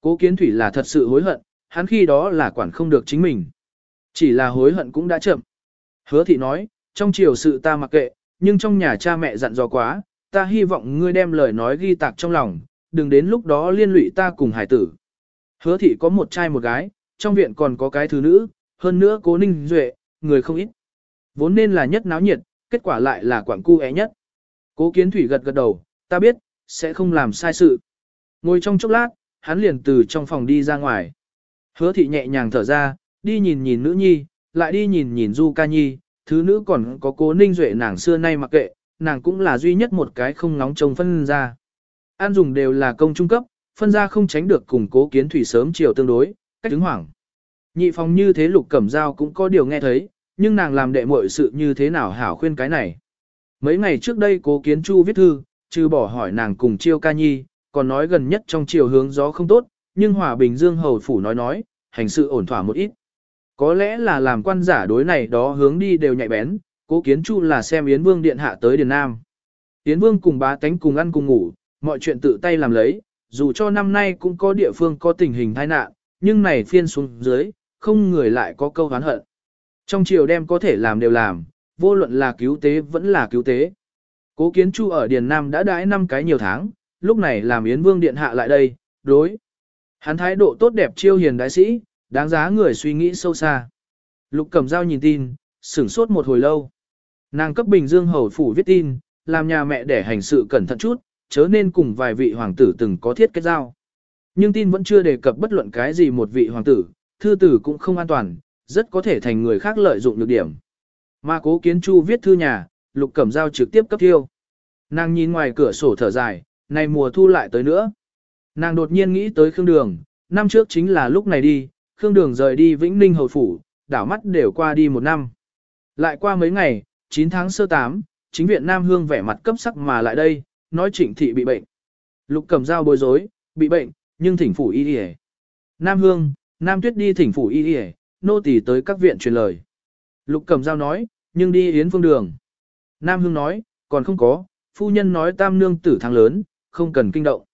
Cố kiến thủy là thật sự hối hận, hắn khi đó là quản không được chính mình. Chỉ là hối hận cũng đã chậm. Hứa thị nói, trong chiều sự ta mặc kệ, nhưng trong nhà cha mẹ dặn dò quá, ta hy vọng ngươi đem lời nói ghi tạc trong lòng, đừng đến lúc đó liên lụy ta cùng hải tử. Hứa thị có một trai một gái, trong viện còn có cái thứ nữ, hơn nữa cố ninh duệ, người không ít. Vốn nên là nhất náo nhiệt, kết quả lại là quảng cu é nhất. Cố kiến thủy gật gật đầu, ta biết, sẽ không làm sai sự. Ngồi trong chốc lát, hắn liền từ trong phòng đi ra ngoài. Hứa thị nhẹ nhàng thở ra, đi nhìn nhìn nữ nhi, lại đi nhìn nhìn du ca nhi, thứ nữ còn có cố ninh duệ nàng xưa nay mặc kệ, nàng cũng là duy nhất một cái không nóng trông phân ra. An dùng đều là công trung cấp, phân ra không tránh được cùng cố kiến thủy sớm chiều tương đối, cách đứng hoảng. Nhị phòng như thế lục cẩm dao cũng có điều nghe thấy, nhưng nàng làm đệ muội sự như thế nào hảo khuyên cái này. Mấy ngày trước đây cố kiến chu viết thư, trừ bỏ hỏi nàng cùng chiêu ca nhi, còn nói gần nhất trong chiều hướng gió không tốt, nhưng hòa bình dương hầu phủ nói nói, hành sự ổn thỏa một ít. Có lẽ là làm quan giả đối này đó hướng đi đều nhạy bén, cố kiến chu là xem Yến Vương điện hạ tới Điền Nam. Yến Vương cùng bá tánh cùng ăn cùng ngủ, mọi chuyện tự tay làm lấy, dù cho năm nay cũng có địa phương có tình hình tai nạn, nhưng này phiên xuống dưới, không người lại có câu hán hận. Trong chiều đem có thể làm đều làm, vô luận là cứu tế vẫn là cứu tế. Cố Kiến Chu ở Điền Nam đã đãi năm cái nhiều tháng, lúc này làm Yến Vương Điện Hạ lại đây, đối. Hắn thái độ tốt đẹp chiêu hiền đại sĩ, đáng giá người suy nghĩ sâu xa. Lục cầm dao nhìn tin, sửng sốt một hồi lâu. Nàng cấp Bình Dương Hầu Phủ viết tin, làm nhà mẹ để hành sự cẩn thận chút, chớ nên cùng vài vị hoàng tử từng có thiết kết giao. Nhưng tin vẫn chưa đề cập bất luận cái gì một vị hoàng tử, thư tử cũng không an toàn, rất có thể thành người khác lợi dụng được điểm. Mà cố kiến chu viết thư nhà, lục cẩm dao trực tiếp cấp thiêu. Nàng nhìn ngoài cửa sổ thở dài, này mùa thu lại tới nữa. Nàng đột nhiên nghĩ tới Khương Đường, năm trước chính là lúc này đi, Khương Đường rời đi Vĩnh Ninh Hầu Phủ, đảo mắt đều qua đi một năm. Lại qua mấy ngày, 9 tháng sơ 8, chính viện Nam Hương vẻ mặt cấp sắc mà lại đây, nói trịnh thị bị bệnh. Lục cầm dao bối rối, bị bệnh, nhưng thỉnh phủ y đi Nam Hương, Nam Tuyết đi thỉnh phủ y đi nô tỳ tới các viện truyền lời. Lục cầm dao nói, nhưng đi yến phương đường. Nam Hương nói, còn không có, phu nhân nói tam nương tử tháng lớn, không cần kinh động.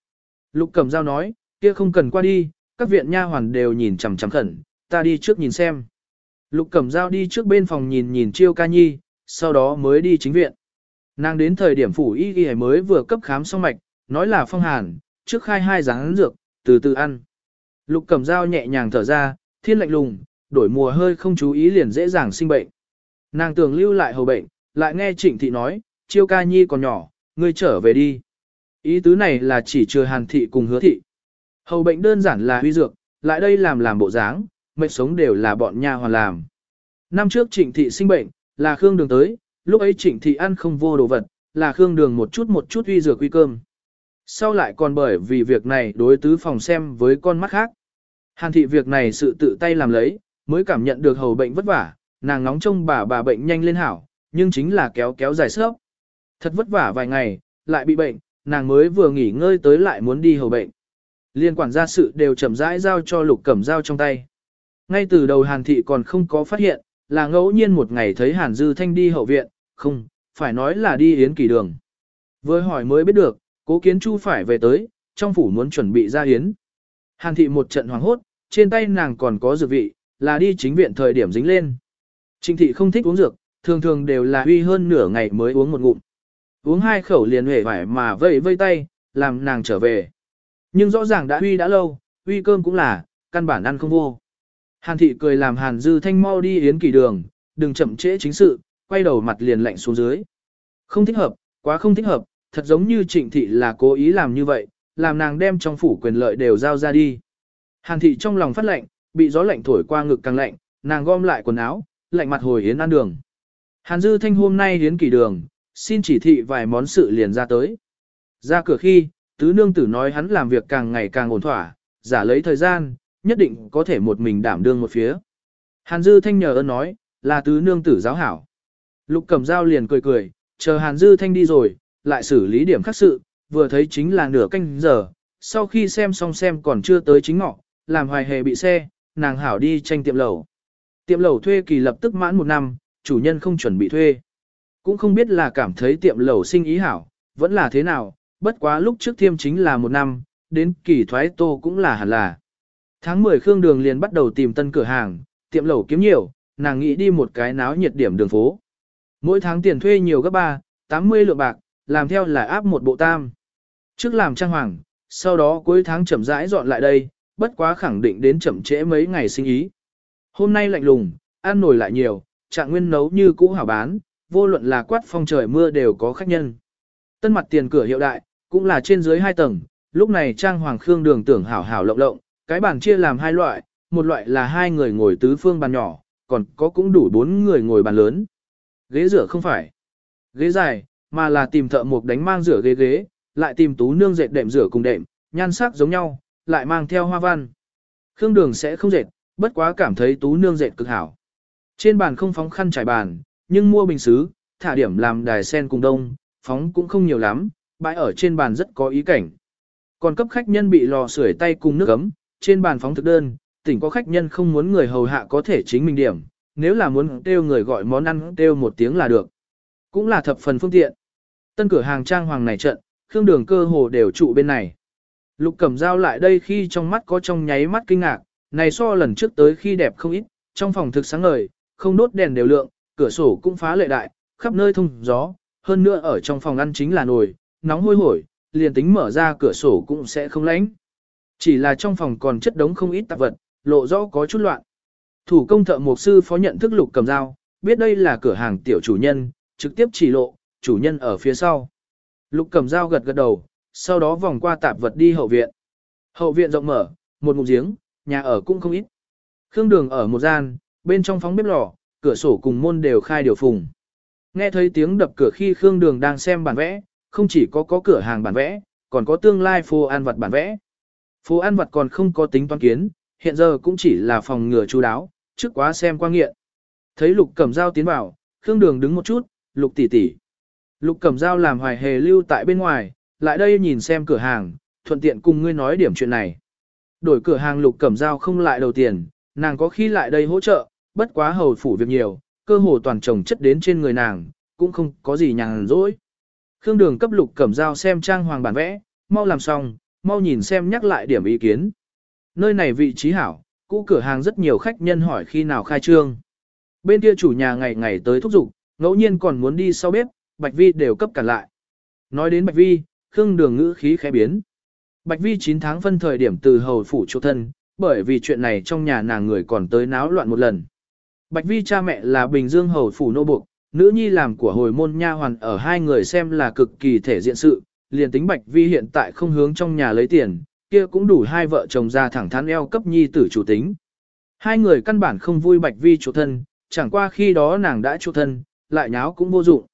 Lục cầm dao nói, kia không cần qua đi, các viện nha hoàn đều nhìn chằm chằm khẩn, ta đi trước nhìn xem. Lục cầm dao đi trước bên phòng nhìn nhìn chiêu ca nhi, sau đó mới đi chính viện. Nàng đến thời điểm phủ y y mới vừa cấp khám xong mạch, nói là phong hàn, trước khai hai dáng dược, từ từ ăn. Lục cầm dao nhẹ nhàng thở ra, thiên lạnh lùng, đổi mùa hơi không chú ý liền dễ dàng sinh bệnh. Nàng tưởng lưu lại hầu bệnh, lại nghe trịnh thị nói, chiêu ca nhi còn nhỏ, ngươi trở về đi. Ý tứ này là chỉ trừ hàn thị cùng hứa thị. Hầu bệnh đơn giản là huy dược, lại đây làm làm bộ dáng, mệnh sống đều là bọn nha hoàn làm. Năm trước trịnh thị sinh bệnh, là Khương Đường tới, lúc ấy trịnh thị ăn không vô đồ vật, là Khương Đường một chút một chút huy dược quy cơm. Sau lại còn bởi vì việc này đối tứ phòng xem với con mắt khác. Hàn thị việc này sự tự tay làm lấy, mới cảm nhận được hầu bệnh vất vả, nàng nóng trông bà bà bệnh nhanh lên hảo, nhưng chính là kéo kéo dài sớp. Thật vất vả vài ngày, lại bị bệnh, nàng mới vừa nghỉ ngơi tới lại muốn đi hầu bệnh. Liên quản gia sự đều chậm rãi giao cho lục cẩm dao trong tay. Ngay từ đầu hàn thị còn không có phát hiện, là ngẫu nhiên một ngày thấy hàn dư thanh đi hậu viện, không, phải nói là đi yến kỳ đường. Với hỏi mới biết được, cố kiến chu phải về tới, trong phủ muốn chuẩn bị ra yến. Hàn thị một trận hoàng hốt, trên tay nàng còn có dược vị, là đi chính viện thời điểm dính lên. Trịnh thị không thích uống dược, thường thường đều là uy hơn nửa ngày mới uống một ngụm. Uống hai khẩu liền hề vải mà vây vây tay, làm nàng trở về. Nhưng rõ ràng đã uy đã lâu, uy cơm cũng là, căn bản ăn không vô. Hàn thị cười làm hàn dư thanh mau đi yến kỳ đường, đừng chậm trễ chính sự, quay đầu mặt liền lạnh xuống dưới. Không thích hợp, quá không thích hợp, thật giống như trịnh thị là cố ý làm như vậy, làm nàng đem trong phủ quyền lợi đều giao ra đi. Hàn thị trong lòng phát lạnh, bị gió lạnh thổi qua ngực càng lạnh, nàng gom lại quần áo, lạnh mặt hồi yến ăn đường. Hàn dư thanh hôm nay yến kỳ đường, xin chỉ thị vài món sự liền ra tới. Ra cửa khi, tứ nương tử nói hắn làm việc càng ngày càng ổn thỏa, giả lấy thời gian, nhất định có thể một mình đảm đương một phía. Hàn Dư Thanh nhờ ơn nói, là tứ nương tử giáo hảo. Lục Cẩm Dao liền cười cười, chờ Hàn Dư Thanh đi rồi, lại xử lý điểm khác sự, vừa thấy chính là nửa canh giờ, sau khi xem xong xem còn chưa tới chính ngọ, làm hoài hề bị xe, nàng hảo đi tranh tiệm lẩu. Tiệm lẩu thuê kỳ lập tức mãn một năm, chủ nhân không chuẩn bị thuê. Cũng không biết là cảm thấy tiệm lẩu sinh ý hảo, vẫn là thế nào, bất quá lúc trước thiêm chính là một năm, đến kỳ thoái tô cũng là hẳn là. Tháng 10 Khương Đường liền bắt đầu tìm tân cửa hàng, tiệm lẩu kiếm nhiều, nàng nghĩ đi một cái náo nhiệt điểm đường phố. Mỗi tháng tiền thuê nhiều gấp 3, 80 lượng bạc, làm theo là áp một bộ tam. Trước làm trang hoàng, sau đó cuối tháng chậm rãi dọn lại đây, bất quá khẳng định đến chậm trễ mấy ngày sinh ý. Hôm nay lạnh lùng, ăn nổi lại nhiều, trạng nguyên nấu như cũ hảo bán, vô luận là quát phong trời mưa đều có khách nhân. Tân mặt tiền cửa hiệu đại, cũng là trên dưới hai tầng, lúc này trang hoàng khương đường tưởng hảo hảo lộng lộng, cái bàn chia làm hai loại, một loại là hai người ngồi tứ phương bàn nhỏ, còn có cũng đủ bốn người ngồi bàn lớn. Ghế rửa không phải ghế dài, mà là tìm thợ mộc đánh mang rửa ghế ghế, lại tìm tú nương dệt đệm rửa cùng đệm, nhan sắc giống nhau, lại mang theo hoa văn. Khương Đường sẽ không dệt, bất quá cảm thấy tú nương dệt cực hảo. Trên bàn không phóng khăn trải bàn, nhưng mua bình xứ, thả điểm làm đài sen cùng đông, phóng cũng không nhiều lắm, bãi ở trên bàn rất có ý cảnh. Còn cấp khách nhân bị lò sưởi tay cùng nước ấm, trên bàn phóng thực đơn, tỉnh có khách nhân không muốn người hầu hạ có thể chính mình điểm, nếu là muốn kêu người gọi món ăn kêu một tiếng là được. Cũng là thập phần phương tiện. Tân cửa hàng trang hoàng này trận, khương đường cơ hồ đều trụ bên này. Lục cẩm dao lại đây khi trong mắt có trong nháy mắt kinh ngạc, này so lần trước tới khi đẹp không ít, trong phòng thực sáng ngời, không đốt đèn đều lượng, cửa sổ cũng phá lệ đại, khắp nơi thông gió, hơn nữa ở trong phòng ăn chính là nồi, nóng hôi hổi, liền tính mở ra cửa sổ cũng sẽ không lạnh. Chỉ là trong phòng còn chất đống không ít tạp vật, lộ rõ có chút loạn. Thủ công thợ mục sư phó nhận thức lục cầm dao, biết đây là cửa hàng tiểu chủ nhân, trực tiếp chỉ lộ, chủ nhân ở phía sau. Lục cầm dao gật gật đầu, sau đó vòng qua tạp vật đi hậu viện. Hậu viện rộng mở, một ngụm giếng, nhà ở cũng không ít. Khương đường ở một gian, bên trong phóng bếp lò, cửa sổ cùng môn đều khai điều phùng. Nghe thấy tiếng đập cửa khi Khương đường đang xem bản vẽ, không chỉ có có cửa hàng bản vẽ, còn có tương lai phố ăn vật bản vẽ. Phố ăn vật còn không có tính toán kiến, hiện giờ cũng chỉ là phòng ngừa chú đáo, trước quá xem qua nghiện. Thấy lục cẩm dao tiến vào, Khương đường đứng một chút, lục tỷ tỷ. Lục cẩm dao làm hoài hề lưu tại bên ngoài, lại đây nhìn xem cửa hàng, thuận tiện cùng ngươi nói điểm chuyện này. Đổi cửa hàng lục cẩm dao không lại đầu tiền, nàng có khi lại đây hỗ trợ, bất quá hầu phủ việc nhiều, cơ hồ toàn chồng chất đến trên người nàng, cũng không có gì nhàn rỗi. Khương đường cấp lục cẩm dao xem trang hoàng bản vẽ, mau làm xong, mau nhìn xem nhắc lại điểm ý kiến. Nơi này vị trí hảo, cũ cửa hàng rất nhiều khách nhân hỏi khi nào khai trương. Bên kia chủ nhà ngày ngày tới thúc giục, ngẫu nhiên còn muốn đi sau bếp, Bạch Vi đều cấp cản lại. Nói đến Bạch Vi, Khương Đường ngữ khí khẽ biến. Bạch Vi 9 tháng phân thời điểm từ hầu phủ chỗ thân, bởi vì chuyện này trong nhà nàng người còn tới náo loạn một lần. Bạch Vi cha mẹ là Bình Dương hầu phủ nô buộc, nữ nhi làm của hồi môn nha hoàn ở hai người xem là cực kỳ thể diện sự, liền tính Bạch Vi hiện tại không hướng trong nhà lấy tiền, kia cũng đủ hai vợ chồng ra thẳng thắn eo cấp nhi tử chủ tính. Hai người căn bản không vui Bạch Vi chủ thân, chẳng qua khi đó nàng đã chủ thân, lại nháo cũng vô dụng.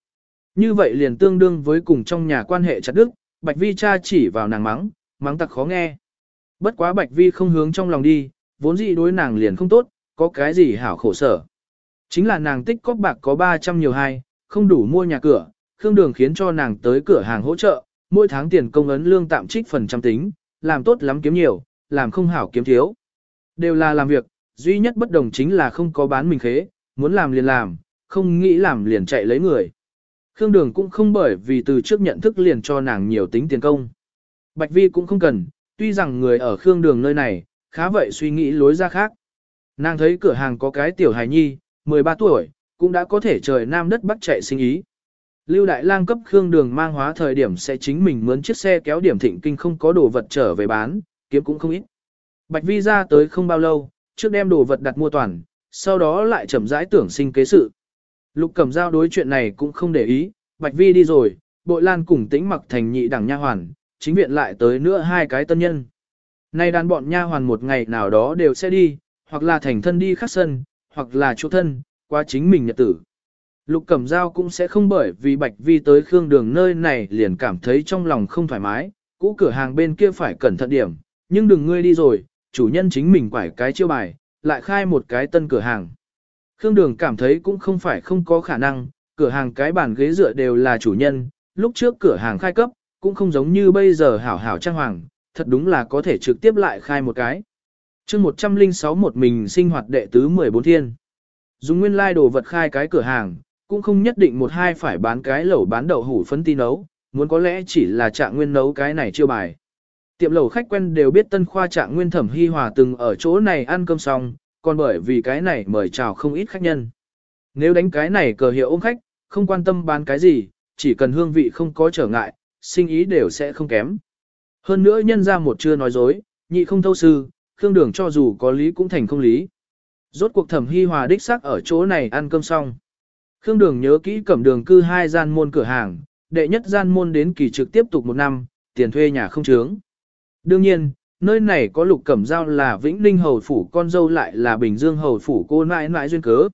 Như vậy liền tương đương với cùng trong nhà quan hệ chặt đức, Bạch Vi cha chỉ vào nàng mắng, mắng tặc khó nghe. Bất quá Bạch Vi không hướng trong lòng đi, vốn dĩ đối nàng liền không tốt, có cái gì hảo khổ sở. Chính là nàng tích cóp bạc có 300 nhiều hai, không đủ mua nhà cửa, Khương Đường khiến cho nàng tới cửa hàng hỗ trợ, mỗi tháng tiền công ấn lương tạm trích phần trăm tính, làm tốt lắm kiếm nhiều, làm không hảo kiếm thiếu. Đều là làm việc, duy nhất bất đồng chính là không có bán mình khế, muốn làm liền làm, không nghĩ làm liền chạy lấy người. Khương Đường cũng không bởi vì từ trước nhận thức liền cho nàng nhiều tính tiền công. Bạch Vi cũng không cần, tuy rằng người ở Khương Đường nơi này, khá vậy suy nghĩ lối ra khác. Nàng thấy cửa hàng có cái tiểu hài nhi, 13 tuổi, cũng đã có thể trời nam đất bắc chạy sinh ý. Lưu Đại Lang cấp Khương Đường mang hóa thời điểm sẽ chính mình mướn chiếc xe kéo điểm thịnh kinh không có đồ vật trở về bán, kiếm cũng không ít. Bạch Vi ra tới không bao lâu, trước đem đồ vật đặt mua toàn, sau đó lại chậm rãi tưởng sinh kế sự. Lục Cẩm Giao đối chuyện này cũng không để ý, Bạch Vi đi rồi, Bội Lan cùng Tĩnh Mặc thành nhị đẳng nha hoàn, chính viện lại tới nữa hai cái tân nhân. Nay đàn bọn nha hoàn một ngày nào đó đều sẽ đi, hoặc là thành thân đi khắc sân, hoặc là chỗ thân, qua chính mình nhật tử. Lục Cẩm Giao cũng sẽ không bởi vì Bạch Vi tới Khương Đường nơi này liền cảm thấy trong lòng không thoải mái, cũ cửa hàng bên kia phải cẩn thận điểm, nhưng đừng ngươi đi rồi, chủ nhân chính mình quải cái chiêu bài, lại khai một cái tân cửa hàng. Khương Đường cảm thấy cũng không phải không có khả năng, cửa hàng cái bàn ghế dựa đều là chủ nhân, lúc trước cửa hàng khai cấp, cũng không giống như bây giờ hảo hảo trang hoàng, thật đúng là có thể trực tiếp lại khai một cái chương 106 một mình sinh hoạt đệ tứ 14 thiên. Dùng nguyên lai like đồ vật khai cái cửa hàng, cũng không nhất định một hai phải bán cái lẩu bán đậu hủ phấn ti nấu, muốn có lẽ chỉ là trạng nguyên nấu cái này chưa bài. Tiệm lẩu khách quen đều biết tân khoa trạng nguyên thẩm hy hòa từng ở chỗ này ăn cơm xong, còn bởi vì cái này mời chào không ít khách nhân. Nếu đánh cái này cờ hiệu ôm khách, không quan tâm bán cái gì, chỉ cần hương vị không có trở ngại, sinh ý đều sẽ không kém. Hơn nữa nhân ra một chưa nói dối, nhị không thâu sư, khương đường cho dù có lý cũng thành không lý. Rốt cuộc thẩm hy hòa đích xác ở chỗ này ăn cơm xong. Khương đường nhớ kỹ cẩm đường cư hai gian môn cửa hàng, đệ nhất gian môn đến kỳ trực tiếp tục một năm, tiền thuê nhà không trướng. Đương nhiên, nơi này có lục cẩm giao là Vĩnh Ninh Hầu Phủ con dâu lại là Bình Dương Hầu Phủ cô nãi nãi duyên cớ.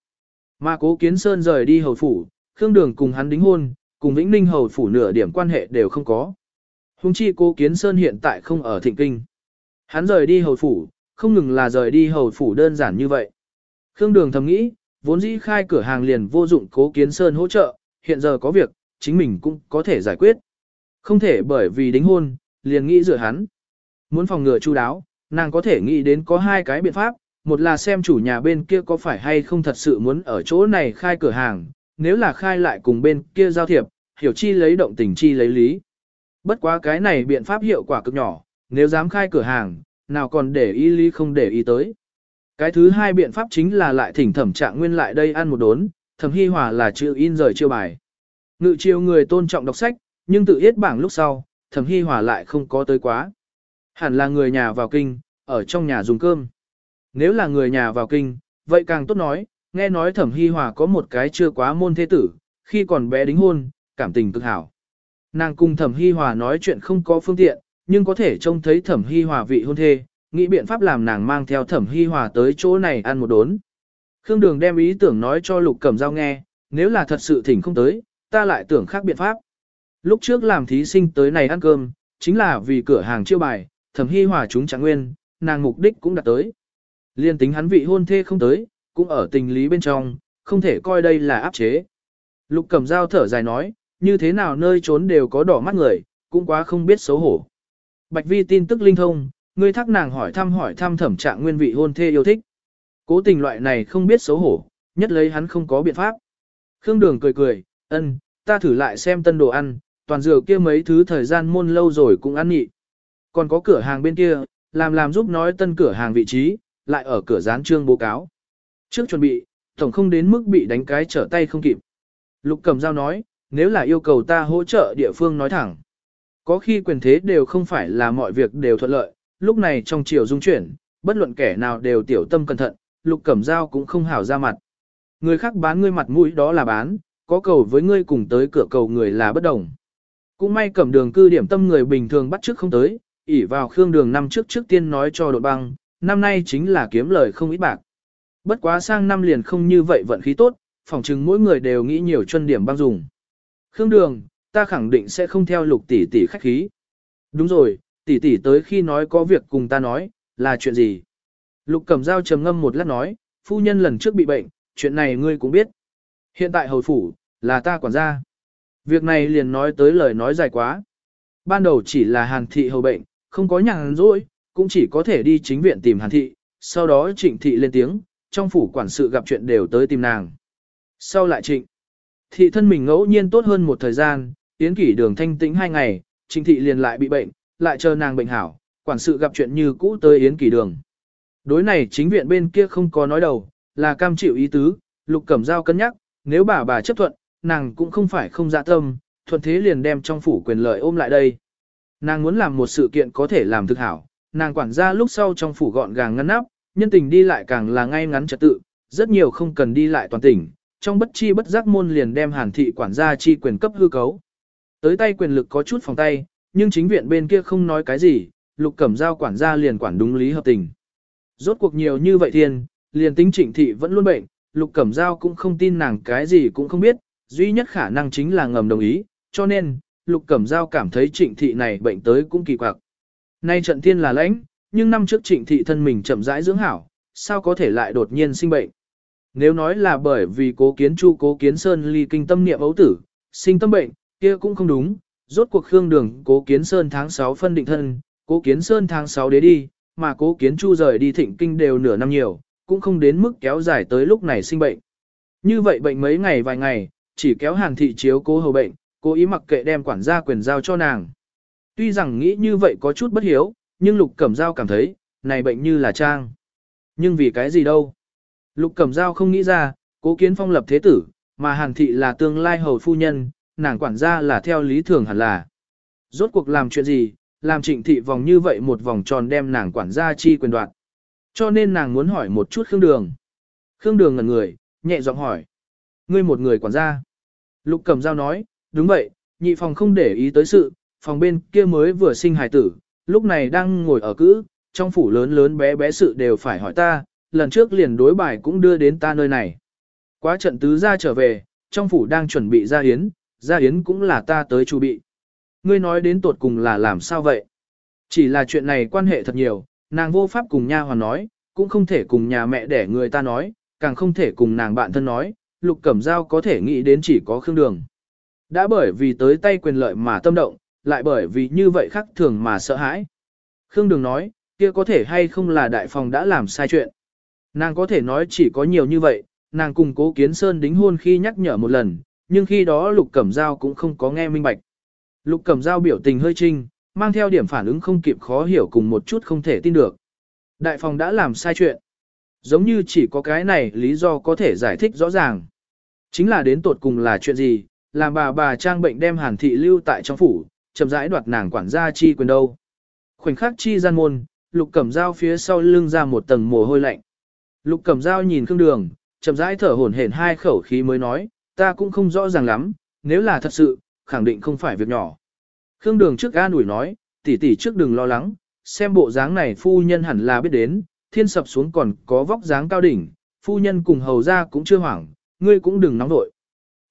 Mà cố kiến sơn rời đi Hầu Phủ, Khương Đường cùng hắn đính hôn, cùng Vĩnh Ninh Hầu Phủ nửa điểm quan hệ đều không có. Hùng chi cố kiến sơn hiện tại không ở thịnh kinh. Hắn rời đi Hầu Phủ, không ngừng là rời đi Hầu Phủ đơn giản như vậy. Khương Đường thầm nghĩ, vốn dĩ khai cửa hàng liền vô dụng cố kiến sơn hỗ trợ, hiện giờ có việc, chính mình cũng có thể giải quyết. Không thể bởi vì đính hôn, liền nghĩ rửa hắn. Muốn phòng ngừa chu đáo, nàng có thể nghĩ đến có hai cái biện pháp, một là xem chủ nhà bên kia có phải hay không thật sự muốn ở chỗ này khai cửa hàng, nếu là khai lại cùng bên kia giao thiệp, hiểu chi lấy động tình chi lấy lý. Bất quá cái này biện pháp hiệu quả cực nhỏ, nếu dám khai cửa hàng, nào còn để ý lý không để ý tới. Cái thứ hai biện pháp chính là lại thỉnh thẩm trạng nguyên lại đây ăn một đốn, thẩm hy hòa là chữ in rời chiêu bài. Ngự chiêu người tôn trọng đọc sách, nhưng tự yết bảng lúc sau, thẩm hy hòa lại không có tới quá. Hẳn là người nhà vào kinh, ở trong nhà dùng cơm. Nếu là người nhà vào kinh, vậy càng tốt nói, nghe nói thẩm hy hòa có một cái chưa quá môn thế tử, khi còn bé đính hôn, cảm tình cực hảo. Nàng cùng thẩm hy hòa nói chuyện không có phương tiện, nhưng có thể trông thấy thẩm hy hòa vị hôn thê, nghĩ biện pháp làm nàng mang theo thẩm hy hòa tới chỗ này ăn một đốn. Khương Đường đem ý tưởng nói cho Lục Cẩm Giao nghe, nếu là thật sự thỉnh không tới, ta lại tưởng khác biện pháp. Lúc trước làm thí sinh tới này ăn cơm, chính là vì cửa hàng chiêu bài, thẩm hy hòa chúng chẳng nguyên, nàng mục đích cũng đặt tới. Liên tính hắn vị hôn thê không tới, cũng ở tình lý bên trong, không thể coi đây là áp chế. Lục Cẩm Giao thở dài nói, như thế nào nơi trốn đều có đỏ mắt người, cũng quá không biết xấu hổ. Bạch Vi tin tức linh thông, ngươi thắc nàng hỏi thăm hỏi thăm thẩm trạng nguyên vị hôn thê yêu thích. Cố tình loại này không biết xấu hổ, nhất lấy hắn không có biện pháp. Khương Đường cười cười, ân, ta thử lại xem tân đồ ăn, toàn dừa kia mấy thứ thời gian môn lâu rồi cũng ăn nhị. Còn có cửa hàng bên kia, làm làm giúp nói tân cửa hàng vị trí, lại ở cửa dán trương bố cáo. Trước chuẩn bị, tổng không đến mức bị đánh cái trở tay không kịp. Lục cầm dao nói, nếu là yêu cầu ta hỗ trợ địa phương nói thẳng. Có khi quyền thế đều không phải là mọi việc đều thuận lợi, lúc này trong chiều dung chuyển, bất luận kẻ nào đều tiểu tâm cẩn thận, lục cẩm dao cũng không hảo ra mặt. Người khác bán ngươi mặt mũi đó là bán, có cầu với ngươi cùng tới cửa cầu người là bất đồng. Cũng may cẩm đường cư điểm tâm người bình thường bắt trước không tới, ỉ vào khương đường năm trước trước tiên nói cho đội băng, năm nay chính là kiếm lời không ít bạc. Bất quá sang năm liền không như vậy vận khí tốt, phỏng chừng mỗi người đều nghĩ nhiều chân điểm băng dùng. Khương đường, ta khẳng định sẽ không theo lục tỷ tỷ khách khí. Đúng rồi, tỷ tỷ tới khi nói có việc cùng ta nói, là chuyện gì? Lục Cẩm Dao trầm ngâm một lát nói, phu nhân lần trước bị bệnh, chuyện này ngươi cũng biết. Hiện tại hồi phủ, là ta quản gia. Việc này liền nói tới lời nói dài quá. Ban đầu chỉ là hàn thị hầu bệnh, không có nhàn rỗi, cũng chỉ có thể đi chính viện tìm hàn thị, sau đó trịnh thị lên tiếng, trong phủ quản sự gặp chuyện đều tới tìm nàng. Sau lại trịnh, thị thân mình ngẫu nhiên tốt hơn một thời gian, Yến kỷ đường thanh tĩnh hai ngày, Trình thị liền lại bị bệnh, lại chờ nàng bệnh hảo, quản sự gặp chuyện như cũ tới yến kỷ đường. Đối này chính viện bên kia không có nói đầu, là cam chịu ý tứ, lục cẩm giao cân nhắc, nếu bà bà chấp thuận, nàng cũng không phải không dạ tâm, thuận thế liền đem trong phủ quyền lợi ôm lại đây. Nàng muốn làm một sự kiện có thể làm thực hảo, nàng quản gia lúc sau trong phủ gọn gàng ngăn nắp, nhân tình đi lại càng là ngay ngắn trật tự, rất nhiều không cần đi lại toàn tỉnh, trong bất chi bất giác môn liền đem hàn thị quản gia chi quyền cấp hư cấu. Tới tay quyền lực có chút phòng tay, nhưng chính viện bên kia không nói cái gì, lục cẩm giao quản gia liền quản đúng lý hợp tình. Rốt cuộc nhiều như vậy thiên, liền tính trịnh thị vẫn luôn bệnh, lục cẩm giao cũng không tin nàng cái gì cũng không biết, duy nhất khả năng chính là ngầm đồng ý, cho nên, lục cẩm giao cảm thấy trịnh thị này bệnh tới cũng kỳ quặc. Nay trận thiên là lãnh, nhưng năm trước trịnh thị thân mình chậm rãi dưỡng hảo, sao có thể lại đột nhiên sinh bệnh. Nếu nói là bởi vì cố kiến chu cố kiến sơn ly kinh tâm niệm ấu tử, sinh tâm bệnh, kia cũng không đúng, rốt cuộc khương đường cố kiến sơn tháng 6 phân định thân, cố kiến sơn tháng 6 đế đi, mà cố kiến chu rời đi thịnh kinh đều nửa năm nhiều, cũng không đến mức kéo dài tới lúc này sinh bệnh. Như vậy bệnh mấy ngày vài ngày, chỉ kéo hàng thị chiếu cố hầu bệnh, cố ý mặc kệ đem quản gia quyền giao cho nàng. Tuy rằng nghĩ như vậy có chút bất hiếu, nhưng Lục Cẩm Giao cảm thấy, này bệnh như là trang. Nhưng vì cái gì đâu? Lục Cẩm Giao không nghĩ ra, cố kiến phong lập thế tử, mà hàng Thị là tương lai hầu phu nhân, nàng quản gia là theo lý thường hẳn là. Rốt cuộc làm chuyện gì, làm trịnh thị vòng như vậy một vòng tròn đem nàng quản gia chi quyền đoạt. Cho nên nàng muốn hỏi một chút Khương Đường. Khương Đường ngẩn người, nhẹ giọng hỏi. Ngươi một người quản gia. Lục cầm dao nói, đúng vậy, nhị phòng không để ý tới sự, phòng bên kia mới vừa sinh hài tử, lúc này đang ngồi ở cữ, trong phủ lớn lớn bé bé sự đều phải hỏi ta, lần trước liền đối bài cũng đưa đến ta nơi này. Quá trận tứ ra trở về, trong phủ đang chuẩn bị ra yến, gia yến cũng là ta tới chu bị. Ngươi nói đến tột cùng là làm sao vậy? Chỉ là chuyện này quan hệ thật nhiều, nàng vô pháp cùng nha hoàn nói, cũng không thể cùng nhà mẹ để người ta nói, càng không thể cùng nàng bạn thân nói, lục cẩm dao có thể nghĩ đến chỉ có khương đường. Đã bởi vì tới tay quyền lợi mà tâm động, lại bởi vì như vậy khác thường mà sợ hãi. Khương đường nói, kia có thể hay không là đại phòng đã làm sai chuyện. Nàng có thể nói chỉ có nhiều như vậy, nàng cùng cố kiến sơn đính hôn khi nhắc nhở một lần, nhưng khi đó lục cẩm giao cũng không có nghe minh bạch. Lục cẩm giao biểu tình hơi trinh, mang theo điểm phản ứng không kịp khó hiểu cùng một chút không thể tin được. Đại phòng đã làm sai chuyện. Giống như chỉ có cái này lý do có thể giải thích rõ ràng. Chính là đến tột cùng là chuyện gì, làm bà bà trang bệnh đem hàn thị lưu tại trong phủ, chậm rãi đoạt nàng quản gia chi quyền đâu. Khoảnh khắc chi gian môn, lục cẩm dao phía sau lưng ra một tầng mồ hôi lạnh. Lục cẩm dao nhìn khương đường, chậm rãi thở hổn hển hai khẩu khí mới nói, ta cũng không rõ ràng lắm, nếu là thật sự, khẳng định không phải việc nhỏ. Khương đường trước ga ủi nói, tỷ tỷ trước đừng lo lắng, xem bộ dáng này phu nhân hẳn là biết đến, thiên sập xuống còn có vóc dáng cao đỉnh, phu nhân cùng hầu ra cũng chưa hoảng, ngươi cũng đừng nóng nội.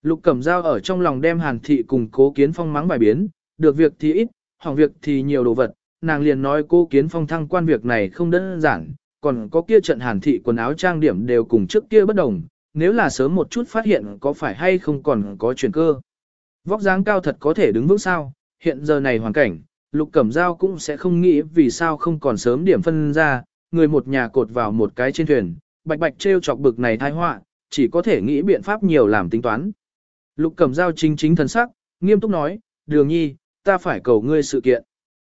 Lục Cẩm Dao ở trong lòng đem Hàn Thị cùng Cố Kiến Phong mắng bài biến, được việc thì ít, hỏng việc thì nhiều đồ vật, nàng liền nói Cố Kiến Phong thăng quan việc này không đơn giản, còn có kia trận Hàn Thị quần áo trang điểm đều cùng trước kia bất đồng, nếu là sớm một chút phát hiện có phải hay không còn có chuyển cơ. Vóc dáng cao thật có thể đứng vững sao, hiện giờ này hoàn cảnh, Lục Cẩm Dao cũng sẽ không nghĩ vì sao không còn sớm điểm phân ra, người một nhà cột vào một cái trên thuyền, bạch bạch treo chọc bực này tai họa, chỉ có thể nghĩ biện pháp nhiều làm tính toán. Lục Cẩm Dao chính chính thần sắc, nghiêm túc nói, "Đường Nhi, ta phải cầu ngươi sự kiện."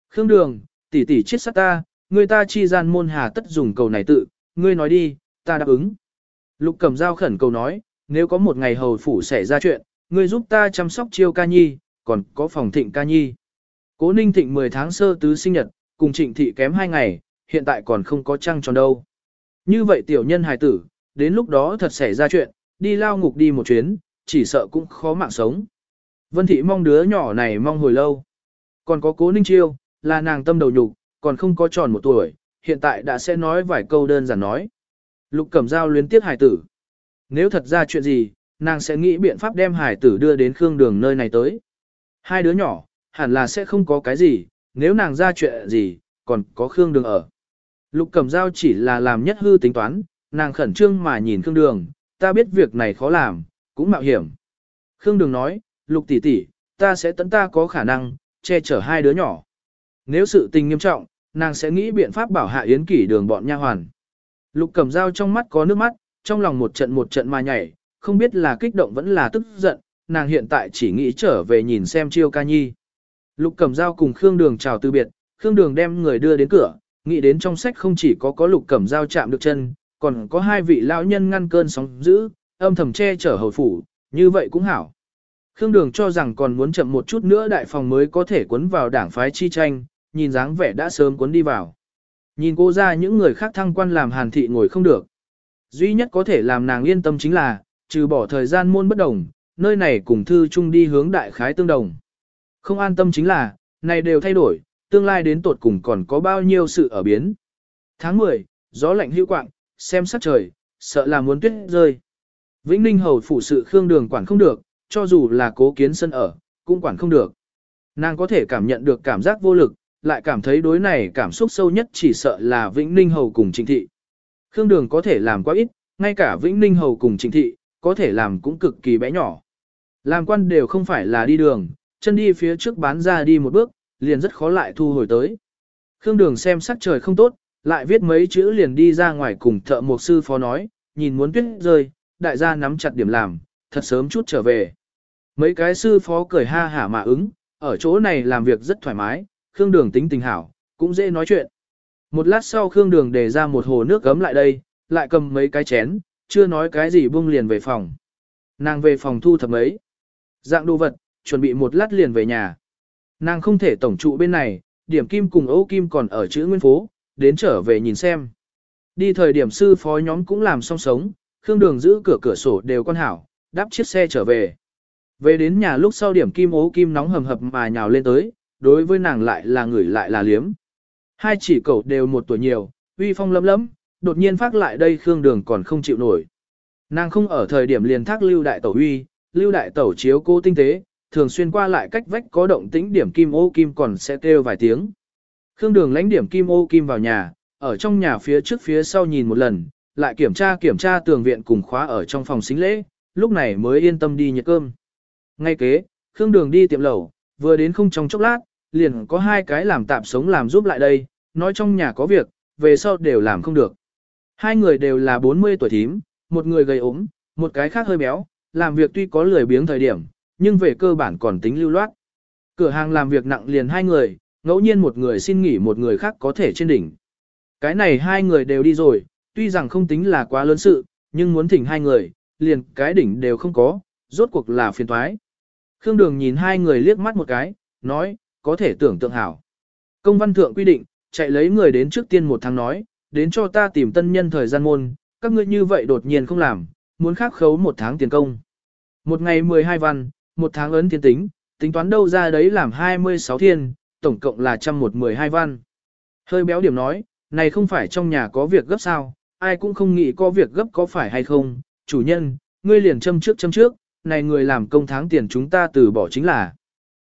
"Khương Đường, tỷ tỷ chết sát ta, người ta chi gian môn hà tất dùng cầu này tự, ngươi nói đi, ta đáp ứng." Lục Cẩm Dao khẩn cầu nói, "Nếu có một ngày hầu phủ xảy ra chuyện, ngươi giúp ta chăm sóc Chiêu Ca Nhi, còn có phòng Thịnh Ca Nhi." Cố Ninh Thịnh 10 tháng sơ tứ sinh nhật, cùng Trịnh thị kém 2 ngày, hiện tại còn không có trăng tròn đâu. Như vậy tiểu nhân hài tử, đến lúc đó thật xảy ra chuyện, đi lao ngục đi một chuyến, chỉ sợ cũng khó mạng sống. Vân thị mong đứa nhỏ này mong hồi lâu. Còn có cố ninh chiêu, là nàng tâm đầu nhục, còn không có tròn một tuổi, hiện tại đã sẽ nói vài câu đơn giản nói. Lục cẩm Giao luyến tiếc hải tử. Nếu thật ra chuyện gì, nàng sẽ nghĩ biện pháp đem hải tử đưa đến khương đường nơi này tới. Hai đứa nhỏ, hẳn là sẽ không có cái gì, nếu nàng ra chuyện gì, còn có khương đường ở. Lục cẩm Giao chỉ là làm nhất hư tính toán, nàng khẩn trương mà nhìn khương đường, ta biết việc này khó làm, cũng mạo hiểm. Khương Đường nói, lục tỷ tỷ, ta sẽ tận ta có khả năng, che chở hai đứa nhỏ. Nếu sự tình nghiêm trọng, nàng sẽ nghĩ biện pháp bảo hạ yến kỷ đường bọn nha hoàn. Lục Cẩm dao trong mắt có nước mắt, trong lòng một trận một trận mà nhảy, không biết là kích động vẫn là tức giận, nàng hiện tại chỉ nghĩ trở về nhìn xem chiêu ca nhi. Lục Cẩm dao cùng Khương Đường chào từ biệt, Khương Đường đem người đưa đến cửa, nghĩ đến trong sách không chỉ có có lục cẩm dao chạm được chân, còn có hai vị lão nhân ngăn cơn sóng dữ, âm thầm che chở hầu phủ, như vậy cũng hảo. Khương Đường cho rằng còn muốn chậm một chút nữa đại phòng mới có thể cuốn vào đảng phái chi tranh, nhìn dáng vẻ đã sớm cuốn đi vào. Nhìn cô ra những người khác thăng quan làm hàn thị ngồi không được. Duy nhất có thể làm nàng yên tâm chính là, trừ bỏ thời gian môn bất đồng, nơi này cùng thư chung đi hướng đại khái tương đồng. Không an tâm chính là, này đều thay đổi, tương lai đến tột cùng còn có bao nhiêu sự ở biến. Tháng 10, gió lạnh hữu quạng, xem sắc trời, sợ là muốn tuyết rơi. Vĩnh Ninh hầu phủ sự Khương Đường quản không được, cho dù là cố kiến sân ở, cũng quản không được. Nàng có thể cảm nhận được cảm giác vô lực, lại cảm thấy đối này cảm xúc sâu nhất chỉ sợ là Vĩnh Ninh hầu cùng Trịnh thị. Khương Đường có thể làm quá ít, ngay cả Vĩnh Ninh hầu cùng Trịnh thị, có thể làm cũng cực kỳ bé nhỏ. Làm quan đều không phải là đi đường, chân đi phía trước bán ra đi một bước, liền rất khó lại thu hồi tới. Khương Đường xem sắc trời không tốt, lại viết mấy chữ liền đi ra ngoài cùng thợ một sư phó nói, nhìn muốn tuyết rơi, đại gia nắm chặt điểm làm, thật sớm chút trở về. Mấy cái sư phó cười ha hả mà ứng, ở chỗ này làm việc rất thoải mái, Khương Đường tính tình hảo, cũng dễ nói chuyện. Một lát sau Khương Đường để ra một hồ nước gấm lại đây, lại cầm mấy cái chén, chưa nói cái gì buông liền về phòng. Nàng về phòng thu thập mấy. Dạng đồ vật, chuẩn bị một lát liền về nhà. Nàng không thể tổng trụ bên này, điểm kim cùng Âu Kim còn ở chữ nguyên phố, đến trở về nhìn xem. Đi thời điểm sư phó nhóm cũng làm xong sống, Khương Đường giữ cửa cửa sổ đều con hảo, đáp chiếc xe trở về. Về đến nhà lúc sau điểm kim ố kim nóng hầm hập mà nhào lên tới, đối với nàng lại là người lại là liếm. Hai chỉ cậu đều một tuổi nhiều, uy phong lấm lấm, đột nhiên phát lại đây Khương Đường còn không chịu nổi. Nàng không ở thời điểm liền thác lưu đại tẩu uy, lưu đại tẩu chiếu cô tinh tế, thường xuyên qua lại cách vách có động tĩnh điểm kim ô kim còn sẽ kêu vài tiếng. Khương Đường lãnh điểm kim ô kim vào nhà, ở trong nhà phía trước phía sau nhìn một lần, lại kiểm tra kiểm tra tường viện cùng khóa ở trong phòng xính lễ, lúc này mới yên tâm đi nhặt cơm. Ngay kế, Khương Đường đi tiệm lẩu, vừa đến không trong chốc lát, liền có hai cái làm tạm sống làm giúp lại đây, nói trong nhà có việc, về sau đều làm không được. Hai người đều là 40 tuổi thím, một người gầy ốm, một cái khác hơi béo, làm việc tuy có lười biếng thời điểm, nhưng về cơ bản còn tính lưu loát. Cửa hàng làm việc nặng liền hai người, ngẫu nhiên một người xin nghỉ một người khác có thể trên đỉnh. Cái này hai người đều đi rồi, tuy rằng không tính là quá lớn sự, nhưng muốn thỉnh hai người, liền cái đỉnh đều không có, rốt cuộc là phiền toái. Khương Đường nhìn hai người liếc mắt một cái, nói, có thể tưởng tượng hảo. Công văn thượng quy định, chạy lấy người đến trước tiên một tháng nói, đến cho ta tìm tân nhân thời gian môn, các ngươi như vậy đột nhiên không làm, muốn khắc khấu một tháng tiền công. Một ngày 12 văn, một tháng ấn thiên tính, tính toán đâu ra đấy làm 26 thiên, tổng cộng là trăm một 12 văn. Hơi béo điểm nói, này không phải trong nhà có việc gấp sao, ai cũng không nghĩ có việc gấp có phải hay không, chủ nhân, ngươi liền châm trước châm trước, này người làm công tháng tiền chúng ta từ bỏ chính là.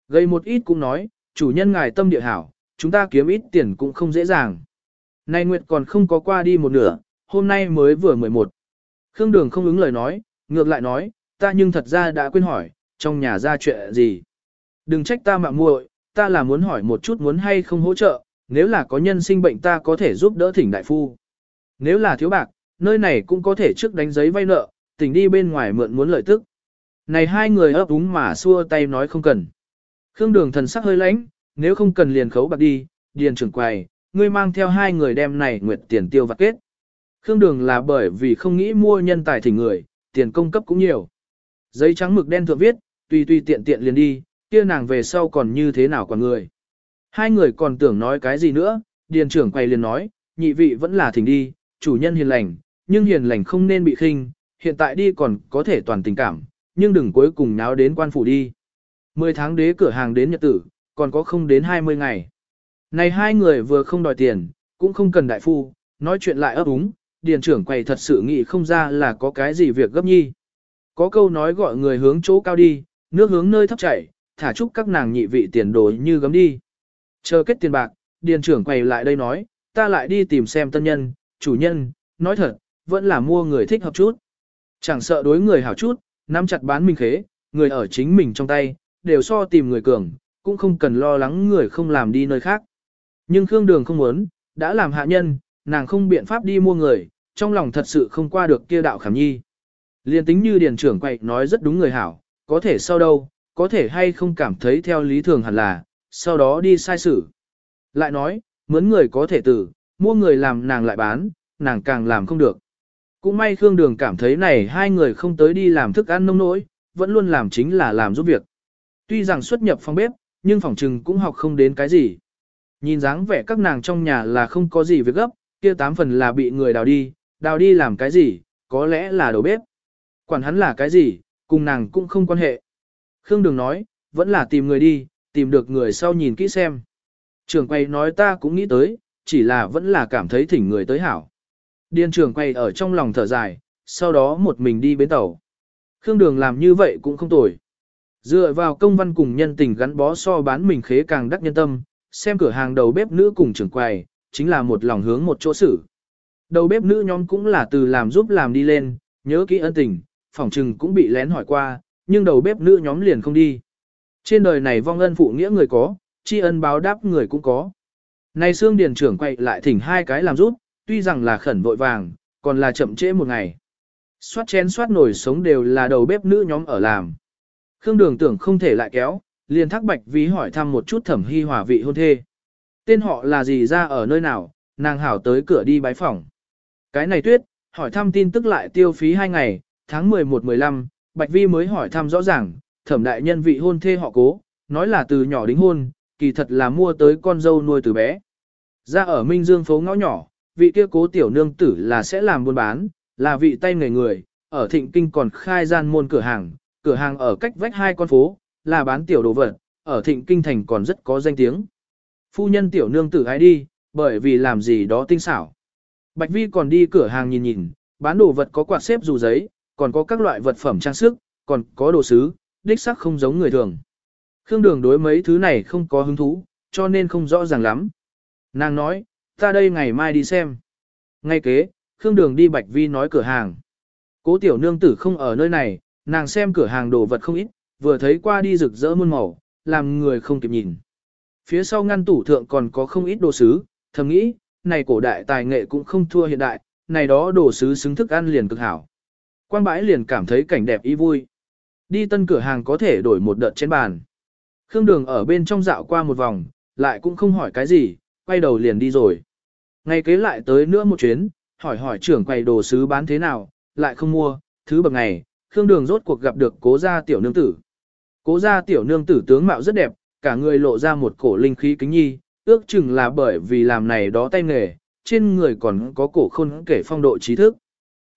Gây một ít cũng nói, chủ nhân ngài tâm địa hảo, chúng ta kiếm ít tiền cũng không dễ dàng. Này Nguyệt còn không có qua đi một nửa, hôm nay mới vừa 11. Khương Đường không ứng lời nói, ngược lại nói, ta nhưng thật ra đã quên hỏi, trong nhà ra chuyện gì. Đừng trách ta mạng muội, ta là muốn hỏi một chút muốn hay không hỗ trợ, nếu là có nhân sinh bệnh ta có thể giúp đỡ thỉnh đại phu. Nếu là thiếu bạc, nơi này cũng có thể trước đánh giấy vay nợ, tỉnh đi bên ngoài mượn muốn lợi tức. Này hai người ấp úng mà xua tay nói không cần. Khương đường thần sắc hơi lãnh, nếu không cần liền khấu bạc đi, điền trưởng quầy, ngươi mang theo hai người đem này nguyệt tiền tiêu vặt kết. Khương đường là bởi vì không nghĩ mua nhân tài thỉnh người, tiền công cấp cũng nhiều. Giấy trắng mực đen thượng viết, tùy tùy tiện tiện liền đi, kia nàng về sau còn như thế nào còn người. Hai người còn tưởng nói cái gì nữa, điền trưởng quầy liền nói, nhị vị vẫn là thỉnh đi, chủ nhân hiền lành, nhưng hiền lành không nên bị khinh, hiện tại đi còn có thể toàn tình cảm, nhưng đừng cuối cùng náo đến quan phủ đi. Mười tháng đế cửa hàng đến nhật tử, còn có không đến 20 ngày. Này hai người vừa không đòi tiền, cũng không cần đại phu, nói chuyện lại ấp úng, điền trưởng quầy thật sự nghĩ không ra là có cái gì việc gấp nhi. Có câu nói gọi người hướng chỗ cao đi, nước hướng nơi thấp chảy, thả chúc các nàng nhị vị tiền đồ như gấm đi. Chờ kết tiền bạc, điền trưởng quầy lại đây nói, ta lại đi tìm xem tân nhân, chủ nhân, nói thật, vẫn là mua người thích hợp chút. Chẳng sợ đối người hảo chút, nắm chặt bán mình khế, người ở chính mình trong tay, đều so tìm người cường, cũng không cần lo lắng người không làm đi nơi khác. Nhưng Khương Đường không muốn, đã làm hạ nhân, nàng không biện pháp đi mua người, trong lòng thật sự không qua được kia đạo khảm nhi. Liên tính như điền trưởng quậy nói rất đúng người hảo, có thể sau đâu, có thể hay không cảm thấy theo lý thường hẳn là, sau đó đi sai xử. Lại nói, mướn người có thể tử, mua người làm nàng lại bán, nàng càng làm không được. Cũng may Khương Đường cảm thấy này hai người không tới đi làm thức ăn nông nỗi, vẫn luôn làm chính là làm giúp việc. Tuy rằng xuất nhập phòng bếp, nhưng phòng trừng cũng học không đến cái gì. Nhìn dáng vẻ các nàng trong nhà là không có gì việc gấp, kia tám phần là bị người đào đi, đào đi làm cái gì, có lẽ là đầu bếp. Quản hắn là cái gì, cùng nàng cũng không quan hệ. Khương Đường nói, vẫn là tìm người đi, tìm được người sau nhìn kỹ xem. Trường quay nói ta cũng nghĩ tới, chỉ là vẫn là cảm thấy thỉnh người tới hảo. Điên trường quay ở trong lòng thở dài, sau đó một mình đi bến tàu. Khương Đường làm như vậy cũng không tồi. Dựa vào công văn cùng nhân tình gắn bó so bán mình khế càng đắc nhân tâm, xem cửa hàng đầu bếp nữ cùng trưởng quầy, chính là một lòng hướng một chỗ xử. Đầu bếp nữ nhóm cũng là từ làm giúp làm đi lên, nhớ kỹ ân tình, phỏng trừng cũng bị lén hỏi qua, nhưng đầu bếp nữ nhóm liền không đi. Trên đời này vong ân phụ nghĩa người có, tri ân báo đáp người cũng có. Này xương điền trưởng quay lại thỉnh hai cái làm giúp, tuy rằng là khẩn vội vàng, còn là chậm trễ một ngày. Xoát chén xoát nổi sống đều là đầu bếp nữ nhóm ở làm. Khương Đường tưởng không thể lại kéo, liền thắc bạch ví hỏi thăm một chút thẩm hy hòa vị hôn thê. Tên họ là gì ra ở nơi nào, nàng hảo tới cửa đi bái phỏng. Cái này tuyết, hỏi thăm tin tức lại tiêu phí hai ngày, tháng 11-15, Bạch Vi mới hỏi thăm rõ ràng, thẩm đại nhân vị hôn thê họ cố, nói là từ nhỏ đính hôn, kỳ thật là mua tới con dâu nuôi từ bé. Ra ở Minh Dương phố ngõ nhỏ, vị kia cố tiểu nương tử là sẽ làm buôn bán, là vị tay người người, ở thịnh kinh còn khai gian môn cửa hàng, cửa hàng ở cách vách hai con phố, là bán tiểu đồ vật, ở thịnh kinh thành còn rất có danh tiếng. Phu nhân tiểu nương tử ai đi, bởi vì làm gì đó tinh xảo. Bạch Vi còn đi cửa hàng nhìn nhìn, bán đồ vật có quạt xếp dù giấy, còn có các loại vật phẩm trang sức, còn có đồ sứ, đích sắc không giống người thường. Khương Đường đối mấy thứ này không có hứng thú, cho nên không rõ ràng lắm. Nàng nói, ta đây ngày mai đi xem. Ngay kế, Khương Đường đi Bạch Vi nói cửa hàng. Cố tiểu nương tử không ở nơi này, nàng xem cửa hàng đồ vật không ít, vừa thấy qua đi rực rỡ muôn màu, làm người không kịp nhìn. Phía sau ngăn tủ thượng còn có không ít đồ sứ, thầm nghĩ, này cổ đại tài nghệ cũng không thua hiện đại, này đó đồ sứ xứng thức ăn liền cực hảo. Quang bãi liền cảm thấy cảnh đẹp ý vui. Đi tân cửa hàng có thể đổi một đợt trên bàn. Khương Đường ở bên trong dạo qua một vòng, lại cũng không hỏi cái gì, quay đầu liền đi rồi. Ngày kế lại tới nữa một chuyến, hỏi hỏi trưởng quầy đồ sứ bán thế nào, lại không mua, thứ bậc ngày, Khương Đường rốt cuộc gặp được cố gia tiểu nương tử. Cố gia tiểu nương tử tướng mạo rất đẹp, cả người lộ ra một cổ linh khí kính nhi, ước chừng là bởi vì làm này đó tay nghề, trên người còn có cổ khôn kể phong độ trí thức.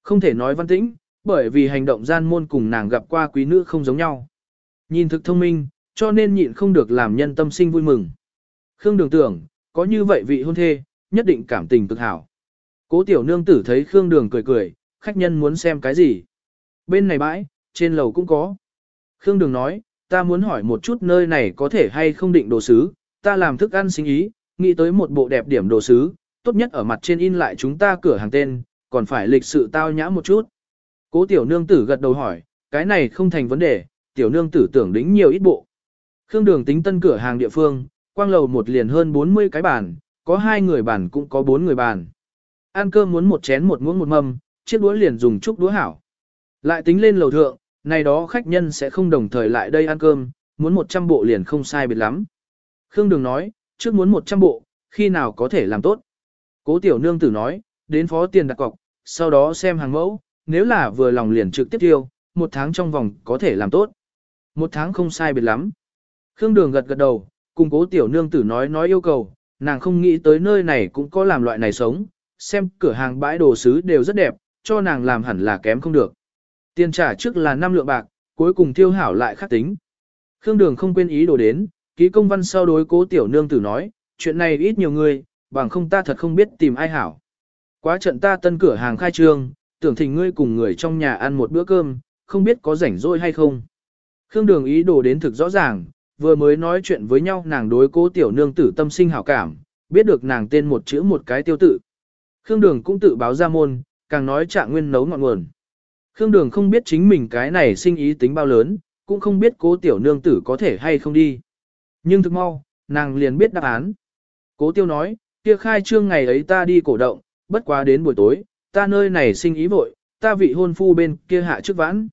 Không thể nói văn tĩnh, bởi vì hành động gian môn cùng nàng gặp qua quý nữ không giống nhau. Nhìn thực thông minh, cho nên nhịn không được làm nhân tâm sinh vui mừng. Khương Đường tưởng, có như vậy vị hôn thê, nhất định cảm tình cực hảo. Cố tiểu nương tử thấy Khương Đường cười cười, khách nhân muốn xem cái gì. Bên này bãi, trên lầu cũng có. Khương Đường nói, ta muốn hỏi một chút nơi này có thể hay không định đồ sứ, ta làm thức ăn sinh ý, nghĩ tới một bộ đẹp điểm đồ sứ, tốt nhất ở mặt trên in lại chúng ta cửa hàng tên, còn phải lịch sự tao nhã một chút. Cố tiểu nương tử gật đầu hỏi, cái này không thành vấn đề, tiểu nương tử tưởng đính nhiều ít bộ. Khương đường tính tân cửa hàng địa phương, quang lầu một liền hơn 40 cái bàn, có hai người bàn cũng có bốn người bàn. Ăn cơm muốn một chén một muỗng một mâm, chiếc đũa liền dùng chút đũa hảo. Lại tính lên lầu thượng, này đó khách nhân sẽ không đồng thời lại đây ăn cơm, muốn 100 bộ liền không sai biệt lắm. Khương Đường nói, trước muốn 100 bộ, khi nào có thể làm tốt. Cố tiểu nương tử nói, đến phó tiền đặt cọc, sau đó xem hàng mẫu, nếu là vừa lòng liền trực tiếp tiêu, một tháng trong vòng có thể làm tốt. Một tháng không sai biệt lắm. Khương Đường gật gật đầu, cùng cố tiểu nương tử nói nói yêu cầu, nàng không nghĩ tới nơi này cũng có làm loại này sống, xem cửa hàng bãi đồ sứ đều rất đẹp, cho nàng làm hẳn là kém không được. Tiền trả trước là 5 lượng bạc, cuối cùng tiêu hảo lại khắc tính. Khương Đường không quên ý đồ đến, ký công văn sau đối cố tiểu nương tử nói, chuyện này ít nhiều người, bằng không ta thật không biết tìm ai hảo. Quá trận ta tân cửa hàng khai trương, tưởng thỉnh ngươi cùng người trong nhà ăn một bữa cơm, không biết có rảnh rỗi hay không. Khương Đường ý đồ đến thực rõ ràng, vừa mới nói chuyện với nhau nàng đối cố tiểu nương tử tâm sinh hảo cảm, biết được nàng tên một chữ một cái tiêu tự. Khương Đường cũng tự báo ra môn, càng nói trạng nguyên nấu ngọn nguồn. Khương Đường không biết chính mình cái này sinh ý tính bao lớn, cũng không biết cố tiểu nương tử có thể hay không đi. Nhưng thực mau, nàng liền biết đáp án. Cố tiêu nói, kia khai trương ngày ấy ta đi cổ động, bất quá đến buổi tối, ta nơi này sinh ý vội, ta vị hôn phu bên kia hạ trước vãn.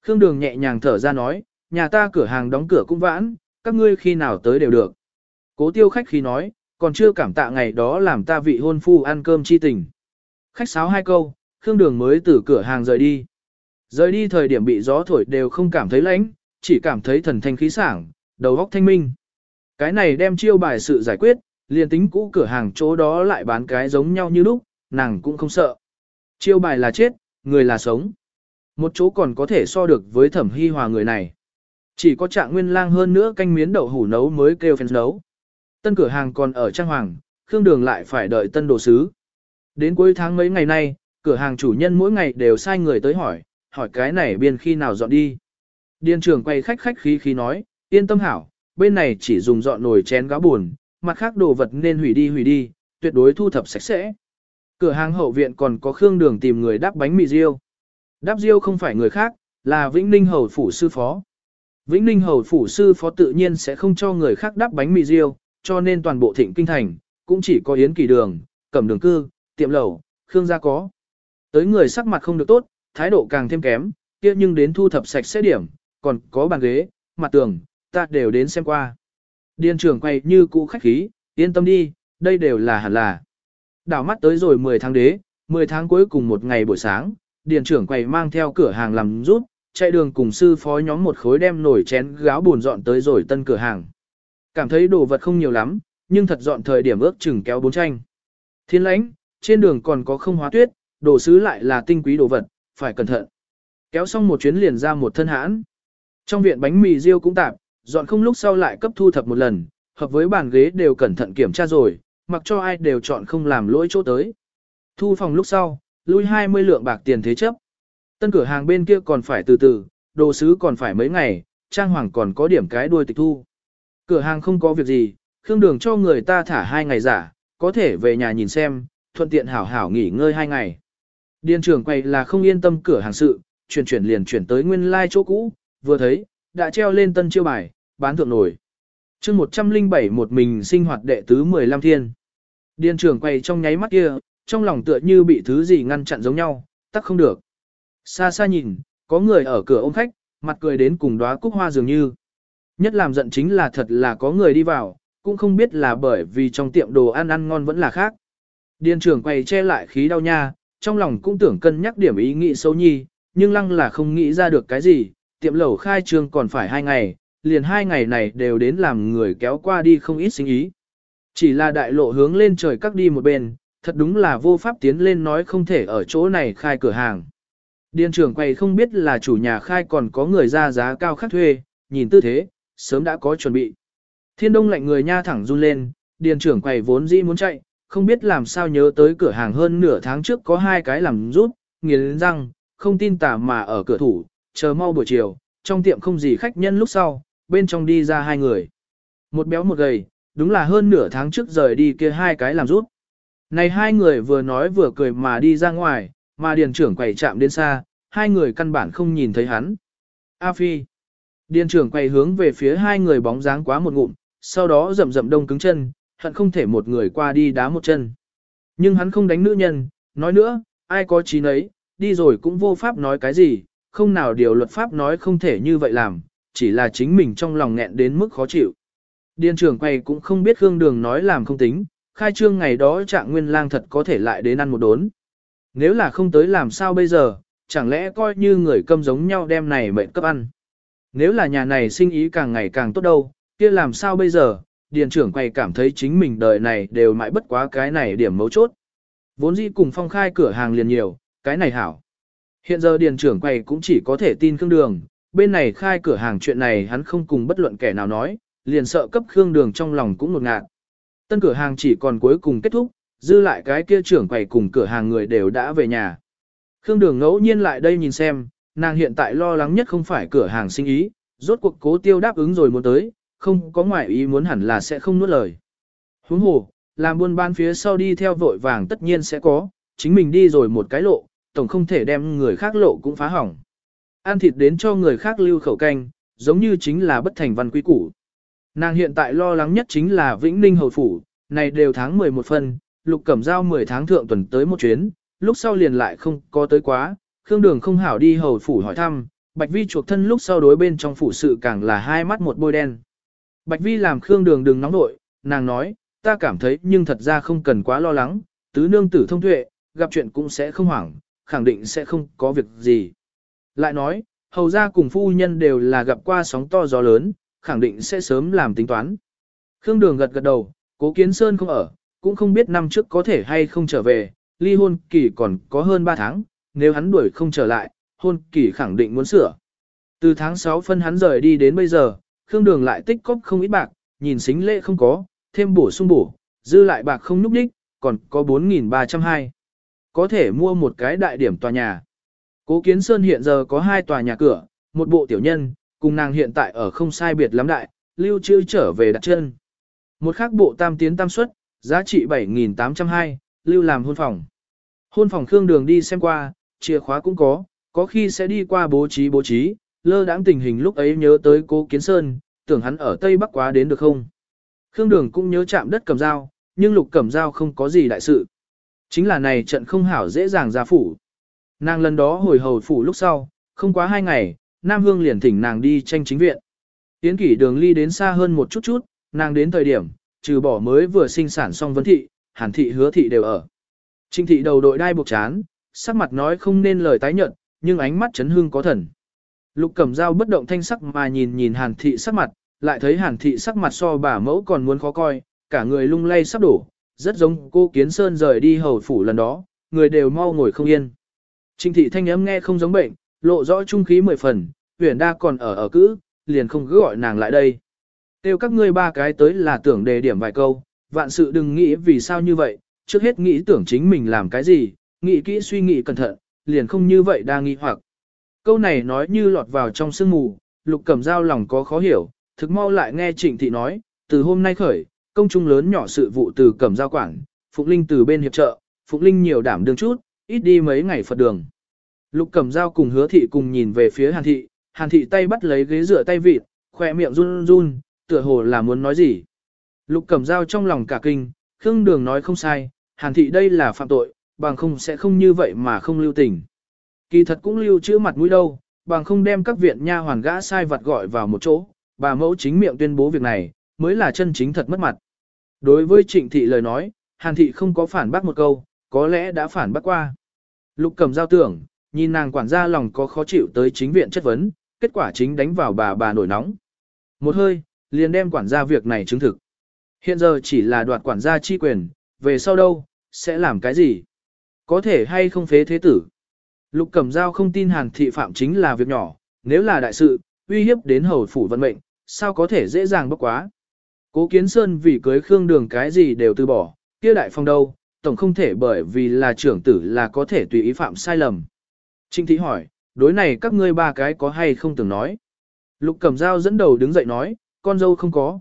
Khương Đường nhẹ nhàng thở ra nói, nhà ta cửa hàng đóng cửa cũng vãn, các ngươi khi nào tới đều được. Cố tiêu khách khi nói, còn chưa cảm tạ ngày đó làm ta vị hôn phu ăn cơm chi tình. Khách sáo hai câu, Khương Đường mới từ cửa hàng rời đi. Rời đi thời điểm bị gió thổi đều không cảm thấy lạnh, chỉ cảm thấy thần thanh khí sảng, đầu óc thanh minh. Cái này đem chiêu bài sự giải quyết, liền tính cũ cửa hàng chỗ đó lại bán cái giống nhau như lúc, nàng cũng không sợ. Chiêu bài là chết, người là sống. Một chỗ còn có thể so được với thẩm hy hòa người này. Chỉ có trạng nguyên lang hơn nữa canh miến đậu hủ nấu mới kêu phèn nấu. Tân cửa hàng còn ở trang hoàng, khương đường lại phải đợi tân đồ sứ. Đến cuối tháng mấy ngày nay, cửa hàng chủ nhân mỗi ngày đều sai người tới hỏi, hỏi cái này biên khi nào dọn đi. Điền trưởng quay khách khách khí khí nói, yên tâm hảo, bên này chỉ dùng dọn nồi chén gáo buồn, mặt khác đồ vật nên hủy đi hủy đi, tuyệt đối thu thập sạch sẽ. Cửa hàng hậu viện còn có khương đường tìm người đáp bánh mì riêu. Đáp riêu không phải người khác, là Vĩnh Ninh Hầu Phủ Sư Phó. Vĩnh Ninh Hầu Phủ Sư Phó tự nhiên sẽ không cho người khác đáp bánh mì riêu, cho nên toàn bộ thịnh kinh thành, cũng chỉ có Yến Kỳ Đường, Cẩm Đường Cư, Tiệm Lầu, Khương gia có. Tới người sắc mặt không được tốt, thái độ càng thêm kém, kia nhưng đến thu thập sạch sẽ điểm, còn có bàn ghế, mặt tường, ta đều đến xem qua. Điền trưởng quay như cũ khách khí, yên tâm đi, đây đều là hẳn là. Đảo mắt tới rồi 10 tháng đế, 10 tháng cuối cùng một ngày buổi sáng, điền trưởng quầy mang theo cửa hàng làm rút, chạy đường cùng sư phó nhóm một khối đem nổi chén gáo buồn dọn tới rồi tân cửa hàng. Cảm thấy đồ vật không nhiều lắm, nhưng thật dọn thời điểm ước chừng kéo bốn tranh. Thiên lãnh, trên đường còn có không hóa tuyết, đồ sứ lại là tinh quý đồ vật, phải cẩn thận. Kéo xong một chuyến liền ra một thân hãn. Trong viện bánh mì riêu cũng tạp, dọn không lúc sau lại cấp thu thập một lần, hợp với bàn ghế đều cẩn thận kiểm tra rồi, mặc cho ai đều chọn không làm lỗi chỗ tới. Thu phòng lúc sau, lui 20 lượng bạc tiền thế chấp. Tân cửa hàng bên kia còn phải từ từ, đồ sứ còn phải mấy ngày, trang hoàng còn có điểm cái đuôi tịch thu. Cửa hàng không có việc gì, khương đường cho người ta thả hai ngày giả, có thể về nhà nhìn xem, thuận tiện hảo hảo nghỉ ngơi hai ngày. Điền trưởng quầy là không yên tâm cửa hàng sự, chuyển chuyển liền chuyển tới nguyên lai like chỗ cũ, vừa thấy, đã treo lên tân chiêu bài, bán thượng nổi. chương 107 một mình sinh hoạt đệ tứ 15 thiên. Điền trưởng quay trong nháy mắt kia, trong lòng tựa như bị thứ gì ngăn chặn giống nhau, tắc không được. Xa xa nhìn, có người ở cửa ôm khách, mặt cười đến cùng đóa cúc hoa dường như. Nhất làm giận chính là thật là có người đi vào, cũng không biết là bởi vì trong tiệm đồ ăn ăn ngon vẫn là khác. Điền trưởng quay che lại khí đau nha, trong lòng cũng tưởng cân nhắc điểm ý nghĩ xấu nhi, nhưng lăng là không nghĩ ra được cái gì, tiệm lẩu khai trương còn phải hai ngày, liền hai ngày này đều đến làm người kéo qua đi không ít sinh ý. Chỉ là đại lộ hướng lên trời cắt đi một bên, thật đúng là vô pháp tiến lên nói không thể ở chỗ này khai cửa hàng. Điền trưởng quay không biết là chủ nhà khai còn có người ra giá cao khắc thuê, nhìn tư thế, sớm đã có chuẩn bị. Thiên đông lạnh người nha thẳng run lên, điền trưởng quầy vốn dĩ muốn chạy, không biết làm sao nhớ tới cửa hàng hơn nửa tháng trước có hai cái làm rút, nghiến răng, không tin tà mà ở cửa thủ, chờ mau buổi chiều, trong tiệm không gì khách nhân lúc sau, bên trong đi ra hai người. Một béo một gầy, đúng là hơn nửa tháng trước rời đi kia hai cái làm rút. Này hai người vừa nói vừa cười mà đi ra ngoài, mà điền trưởng quầy chạm đến xa, hai người căn bản không nhìn thấy hắn. A Phi. Điền trưởng quầy hướng về phía hai người bóng dáng quá một ngụm, sau đó rậm rậm đông cứng chân, hận không thể một người qua đi đá một chân. Nhưng hắn không đánh nữ nhân, nói nữa, ai có trí nấy, đi rồi cũng vô pháp nói cái gì, không nào điều luật pháp nói không thể như vậy làm, chỉ là chính mình trong lòng nghẹn đến mức khó chịu. Điền trưởng quay cũng không biết Khương Đường nói làm không tính, khai trương ngày đó trạng nguyên lang thật có thể lại đến ăn một đốn. Nếu là không tới làm sao bây giờ, chẳng lẽ coi như người câm giống nhau đem này mệnh cấp ăn. Nếu là nhà này sinh ý càng ngày càng tốt đâu, kia làm sao bây giờ, điền trưởng quay cảm thấy chính mình đời này đều mãi bất quá cái này điểm mấu chốt. Vốn dĩ cùng phong khai cửa hàng liền nhiều, cái này hảo. Hiện giờ điền trưởng quay cũng chỉ có thể tin Khương Đường, bên này khai cửa hàng chuyện này hắn không cùng bất luận kẻ nào nói, liền sợ cấp Khương Đường trong lòng cũng ngột ngạt. Tân cửa hàng chỉ còn cuối cùng kết thúc, dư lại cái kia trưởng quầy cùng cửa hàng người đều đã về nhà. Khương Đường ngẫu nhiên lại đây nhìn xem, nàng hiện tại lo lắng nhất không phải cửa hàng sinh ý, rốt cuộc cố tiêu đáp ứng rồi muốn tới, không có ngoại ý muốn hẳn là sẽ không nuốt lời. Huống hồ, làm buôn bán phía sau đi theo vội vàng tất nhiên sẽ có, chính mình đi rồi một cái lộ, tổng không thể đem người khác lộ cũng phá hỏng. Ăn thịt đến cho người khác lưu khẩu canh, giống như chính là bất thành văn quý củ. Nàng hiện tại lo lắng nhất chính là Vĩnh Ninh Hầu Phủ, này đều tháng 11 phân, Lục Cẩm Giao 10 tháng thượng tuần tới một chuyến, lúc sau liền lại không có tới quá, Khương Đường không hảo đi Hầu Phủ hỏi thăm, Bạch Vi chuộc thân lúc sau đối bên trong phủ sự càng là hai mắt một bôi đen. Bạch Vi làm Khương Đường đừng nóng nội, nàng nói, ta cảm thấy nhưng thật ra không cần quá lo lắng, tứ nương tử thông tuệ, gặp chuyện cũng sẽ không hoảng, khẳng định sẽ không có việc gì. Lại nói, hầu ra cùng phu nhân đều là gặp qua sóng to gió lớn, khẳng định sẽ sớm làm tính toán. Khương Đường gật gật đầu, cố kiến sơn không ở, cũng không biết năm trước có thể hay không trở về, ly hôn kỳ còn có hơn 3 tháng, nếu hắn đuổi không trở lại, hôn kỳ khẳng định muốn sửa. Từ tháng 6 phân hắn rời đi đến bây giờ, Khương Đường lại tích cóp không ít bạc, nhìn xính lễ không có, thêm bổ sung bổ, dư lại bạc không núp đích, còn có 4.302. Có thể mua một cái đại điểm tòa nhà. Cố Kiến Sơn hiện giờ có hai tòa nhà cửa, một bộ tiểu nhân, cùng nàng hiện tại ở không sai biệt lắm đại, lưu trữ trở về đặt chân. Một khác bộ tam tiến tam xuất, giá trị 7.802, lưu làm hôn phòng. Hôn phòng Khương Đường đi xem qua, chìa khóa cũng có, có khi sẽ đi qua bố trí bố trí, lơ đãng tình hình lúc ấy nhớ tới cố Kiến Sơn, tưởng hắn ở Tây Bắc quá đến được không. Khương Đường cũng nhớ chạm đất cầm dao, nhưng lục cầm dao không có gì đại sự. Chính là này trận không hảo dễ dàng ra phủ. Nàng lần đó hồi hầu phủ lúc sau, không quá hai ngày, Nam Hương liền thỉnh nàng đi tranh chính viện. Tiến kỷ đường ly đến xa hơn một chút chút, nàng đến thời điểm, trừ bỏ mới vừa sinh sản xong vấn thị, hàn thị hứa thị đều ở. Trinh thị đầu đội đai buộc chán, sắc mặt nói không nên lời tái nhận, nhưng ánh mắt chấn hương có thần. Lục cẩm dao bất động thanh sắc mà nhìn nhìn hàn thị sắc mặt, lại thấy hàn thị sắc mặt so bà mẫu còn muốn khó coi, cả người lung lay sắp đổ, rất giống cô Kiến Sơn rời đi hầu phủ lần đó, người đều mau ngồi không yên. Trình thị thanh âm nghe không giống bệnh, lộ rõ trung khí mười phần, huyền đa còn ở ở cữ, liền không cứ gọi nàng lại đây. Tiêu các ngươi ba cái tới là tưởng đề điểm vài câu, vạn sự đừng nghĩ vì sao như vậy, trước hết nghĩ tưởng chính mình làm cái gì, nghĩ kỹ suy nghĩ cẩn thận, liền không như vậy đa nghi hoặc. Câu này nói như lọt vào trong sương mù, lục cẩm dao lòng có khó hiểu, thực mau lại nghe trịnh thị nói, từ hôm nay khởi, công trung lớn nhỏ sự vụ từ cẩm giao quản, Phụng Linh từ bên hiệp trợ, Phụng Linh nhiều đảm đương chút, ít đi mấy ngày Phật đường. Lục cẩm dao cùng hứa thị cùng nhìn về phía hàn thị, hàn thị tay bắt lấy ghế rửa tay vịt, khỏe miệng run run, tựa hồ là muốn nói gì. Lục cẩm dao trong lòng cả kinh, Khương Đường nói không sai, hàn thị đây là phạm tội, bằng không sẽ không như vậy mà không lưu tình. Kỳ thật cũng lưu trữ mặt mũi đâu, bằng không đem các viện nha hoàn gã sai vặt gọi vào một chỗ, bà mẫu chính miệng tuyên bố việc này, mới là chân chính thật mất mặt. Đối với trịnh thị lời nói, hàn thị không có phản bác một câu, có lẽ đã phản bác qua. Lục cầm giao tưởng, nhìn nàng quản gia lòng có khó chịu tới chính viện chất vấn, kết quả chính đánh vào bà bà nổi nóng. Một hơi, liền đem quản gia việc này chứng thực. Hiện giờ chỉ là đoạt quản gia chi quyền, về sau đâu, sẽ làm cái gì? Có thể hay không phế thế tử? Lục Cẩm Giao không tin Hàn thị phạm chính là việc nhỏ, nếu là đại sự, uy hiếp đến hầu phủ vận mệnh, sao có thể dễ dàng bốc quá. Cố Kiến Sơn vì cưới Khương Đường cái gì đều từ bỏ, kia đại phong đâu, tổng không thể bởi vì là trưởng tử là có thể tùy ý phạm sai lầm. Trinh Thị hỏi, đối này các ngươi ba cái có hay không từng nói. Lục Cẩm Giao dẫn đầu đứng dậy nói, con dâu không có.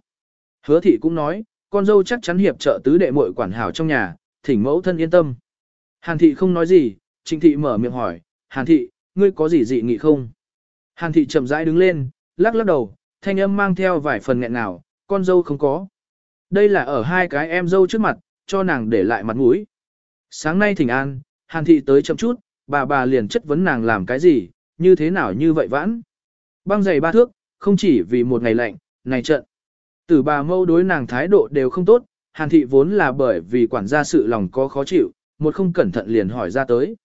Hứa Thị cũng nói, con dâu chắc chắn hiệp trợ tứ đệ muội quản hảo trong nhà, thỉnh mẫu thân yên tâm. Hàn Thị không nói gì, Trịnh Thị mở miệng hỏi, Hàn Thị, ngươi có gì dị nghị không? Hàn Thị chậm rãi đứng lên, lắc lắc đầu, thanh âm mang theo vài phần nghẹn ngào, con dâu không có. Đây là ở hai cái em dâu trước mặt, cho nàng để lại mặt mũi. Sáng nay thỉnh an, Hàn Thị tới chậm chút, bà bà liền chất vấn nàng làm cái gì, như thế nào như vậy vãn. Băng giày ba thước, không chỉ vì một ngày lạnh, này trận. Từ bà mâu đối nàng thái độ đều không tốt, Hàn Thị vốn là bởi vì quản gia sự lòng có khó chịu, một không cẩn thận liền hỏi ra tới.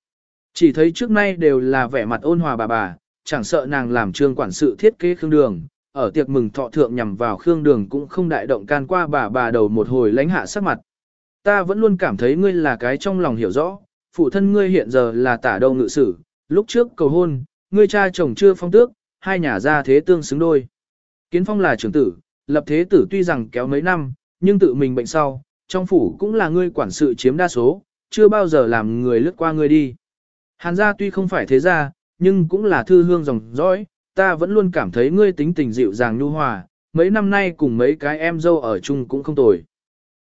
Chỉ thấy trước nay đều là vẻ mặt ôn hòa bà bà, chẳng sợ nàng làm trương quản sự thiết kế khương đường, ở tiệc mừng thọ thượng nhằm vào khương đường cũng không đại động can qua bà bà đầu một hồi lãnh hạ sắc mặt. Ta vẫn luôn cảm thấy ngươi là cái trong lòng hiểu rõ, phụ thân ngươi hiện giờ là tả đầu ngự sử, lúc trước cầu hôn, ngươi cha chồng chưa phong tước, hai nhà gia thế tương xứng đôi. Kiến phong là trưởng tử, lập thế tử tuy rằng kéo mấy năm, nhưng tự mình bệnh sau, trong phủ cũng là ngươi quản sự chiếm đa số, chưa bao giờ làm người lướt qua ngươi đi. Hàn gia tuy không phải thế gia, nhưng cũng là thư hương dòng dõi, ta vẫn luôn cảm thấy ngươi tính tình dịu dàng nhu hòa, mấy năm nay cùng mấy cái em dâu ở chung cũng không tồi.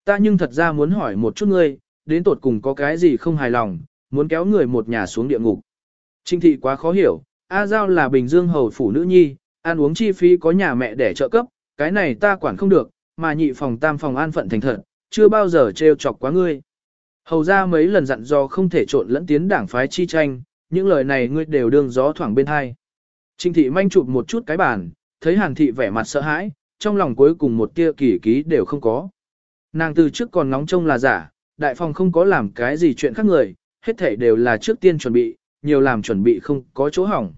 Ta nhưng thật ra muốn hỏi một chút ngươi, đến tột cùng có cái gì không hài lòng, muốn kéo người một nhà xuống địa ngục. Trinh thị quá khó hiểu, A Giao là Bình Dương hầu phủ nữ nhi, ăn uống chi phí có nhà mẹ để trợ cấp, cái này ta quản không được, mà nhị phòng tam phòng an phận thành thật, chưa bao giờ trêu chọc quá ngươi. Hầu ra mấy lần dặn do không thể trộn lẫn tiến đảng phái chi tranh, những lời này ngươi đều đương gió thoảng bên hai. Trình thị manh chụp một chút cái bàn, thấy hàn thị vẻ mặt sợ hãi, trong lòng cuối cùng một tia kỳ ký đều không có. Nàng từ trước còn nóng trông là giả, đại phòng không có làm cái gì chuyện khác người, hết thảy đều là trước tiên chuẩn bị, nhiều làm chuẩn bị không có chỗ hỏng.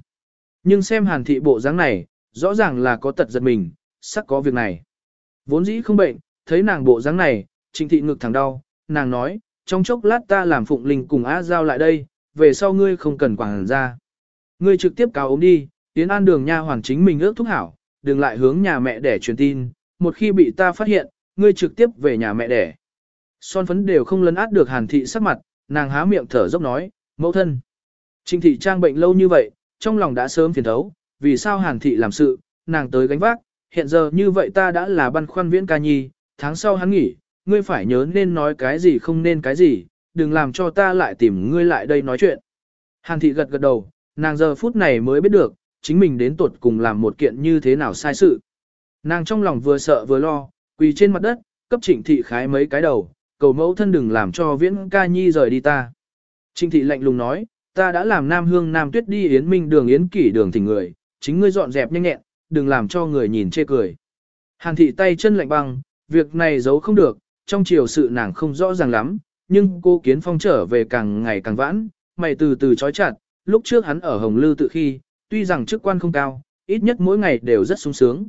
Nhưng xem hàn thị bộ dáng này, rõ ràng là có tật giật mình, sắc có việc này. Vốn dĩ không bệnh, thấy nàng bộ dáng này, Trình thị ngực thẳng đau, nàng nói, trong chốc lát ta làm phụng linh cùng á giao lại đây, về sau ngươi không cần quảng ra. Ngươi trực tiếp cáo ốm đi, tiến an đường nha hoàn chính mình ước thúc hảo, đừng lại hướng nhà mẹ để truyền tin, một khi bị ta phát hiện, ngươi trực tiếp về nhà mẹ đẻ. Son phấn đều không lấn át được hàn thị sắc mặt, nàng há miệng thở dốc nói, mẫu thân. Trinh thị trang bệnh lâu như vậy, trong lòng đã sớm phiền thấu, vì sao hàn thị làm sự, nàng tới gánh vác, hiện giờ như vậy ta đã là băn khoăn viễn ca nhi, tháng sau hắn nghỉ, ngươi phải nhớ nên nói cái gì không nên cái gì, đừng làm cho ta lại tìm ngươi lại đây nói chuyện. Hàn thị gật gật đầu, nàng giờ phút này mới biết được, chính mình đến tuột cùng làm một kiện như thế nào sai sự. Nàng trong lòng vừa sợ vừa lo, quỳ trên mặt đất, cấp trịnh thị khái mấy cái đầu, cầu mẫu thân đừng làm cho viễn ca nhi rời đi ta. Trịnh thị lạnh lùng nói, ta đã làm nam hương nam tuyết đi yến minh đường yến kỷ đường thỉnh người, chính ngươi dọn dẹp nhanh nhẹn, đừng làm cho người nhìn chê cười. Hàn thị tay chân lạnh băng, việc này giấu không được, trong chiều sự nàng không rõ ràng lắm, nhưng cô Kiến Phong trở về càng ngày càng vãn, mày từ từ chói chặt, lúc trước hắn ở Hồng Lư tự khi, tuy rằng chức quan không cao, ít nhất mỗi ngày đều rất sung sướng.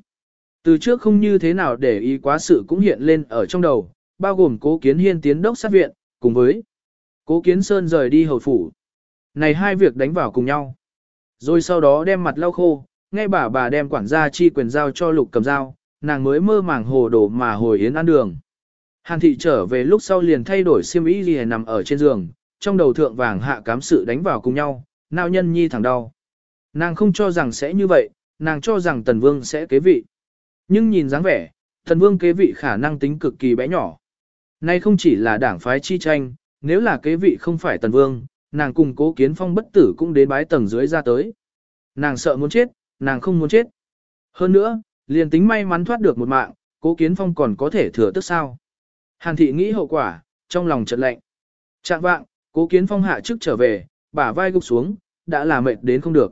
Từ trước không như thế nào để ý quá sự cũng hiện lên ở trong đầu, bao gồm cố kiến hiên tiến đốc sát viện, cùng với cố kiến sơn rời đi hầu phủ. Này hai việc đánh vào cùng nhau. Rồi sau đó đem mặt lau khô, nghe bà bà đem quản gia chi quyền giao cho lục cầm dao, nàng mới mơ màng hồ đồ mà hồi yến ăn đường. Hàn thị trở về lúc sau liền thay đổi xiêm y gì nằm ở trên giường, trong đầu thượng vàng hạ cám sự đánh vào cùng nhau, nào nhân nhi thẳng đau. Nàng không cho rằng sẽ như vậy, nàng cho rằng tần vương sẽ kế vị. Nhưng nhìn dáng vẻ, tần vương kế vị khả năng tính cực kỳ bé nhỏ. Nay không chỉ là đảng phái chi tranh, nếu là kế vị không phải tần vương, nàng cùng cố kiến phong bất tử cũng đến bái tầng dưới ra tới. Nàng sợ muốn chết, nàng không muốn chết. Hơn nữa, liền tính may mắn thoát được một mạng, cố kiến phong còn có thể thừa tức sao. Hàn thị nghĩ hậu quả, trong lòng chợt lạnh. Trạng vạng, cố kiến phong hạ trước trở về, bả vai gục xuống, đã là mệt đến không được.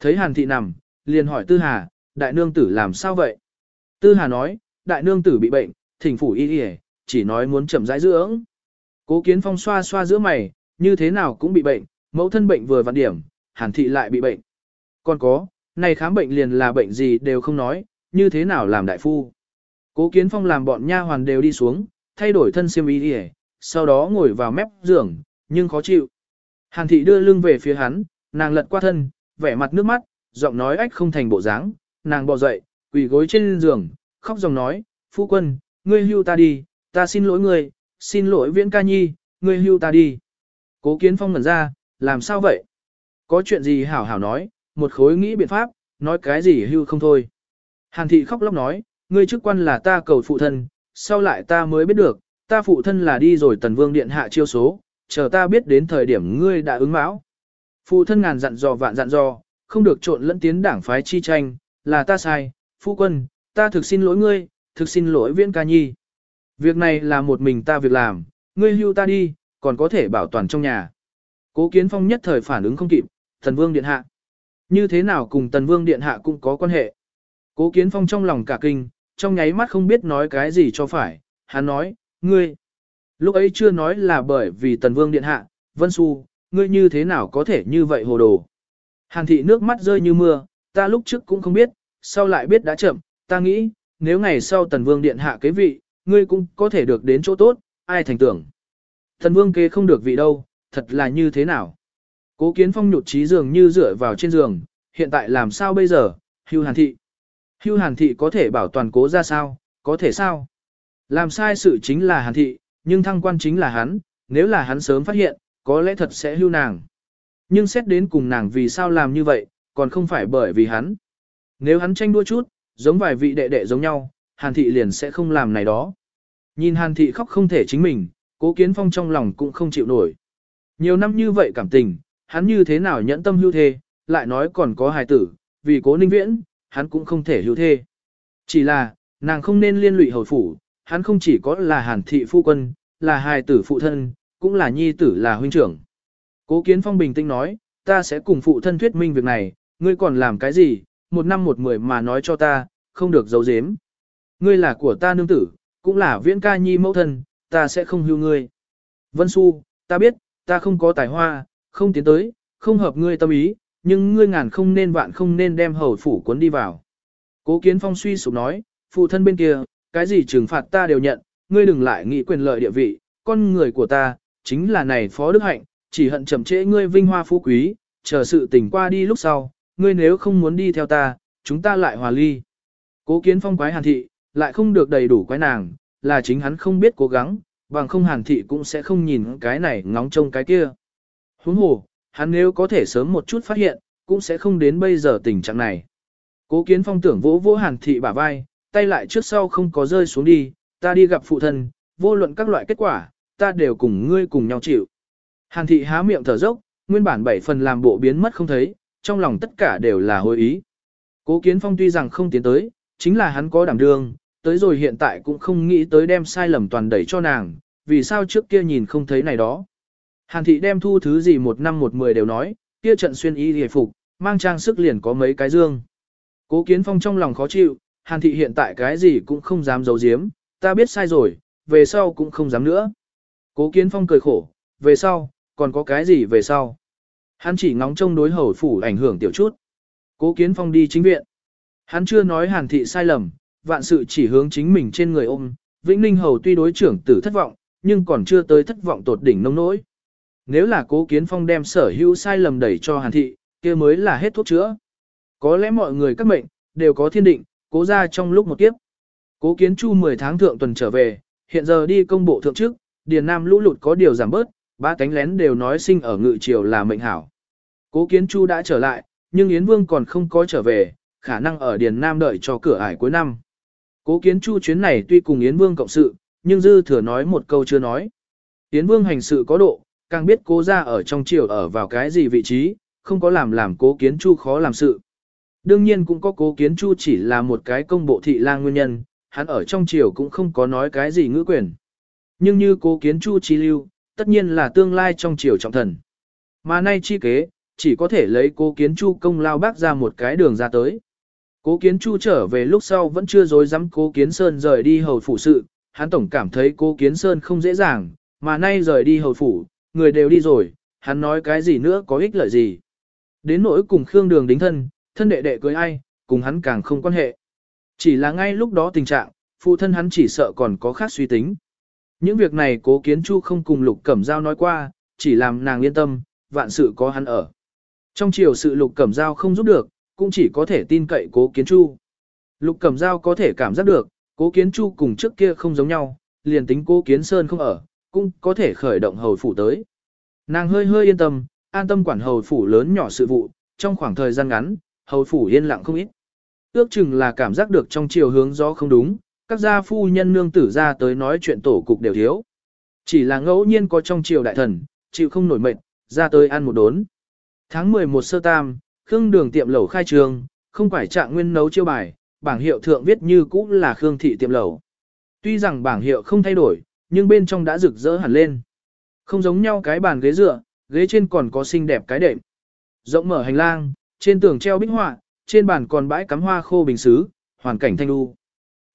Thấy hàn thị nằm, liền hỏi tư hà, đại nương tử làm sao vậy? Tư hà nói, đại nương tử bị bệnh, thỉnh phủ y y chỉ nói muốn chậm rãi dưỡng. Cố kiến phong xoa xoa giữa mày, như thế nào cũng bị bệnh, mẫu thân bệnh vừa vặn điểm, hàn thị lại bị bệnh. Còn có, này khám bệnh liền là bệnh gì đều không nói, như thế nào làm đại phu. Cố kiến phong làm bọn nha hoàn đều đi xuống, thay đổi thân xiêm y đi sau đó ngồi vào mép giường, nhưng khó chịu. Hàn thị đưa lưng về phía hắn, nàng lật qua thân, vẻ mặt nước mắt, giọng nói ách không thành bộ dáng, nàng bò dậy, quỳ gối trên giường, khóc dòng nói, phu quân, ngươi hưu ta đi, ta xin lỗi ngươi, xin lỗi viễn ca nhi, ngươi hưu ta đi. Cố kiến phong ngẩn ra, làm sao vậy? Có chuyện gì hảo hảo nói, một khối nghĩ biện pháp, nói cái gì hưu không thôi. Hàn thị khóc lóc nói, ngươi chức quan là ta cầu phụ thân, sau lại ta mới biết được, ta phụ thân là đi rồi tần vương điện hạ chiêu số, chờ ta biết đến thời điểm ngươi đã ứng mão. Phụ thân ngàn dặn dò vạn dặn dò, không được trộn lẫn tiến đảng phái chi tranh, là ta sai, phu quân, ta thực xin lỗi ngươi, thực xin lỗi viễn ca nhi. Việc này là một mình ta việc làm, ngươi hưu ta đi, còn có thể bảo toàn trong nhà. Cố kiến phong nhất thời phản ứng không kịp, thần vương điện hạ. Như thế nào cùng tần vương điện hạ cũng có quan hệ. Cố kiến phong trong lòng cả kinh, trong nháy mắt không biết nói cái gì cho phải, hắn nói, ngươi. Lúc ấy chưa nói là bởi vì tần vương điện hạ, vân su, ngươi như thế nào có thể như vậy hồ đồ. Hàn thị nước mắt rơi như mưa, ta lúc trước cũng không biết, sau lại biết đã chậm, ta nghĩ, nếu ngày sau tần vương điện hạ kế vị, ngươi cũng có thể được đến chỗ tốt, ai thành tưởng. Tần vương kế không được vị đâu, thật là như thế nào. Cố kiến phong nhụt trí dường như dựa vào trên giường, hiện tại làm sao bây giờ, hưu hàn thị. Hưu hàn thị có thể bảo toàn cố ra sao, có thể sao? Làm sai sự chính là hàn thị, nhưng thăng quan chính là hắn, nếu là hắn sớm phát hiện, có lẽ thật sẽ hưu nàng. Nhưng xét đến cùng nàng vì sao làm như vậy, còn không phải bởi vì hắn. Nếu hắn tranh đua chút, giống vài vị đệ đệ giống nhau, hàn thị liền sẽ không làm này đó. Nhìn hàn thị khóc không thể chính mình, cố kiến phong trong lòng cũng không chịu nổi. Nhiều năm như vậy cảm tình, hắn như thế nào nhẫn tâm hưu thê, lại nói còn có hài tử, vì cố ninh viễn, hắn cũng không thể hữu thê. Chỉ là, nàng không nên liên lụy hầu phủ, hắn không chỉ có là hàn thị phu quân, là hài tử phụ thân, cũng là nhi tử là huynh trưởng. Cố kiến phong bình tĩnh nói, ta sẽ cùng phụ thân thuyết minh việc này, ngươi còn làm cái gì, một năm một mười mà nói cho ta, không được giấu giếm. Ngươi là của ta nương tử, cũng là viễn ca nhi mẫu thân, ta sẽ không hưu ngươi. Vân Xu, ta biết, ta không có tài hoa, không tiến tới, không hợp ngươi tâm ý, nhưng ngươi ngàn không nên vạn không nên đem hầu phủ cuốn đi vào. Cố kiến phong suy sụp nói, phụ thân bên kia, cái gì trừng phạt ta đều nhận, ngươi đừng lại nghĩ quyền lợi địa vị, con người của ta, chính là này phó đức hạnh, chỉ hận chậm trễ ngươi vinh hoa phú quý, chờ sự tình qua đi lúc sau, ngươi nếu không muốn đi theo ta, chúng ta lại hòa ly. Cố kiến phong quái hàn thị, lại không được đầy đủ quái nàng, là chính hắn không biết cố gắng, bằng không hàn thị cũng sẽ không nhìn cái này ngóng trông cái kia. Huống hồ, hắn nếu có thể sớm một chút phát hiện, cũng sẽ không đến bây giờ tình trạng này. Cố kiến phong tưởng vỗ vỗ hàn thị bả vai, tay lại trước sau không có rơi xuống đi, ta đi gặp phụ thân, vô luận các loại kết quả, ta đều cùng ngươi cùng nhau chịu. Hàn thị há miệng thở dốc, nguyên bản bảy phần làm bộ biến mất không thấy, trong lòng tất cả đều là hồi ý. Cố kiến phong tuy rằng không tiến tới, chính là hắn có đảm đương, tới rồi hiện tại cũng không nghĩ tới đem sai lầm toàn đẩy cho nàng, vì sao trước kia nhìn không thấy này đó. Hàn thị đem thu thứ gì một năm một mười đều nói, kia trận xuyên y hề phục, mang trang sức liền có mấy cái dương. Cố kiến phong trong lòng khó chịu, hàn thị hiện tại cái gì cũng không dám giấu giếm, ta biết sai rồi, về sau cũng không dám nữa. Cố kiến phong cười khổ, về sau, còn có cái gì về sau. Hắn chỉ ngóng trông đối hầu phủ ảnh hưởng tiểu chút. Cố kiến phong đi chính viện. Hắn chưa nói hàn thị sai lầm, vạn sự chỉ hướng chính mình trên người ôm. Vĩnh Ninh hầu tuy đối trưởng tử thất vọng, nhưng còn chưa tới thất vọng tột đỉnh nông nỗi. Nếu là cố kiến phong đem sở hữu sai lầm đẩy cho hàn thị, kia mới là hết thuốc chữa. Có lẽ mọi người các mệnh, đều có thiên định, cố ra trong lúc một kiếp. Cố kiến chu 10 tháng thượng tuần trở về, hiện giờ đi công bộ thượng trước, Điền Nam lũ lụt có điều giảm bớt, ba cánh lén đều nói sinh ở ngự triều là mệnh hảo. Cố kiến chu đã trở lại, nhưng Yến Vương còn không có trở về, khả năng ở Điền Nam đợi cho cửa ải cuối năm. Cố kiến chu chuyến này tuy cùng Yến Vương cộng sự, nhưng dư thừa nói một câu chưa nói. Yến Vương hành sự có độ, càng biết cố ra ở trong triều ở vào cái gì vị trí, không có làm làm cố kiến chu khó làm sự. Đương nhiên cũng có cố kiến chu chỉ là một cái công bộ thị lang nguyên nhân, hắn ở trong triều cũng không có nói cái gì ngữ quyền. Nhưng như cố kiến chu chi lưu, tất nhiên là tương lai trong triều trọng thần. Mà nay chi kế, chỉ có thể lấy cố kiến chu công lao bác ra một cái đường ra tới. Cố kiến chu trở về lúc sau vẫn chưa dối dám cố kiến sơn rời đi hầu phủ sự, hắn tổng cảm thấy cố kiến sơn không dễ dàng, mà nay rời đi hầu phủ, người đều đi rồi, hắn nói cái gì nữa có ích lợi gì. Đến nỗi cùng Khương Đường đính thân, thân đệ đệ cưới ai, cùng hắn càng không quan hệ. Chỉ là ngay lúc đó tình trạng, phụ thân hắn chỉ sợ còn có khác suy tính. Những việc này cố kiến chu không cùng lục cẩm giao nói qua, chỉ làm nàng yên tâm, vạn sự có hắn ở. Trong chiều sự lục cẩm giao không giúp được, cũng chỉ có thể tin cậy cố kiến chu. Lục cẩm giao có thể cảm giác được, cố kiến chu cùng trước kia không giống nhau, liền tính cố kiến sơn không ở, cũng có thể khởi động hầu phủ tới. Nàng hơi hơi yên tâm, an tâm quản hầu phủ lớn nhỏ sự vụ, trong khoảng thời gian ngắn, hầu phủ yên lặng không ít. Ước chừng là cảm giác được trong chiều hướng gió không đúng, các gia phu nhân nương tử ra tới nói chuyện tổ cục đều thiếu. Chỉ là ngẫu nhiên có trong chiều đại thần, chịu không nổi mệnh ra tới ăn một đốn. Tháng 11 sơ tam, Khương Đường tiệm lẩu khai trường, không phải trạng nguyên nấu chiêu bài, bảng hiệu thượng viết như cũ là Khương thị tiệm lẩu. Tuy rằng bảng hiệu không thay đổi, nhưng bên trong đã rực rỡ hẳn lên. Không giống nhau cái bàn ghế dựa, ghế trên còn có xinh đẹp cái đệm. Rộng mở hành lang, trên tường treo bích họa, trên bàn còn bãi cắm hoa khô bình xứ, hoàn cảnh thanh lưu.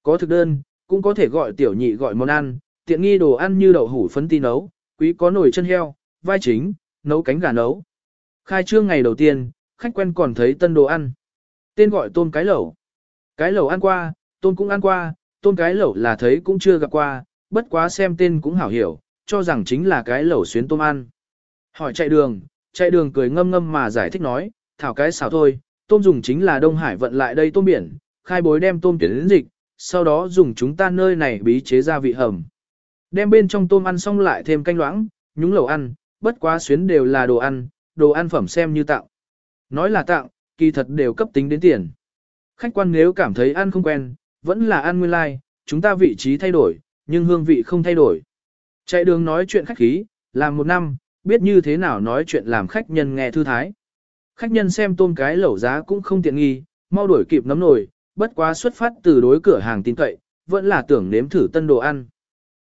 Có thực đơn, cũng có thể gọi tiểu nhị gọi món ăn, tiện nghi đồ ăn như đậu hủ phấn ti nấu, quý có nồi chân heo, vai chính, nấu cánh gà nấu. Khai trương ngày đầu tiên, khách quen còn thấy tân đồ ăn. Tên gọi tôm cái lẩu. Cái lẩu ăn qua, tôm cũng ăn qua, tôm cái lẩu là thấy cũng chưa gặp qua, bất quá xem tên cũng hảo hiểu, cho rằng chính là cái lẩu xuyến tôm ăn. Hỏi chạy đường, chạy đường cười ngâm ngâm mà giải thích nói, thảo cái xào thôi, tôm dùng chính là Đông Hải vận lại đây tôm biển, khai bối đem tôm tuyển đến dịch, sau đó dùng chúng ta nơi này bí chế ra vị hầm. Đem bên trong tôm ăn xong lại thêm canh loãng, nhúng lẩu ăn, bất quá xuyến đều là đồ ăn, đồ ăn phẩm xem như tặng. Nói là tặng, kỳ thật đều cấp tính đến tiền. Khách quan nếu cảm thấy ăn không quen, vẫn là ăn nguyên lai, like, chúng ta vị trí thay đổi, nhưng hương vị không thay đổi. Chạy đường nói chuyện khách khí, làm một năm, biết như thế nào nói chuyện làm khách nhân nghe thư thái. Khách nhân xem tôm cái lẩu giá cũng không tiện nghi, mau đuổi kịp nắm nồi, bất quá xuất phát từ đối cửa hàng tin cậy, vẫn là tưởng nếm thử tân đồ ăn.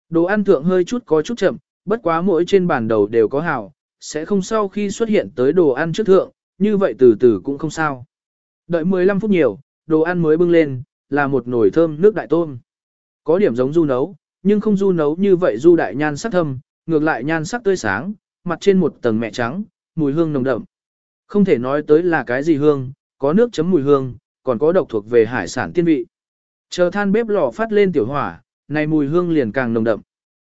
Đồ ăn thượng hơi chút có chút chậm, bất quá mỗi trên bàn đầu đều có hào, sẽ không sau khi xuất hiện tới đồ ăn trước thượng, như vậy từ từ cũng không sao. Đợi 15 phút nhiều, đồ ăn mới bưng lên, là một nồi thơm nước đại tôm. Có điểm giống du nấu, nhưng không du nấu như vậy du đại nhan sắc thâm, ngược lại nhan sắc tươi sáng, mặt trên một tầng mẹ trắng, mùi hương nồng đậm. Không thể nói tới là cái gì hương, có nước chấm mùi hương, còn có độc thuộc về hải sản tiên vị. Chờ than bếp lò phát lên tiểu hỏa, này mùi hương liền càng nồng đậm.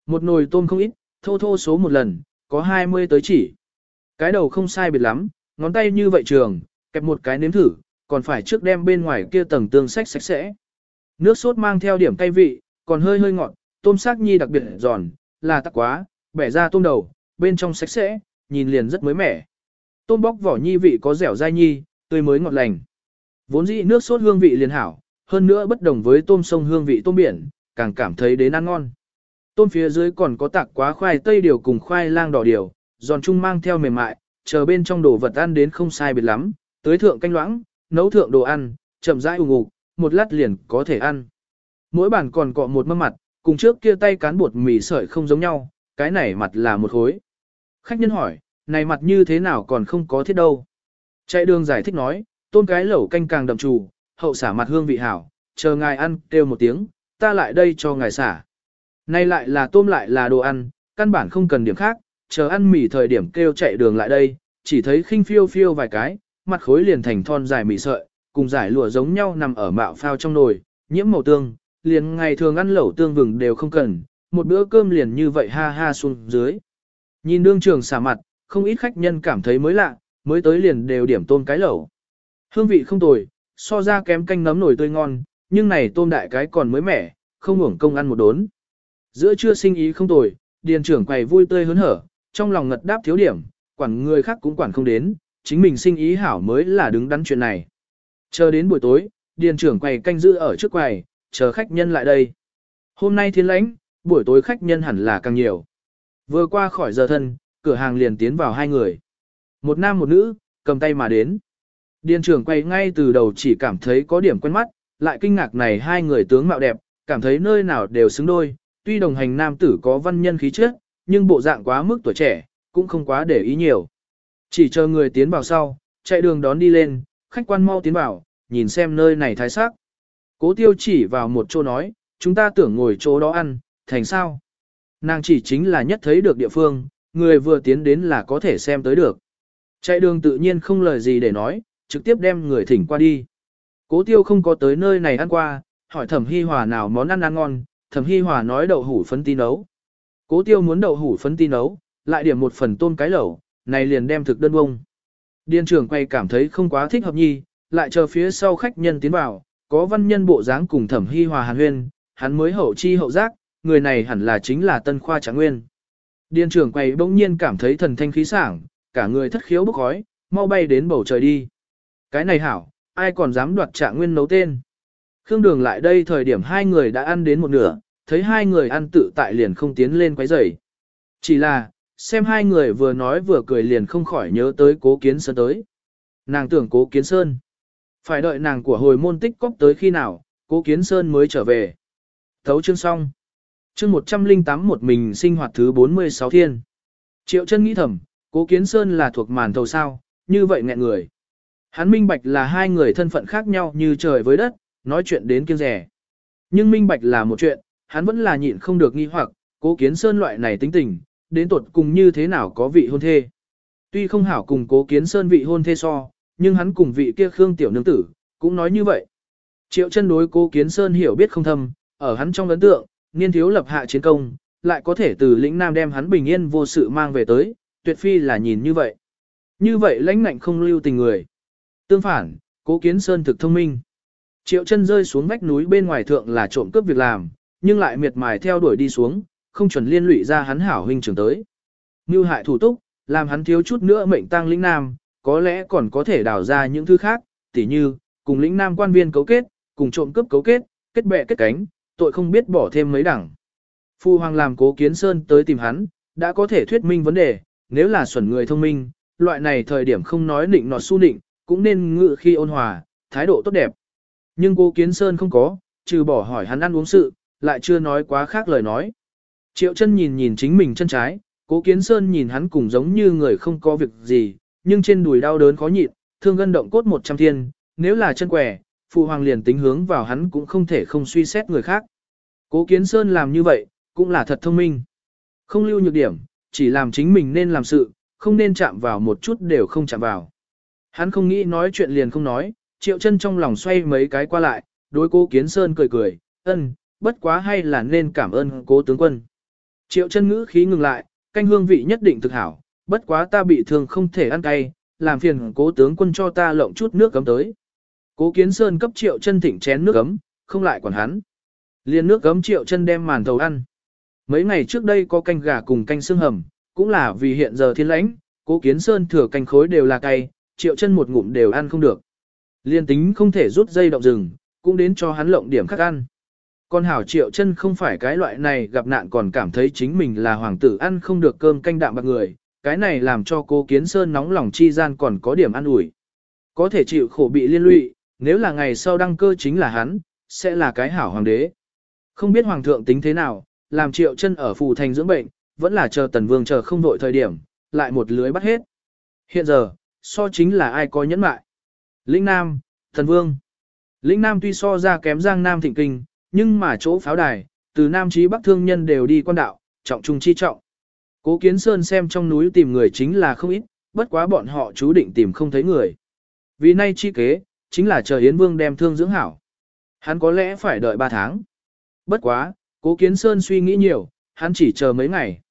Một nồi tôm không ít, thô thô số một lần, có 20 tới chỉ. Cái đầu không sai biệt lắm, ngón tay như vậy trường, kẹp một cái nếm thử, còn phải trước đem bên ngoài kia tầng tương sách sạch sẽ. Nước sốt mang theo điểm cay vị, còn hơi hơi ngọt, tôm xác nhi đặc biệt giòn, là tắc quá, bẻ ra tôm đầu, bên trong sạch sẽ, nhìn liền rất mới mẻ. Tôm bóc vỏ nhi vị có dẻo dai nhi, tươi mới ngọt lành. Vốn dĩ nước sốt hương vị liền hảo, hơn nữa bất đồng với tôm sông hương vị tôm biển, càng cảm thấy đến ăn ngon. Tôm phía dưới còn có tạc quá khoai tây điều cùng khoai lang đỏ điều, giòn chung mang theo mềm mại, chờ bên trong đồ vật ăn đến không sai biệt lắm, tới thượng canh loãng, nấu thượng đồ ăn, chậm rãi ù ngục, một lát liền có thể ăn. Mỗi bàn còn cọ một mâm mặt, cùng trước kia tay cán bột mì sợi không giống nhau, cái này mặt là một khối. Khách nhân hỏi, này mặt như thế nào còn không có thiết đâu. Chạy đường giải thích nói, tôn cái lẩu canh càng đậm trù, hậu xả mặt hương vị hảo, chờ ngài ăn kêu một tiếng, ta lại đây cho ngài xả. Nay lại là tôm lại là đồ ăn, căn bản không cần điểm khác, chờ ăn mì thời điểm kêu chạy đường lại đây, chỉ thấy khinh phiêu phiêu vài cái, mặt khối liền thành thon dài mì sợi, cùng giải lụa giống nhau nằm ở mạo phao trong nồi, nhiễm màu tương, liền ngày thường ăn lẩu tương vừng đều không cần, một bữa cơm liền như vậy ha ha xuống dưới. Nhìn đương trường xả mặt, không ít khách nhân cảm thấy mới lạ, mới tới liền đều điểm tôm cái lẩu. Hương vị không tồi, so ra kém canh nấm nổi tươi ngon, nhưng này tôm đại cái còn mới mẻ, không hưởng công ăn một đốn. Giữa trưa sinh ý không tồi, điền trưởng quầy vui tươi hớn hở, trong lòng ngật đáp thiếu điểm, quản người khác cũng quản không đến, chính mình sinh ý hảo mới là đứng đắn chuyện này. Chờ đến buổi tối, điền trưởng quầy canh giữ ở trước quầy, chờ khách nhân lại đây. Hôm nay thiên lãnh, buổi tối khách nhân hẳn là càng nhiều. Vừa qua khỏi giờ thân, cửa hàng liền tiến vào hai người. Một nam một nữ, cầm tay mà đến. Điền trưởng quay ngay từ đầu chỉ cảm thấy có điểm quen mắt, lại kinh ngạc này hai người tướng mạo đẹp, cảm thấy nơi nào đều xứng đôi, tuy đồng hành nam tử có văn nhân khí chất, nhưng bộ dạng quá mức tuổi trẻ, cũng không quá để ý nhiều. Chỉ chờ người tiến vào sau, chạy đường đón đi lên, khách quan mau tiến vào, nhìn xem nơi này thái sắc. Cố tiêu chỉ vào một chỗ nói, chúng ta tưởng ngồi chỗ đó ăn, thành sao? Nàng chỉ chính là nhất thấy được địa phương, người vừa tiến đến là có thể xem tới được. Chạy đường tự nhiên không lời gì để nói, trực tiếp đem người thỉnh qua đi. Cố tiêu không có tới nơi này ăn qua, hỏi thẩm hy hòa nào món ăn ăn ngon, thẩm hy hòa nói đậu hủ phấn tí nấu. Cố tiêu muốn đậu hủ phấn tí nấu, lại điểm một phần tôm cái lẩu, này liền đem thực đơn bông. Điên trưởng quay cảm thấy không quá thích hợp nhi, lại chờ phía sau khách nhân tiến vào, có văn nhân bộ dáng cùng thẩm hy hòa hàn huyên, hắn mới hậu chi hậu giác, người này hẳn là chính là tân khoa trạng nguyên. Điền trưởng quầy bỗng nhiên cảm thấy thần thanh khí sảng, cả người thất khiếu bốc khói, mau bay đến bầu trời đi. Cái này hảo, ai còn dám đoạt trạng nguyên nấu tên. Khương Đường lại đây thời điểm hai người đã ăn đến một nửa, thấy hai người ăn tự tại liền không tiến lên quấy rầy. Chỉ là, xem hai người vừa nói vừa cười liền không khỏi nhớ tới cố kiến sơn tới. Nàng tưởng cố kiến sơn. Phải đợi nàng của hồi môn tích cóp tới khi nào, cố kiến sơn mới trở về. Thấu chương xong. Chương 108 một mình sinh hoạt thứ 46 thiên. Triệu chân nghĩ thầm, cố kiến sơn là thuộc màn thầu sao, như vậy nghẹn người. Hắn minh bạch là hai người thân phận khác nhau như trời với đất, nói chuyện đến kiêng rẻ. Nhưng minh bạch là một chuyện, hắn vẫn là nhịn không được nghi hoặc, cố kiến sơn loại này tính tình, đến tuột cùng như thế nào có vị hôn thê. Tuy không hảo cùng cố kiến sơn vị hôn thê so, nhưng hắn cùng vị kia khương tiểu nương tử, cũng nói như vậy. Triệu chân đối cố kiến sơn hiểu biết không thâm, ở hắn trong ấn tượng, niên thiếu lập hạ chiến công, lại có thể từ lĩnh nam đem hắn bình yên vô sự mang về tới, tuyệt phi là nhìn như vậy. Như vậy lãnh ngạnh không lưu tình người. Tương phản, cố kiến sơn thực thông minh. Triệu chân rơi xuống vách núi bên ngoài thượng là trộm cướp việc làm, nhưng lại miệt mài theo đuổi đi xuống, không chuẩn liên lụy ra hắn hảo huynh trưởng tới. Như hại thủ túc, làm hắn thiếu chút nữa mệnh tăng lĩnh nam, có lẽ còn có thể đào ra những thứ khác, tỉ như, cùng lĩnh nam quan viên cấu kết, cùng trộm cướp cấu kết, kết bè kết cánh, tội không biết bỏ thêm mấy đẳng. Phu hoàng làm cố kiến sơn tới tìm hắn, đã có thể thuyết minh vấn đề, nếu là xuẩn người thông minh, loại này thời điểm không nói định nọt su định, cũng nên ngự khi ôn hòa, thái độ tốt đẹp. Nhưng cố kiến sơn không có, trừ bỏ hỏi hắn ăn uống sự, lại chưa nói quá khác lời nói. Triệu chân nhìn nhìn chính mình chân trái, cố kiến sơn nhìn hắn cùng giống như người không có việc gì, nhưng trên đùi đau đớn khó nhịn, thương gân động cốt một trăm thiên, nếu là chân quẻ, phụ hoàng liền tính hướng vào hắn cũng không thể không suy xét người khác. Cố kiến sơn làm như vậy, cũng là thật thông minh. Không lưu nhược điểm, chỉ làm chính mình nên làm sự, không nên chạm vào một chút đều không chạm vào. Hắn không nghĩ nói chuyện liền không nói, triệu chân trong lòng xoay mấy cái qua lại, đối cố kiến sơn cười cười, ân, bất quá hay là nên cảm ơn cố tướng quân. Triệu chân ngữ khí ngừng lại, canh hương vị nhất định thực hảo, bất quá ta bị thương không thể ăn cay, làm phiền cố tướng quân cho ta lộng chút nước cấm tới. Cố kiến sơn cấp triệu chân thỉnh chén nước cấm, không lại quản hắn. Liên nước cấm triệu chân đem màn thầu ăn. Mấy ngày trước đây có canh gà cùng canh xương hầm, cũng là vì hiện giờ thiên lãnh, cố kiến sơn thừa canh khối đều là cay, triệu chân một ngụm đều ăn không được. Liên tính không thể rút dây động rừng, cũng đến cho hắn lộng điểm khác ăn. Còn hảo triệu chân không phải cái loại này gặp nạn còn cảm thấy chính mình là hoàng tử ăn không được cơm canh đạm bạc người, cái này làm cho cô Kiến Sơn nóng lòng chi gian còn có điểm ăn ủi. Có thể chịu khổ bị liên lụy, nếu là ngày sau đăng cơ chính là hắn, sẽ là cái hảo hoàng đế. Không biết hoàng thượng tính thế nào, làm triệu chân ở phù thành dưỡng bệnh, vẫn là chờ tần vương chờ không đội thời điểm, lại một lưới bắt hết. Hiện giờ, so chính là ai có nhẫn mại. Lĩnh Nam, Thần Vương. Lĩnh Nam tuy so ra kém Giang Nam thịnh kinh, nhưng mà chỗ pháo đài, từ Nam Chí Bắc thương nhân đều đi quan đạo, trọng trung chi trọng. Cố Kiến Sơn xem trong núi tìm người chính là không ít, bất quá bọn họ chú định tìm không thấy người. Vì nay chi kế, chính là chờ Yến Vương đem thương dưỡng hảo. Hắn có lẽ phải đợi 3 tháng. Bất quá, Cố Kiến Sơn suy nghĩ nhiều, hắn chỉ chờ mấy ngày.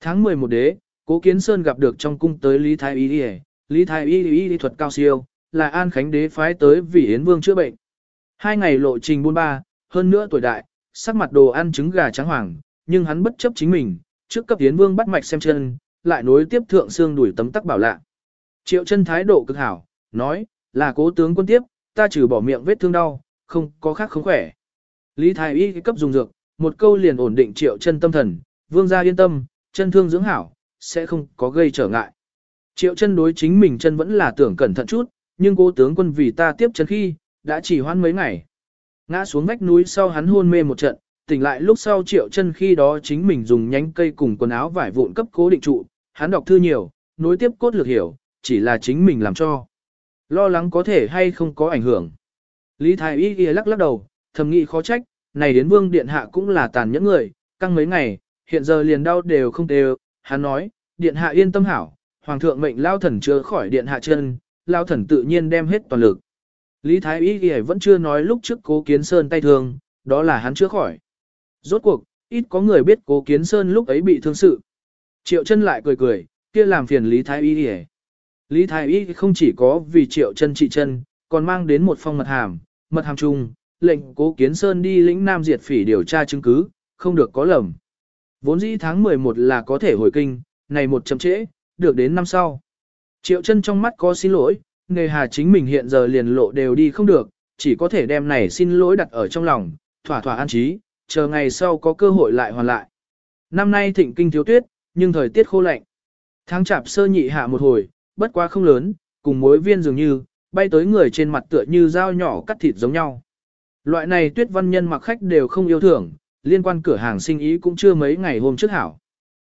Tháng 11 đế, Cố Kiến Sơn gặp được trong cung tới Lý Thái Y Y, Lý Thái Y Y Y thuật cao siêu, là An Khánh đế phái tới vì Yến Vương chữa bệnh. Hai ngày lộ trình buôn ba, hơn nữa tuổi đại, sắc mặt đồ ăn trứng gà trắng hoàng, nhưng hắn bất chấp chính mình, trước cấp Yến Vương bắt mạch xem chân, lại nối tiếp thượng xương đuổi tấm tắc bảo lạ. Triệu chân thái độ cực hảo, nói, là cố tướng quân tiếp, ta trừ bỏ miệng vết thương đau, không có khác không khỏe. Lý Thái Y cấp dùng dược, một câu liền ổn định triệu chân tâm thần, vương gia yên tâm, chân thương dưỡng hảo, sẽ không có gây trở ngại. Triệu chân đối chính mình chân vẫn là tưởng cẩn thận chút, nhưng cố tướng quân vì ta tiếp chân khi, đã chỉ hoãn mấy ngày. Ngã xuống vách núi sau hắn hôn mê một trận, tỉnh lại lúc sau triệu chân khi đó chính mình dùng nhánh cây cùng quần áo vải vụn cấp cố định trụ, hắn đọc thư nhiều, nối tiếp cốt lược hiểu, chỉ là chính mình làm cho. Lo lắng có thể hay không có ảnh hưởng. Lý Thái Y ghi lắc lắc đầu, thầm nghĩ khó trách, này đến vương điện hạ cũng là tàn nhẫn người, căng mấy ngày, hiện giờ liền đau đều không đều, hắn nói, điện hạ yên tâm hảo, hoàng thượng mệnh lao thần chưa khỏi điện hạ chân, lao thần tự nhiên đem hết toàn lực. Lý Thái Y ghi vẫn chưa nói lúc trước cố kiến sơn tay thương, đó là hắn chưa khỏi. Rốt cuộc, ít có người biết cố kiến sơn lúc ấy bị thương sự. Triệu chân lại cười cười, kia làm phiền Lý Thái Y ghi Lý Thái Y không chỉ có vì triệu chân trị chân, còn mang đến một phong mật hàm, mật hàm chung, lệnh cố kiến sơn đi lĩnh Nam Diệt phỉ điều tra chứng cứ, không được có lầm. Vốn dĩ tháng 11 là có thể hồi kinh, này một chậm trễ, được đến năm sau. Triệu chân trong mắt có xin lỗi, nghề hà chính mình hiện giờ liền lộ đều đi không được, chỉ có thể đem này xin lỗi đặt ở trong lòng, thỏa thỏa an trí, chờ ngày sau có cơ hội lại hoàn lại. Năm nay thịnh kinh thiếu tuyết, nhưng thời tiết khô lạnh. Tháng chạp sơ nhị hạ một hồi, bất quá không lớn, cùng mối viên dường như, bay tới người trên mặt tựa như dao nhỏ cắt thịt giống nhau. Loại này tuyết văn nhân mặc khách đều không yêu thưởng, liên quan cửa hàng sinh ý cũng chưa mấy ngày hôm trước hảo.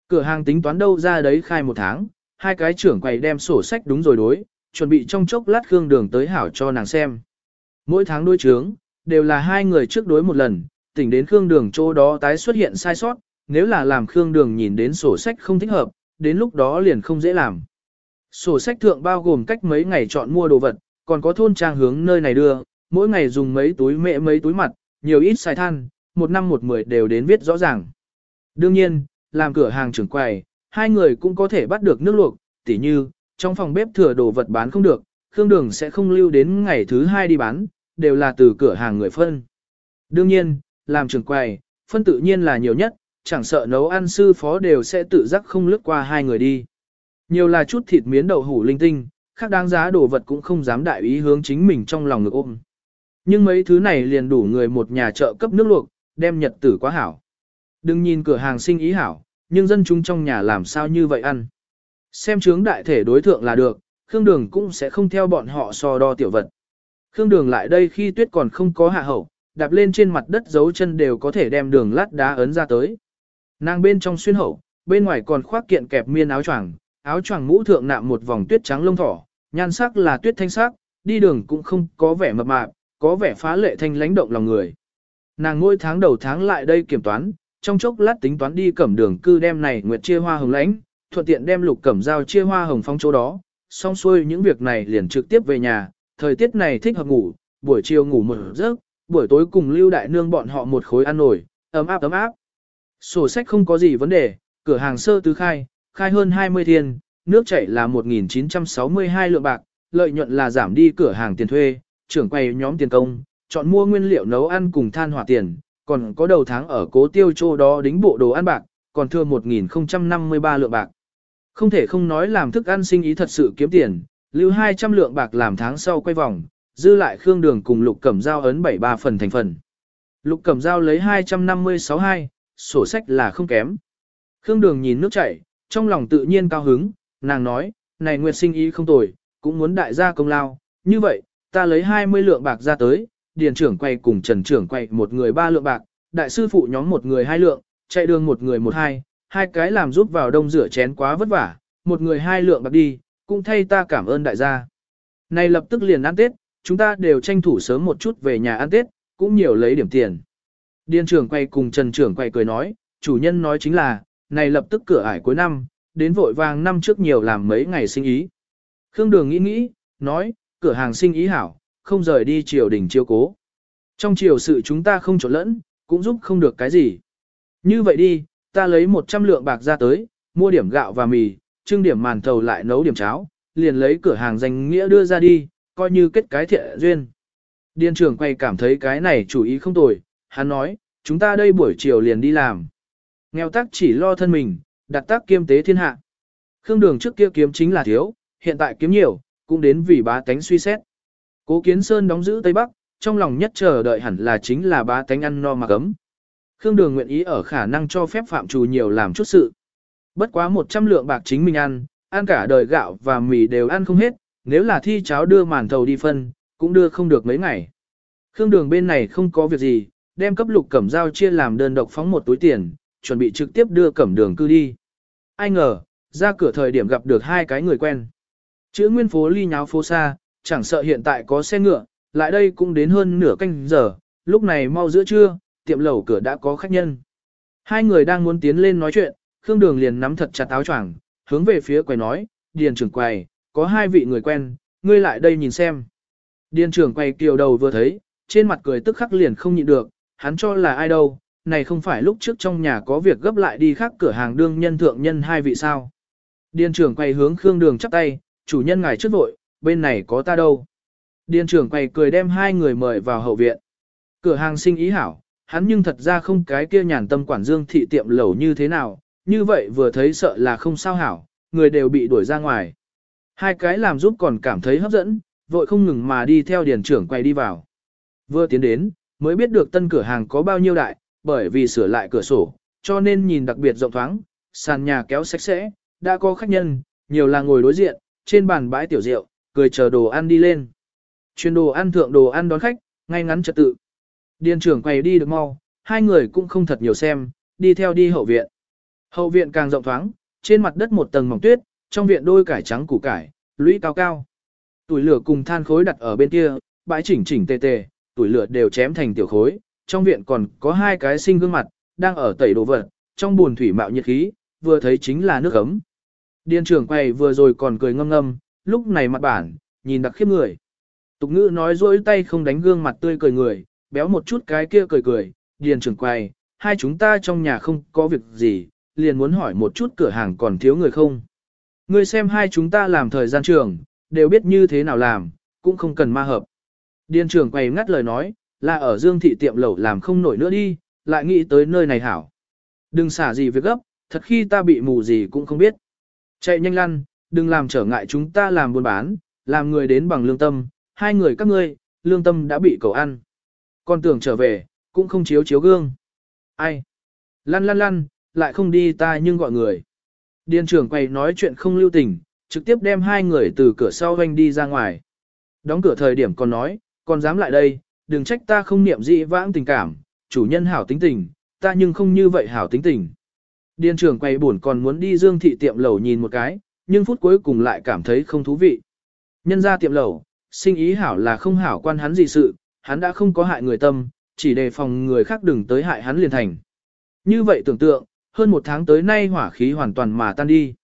Cửa hàng tính toán đâu ra đấy khai một tháng, hai cái trưởng quầy đem sổ sách đúng rồi đối, chuẩn bị trong chốc lát gương Đường tới hảo cho nàng xem. Mỗi tháng đối chướng, đều là hai người trước đối một lần, tỉnh đến Khương Đường chỗ đó tái xuất hiện sai sót, nếu là làm Khương Đường nhìn đến sổ sách không thích hợp, đến lúc đó liền không dễ làm. Sổ sách thượng bao gồm cách mấy ngày chọn mua đồ vật, còn có thôn trang hướng nơi này đưa, mỗi ngày dùng mấy túi mẹ mấy túi mặt, nhiều ít xài than, một năm một mười đều đến viết rõ ràng. Đương nhiên, làm cửa hàng trưởng quầy, hai người cũng có thể bắt được nước luộc, tỉ như, trong phòng bếp thừa đồ vật bán không được, Khương Đường sẽ không lưu đến ngày thứ hai đi bán, đều là từ cửa hàng người phân. Đương nhiên, làm trưởng quầy, phân tự nhiên là nhiều nhất, chẳng sợ nấu ăn sư phó đều sẽ tự giác không lướt qua hai người đi. Nhiều là chút thịt miến đậu hủ linh tinh, khác đáng giá đồ vật cũng không dám đại ý hướng chính mình trong lòng ngực ôm. Nhưng mấy thứ này liền đủ người một nhà chợ cấp nước luộc, đem nhật tử quá hảo. Đừng nhìn cửa hàng sinh ý hảo, nhưng dân chúng trong nhà làm sao như vậy ăn. Xem chướng đại thể đối thượng là được, Khương Đường cũng sẽ không theo bọn họ so đo tiểu vật. Khương Đường lại đây khi tuyết còn không có hạ hậu, đạp lên trên mặt đất dấu chân đều có thể đem đường lát đá ấn ra tới. Nàng bên trong xuyên hậu, bên ngoài còn khoác kiện kẹp miên áo choàng, áo choàng mũ thượng nạm một vòng tuyết trắng lông thỏ, nhan sắc là tuyết thanh sắc, đi đường cũng không có vẻ mập mạp, có vẻ phá lệ thanh lãnh động lòng người. Nàng ngôi tháng đầu tháng lại đây kiểm toán, trong chốc lát tính toán đi cẩm đường cư đem này nguyệt chia hoa hồng lãnh, thuận tiện đem lục cẩm dao chia hoa hồng phong chỗ đó, xong xuôi những việc này liền trực tiếp về nhà, thời tiết này thích hợp ngủ, buổi chiều ngủ một giấc, buổi tối cùng lưu đại nương bọn họ một khối ăn nổi, ấm áp ấm áp. Sổ sách không có gì vấn đề, cửa hàng sơ tứ khai, khai hơn 20 thiên, nước chảy là 1.962 lượng bạc, lợi nhuận là giảm đi cửa hàng tiền thuê, trưởng quầy nhóm tiền công, chọn mua nguyên liệu nấu ăn cùng than hỏa tiền, còn có đầu tháng ở cố tiêu chỗ đó đính bộ đồ ăn bạc, còn thừa 1.053 lượng bạc. Không thể không nói làm thức ăn sinh ý thật sự kiếm tiền, lưu 200 lượng bạc làm tháng sau quay vòng, dư lại Khương Đường cùng Lục Cẩm Giao ấn 73 phần thành phần. Lục Cẩm Giao lấy 256 hai, sổ sách là không kém. Khương Đường nhìn nước chảy, trong lòng tự nhiên cao hứng, nàng nói, này Nguyệt sinh ý không tồi, cũng muốn đại gia công lao, như vậy, ta lấy 20 lượng bạc ra tới, điền trưởng quay cùng trần trưởng quay một người ba lượng bạc, đại sư phụ nhóm một người hai lượng, chạy đường một người một hai, hai cái làm giúp vào đông rửa chén quá vất vả, một người hai lượng bạc đi, cũng thay ta cảm ơn đại gia. Này lập tức liền ăn Tết, chúng ta đều tranh thủ sớm một chút về nhà ăn Tết, cũng nhiều lấy điểm tiền. Điền trưởng quay cùng Trần trưởng quay cười nói, chủ nhân nói chính là, này lập tức cửa ải cuối năm, đến vội vàng năm trước nhiều làm mấy ngày sinh ý. Khương Đường nghĩ nghĩ, nói, cửa hàng sinh ý hảo, không rời đi triều đình chiêu cố. Trong triều sự chúng ta không trộn lẫn, cũng giúp không được cái gì. Như vậy đi, ta lấy 100 lượng bạc ra tới, mua điểm gạo và mì, trưng điểm màn thầu lại nấu điểm cháo, liền lấy cửa hàng danh nghĩa đưa ra đi, coi như kết cái thiện duyên. Điền trưởng quay cảm thấy cái này chủ ý không tồi, hắn nói, chúng ta đây buổi chiều liền đi làm. Nghèo tác chỉ lo thân mình, đặt tác kiêm tế thiên hạ. Khương đường trước kia kiếm chính là thiếu, hiện tại kiếm nhiều, cũng đến vì bá tánh suy xét. Cố Kiến Sơn đóng giữ Tây Bắc, trong lòng nhất chờ đợi hẳn là chính là bá tánh ăn no mà cấm. Khương Đường nguyện ý ở khả năng cho phép phạm trù nhiều làm chút sự. Bất quá 100 lượng bạc chính mình ăn, ăn cả đời gạo và mì đều ăn không hết, nếu là thi cháo đưa màn thầu đi phân, cũng đưa không được mấy ngày. Khương Đường bên này không có việc gì, đem cấp lục cẩm dao chia làm đơn độc phóng một túi tiền, chuẩn bị trực tiếp đưa cẩm đường cư đi. Ai ngờ, ra cửa thời điểm gặp được hai cái người quen. Chữ nguyên phố ly nháo phố xa, chẳng sợ hiện tại có xe ngựa, lại đây cũng đến hơn nửa canh giờ, lúc này mau giữa trưa, tiệm lẩu cửa đã có khách nhân. Hai người đang muốn tiến lên nói chuyện, Khương Đường liền nắm thật chặt áo choàng, hướng về phía quầy nói, Điền trưởng quầy, có hai vị người quen, ngươi lại đây nhìn xem. Điền trưởng quay kiều đầu vừa thấy, trên mặt cười tức khắc liền không nhịn được, hắn cho là ai đâu, này không phải lúc trước trong nhà có việc gấp lại đi khác cửa hàng đương nhân thượng nhân hai vị sao. Điền trưởng quay hướng Khương Đường chắp tay, chủ nhân ngài trước vội, bên này có ta đâu. Điền trưởng quay cười đem hai người mời vào hậu viện. Cửa hàng sinh ý hảo, hắn nhưng thật ra không cái kia nhàn tâm quản dương thị tiệm lẩu như thế nào, như vậy vừa thấy sợ là không sao hảo, người đều bị đuổi ra ngoài. Hai cái làm giúp còn cảm thấy hấp dẫn, vội không ngừng mà đi theo điền trưởng quay đi vào. Vừa tiến đến, mới biết được tân cửa hàng có bao nhiêu đại, bởi vì sửa lại cửa sổ, cho nên nhìn đặc biệt rộng thoáng, sàn nhà kéo sạch sẽ, đã có khách nhân, nhiều là ngồi đối diện, trên bàn bãi tiểu rượu, cười chờ đồ ăn đi lên. Chuyên đồ ăn thượng đồ ăn đón khách, ngay ngắn trật tự. Điền trưởng quay đi được mau, hai người cũng không thật nhiều xem, đi theo đi hậu viện. Hậu viện càng rộng thoáng, trên mặt đất một tầng mỏng tuyết, trong viện đôi cải trắng củ cải, lũy cao cao. Tuổi lửa cùng than khối đặt ở bên kia, bãi chỉnh chỉnh tề tề, tuổi lửa đều chém thành tiểu khối, trong viện còn có hai cái sinh gương mặt, đang ở tẩy đồ vật, trong buồn thủy mạo nhiệt khí, vừa thấy chính là nước ấm. Điền trưởng quay vừa rồi còn cười ngâm ngâm, lúc này mặt bản, nhìn đặc khiếp người. Tục ngữ nói dối tay không đánh gương mặt tươi cười người, béo một chút cái kia cười cười, điền trưởng quay, hai chúng ta trong nhà không có việc gì, liền muốn hỏi một chút cửa hàng còn thiếu người không. Ngươi xem hai chúng ta làm thời gian trường, đều biết như thế nào làm, cũng không cần ma hợp. Điền trưởng quay ngắt lời nói, là ở dương thị tiệm lẩu làm không nổi nữa đi, lại nghĩ tới nơi này hảo. Đừng xả gì việc gấp, thật khi ta bị mù gì cũng không biết. Chạy nhanh lăn, đừng làm trở ngại chúng ta làm buôn bán, làm người đến bằng lương tâm, hai người các ngươi, lương tâm đã bị cầu ăn. Còn tưởng trở về, cũng không chiếu chiếu gương. Ai? Lăn lăn lăn, lại không đi ta nhưng gọi người. Điền trưởng quay nói chuyện không lưu tình, trực tiếp đem hai người từ cửa sau vanh đi ra ngoài. Đóng cửa thời điểm còn nói, còn dám lại đây, đừng trách ta không niệm dị vãng tình cảm, chủ nhân hảo tính tình, ta nhưng không như vậy hảo tính tình. Điền trưởng quay buồn còn muốn đi dương thị tiệm lẩu nhìn một cái, nhưng phút cuối cùng lại cảm thấy không thú vị. Nhân ra tiệm lẩu, sinh ý hảo là không hảo quan hắn gì sự, hắn đã không có hại người tâm, chỉ đề phòng người khác đừng tới hại hắn liền thành. Như vậy tưởng tượng, hơn một tháng tới nay hỏa khí hoàn toàn mà tan đi.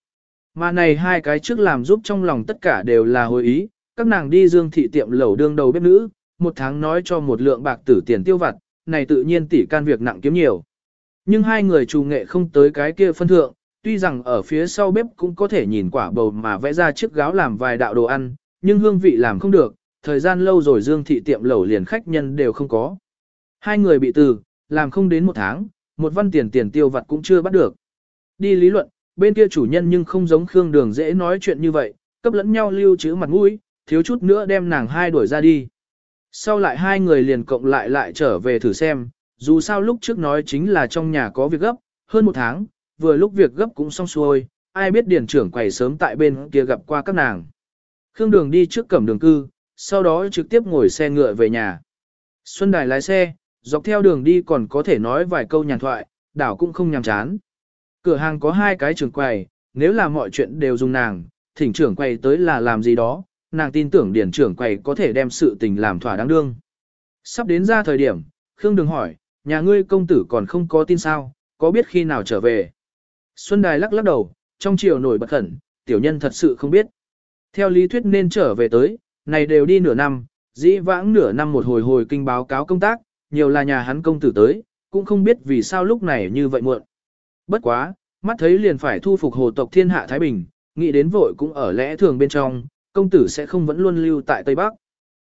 Mà này hai cái trước làm giúp trong lòng tất cả đều là hồi ý, các nàng đi dương thị tiệm lẩu đương đầu bếp nữ, một tháng nói cho một lượng bạc tử tiền tiêu vặt, này tự nhiên tỷ can việc nặng kiếm nhiều. Nhưng hai người trù nghệ không tới cái kia phân thượng, tuy rằng ở phía sau bếp cũng có thể nhìn quả bầu mà vẽ ra chiếc gáo làm vài đạo đồ ăn, nhưng hương vị làm không được, thời gian lâu rồi dương thị tiệm lẩu liền khách nhân đều không có. Hai người bị từ, làm không đến một tháng, một văn tiền tiền tiêu vặt cũng chưa bắt được. Đi lý luận, bên kia chủ nhân nhưng không giống Khương Đường dễ nói chuyện như vậy, cấp lẫn nhau lưu trữ mặt mũi, thiếu chút nữa đem nàng hai đuổi ra đi. Sau lại hai người liền cộng lại lại trở về thử xem, dù sao lúc trước nói chính là trong nhà có việc gấp, hơn một tháng, vừa lúc việc gấp cũng xong xuôi, ai biết điển trưởng quầy sớm tại bên kia gặp qua các nàng. Khương Đường đi trước cẩm đường cư, sau đó trực tiếp ngồi xe ngựa về nhà. Xuân Đài lái xe, dọc theo đường đi còn có thể nói vài câu nhàn thoại, đảo cũng không nhàm chán. Cửa hàng có hai cái trưởng quầy, nếu là mọi chuyện đều dùng nàng, thỉnh trưởng quầy tới là làm gì đó, nàng tin tưởng điển trưởng quầy có thể đem sự tình làm thỏa đáng đương. Sắp đến ra thời điểm, Khương Đường hỏi, nhà ngươi công tử còn không có tin sao, có biết khi nào trở về. Xuân Đài lắc lắc đầu, trong chiều nổi bật khẩn, tiểu nhân thật sự không biết. Theo lý thuyết nên trở về tới, này đều đi nửa năm, dĩ vãng nửa năm một hồi hồi kinh báo cáo công tác, nhiều là nhà hắn công tử tới, cũng không biết vì sao lúc này như vậy muộn. Bất quá, mắt thấy liền phải thu phục hồ tộc thiên hạ Thái Bình, nghĩ đến vội cũng ở lẽ thường bên trong, công tử sẽ không vẫn luôn lưu tại Tây Bắc.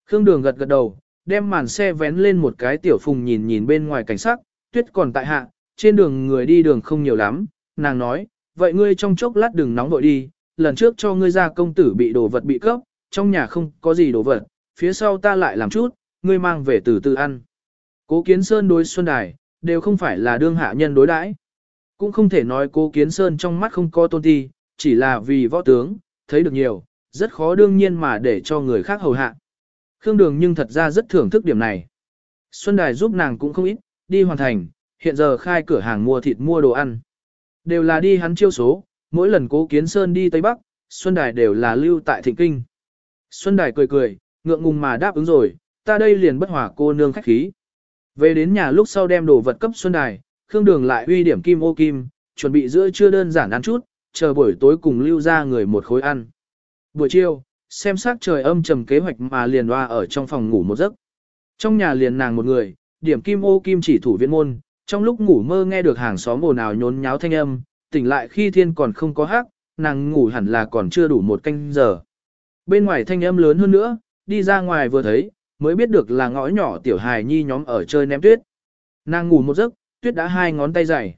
Khương Đường gật gật đầu, đem màn xe vén lên một cái tiểu phùng nhìn nhìn bên ngoài cảnh sắc, tuyết còn tại hạ, trên đường người đi đường không nhiều lắm, nàng nói, vậy ngươi trong chốc lát đừng nóng vội đi, lần trước cho ngươi ra công tử bị đồ vật bị cướp, trong nhà không có gì đồ vật, phía sau ta lại làm chút, ngươi mang về từ từ ăn. Cố Kiến Sơn đối Xuân Đài, đều không phải là đương hạ nhân đối đãi. Cũng không thể nói Cố Kiến Sơn trong mắt không có tôn ti, chỉ là vì võ tướng, thấy được nhiều, rất khó đương nhiên mà để cho người khác hầu hạ. Khương Đường nhưng thật ra rất thưởng thức điểm này. Xuân Đài giúp nàng cũng không ít, đi hoàn thành, hiện giờ khai cửa hàng mua thịt mua đồ ăn. Đều là đi hắn chiêu số, mỗi lần cố kiến sơn đi Tây Bắc, Xuân Đài đều là lưu tại thịnh kinh. Xuân Đài cười cười, ngượng ngùng mà đáp ứng rồi, ta đây liền bất hòa cô nương khách khí. Về đến nhà lúc sau đem đồ vật cấp Xuân Đài, Khương Đường lại uy điểm kim ô kim, chuẩn bị giữa trưa đơn giản ăn chút, chờ buổi tối cùng lưu ra người một khối ăn. Buổi chiều, xem sát trời âm trầm kế hoạch mà liền hoa ở trong phòng ngủ một giấc. Trong nhà liền nàng một người, điểm kim ô kim chỉ thủ viên môn, trong lúc ngủ mơ nghe được hàng xóm ồn ào nhốn nháo thanh âm, tỉnh lại khi thiên còn không có hát, nàng ngủ hẳn là còn chưa đủ một canh giờ. Bên ngoài thanh âm lớn hơn nữa, đi ra ngoài vừa thấy, mới biết được là ngõ nhỏ tiểu hài nhi nhóm ở chơi ném tuyết. Nàng ngủ một giấc, tuyết đã hai ngón tay dày.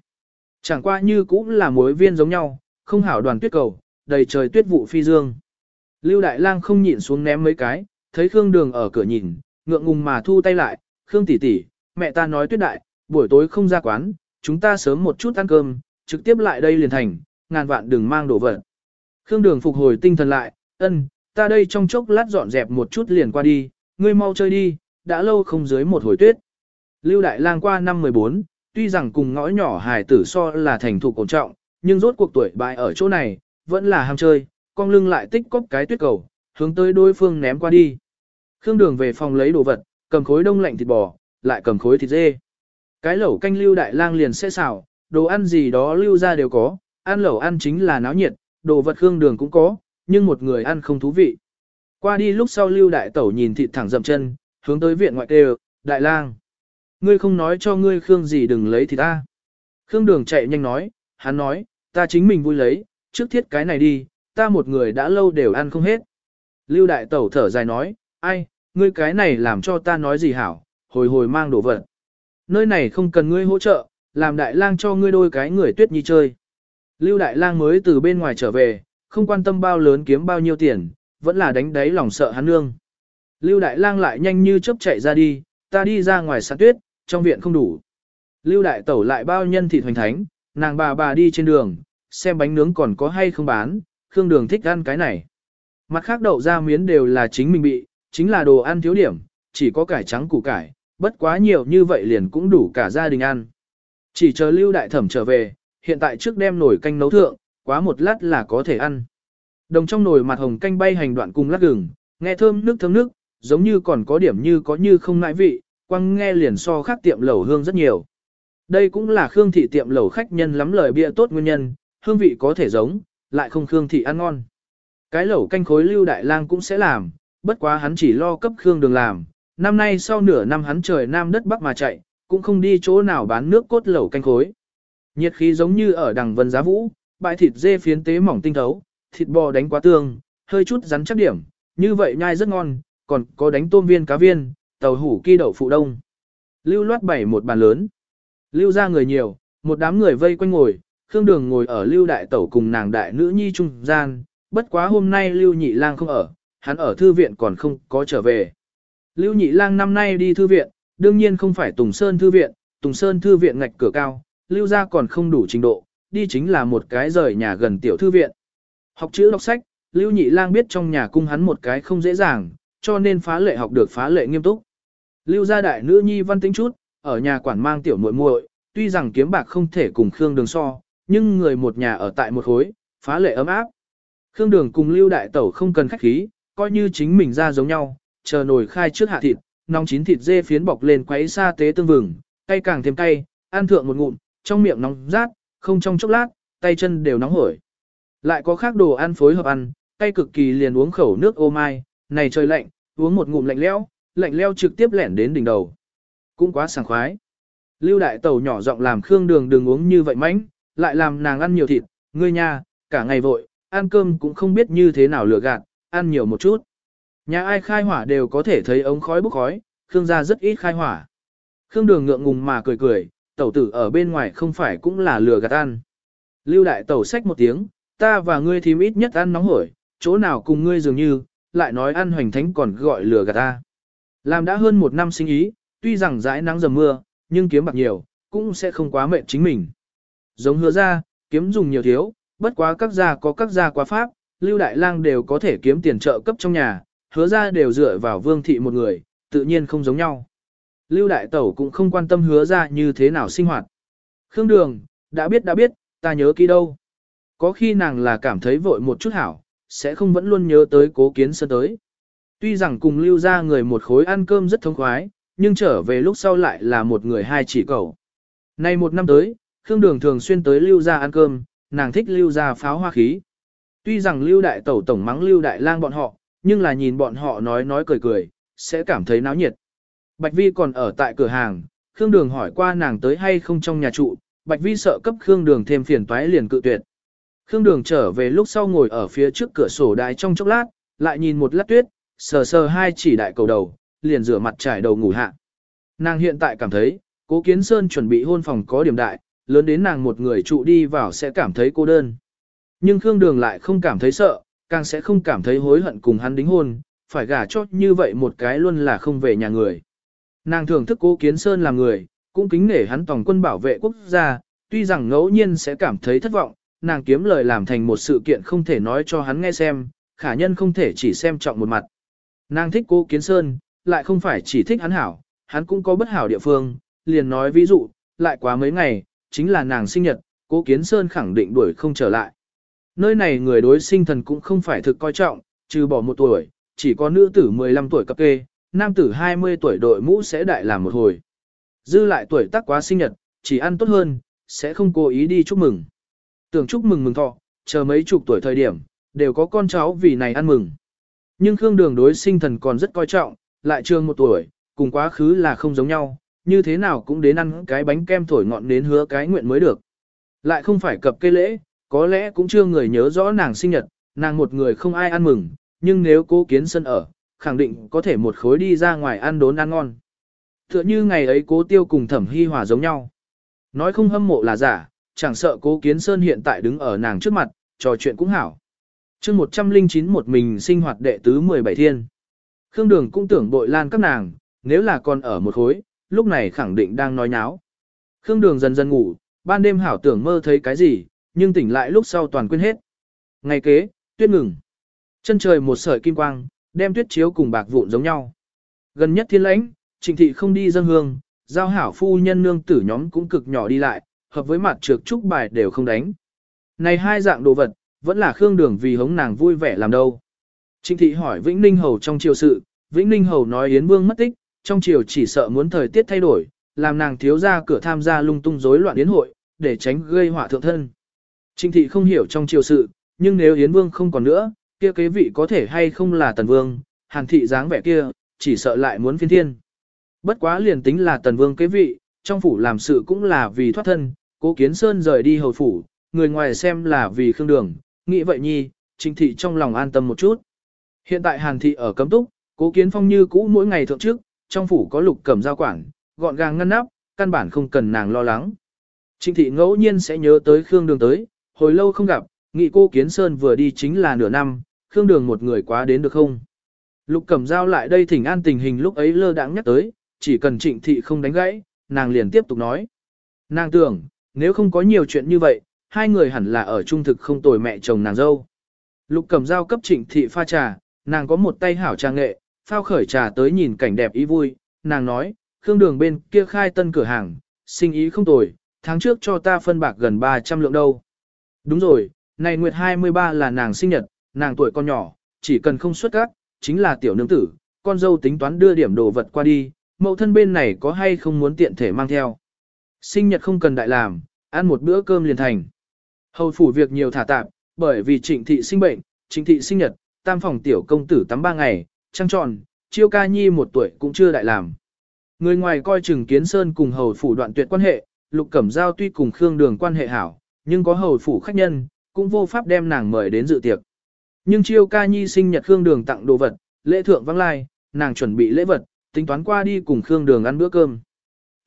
Chẳng qua như cũng là mối viên giống nhau, không hảo đoàn tuyết cầu, đầy trời tuyết vụ phi dương. Lưu Đại Lang không nhịn xuống ném mấy cái, thấy Khương Đường ở cửa nhìn, ngượng ngùng mà thu tay lại, "Khương tỷ tỷ, mẹ ta nói tuyết đại, buổi tối không ra quán, chúng ta sớm một chút ăn cơm, trực tiếp lại đây liền thành, ngàn vạn đừng mang đồ vật." Khương Đường phục hồi tinh thần lại, "Ân, ta đây trong chốc lát dọn dẹp một chút liền qua đi, ngươi mau chơi đi, đã lâu không dưới một hồi tuyết." Lưu Đại Lang qua năm 14, tuy rằng cùng ngõ nhỏ hài tử so là thành thục cổ trọng, nhưng rốt cuộc tuổi bại ở chỗ này, vẫn là ham chơi, con lưng lại tích cóp cái tuyết cầu, hướng tới đối phương ném qua đi. Khương Đường về phòng lấy đồ vật, cầm khối đông lạnh thịt bò, lại cầm khối thịt dê. Cái lẩu canh lưu đại lang liền sẽ xào, đồ ăn gì đó lưu ra đều có, ăn lẩu ăn chính là náo nhiệt, đồ vật Khương Đường cũng có, nhưng một người ăn không thú vị. Qua đi lúc sau lưu đại tẩu nhìn thịt thẳng dậm chân, hướng tới viện ngoại kêu, đại lang. Ngươi không nói cho ngươi Khương gì đừng lấy thì ta. Khương Đường chạy nhanh nói, hắn nói, ta chính mình vui lấy, trước thiết cái này đi, ta một người đã lâu đều ăn không hết. Lưu đại tẩu thở dài nói, ai, ngươi cái này làm cho ta nói gì hảo, hồi hồi mang đồ vật. Nơi này không cần ngươi hỗ trợ, làm đại lang cho ngươi đôi cái người tuyết nhi chơi. Lưu đại lang mới từ bên ngoài trở về, không quan tâm bao lớn kiếm bao nhiêu tiền, vẫn là đánh đáy lòng sợ hắn nương. Lưu đại lang lại nhanh như chớp chạy ra đi, ta đi ra ngoài sàn tuyết, trong viện không đủ. Lưu đại tẩu lại bao nhân thịt hoành thánh, nàng bà bà đi trên đường, xem bánh nướng còn có hay không bán, Khương Đường thích ăn cái này. Mặt khác đậu ra miến đều là chính mình bị, chính là đồ ăn thiếu điểm, chỉ có cải trắng củ cải, bất quá nhiều như vậy liền cũng đủ cả gia đình ăn. Chỉ chờ lưu đại thẩm trở về, hiện tại trước đem nổi canh nấu thượng, quá một lát là có thể ăn. Đồng trong nồi mặt hồng canh bay hành đoạn cùng lát gừng, nghe thơm nước thơm nước, giống như còn có điểm như có như không nãi vị, quăng nghe liền so khác tiệm lẩu hương rất nhiều. Đây cũng là Khương thị tiệm lẩu khách nhân lắm lời bia tốt nguyên nhân, hương vị có thể giống, lại không Khương thị ăn ngon. Cái lẩu canh khối lưu đại lang cũng sẽ làm, bất quá hắn chỉ lo cấp Khương đường làm. Năm nay sau nửa năm hắn trời nam đất bắc mà chạy, cũng không đi chỗ nào bán nước cốt lẩu canh khối. Nhiệt khí giống như ở đằng vân giá vũ, bãi thịt dê phiến tế mỏng tinh thấu, thịt bò đánh quá tương, hơi chút rắn chắc điểm, như vậy nhai rất ngon, còn có đánh tôm viên cá viên, tàu hủ kỳ đậu phụ đông. Lưu loát bảy một bàn lớn. Lưu ra người nhiều, một đám người vây quanh ngồi, Khương Đường ngồi ở Lưu Đại Tẩu cùng nàng đại nữ nhi trung gian, bất quá hôm nay Lưu Nhị Lang không ở, hắn ở thư viện còn không có trở về. Lưu Nhị Lang năm nay đi thư viện, đương nhiên không phải Tùng Sơn thư viện, Tùng Sơn thư viện ngạch cửa cao, Lưu gia còn không đủ trình độ, đi chính là một cái rời nhà gần tiểu thư viện. Học chữ đọc sách, Lưu Nhị Lang biết trong nhà cung hắn một cái không dễ dàng, cho nên phá lệ học được phá lệ nghiêm túc. Lưu gia đại nữ nhi văn tính chút, ở nhà quản mang tiểu muội muội, tuy rằng kiếm bạc không thể cùng Khương Đường so, nhưng người một nhà ở tại một khối, phá lệ ấm áp. Khương Đường cùng Lưu Đại Tẩu không cần khách khí, coi như chính mình ra giống nhau, chờ nồi khai trước hạ thịt, nóng chín thịt dê phiến bọc lên quấy sa tế tương vừng, cay càng thêm cay, ăn thượng một ngụm, trong miệng nóng rát, không trong chốc lát, tay chân đều nóng hổi. Lại có khác đồ ăn phối hợp ăn, tay cực kỳ liền uống khẩu nước ô mai, này trời lạnh, uống một ngụm lạnh lẽo, lạnh lẽo trực tiếp lẻn đến đỉnh đầu. Cũng quá sảng khoái. Lưu đại tẩu nhỏ giọng làm Khương Đường đừng uống như vậy mánh, lại làm nàng ăn nhiều thịt, ngươi nha, cả ngày vội, ăn cơm cũng không biết như thế nào lừa gạt, ăn nhiều một chút. Nhà ai khai hỏa đều có thể thấy ống khói bốc khói, Khương gia rất ít khai hỏa. Khương Đường ngượng ngùng mà cười cười, tẩu tử ở bên ngoài không phải cũng là lừa gạt ăn. Lưu đại tẩu xách một tiếng, ta và ngươi thím ít nhất ăn nóng hổi, chỗ nào cùng ngươi dường như, lại nói ăn hoành thánh còn gọi lừa gạt ta. Làm đã hơn một năm sinh ý, tuy rằng dãi nắng dầm mưa, nhưng kiếm bạc nhiều, cũng sẽ không quá mệt chính mình. Giống hứa ra, kiếm dùng nhiều thiếu, bất quá các gia có các gia quá pháp, lưu đại lang đều có thể kiếm tiền trợ cấp trong nhà, hứa ra đều dựa vào vương thị một người, tự nhiên không giống nhau. Lưu đại tẩu cũng không quan tâm hứa ra như thế nào sinh hoạt. Khương đường, đã biết đã biết, ta nhớ kỹ đâu. Có khi nàng là cảm thấy vội một chút hảo, sẽ không vẫn luôn nhớ tới cố kiến sơn tới. Tuy rằng cùng lưu ra người một khối ăn cơm rất thông khoái, nhưng trở về lúc sau lại là một người hai chỉ cầu. Nay một năm tới, Khương Đường thường xuyên tới lưu ra ăn cơm, nàng thích lưu ra pháo hoa khí. Tuy rằng lưu đại tẩu tổng mắng lưu đại lang bọn họ, nhưng là nhìn bọn họ nói nói cười cười, sẽ cảm thấy náo nhiệt. Bạch Vi còn ở tại cửa hàng, Khương Đường hỏi qua nàng tới hay không trong nhà trụ, Bạch Vi sợ cấp Khương Đường thêm phiền toái liền cự tuyệt. Khương Đường trở về lúc sau ngồi ở phía trước cửa sổ đài trong chốc lát, lại nhìn một lát tuyết, sờ sờ hai chỉ đại cầu đầu, liền rửa mặt trải đầu ngủ hạ. Nàng hiện tại cảm thấy, cố kiến sơn chuẩn bị hôn phòng có điểm đại, lớn đến nàng một người trụ đi vào sẽ cảm thấy cô đơn. Nhưng Khương Đường lại không cảm thấy sợ, càng sẽ không cảm thấy hối hận cùng hắn đính hôn, phải gả cho như vậy một cái luôn là không về nhà người. Nàng thưởng thức cố kiến sơn là người, cũng kính nể hắn tổng quân bảo vệ quốc gia, tuy rằng ngẫu nhiên sẽ cảm thấy thất vọng, nàng kiếm lời làm thành một sự kiện không thể nói cho hắn nghe xem, khả nhân không thể chỉ xem trọng một mặt. Nàng thích cố kiến sơn, lại không phải chỉ thích hắn hảo, hắn cũng có bất hảo địa phương, liền nói ví dụ, lại quá mấy ngày, chính là nàng sinh nhật, cố kiến sơn khẳng định đuổi không trở lại. Nơi này người đối sinh thần cũng không phải thực coi trọng, trừ bỏ một tuổi, chỉ có nữ tử 15 tuổi cấp kê, nam tử 20 tuổi đội mũ sẽ đại làm một hồi. Dư lại tuổi tác quá sinh nhật, chỉ ăn tốt hơn, sẽ không cố ý đi chúc mừng. Tưởng chúc mừng mừng thọ, chờ mấy chục tuổi thời điểm, đều có con cháu vì này ăn mừng. Nhưng Khương Đường đối sinh thần còn rất coi trọng, lại trường một tuổi, cùng quá khứ là không giống nhau, như thế nào cũng đến ăn cái bánh kem thổi ngọn đến hứa cái nguyện mới được. Lại không phải cập cây lễ, có lẽ cũng chưa người nhớ rõ nàng sinh nhật, nàng một người không ai ăn mừng, nhưng nếu cố kiến sân ở, khẳng định có thể một khối đi ra ngoài ăn đốn ăn ngon. Tựa như ngày ấy cố tiêu cùng thẩm hy hòa giống nhau. Nói không hâm mộ là giả, chẳng sợ cố kiến sơn hiện tại đứng ở nàng trước mặt, trò chuyện cũng hảo. chương 109 một mình sinh hoạt đệ tứ 17 thiên. Khương Đường cũng tưởng bội lan các nàng, nếu là còn ở một khối, lúc này khẳng định đang nói nháo. Khương Đường dần dần ngủ, ban đêm hảo tưởng mơ thấy cái gì, nhưng tỉnh lại lúc sau toàn quên hết. Ngày kế, tuyết ngừng. Chân trời một sợi kim quang, đem tuyết chiếu cùng bạc vụn giống nhau. Gần nhất thiên lãnh, trịnh thị không đi dân hương, giao hảo phu nhân nương tử nhóm cũng cực nhỏ đi lại, hợp với mặt trược trúc bài đều không đánh. Này hai dạng đồ vật, vẫn là Khương Đường vì hống nàng vui vẻ làm đâu. Trịnh thị hỏi Vĩnh Ninh Hầu trong triều sự, Vĩnh Ninh Hầu nói Yến Vương mất tích, trong triều chỉ sợ muốn thời tiết thay đổi, làm nàng thiếu ra cửa tham gia lung tung rối loạn yến hội, để tránh gây họa thượng thân. Trịnh thị không hiểu trong triều sự, nhưng nếu Yến Vương không còn nữa, kia kế vị có thể hay không là Tần Vương, Hàn thị dáng vẻ kia, chỉ sợ lại muốn phiên thiên. Bất quá liền tính là Tần Vương kế vị, trong phủ làm sự cũng là vì thoát thân, cố kiến sơn rời đi hầu phủ, người ngoài xem là vì khương đường, nghĩ vậy nhi, trịnh thị trong lòng an tâm một chút. Hiện tại hàn thị ở cấm túc, cố kiến phong như cũ mỗi ngày thượng trước, trong phủ có lục cầm giao quản, gọn gàng ngăn nắp, căn bản không cần nàng lo lắng. Trịnh thị ngẫu nhiên sẽ nhớ tới khương đường tới, hồi lâu không gặp, nghĩ cô kiến sơn vừa đi chính là nửa năm, khương đường một người quá đến được không. Lục cầm giao lại đây thỉnh an tình hình lúc ấy lơ đãng nhắc tới, chỉ cần trịnh thị không đánh gãy, nàng liền tiếp tục nói. Nàng tưởng, nếu không có nhiều chuyện như vậy, hai người hẳn là ở trung thực không tồi mẹ chồng nàng dâu. Lục cầm dao cấp trịnh thị pha trà, nàng có một tay hảo trà nghệ, phao khởi trà tới nhìn cảnh đẹp ý vui, nàng nói, Khương Đường bên kia khai tân cửa hàng, sinh ý không tồi, tháng trước cho ta phân bạc gần 300 lượng đâu. Đúng rồi, này Nguyệt 23 là nàng sinh nhật, nàng tuổi con nhỏ, chỉ cần không xuất các, chính là tiểu nương tử, con dâu tính toán đưa điểm đồ vật qua đi, mẫu thân bên này có hay không muốn tiện thể mang theo. Sinh nhật không cần đại làm, ăn một bữa cơm liền thành. Hầu phủ việc nhiều thả tạp, bởi vì trịnh thị sinh bệnh, trịnh thị sinh nhật, tam phòng tiểu công tử tắm ba ngày, trăng tròn, chiêu ca nhi một tuổi cũng chưa đại làm. Người ngoài coi chừng kiến sơn cùng hầu phủ đoạn tuyệt quan hệ, lục cẩm giao tuy cùng khương đường quan hệ hảo, nhưng có hầu phủ khách nhân, cũng vô pháp đem nàng mời đến dự tiệc. Nhưng chiêu ca nhi sinh nhật khương đường tặng đồ vật, lễ thượng vắng lai, nàng chuẩn bị lễ vật, tính toán qua đi cùng khương đường ăn bữa cơm.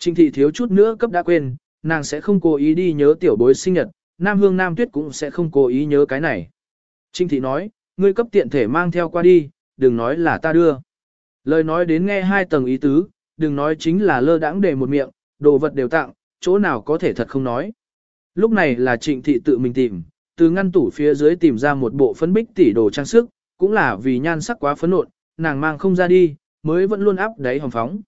Trình thị thiếu chút nữa cấp đã quên, nàng sẽ không cố ý đi nhớ tiểu bối sinh nhật, Nam Hương Nam Tuyết cũng sẽ không cố ý nhớ cái này. Trình thị nói, ngươi cấp tiện thể mang theo qua đi, đừng nói là ta đưa. Lời nói đến nghe hai tầng ý tứ, đừng nói chính là lơ đãng để một miệng, đồ vật đều tặng, chỗ nào có thể thật không nói. Lúc này là trịnh thị tự mình tìm, từ ngăn tủ phía dưới tìm ra một bộ phấn bích tỷ đồ trang sức, cũng là vì nhan sắc quá phấn nộn, nàng mang không ra đi, mới vẫn luôn áp đáy hồng phóng.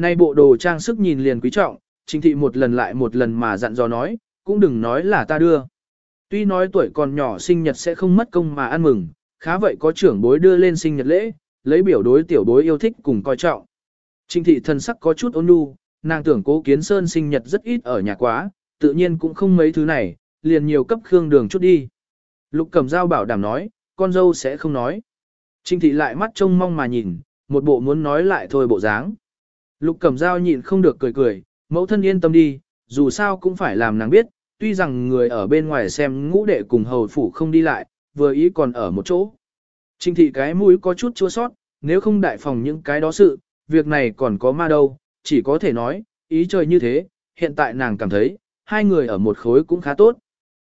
Nay bộ đồ trang sức nhìn liền quý trọng, Trình thị một lần lại một lần mà dặn dò nói, cũng đừng nói là ta đưa. Tuy nói tuổi còn nhỏ sinh nhật sẽ không mất công mà ăn mừng, khá vậy có trưởng bối đưa lên sinh nhật lễ, lấy biểu đối tiểu bối yêu thích cùng coi trọng. Trình thị thân sắc có chút ôn nhu, nàng tưởng cố kiến sơn sinh nhật rất ít ở nhà quá, tự nhiên cũng không mấy thứ này, liền nhiều cấp khương đường chút đi. Lục cầm dao bảo đảm nói, con dâu sẽ không nói. Trình thị lại mắt trông mong mà nhìn, một bộ muốn nói lại thôi bộ dáng. Lục Cẩm dao nhịn không được cười cười, mẫu thân yên tâm đi, dù sao cũng phải làm nàng biết, tuy rằng người ở bên ngoài xem ngũ đệ cùng hầu phủ không đi lại, vừa ý còn ở một chỗ. Trình thị cái mũi có chút chua sót, nếu không đại phòng những cái đó sự, việc này còn có ma đâu, chỉ có thể nói, ý trời như thế, hiện tại nàng cảm thấy, hai người ở một khối cũng khá tốt.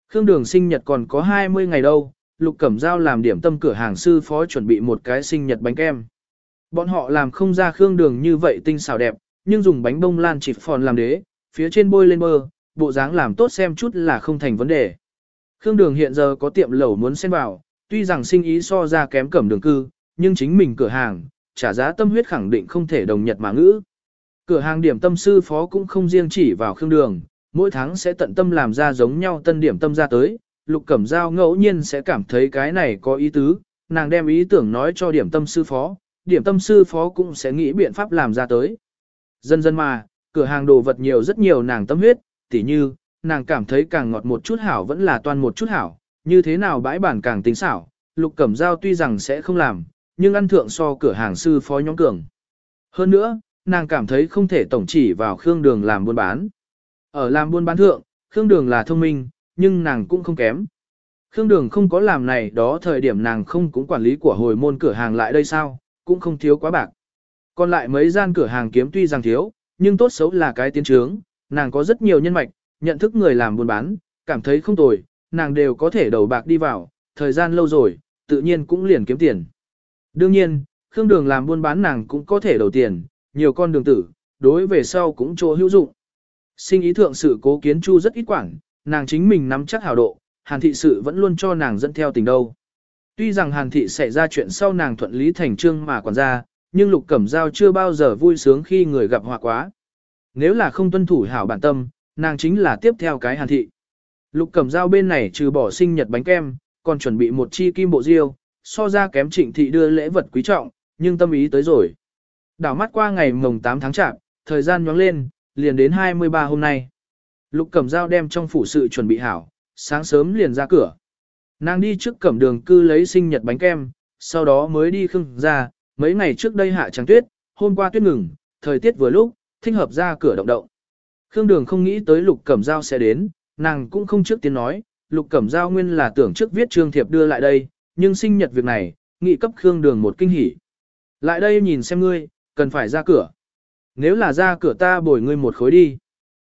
Khương đường sinh nhật còn có 20 ngày đâu, Lục Cẩm Giao làm điểm tâm cửa hàng sư phó chuẩn bị một cái sinh nhật bánh kem. Bọn họ làm không ra khương đường như vậy tinh xảo đẹp, nhưng dùng bánh bông lan chỉ phòn làm đế, phía trên bôi lên bơ, bộ dáng làm tốt xem chút là không thành vấn đề. Khương đường hiện giờ có tiệm lẩu muốn xem vào, tuy rằng sinh ý so ra kém cẩm đường cư, nhưng chính mình cửa hàng, trả giá tâm huyết khẳng định không thể đồng nhật mà ngữ. Cửa hàng điểm tâm sư phó cũng không riêng chỉ vào khương đường, mỗi tháng sẽ tận tâm làm ra giống nhau tân điểm tâm ra tới, lục cẩm giao ngẫu nhiên sẽ cảm thấy cái này có ý tứ, nàng đem ý tưởng nói cho điểm tâm sư phó, điểm tâm sư phó cũng sẽ nghĩ biện pháp làm ra tới. Dần dần mà, cửa hàng đồ vật nhiều rất nhiều nàng tâm huyết, tỉ như, nàng cảm thấy càng ngọt một chút hảo vẫn là toàn một chút hảo, như thế nào bãi bản càng tính xảo, lục cẩm dao tuy rằng sẽ không làm, nhưng ăn thượng so cửa hàng sư phó nhóm cường. Hơn nữa, nàng cảm thấy không thể tổng chỉ vào Khương Đường làm buôn bán. Ở làm buôn bán thượng, Khương Đường là thông minh, nhưng nàng cũng không kém. Khương Đường không có làm này đó thời điểm nàng không cũng quản lý của hồi môn cửa hàng lại đây sao, cũng không thiếu quá bạc. Còn lại mấy gian cửa hàng kiếm tuy rằng thiếu, nhưng tốt xấu là cái tiến trướng, nàng có rất nhiều nhân mạch, nhận thức người làm buôn bán, cảm thấy không tồi, nàng đều có thể đầu bạc đi vào, thời gian lâu rồi, tự nhiên cũng liền kiếm tiền. Đương nhiên, Khương Đường làm buôn bán nàng cũng có thể đầu tiền, nhiều con đường tử, đối về sau cũng chỗ hữu dụng. Sinh ý thượng sự cố kiến chu rất ít quảng, nàng chính mình nắm chắc hào độ, hàn thị sự vẫn luôn cho nàng dẫn theo tình đâu. Tuy rằng hàn thị xảy ra chuyện sau nàng thuận lý thành trương mà quản gia, nhưng lục cẩm giao chưa bao giờ vui sướng khi người gặp họa quá. Nếu là không tuân thủ hảo bản tâm, nàng chính là tiếp theo cái hàn thị. Lục cẩm giao bên này trừ bỏ sinh nhật bánh kem, còn chuẩn bị một chi kim bộ diêu, so ra kém trịnh thị đưa lễ vật quý trọng, nhưng tâm ý tới rồi. Đảo mắt qua ngày mồng 8 tháng chạp, thời gian nhoáng lên, liền đến 23 hôm nay. Lục cẩm Giao đem trong phủ sự chuẩn bị hảo, sáng sớm liền ra cửa. Nàng đi trước cẩm đường cư lấy sinh nhật bánh kem, sau đó mới đi khưng ra, mấy ngày trước đây hạ trắng tuyết, hôm qua tuyết ngừng, thời tiết vừa lúc, thích hợp ra cửa động động. Khương đường không nghĩ tới lục cẩm dao sẽ đến, nàng cũng không trước tiên nói, lục cẩm dao nguyên là tưởng trước viết trương thiệp đưa lại đây, nhưng sinh nhật việc này, nghị cấp Khương đường một kinh hỉ. Lại đây nhìn xem ngươi, cần phải ra cửa. Nếu là ra cửa ta bồi ngươi một khối đi.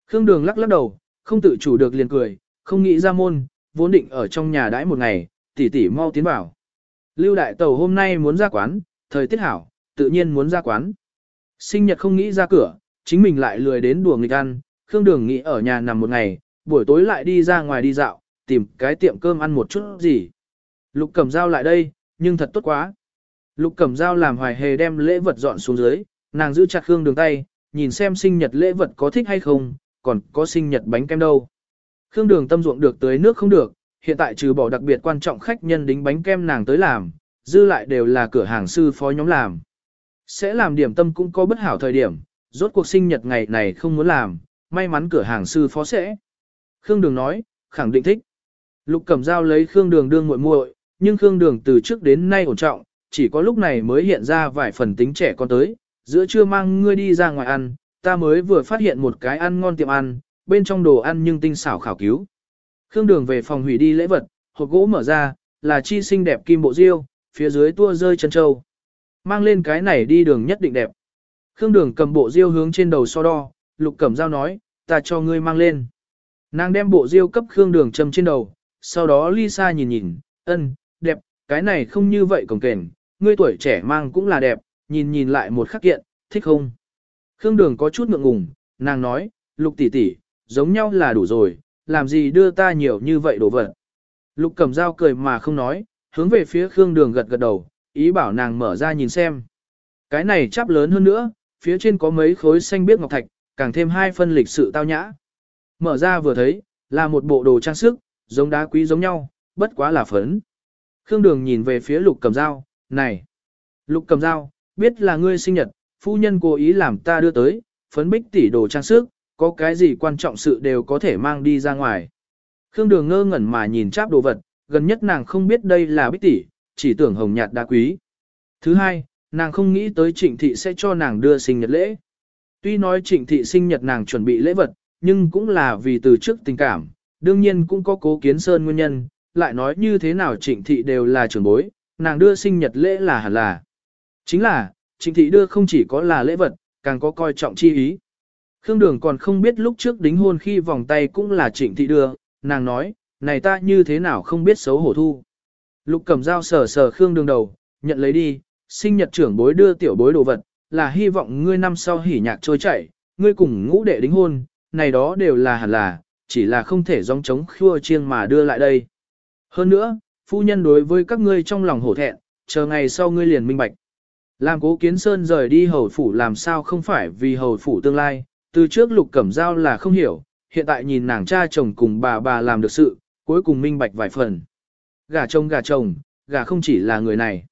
Khương đường lắc lắc đầu, không tự chủ được liền cười, không nghĩ ra môn, vốn định ở trong nhà đãi một ngày, tỷ tỷ mau tiến vào. Lưu đại tàu hôm nay muốn ra quán, thời tiết hảo, tự nhiên muốn ra quán. Sinh nhật không nghĩ ra cửa, chính mình lại lười đến đùa nghịch ăn, Khương Đường nghĩ ở nhà nằm một ngày, buổi tối lại đi ra ngoài đi dạo, tìm cái tiệm cơm ăn một chút gì. Lục Cẩm Dao lại đây, nhưng thật tốt quá. Lục Cẩm Dao làm hoài hề đem lễ vật dọn xuống dưới, nàng giữ chặt Khương Đường tay, nhìn xem sinh nhật lễ vật có thích hay không, còn có sinh nhật bánh kem đâu. Khương Đường tâm ruộng được tới nước không được, hiện tại trừ bỏ đặc biệt quan trọng khách nhân đính bánh kem nàng tới làm, dư lại đều là cửa hàng sư phó nhóm làm. Sẽ làm điểm tâm cũng có bất hảo thời điểm, rốt cuộc sinh nhật ngày này không muốn làm, may mắn cửa hàng sư phó sẽ. Khương Đường nói, khẳng định thích. Lục Cẩm Dao lấy Khương Đường đương muội muội, nhưng Khương Đường từ trước đến nay ổn trọng, chỉ có lúc này mới hiện ra vài phần tính trẻ con tới, giữa trưa mang ngươi đi ra ngoài ăn, ta mới vừa phát hiện một cái ăn ngon tiệm ăn, bên trong đồ ăn nhưng tinh xảo khảo cứu. Khương Đường về phòng hủy đi lễ vật, hộp gỗ mở ra, là chi xinh đẹp kim bộ diêu, phía dưới tua rơi chân châu. Mang lên cái này đi đường nhất định đẹp. Khương Đường cầm bộ diêu hướng trên đầu so đo, Lục Cẩm Dao nói, ta cho ngươi mang lên. Nàng đem bộ diêu cấp Khương Đường châm trên đầu, sau đó Lisa nhìn nhìn, ân, đẹp, cái này không như vậy cồng kềnh, ngươi tuổi trẻ mang cũng là đẹp, nhìn nhìn lại một khắc kiện, thích không? Khương Đường có chút ngượng ngùng, nàng nói, Lục tỷ tỷ, giống nhau là đủ rồi, làm gì đưa ta nhiều như vậy đồ vật. Lục cầm Dao cười mà không nói, hướng về phía Khương Đường gật gật đầu, ý bảo nàng mở ra nhìn xem. Cái này chắp lớn hơn nữa, phía trên có mấy khối xanh biếc ngọc thạch, càng thêm hai phân lịch sự tao nhã. Mở ra vừa thấy, là một bộ đồ trang sức, giống đá quý giống nhau, bất quá là phấn. Khương Đường nhìn về phía Lục Cầm Dao, này, Lục Cầm Dao, biết là ngươi sinh nhật, phu nhân cố ý làm ta đưa tới, phấn bích tỷ đồ trang sức, có cái gì quan trọng sự đều có thể mang đi ra ngoài. Khương Đường ngơ ngẩn mà nhìn cháp đồ vật, gần nhất nàng không biết đây là bích tỷ, chỉ tưởng hồng nhạt đá quý. Thứ hai, nàng không nghĩ tới trịnh thị sẽ cho nàng đưa sinh nhật lễ. Tuy nói trịnh thị sinh nhật nàng chuẩn bị lễ vật, nhưng cũng là vì từ trước tình cảm, đương nhiên cũng có cố kiến sơn nguyên nhân, lại nói như thế nào trịnh thị đều là trưởng bối, nàng đưa sinh nhật lễ là hẳn là. Chính là, trịnh thị đưa không chỉ có là lễ vật, càng có coi trọng chi ý. Khương Đường còn không biết lúc trước đính hôn khi vòng tay cũng là trịnh thị đưa, nàng nói, này ta như thế nào không biết xấu hổ thu. Lục cầm dao sờ sờ Khương Đường đầu, nhận lấy đi, sinh nhật trưởng bối đưa tiểu bối đồ vật, là hy vọng ngươi năm sau hỉ nhạc trôi chảy, ngươi cùng ngũ đệ đính hôn, này đó đều là hẳn là, chỉ là không thể dòng chống khua chiêng mà đưa lại đây. Hơn nữa, phu nhân đối với các ngươi trong lòng hổ thẹn, chờ ngày sau ngươi liền minh bạch. Làm cố kiến sơn rời đi hầu phủ làm sao không phải vì hầu phủ tương lai, từ trước lục cẩm giao là không hiểu, hiện tại nhìn nàng cha chồng cùng bà bà làm được sự, cuối cùng minh bạch vài phần. Gà chồng gà chồng, gà không chỉ là người này.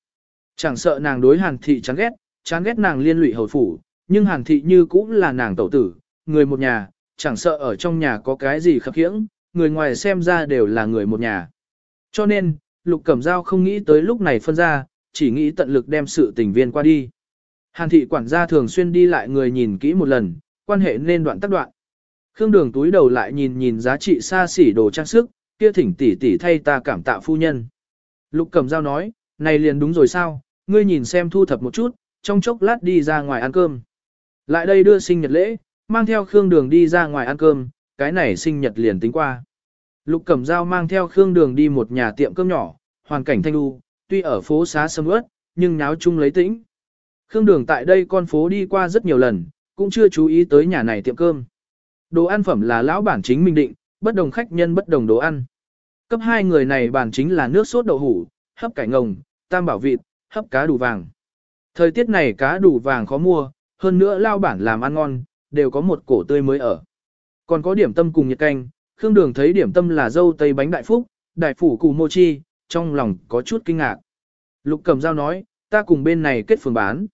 Chẳng sợ nàng đối hàn thị chán ghét, chán ghét nàng liên lụy hầu phủ, nhưng hàn thị như cũng là nàng tẩu tử, người một nhà, chẳng sợ ở trong nhà có cái gì khập khiễng, người ngoài xem ra đều là người một nhà. Cho nên, Lục Cẩm Giao không nghĩ tới lúc này phân ra, chỉ nghĩ tận lực đem sự tình viên qua đi. Hàn thị quản gia thường xuyên đi lại người nhìn kỹ một lần, quan hệ nên đoạn tắc đoạn. Khương đường túi đầu lại nhìn nhìn giá trị xa xỉ đồ trang sức, kia thỉnh tỷ tỷ thay ta cảm tạ phu nhân. Lục Cẩm Giao nói, này liền đúng rồi sao, ngươi nhìn xem thu thập một chút, trong chốc lát đi ra ngoài ăn cơm. Lại đây đưa sinh nhật lễ, mang theo Khương Đường đi ra ngoài ăn cơm, cái này sinh nhật liền tính qua. Lục Cẩm Dao mang theo Khương Đường đi một nhà tiệm cơm nhỏ, hoàn cảnh thanh lưu, tuy ở phố xá sầm ướt, nhưng náo chung lấy tĩnh. Khương Đường tại đây con phố đi qua rất nhiều lần, cũng chưa chú ý tới nhà này tiệm cơm. Đồ ăn phẩm là lão bản chính mình định, bất đồng khách nhân bất đồng đồ ăn. Cấp hai người này bản chính là nước sốt đậu hủ, hấp cải ngồng, tam bảo vịt, hấp cá đủ vàng. Thời tiết này cá đủ vàng khó mua, hơn nữa lao bản làm ăn ngon, đều có một cổ tươi mới ở. Còn có điểm tâm cùng nhiệt canh, Khương Đường thấy điểm tâm là dâu tây bánh đại phúc, đại phủ củ mochi, trong lòng có chút kinh ngạc. Lục cầm dao nói, ta cùng bên này kết phường bán.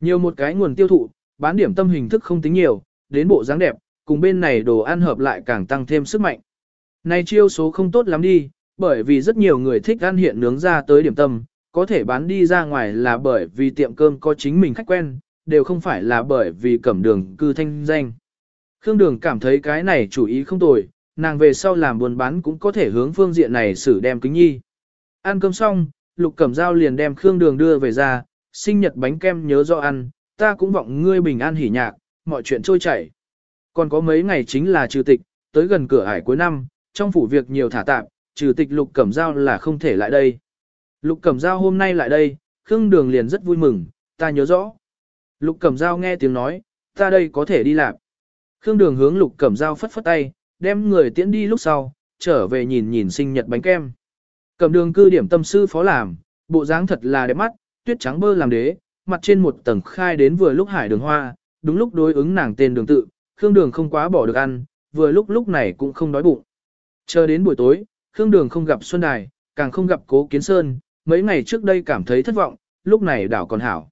Nhiều một cái nguồn tiêu thụ, bán điểm tâm hình thức không tính nhiều, đến bộ dáng đẹp, cùng bên này đồ ăn hợp lại càng tăng thêm sức mạnh. Này chiêu số không tốt lắm đi, bởi vì rất nhiều người thích ăn hiện nướng ra tới điểm tâm, có thể bán đi ra ngoài là bởi vì tiệm cơm có chính mình khách quen, đều không phải là bởi vì cẩm đường cư thanh danh. Khương Đường cảm thấy cái này chủ ý không tồi, nàng về sau làm buôn bán cũng có thể hướng phương diện này xử đem kính nhi. Ăn cơm xong, Lục Cẩm Giao liền đem Khương Đường đưa về ra, sinh nhật bánh kem nhớ do ăn, ta cũng vọng ngươi bình an hỉ nhạc, mọi chuyện trôi chảy. Còn có mấy ngày chính là trừ tịch, tới gần cửa ải cuối năm, trong phủ việc nhiều thả tạm, trừ tịch Lục Cẩm Giao là không thể lại đây. Lục Cẩm Giao hôm nay lại đây, Khương Đường liền rất vui mừng, ta nhớ rõ. Lục Cẩm Giao nghe tiếng nói, ta đây có thể đi làm. Khương Đường hướng Lục Cẩm Giao phất phất tay, đem người tiễn đi lúc sau, trở về nhìn nhìn sinh nhật bánh kem. Cẩm Đường cư điểm tâm sư phó làm, bộ dáng thật là đẹp mắt, tuyết trắng bơ làm đế, mặt trên một tầng khai đến vừa lúc hải đường hoa, đúng lúc đối ứng nàng tên đường tự, Khương Đường không quá bỏ được ăn, vừa lúc lúc này cũng không đói bụng. Chờ đến buổi tối, Khương Đường không gặp Xuân Đài, càng không gặp Cố Kiến Sơn, mấy ngày trước đây cảm thấy thất vọng, lúc này đảo còn hảo.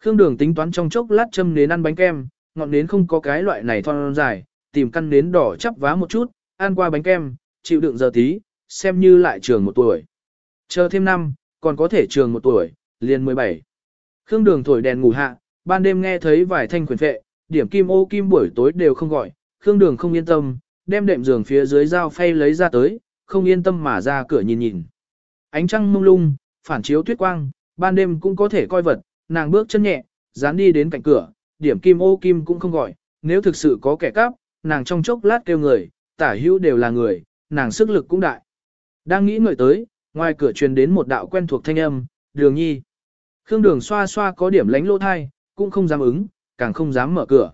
Khương Đường tính toán trong chốc lát châm nến ăn bánh kem, ngọn nến không có cái loại này thon dài, tìm căn nến đỏ chắp vá một chút, ăn qua bánh kem, chịu đựng giờ tí, xem như lại trường một tuổi. Chờ thêm năm, còn có thể trường một tuổi, liền 17. Khương Đường thổi đèn ngủ hạ, ban đêm nghe thấy vài thanh quyền phệ, điểm kim ô kim buổi tối đều không gọi, Khương Đường không yên tâm, đem đệm giường phía dưới dao phay lấy ra tới, không yên tâm mà ra cửa nhìn nhìn. Ánh trăng mông lung, phản chiếu tuyết quang, ban đêm cũng có thể coi vật, nàng bước chân nhẹ, dán đi đến cạnh cửa, điểm kim ô kim cũng không gọi, nếu thực sự có kẻ cắp, nàng trong chốc lát kêu người, tả hữu đều là người, nàng sức lực cũng đại. Đang nghĩ ngợi tới, ngoài cửa truyền đến một đạo quen thuộc thanh âm, đường nhi. Khương đường xoa xoa có điểm lánh lỗ thai, cũng không dám ứng, càng không dám mở cửa.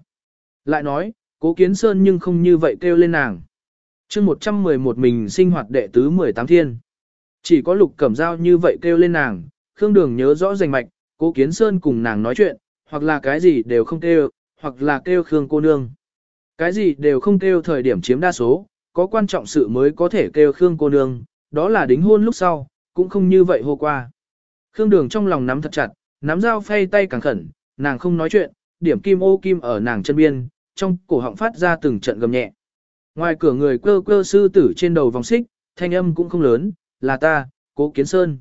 Lại nói, cố kiến sơn nhưng không như vậy kêu lên nàng. chương 111 mình sinh hoạt đệ tứ 18 thiên. Chỉ có lục cẩm dao như vậy kêu lên nàng, Khương đường nhớ rõ rành mạch, cố kiến sơn cùng nàng nói chuyện, hoặc là cái gì đều không kêu, hoặc là kêu Khương cô nương. Cái gì đều không kêu thời điểm chiếm đa số, có quan trọng sự mới có thể kêu Khương cô nương, đó là đính hôn lúc sau, cũng không như vậy hô qua. Khương đường trong lòng nắm thật chặt, nắm dao phay tay càng khẩn, nàng không nói chuyện, điểm kim ô kim ở nàng chân biên, trong cổ họng phát ra từng trận gầm nhẹ. Ngoài cửa người quơ quơ sư tử trên đầu vòng xích, thanh âm cũng không lớn, là ta, cố kiến sơn.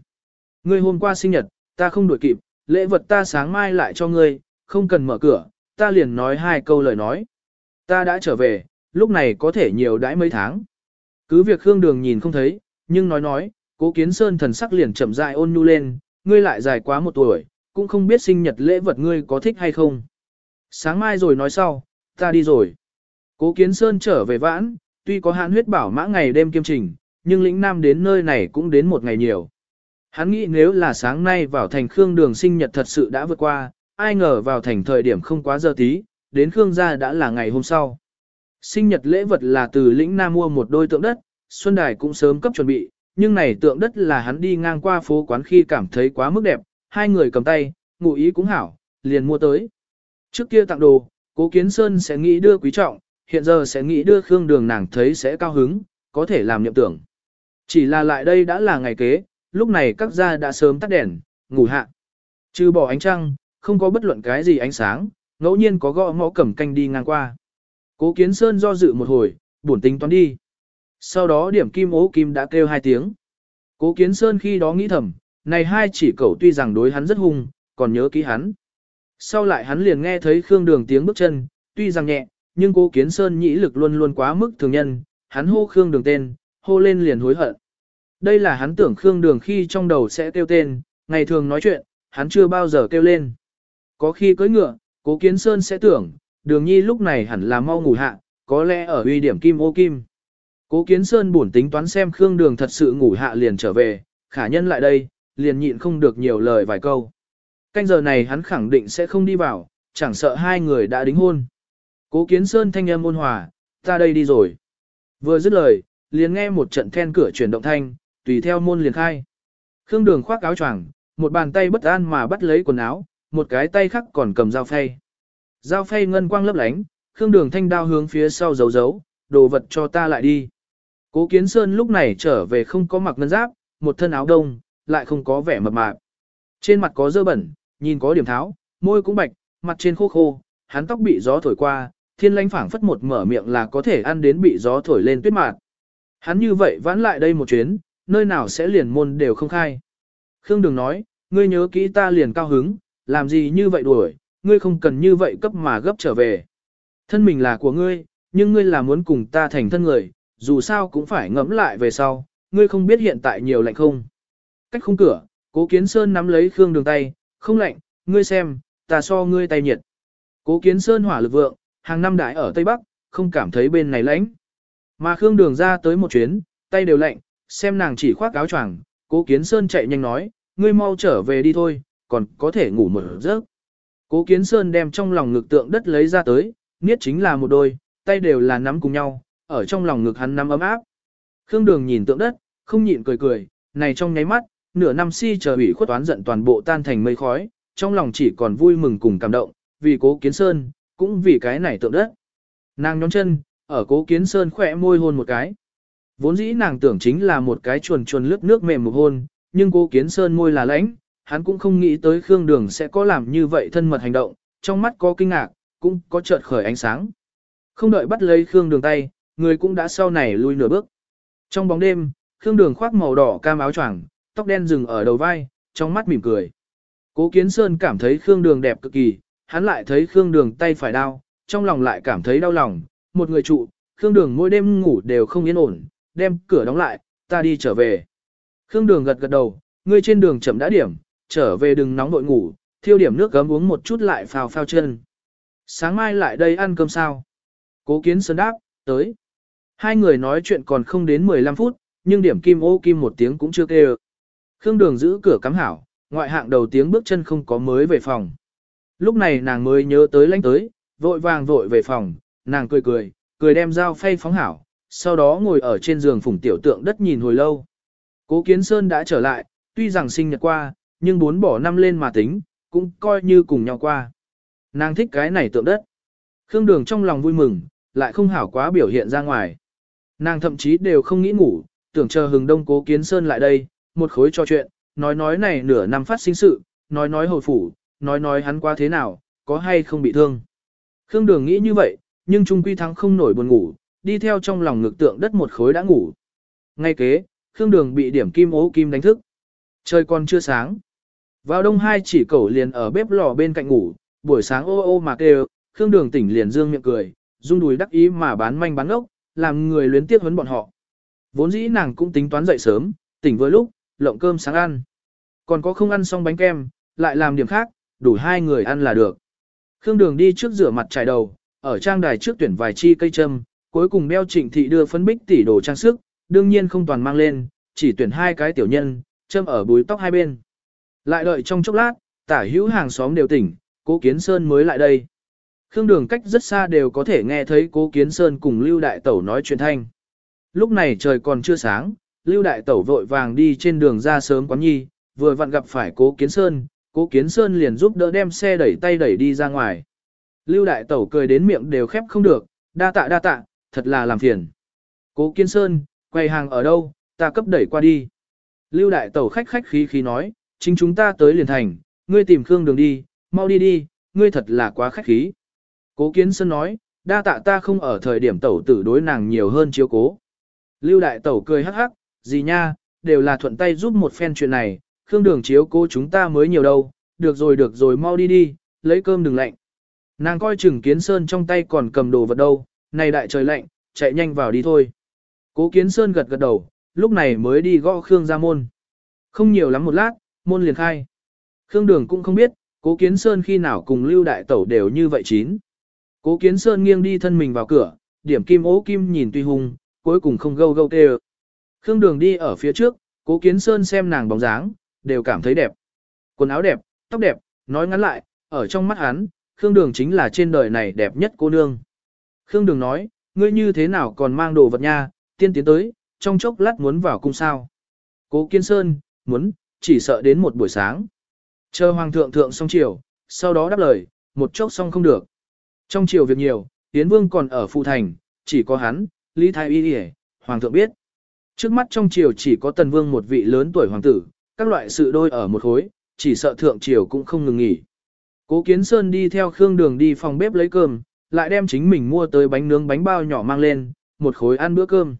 Ngươi hôm qua sinh nhật, ta không đuổi kịp, lễ vật ta sáng mai lại cho ngươi, không cần mở cửa, ta liền nói hai câu lời nói. Ta đã trở về, lúc này có thể nhiều đãi mấy tháng. Cứ việc Khương Đường nhìn không thấy, nhưng nói nói, cố kiến sơn thần sắc liền chậm rãi ôn nhu lên, ngươi lại dài quá một tuổi, cũng không biết sinh nhật lễ vật ngươi có thích hay không. Sáng mai rồi nói sau, ta đi rồi. Cố kiến sơn trở về vãn, tuy có hạn huyết bảo mã ngày đêm kiêm trình, nhưng lĩnh nam đến nơi này cũng đến một ngày nhiều. Hắn nghĩ nếu là sáng nay vào thành Khương đường sinh nhật thật sự đã vượt qua, ai ngờ vào thành thời điểm không quá giờ tí, đến Khương gia đã là ngày hôm sau. Sinh nhật lễ vật là từ lĩnh Nam mua một đôi tượng đất, Xuân Đài cũng sớm cấp chuẩn bị, nhưng này tượng đất là hắn đi ngang qua phố quán khi cảm thấy quá mức đẹp, hai người cầm tay, ngụ ý cũng hảo, liền mua tới. Trước kia tặng đồ, cố kiến sơn sẽ nghĩ đưa quý trọng, hiện giờ sẽ nghĩ đưa Khương Đường nàng thấy sẽ cao hứng, có thể làm niệm tưởng. Chỉ là lại đây đã là ngày kế, lúc này các gia đã sớm tắt đèn, ngủ hạ. Trừ bỏ ánh trăng, không có bất luận cái gì ánh sáng, ngẫu nhiên có gõ mõ cầm canh đi ngang qua. Cố Kiến Sơn do dự một hồi, buồn tính toán đi. Sau đó điểm kim ố kim đã kêu hai tiếng. Cố Kiến Sơn khi đó nghĩ thầm, này hai chỉ cậu tuy rằng đối hắn rất hung, còn nhớ kỹ hắn. Sau lại hắn liền nghe thấy Khương Đường tiếng bước chân, tuy rằng nhẹ, nhưng Cố Kiến Sơn nhĩ lực luôn luôn quá mức thường nhân, hắn hô Khương Đường tên, hô lên liền hối hận. Đây là hắn tưởng Khương Đường khi trong đầu sẽ kêu tên, ngày thường nói chuyện, hắn chưa bao giờ kêu lên. Có khi cưỡi ngựa, Cố Kiến Sơn sẽ tưởng, Đường Nhi lúc này hẳn là mau ngủ hạ, có lẽ ở uy điểm kim ô kim. Cố Kiến Sơn buồn tính toán xem Khương Đường thật sự ngủ hạ liền trở về, khả nhân lại đây, liền nhịn không được nhiều lời vài câu. Canh giờ này hắn khẳng định sẽ không đi vào, chẳng sợ hai người đã đính hôn. Cố Kiến Sơn thanh âm ôn hòa, ta đây đi rồi. Vừa dứt lời, liền nghe một trận then cửa chuyển động thanh, tùy theo môn liền khai. Khương Đường khoác áo choàng, một bàn tay bất an mà bắt lấy quần áo, một cái tay khác còn cầm dao phay. Dao phay ngân quang lấp lánh, Khương Đường thanh đao hướng phía sau giấu giấu, đồ vật cho ta lại đi. Cố Kiến Sơn lúc này trở về không có mặc ngân giáp, một thân áo đông, lại không có vẻ mập mạp. Trên mặt có dơ bẩn, nhìn có điểm tháo, môi cũng bạch, mặt trên khô khô, hắn tóc bị gió thổi qua, thiên lãnh phảng phất một mở miệng là có thể ăn đến bị gió thổi lên tuyết mạt. Hắn như vậy vãn lại đây một chuyến, nơi nào sẽ liền môn đều không khai. Khương Đường nói, ngươi nhớ kỹ ta liền cao hứng, làm gì như vậy đuổi, ngươi không cần như vậy cấp mà gấp trở về. Thân mình là của ngươi, nhưng ngươi là muốn cùng ta thành thân người, dù sao cũng phải ngẫm lại về sau, ngươi không biết hiện tại nhiều lạnh không. Cách khung cửa, cố kiến sơn nắm lấy Khương đường tay, không lạnh, ngươi xem, ta so ngươi tay nhiệt. Cố kiến sơn hỏa lực vượng, hàng năm đại ở Tây Bắc, không cảm thấy bên này lạnh. Mà Khương đường ra tới một chuyến, tay đều lạnh, xem nàng chỉ khoác áo choàng, cố kiến sơn chạy nhanh nói, ngươi mau trở về đi thôi, còn có thể ngủ một giấc. Cố Kiến Sơn đem trong lòng ngực tượng đất lấy ra tới, niết chính là một đôi, tay đều là nắm cùng nhau, ở trong lòng ngực hắn nắm ấm áp. Khương Đường nhìn tượng đất, không nhịn cười cười, này trong nháy mắt, nửa năm si chờ ủy khuất toán giận toàn bộ tan thành mây khói, trong lòng chỉ còn vui mừng cùng cảm động, vì Cố Kiến Sơn, cũng vì cái này tượng đất. Nàng nhón chân, ở Cố Kiến Sơn khỏe môi hôn một cái. Vốn dĩ nàng tưởng chính là một cái chuồn chuồn lướt nước mềm một hôn, nhưng Cố Kiến Sơn môi là lãnh, hắn cũng không nghĩ tới Khương Đường sẽ có làm như vậy thân mật hành động, trong mắt có kinh ngạc, cũng có chợt khởi ánh sáng. Không đợi bắt lấy Khương Đường tay, người cũng đã sau này lui nửa bước. Trong bóng đêm, Khương Đường khoác màu đỏ cam áo choàng, tóc đen dừng ở đầu vai, trong mắt mỉm cười. Cố Kiến Sơn cảm thấy Khương Đường đẹp cực kỳ, hắn lại thấy Khương Đường tay phải đau, trong lòng lại cảm thấy đau lòng, một người trụ, Khương Đường mỗi đêm ngủ đều không yên ổn, đem cửa đóng lại, ta đi trở về. Khương Đường gật gật đầu, ngươi trên đường chậm đã điểm, trở về đừng nóng nội ngủ, thiêu điểm nước gấm uống một chút lại phao phao chân. Sáng mai lại đây ăn cơm sao? Cố Kiến Sơn đáp, tới. Hai người nói chuyện còn không đến 15 phút, nhưng điểm kim ô kim một tiếng cũng chưa kêu. Khương Đường giữ cửa cắm hảo, ngoại hạng đầu tiếng bước chân không có mới về phòng. Lúc này nàng mới nhớ tới lánh tới, vội vàng vội về phòng, nàng cười cười, cười đem dao phay phóng hảo, sau đó ngồi ở trên giường phủng tiểu tượng đất nhìn hồi lâu. Cố Kiến Sơn đã trở lại, tuy rằng sinh nhật qua, nhưng bốn bỏ năm lên mà tính, cũng coi như cùng nhau qua. Nàng thích cái này tượng đất. Khương Đường trong lòng vui mừng, lại không hảo quá biểu hiện ra ngoài. Nàng thậm chí đều không nghĩ ngủ, tưởng chờ hừng đông cố kiến sơn lại đây, một khối trò chuyện, nói nói này nửa năm phát sinh sự, nói nói hồi phủ, nói nói hắn qua thế nào, có hay không bị thương. Khương Đường nghĩ như vậy, nhưng Trung Quy Thắng không nổi buồn ngủ, đi theo trong lòng ngực tượng đất một khối đã ngủ. Ngay kế, Khương Đường bị điểm kim ố kim đánh thức. Trời còn chưa sáng. Vào đông hai chỉ cẩu liền ở bếp lò bên cạnh ngủ, buổi sáng ô ô mà kêu, Khương Đường tỉnh liền dương miệng cười, rung đùi đắc ý mà bán manh bán ốc, làm người luyến tiếc huấn bọn họ. Vốn dĩ nàng cũng tính toán dậy sớm, tỉnh với lúc, lộng cơm sáng ăn. Còn có không ăn xong bánh kem, lại làm điểm khác, đủ hai người ăn là được. Khương Đường đi trước rửa mặt trải đầu, ở trang đài trước tuyển vài chi cây châm, cuối cùng đeo trịnh thị đưa phấn bích tỷ đồ trang sức, đương nhiên không toàn mang lên, chỉ tuyển hai cái tiểu nhân, châm ở búi tóc hai bên. Lại đợi trong chốc lát, tả hữu hàng xóm đều tỉnh, cố kiến sơn mới lại đây. Khương đường cách rất xa đều có thể nghe thấy cố kiến sơn cùng Lưu Đại Tẩu nói chuyện thanh. Lúc này trời còn chưa sáng, Lưu Đại Tẩu vội vàng đi trên đường ra sớm quán nhi, vừa vặn gặp phải cố kiến sơn, cố kiến sơn liền giúp đỡ đem xe đẩy tay đẩy đi ra ngoài. Lưu Đại Tẩu cười đến miệng đều khép không được, đa tạ đa tạ, thật là làm phiền. Cố kiến sơn, quay hàng ở đâu, ta cấp đẩy qua đi. Lưu Đại Tẩu khách khách khí khí nói, chính chúng ta tới liền thành, ngươi tìm Khương đường đi, mau đi đi, ngươi thật là quá khách khí. Cố Kiến Sơn nói, đa tạ ta không ở thời điểm tẩu tử đối nàng nhiều hơn chiếu cố. Lưu Đại Tẩu cười hắc hắc, gì nha, đều là thuận tay giúp một phen chuyện này, Khương đường chiếu cố chúng ta mới nhiều đâu, được rồi được rồi mau đi đi, lấy cơm đừng lạnh. Nàng coi chừng Kiến Sơn trong tay còn cầm đồ vật đâu, này đại trời lạnh, chạy nhanh vào đi thôi. Cố Kiến Sơn gật gật đầu, lúc này mới đi gõ Khương ra môn. Không nhiều lắm một lát, môn liền khai. Khương Đường cũng không biết, Cố Kiến Sơn khi nào cùng Lưu Đại Tẩu đều như vậy chín. Cố Kiến Sơn nghiêng đi thân mình vào cửa, điểm kim ố kim nhìn tuy hung, cuối cùng không gâu gâu tê Khương Đường đi ở phía trước, Cố Kiến Sơn xem nàng bóng dáng, đều cảm thấy đẹp. Quần áo đẹp, tóc đẹp, nói ngắn lại, ở trong mắt hắn, Khương Đường chính là trên đời này đẹp nhất cô nương. Khương Đường nói, ngươi như thế nào còn mang đồ vật nha, tiên tiến tới, trong chốc lát muốn vào cung sao. Cố Kiến Sơn, muốn, chỉ sợ đến một buổi sáng. Chờ hoàng thượng thượng xong chiều, sau đó đáp lời, một chốc xong không được. Trong chiều việc nhiều, Yến Vương còn ở phụ thành, chỉ có hắn, Lý Thái Y Điề, hoàng thượng biết. Trước mắt trong triều chỉ có Tần Vương một vị lớn tuổi hoàng tử, các loại sự đôi ở một khối, chỉ sợ thượng triều cũng không ngừng nghỉ. Cố Kiến Sơn đi theo Khương Đường đi phòng bếp lấy cơm, lại đem chính mình mua tới bánh nướng bánh bao nhỏ mang lên, một khối ăn bữa cơm.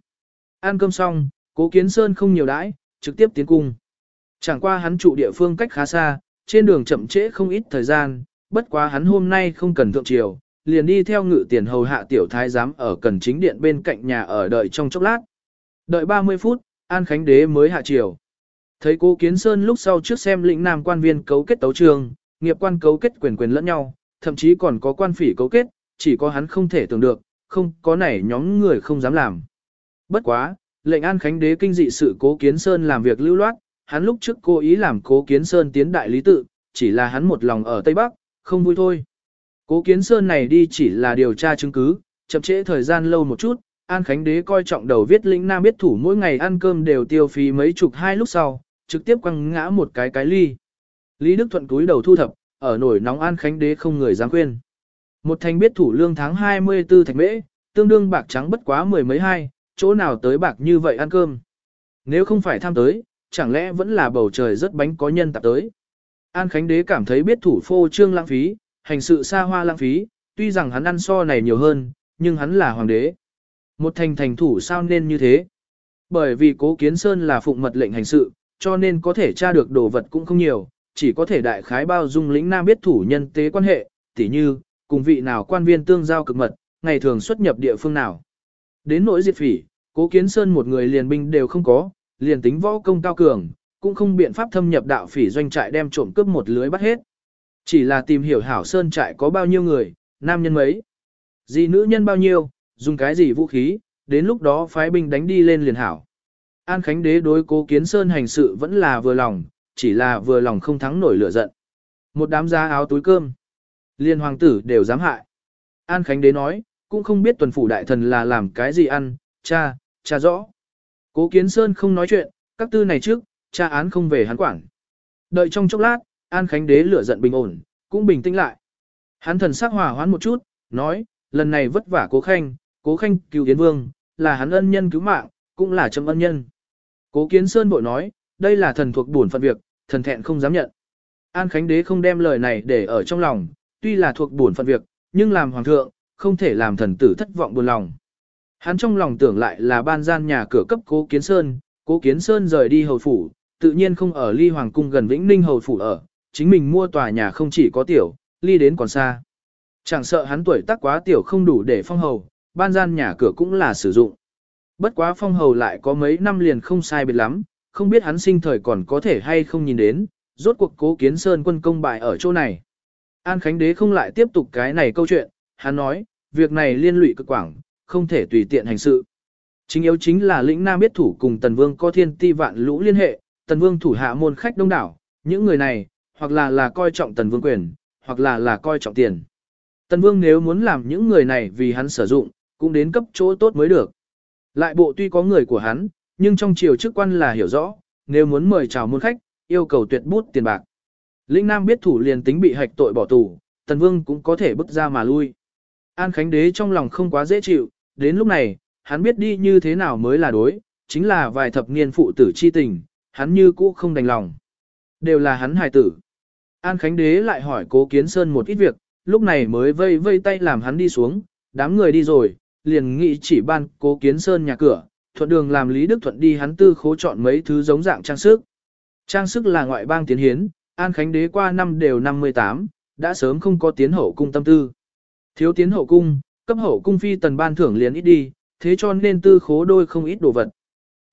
Ăn cơm xong, Cố Kiến Sơn không nhiều đãi, trực tiếp tiến cung. Chẳng qua hắn trụ địa phương cách khá xa, trên đường chậm trễ không ít thời gian, bất quá hắn hôm nay không cần thượng triều, liền đi theo ngự tiền hầu hạ tiểu thái giám ở cần chính điện bên cạnh nhà ở đợi trong chốc lát. Đợi 30 phút, An Khánh Đế mới hạ triều. Thấy cố Kiến Sơn lúc sau trước xem lĩnh nam quan viên cấu kết tấu trường, nghiệp quan cấu kết quyền quyền lẫn nhau, thậm chí còn có quan phỉ cấu kết, chỉ có hắn không thể tưởng được, không có nảy nhóm người không dám làm. Bất quá, lệnh An Khánh Đế kinh dị sự cố Kiến Sơn làm việc lưu loát, hắn lúc trước cố ý làm cố kiến sơn tiến đại lý tự, chỉ là hắn một lòng ở Tây Bắc, không vui thôi. Cố kiến sơn này đi chỉ là điều tra chứng cứ, chậm trễ thời gian lâu một chút, An Khánh Đế coi trọng đầu viết lĩnh nam biết thủ mỗi ngày ăn cơm đều tiêu phí mấy chục hai lúc sau, trực tiếp quăng ngã một cái cái ly. Lý Đức Thuận cúi đầu thu thập, ở nổi nóng An Khánh Đế không người dám khuyên. Một thành biết thủ lương tháng 24 thạch mễ, tương đương bạc trắng bất quá mười mấy hai, chỗ nào tới bạc như vậy ăn cơm. Nếu không phải tham tới, chẳng lẽ vẫn là bầu trời rất bánh có nhân tạp tới. An Khánh Đế cảm thấy biết thủ phô trương lãng phí, hành sự xa hoa lãng phí, tuy rằng hắn ăn so này nhiều hơn, nhưng hắn là hoàng đế. Một thành thành thủ sao nên như thế? Bởi vì cố kiến sơn là phụng mật lệnh hành sự, cho nên có thể tra được đồ vật cũng không nhiều, chỉ có thể đại khái bao dung lĩnh nam biết thủ nhân tế quan hệ, tỉ như, cùng vị nào quan viên tương giao cực mật, ngày thường xuất nhập địa phương nào. Đến nỗi diệt phỉ, cố kiến sơn một người liền binh đều không có, liền tính võ công cao cường, cũng không biện pháp thâm nhập đạo phỉ doanh trại đem trộm cướp một lưới bắt hết. Chỉ là tìm hiểu hảo sơn trại có bao nhiêu người, nam nhân mấy, gì nữ nhân bao nhiêu, dùng cái gì vũ khí, đến lúc đó phái binh đánh đi lên liền hảo. An Khánh Đế đối cố kiến sơn hành sự vẫn là vừa lòng, chỉ là vừa lòng không thắng nổi lửa giận. Một đám giá áo túi cơm. Liên hoàng tử đều dám hại. An Khánh Đế nói, cũng không biết tuần phủ đại thần là làm cái gì ăn, cha, cha rõ. Cố Kiến Sơn không nói chuyện, các tư này trước, cha án không về hắn quản. Đợi trong chốc lát, An Khánh Đế lửa giận bình ổn, cũng bình tĩnh lại. Hắn thần sắc hòa hoãn một chút, nói, lần này vất vả Cố Khanh, Cố Khanh cứu Yến Vương, là hắn ân nhân cứu mạng, cũng là chấm ân nhân. Cố Kiến Sơn bội nói, đây là thần thuộc bổn phận việc, thần thẹn không dám nhận. An Khánh Đế không đem lời này để ở trong lòng, tuy là thuộc bổn phận việc, nhưng làm hoàng thượng, không thể làm thần tử thất vọng buồn lòng. Hắn trong lòng tưởng lại là ban gian nhà cửa cấp Cố Kiến Sơn, Cố Kiến Sơn rời đi hầu phủ, tự nhiên không ở ly hoàng cung gần Vĩnh Ninh hầu phủ ở, chính mình mua tòa nhà không chỉ có tiểu, ly đến còn xa. Chẳng sợ hắn tuổi tác quá tiểu không đủ để phong hầu, ban gian nhà cửa cũng là sử dụng. Bất quá phong hầu lại có mấy năm liền không sai biệt lắm, không biết hắn sinh thời còn có thể hay không nhìn đến, rốt cuộc cố kiến sơn quân công bại ở chỗ này. An Khánh Đế không lại tiếp tục cái này câu chuyện, hắn nói, việc này liên lụy cực quảng, không thể tùy tiện hành sự. Chính yếu chính là lĩnh nam biết thủ cùng Tần Vương có thiên ti vạn lũ liên hệ, Tần Vương thủ hạ môn khách đông đảo, những người này, hoặc là là coi trọng Tần Vương quyền, hoặc là là coi trọng tiền. Tần Vương nếu muốn làm những người này vì hắn sử dụng, cũng đến cấp chỗ tốt mới được. Lại bộ tuy có người của hắn, nhưng trong triều chức quan là hiểu rõ, nếu muốn mời chào môn khách, yêu cầu tuyệt bút tiền bạc. Linh Nam biết thủ liền tính bị hạch tội bỏ tù, Tần Vương cũng có thể bước ra mà lui. An Khánh Đế trong lòng không quá dễ chịu, đến lúc này, hắn biết đi như thế nào mới là đối, chính là vài thập niên phụ tử chi tình, hắn như cũ không đành lòng. Đều là hắn hài tử. An Khánh Đế lại hỏi Cố Kiến Sơn một ít việc, lúc này mới vây vây tay làm hắn đi xuống, đám người đi rồi, liền nghĩ chỉ ban Cố Kiến Sơn nhà cửa, thuận đường làm Lý Đức Thuận đi hắn tư khố chọn mấy thứ giống dạng trang sức. Trang sức là ngoại bang tiến hiến, An Khánh Đế qua năm đều 58, đã sớm không có tiến hậu cung tâm tư. Thiếu tiến hậu cung, cấp hậu cung phi tần ban thưởng liền ít đi, thế cho nên tư khố đôi không ít đồ vật.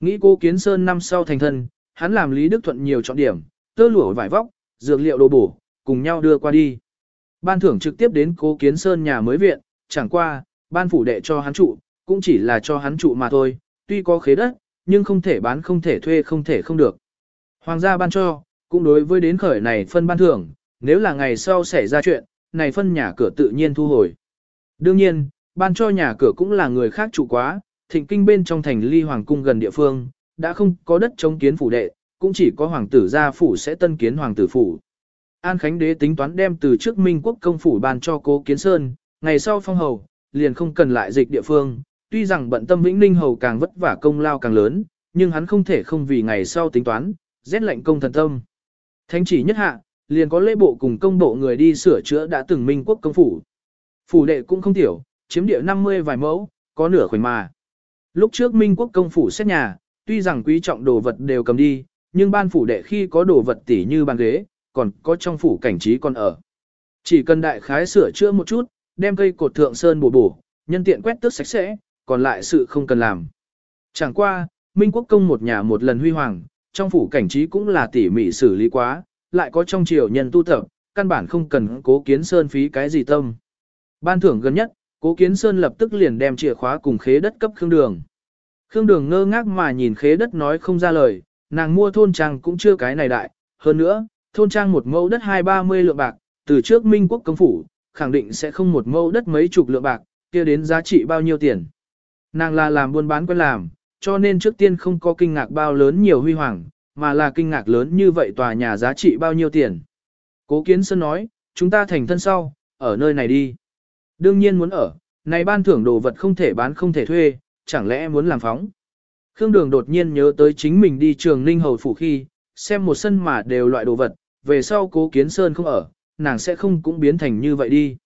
Nghĩ cô Kiến Sơn năm sau thành thân, hắn làm Lý Đức Thuận nhiều chọn điểm, tơ lụa vải vóc, dược liệu đồ bổ, cùng nhau đưa qua đi. Ban thưởng trực tiếp đến cố Kiến Sơn nhà mới viện, chẳng qua, ban phủ đệ cho hắn trụ, cũng chỉ là cho hắn trụ mà thôi, tuy có khế đất, nhưng không thể bán không thể thuê không thể không được. Hoàng gia ban cho, cũng đối với đến khởi này phân ban thưởng, nếu là ngày sau xảy ra chuyện, này phân nhà cửa tự nhiên thu hồi. Đương nhiên, ban cho nhà cửa cũng là người khác trụ quá, thịnh kinh bên trong thành ly hoàng cung gần địa phương, đã không có đất chống kiến phủ đệ, cũng chỉ có hoàng tử gia phủ sẽ tân kiến hoàng tử phủ. An Khánh đế tính toán đem từ trước Minh quốc công phủ ban cho cố kiến sơn, ngày sau phong hầu, liền không cần lại dịch địa phương, tuy rằng bận tâm vĩnh ninh hầu càng vất vả công lao càng lớn, nhưng hắn không thể không vì ngày sau tính toán, rét lệnh công thần tâm. Thánh chỉ nhất hạ, liền có lễ bộ cùng công bộ người đi sửa chữa đã từng Minh quốc công phủ. Phủ đệ cũng không tiểu, chiếm địa 50 vài mẫu, có nửa khoảnh mà. Lúc trước Minh quốc công phủ xét nhà, tuy rằng quý trọng đồ vật đều cầm đi, nhưng ban phủ đệ khi có đồ vật tỉ như bàn ghế, còn có trong phủ cảnh trí còn ở. Chỉ cần đại khái sửa chữa một chút, đem cây cột thượng sơn bổ bổ, nhân tiện quét tước sạch sẽ, còn lại sự không cần làm. Chẳng qua, Minh Quốc công một nhà một lần huy hoàng, trong phủ cảnh trí cũng là tỉ mỉ xử lý quá, lại có trong triều nhân tu tập, căn bản không cần cố kiến sơn phí cái gì tâm. Ban thưởng gần nhất, cố kiến sơn lập tức liền đem chìa khóa cùng khế đất cấp khương đường. Khương đường ngơ ngác mà nhìn khế đất nói không ra lời, nàng mua thôn trang cũng chưa cái này đại, hơn nữa, thôn trang một mẫu đất hai ba mươi lượng bạc, từ trước Minh Quốc công phủ, khẳng định sẽ không một mẫu đất mấy chục lượng bạc, kia đến giá trị bao nhiêu tiền. Nàng là làm buôn bán quen làm, cho nên trước tiên không có kinh ngạc bao lớn nhiều huy hoàng, mà là kinh ngạc lớn như vậy tòa nhà giá trị bao nhiêu tiền. Cố Kiến Sơn nói, chúng ta thành thân sau, ở nơi này đi. Đương nhiên muốn ở, này ban thưởng đồ vật không thể bán không thể thuê, chẳng lẽ muốn làm phóng. Khương Đường đột nhiên nhớ tới chính mình đi trường Ninh Hầu Phủ khi, xem một sân mà đều loại đồ vật, về sau cố kiến sơn không ở, nàng sẽ không cũng biến thành như vậy đi.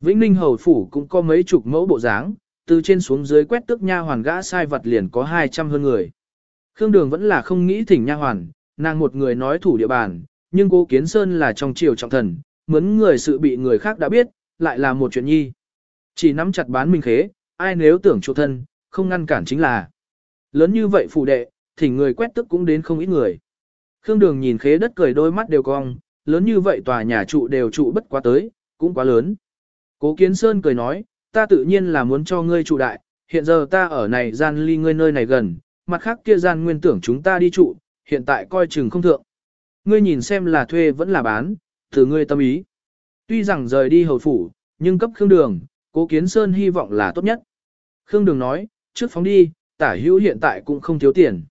Vĩnh Ninh hầu phủ cũng có mấy chục mẫu bộ dáng, từ trên xuống dưới quét tức nha hoàn gã sai vật liền có 200 hơn người. Khương Đường vẫn là không nghĩ thỉnh nha hoàn, nàng một người nói thủ địa bàn, nhưng cố Kiến Sơn là trong triều trọng thần, muốn người sự bị người khác đã biết, lại là một chuyện nhi. Chỉ nắm chặt bán minh khế, ai nếu tưởng chỗ thân, không ngăn cản chính là. Lớn như vậy phụ đệ, thỉnh người quét tức cũng đến không ít người. Khương Đường nhìn khế đất cười đôi mắt đều cong, lớn như vậy tòa nhà trụ đều trụ bất quá tới, cũng quá lớn. Cố Kiến Sơn cười nói, ta tự nhiên là muốn cho ngươi trụ đại, hiện giờ ta ở này gian ly ngươi nơi này gần, mặt khác kia gian nguyên tưởng chúng ta đi trụ, hiện tại coi chừng không thượng. Ngươi nhìn xem là thuê vẫn là bán, thử ngươi tâm ý. Tuy rằng rời đi hầu phủ, nhưng cấp Khương Đường, Cố Kiến Sơn hy vọng là tốt nhất. Khương Đường nói, trước phóng đi, tả hữu hiện tại cũng không thiếu tiền.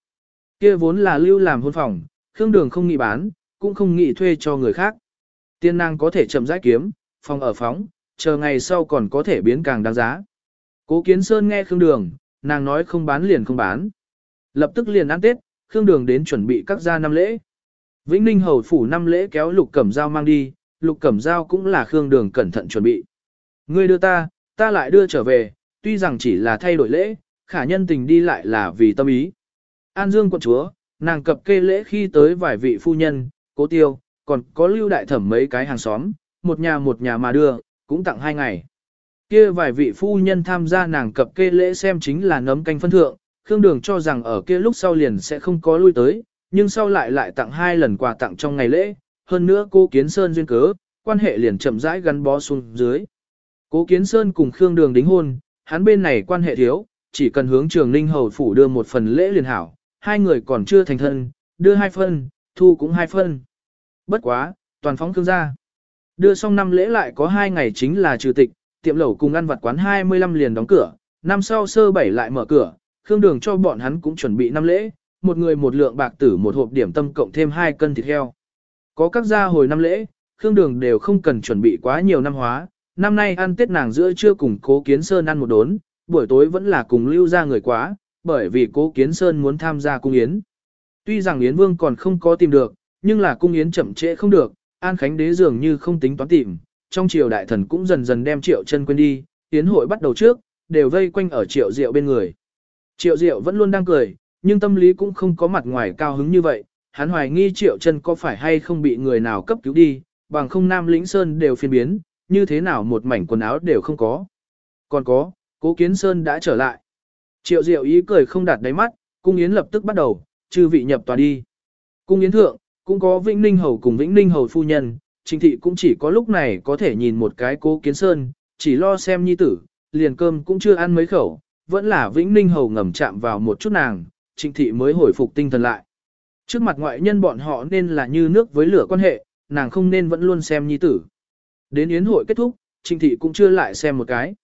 Kia vốn là lưu làm hôn phòng, Khương Đường không nghĩ bán, cũng không nghĩ thuê cho người khác. Tiên nàng có thể chậm rãi kiếm, phòng ở phóng, chờ ngày sau còn có thể biến càng đáng giá. Cố Kiến Sơn nghe Khương Đường, nàng nói không bán liền không bán. Lập tức liền ăn Tết, Khương Đường đến chuẩn bị các gia năm lễ. Vĩnh Ninh hầu phủ năm lễ kéo Lục Cẩm Dao mang đi, Lục Cẩm Dao cũng là Khương Đường cẩn thận chuẩn bị. Ngươi đưa ta, ta lại đưa trở về, tuy rằng chỉ là thay đổi lễ, khả nhân tình đi lại là vì tâm ý. An Dương quận chúa, nàng cập kê lễ khi tới vài vị phu nhân, cố tiêu, còn có lưu đại thẩm mấy cái hàng xóm, một nhà một nhà mà đưa, cũng tặng hai ngày. Kia vài vị phu nhân tham gia nàng cập kê lễ xem chính là nấm canh phân thượng, Khương Đường cho rằng ở kia lúc sau liền sẽ không có lui tới, nhưng sau lại lại tặng hai lần quà tặng trong ngày lễ, hơn nữa cô Kiến Sơn duyên cớ, quan hệ liền chậm rãi gắn bó xuống dưới. Cố Kiến Sơn cùng Khương Đường đính hôn, hắn bên này quan hệ thiếu, chỉ cần hướng trường Ninh Hầu Phủ đưa một phần lễ liền hảo, hai người còn chưa thành thân, đưa hai phân, thu cũng hai phân. Bất quá, toàn phóng thương gia. Đưa xong năm lễ lại có hai ngày chính là trừ tịch, tiệm lẩu cùng ăn vặt quán 25 liền đóng cửa, năm sau sơ bảy lại mở cửa, Khương Đường cho bọn hắn cũng chuẩn bị năm lễ, một người một lượng bạc tử một hộp điểm tâm cộng thêm hai cân thịt heo. Có các gia hồi năm lễ, Khương Đường đều không cần chuẩn bị quá nhiều năm hóa, năm nay ăn Tết nàng giữa trưa cùng Cố Kiến Sơn ăn một đốn, buổi tối vẫn là cùng lưu ra người quá, bởi vì Cố Kiến Sơn muốn tham gia cung yến. Tuy rằng Yến Vương còn không có tìm được, nhưng là cung yến chậm trễ không được, An Khánh Đế dường như không tính toán tìm, trong triều đại thần cũng dần dần đem Triệu Chân quên đi, yến hội bắt đầu trước, đều vây quanh ở Triệu Diệu bên người. Triệu Diệu vẫn luôn đang cười, nhưng tâm lý cũng không có mặt ngoài cao hứng như vậy, hắn hoài nghi Triệu Chân có phải hay không bị người nào cấp cứu đi, bằng không Nam Lĩnh Sơn đều phiên biến, như thế nào một mảnh quần áo đều không có. Còn có, Cố Kiến Sơn đã trở lại. Triệu Diệu ý cười không đạt đáy mắt, cung yến lập tức bắt đầu, chư vị nhập tòa đi. Cung yến thượng, cũng có Vĩnh Ninh Hầu cùng Vĩnh Ninh Hầu phu nhân, Trình thị cũng chỉ có lúc này có thể nhìn một cái Cố Kiến Sơn, chỉ lo xem nhi tử, liền cơm cũng chưa ăn mấy khẩu, vẫn là Vĩnh Ninh Hầu ngầm chạm vào một chút nàng, Trình thị mới hồi phục tinh thần lại. Trước mặt ngoại nhân bọn họ nên là như nước với lửa quan hệ, nàng không nên vẫn luôn xem nhi tử. Đến yến hội kết thúc, Trình thị cũng chưa lại xem một cái.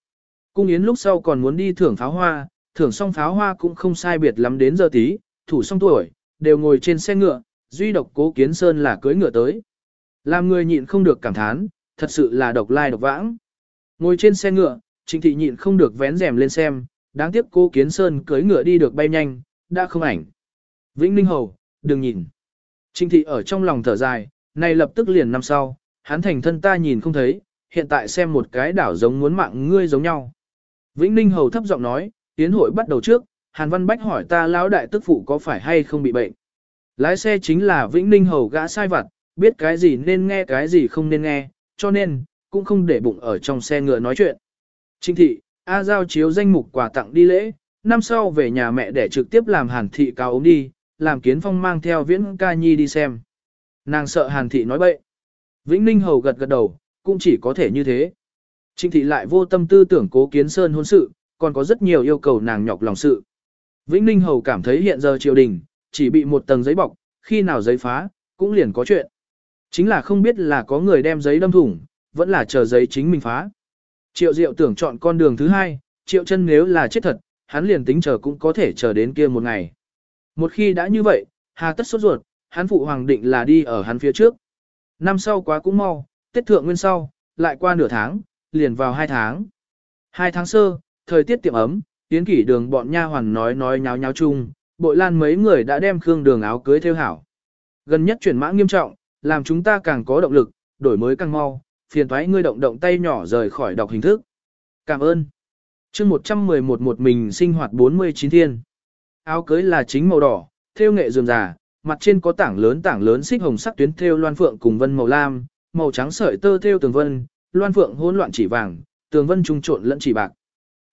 Cung yến lúc sau còn muốn đi thưởng pháo hoa, thưởng xong pháo hoa cũng không sai biệt lắm đến giờ tí, thủ xong tuổi, đều ngồi trên xe ngựa, duy độc cố kiến sơn là cưới ngựa tới. Làm người nhịn không được cảm thán, thật sự là độc lai độc vãng. Ngồi trên xe ngựa, Trình thị nhịn không được vén rèm lên xem, đáng tiếc cố kiến sơn cưới ngựa đi được bay nhanh, đã không ảnh. Vĩnh Ninh Hầu, đừng nhìn. Trình thị ở trong lòng thở dài, này lập tức liền năm sau, hắn thành thân ta nhìn không thấy, hiện tại xem một cái đảo giống muốn mạng ngươi giống nhau. Vĩnh Ninh Hầu thấp giọng nói, tiến hội bắt đầu trước, Hàn Văn Bách hỏi ta lão đại tức phụ có phải hay không bị bệnh. Lái xe chính là Vĩnh Ninh Hầu gã sai vặt, biết cái gì nên nghe cái gì không nên nghe, cho nên, cũng không để bụng ở trong xe ngựa nói chuyện. Trinh thị, A Giao chiếu danh mục quà tặng đi lễ, năm sau về nhà mẹ để trực tiếp làm Hàn thị cao ống đi, làm kiến phong mang theo viễn ca nhi đi xem. Nàng sợ Hàn thị nói bậy. Vĩnh Ninh Hầu gật gật đầu, cũng chỉ có thể như thế. Trịnh thị lại vô tâm tư tưởng cố kiến sơn hôn sự, còn có rất nhiều yêu cầu nàng nhọc lòng sự. Vĩnh Ninh Hầu cảm thấy hiện giờ triều đình, chỉ bị một tầng giấy bọc, khi nào giấy phá, cũng liền có chuyện. Chính là không biết là có người đem giấy đâm thủng, vẫn là chờ giấy chính mình phá. Triệu Diệu tưởng chọn con đường thứ hai, Triệu chân nếu là chết thật, hắn liền tính chờ cũng có thể chờ đến kia một ngày. Một khi đã như vậy, hà tất sốt ruột, hắn phụ hoàng định là đi ở hắn phía trước. Năm sau quá cũng mau, Tết thượng nguyên sau, lại qua nửa tháng, liền vào hai tháng. Hai tháng sơ, thời tiết tiệm ấm, tiến kỷ đường bọn nha hoàn nói nói nháo nháo chung, bội lan mấy người đã đem khương đường áo cưới theo hảo. Gần nhất chuyển mã nghiêm trọng, Làm chúng ta càng có động lực, đổi mới càng mau, phiền thoái ngươi động động tay nhỏ rời khỏi đọc hình thức. Cảm ơn. chương 111 một mình sinh hoạt 49 thiên. Áo cưới là chính màu đỏ, theo nghệ dườm già, mặt trên có tảng lớn tảng lớn xích hồng sắc tuyến theo loan phượng cùng vân màu lam, màu trắng sợi tơ theo tường vân, loan phượng hỗn loạn chỉ vàng, tường vân trung trộn lẫn chỉ bạc.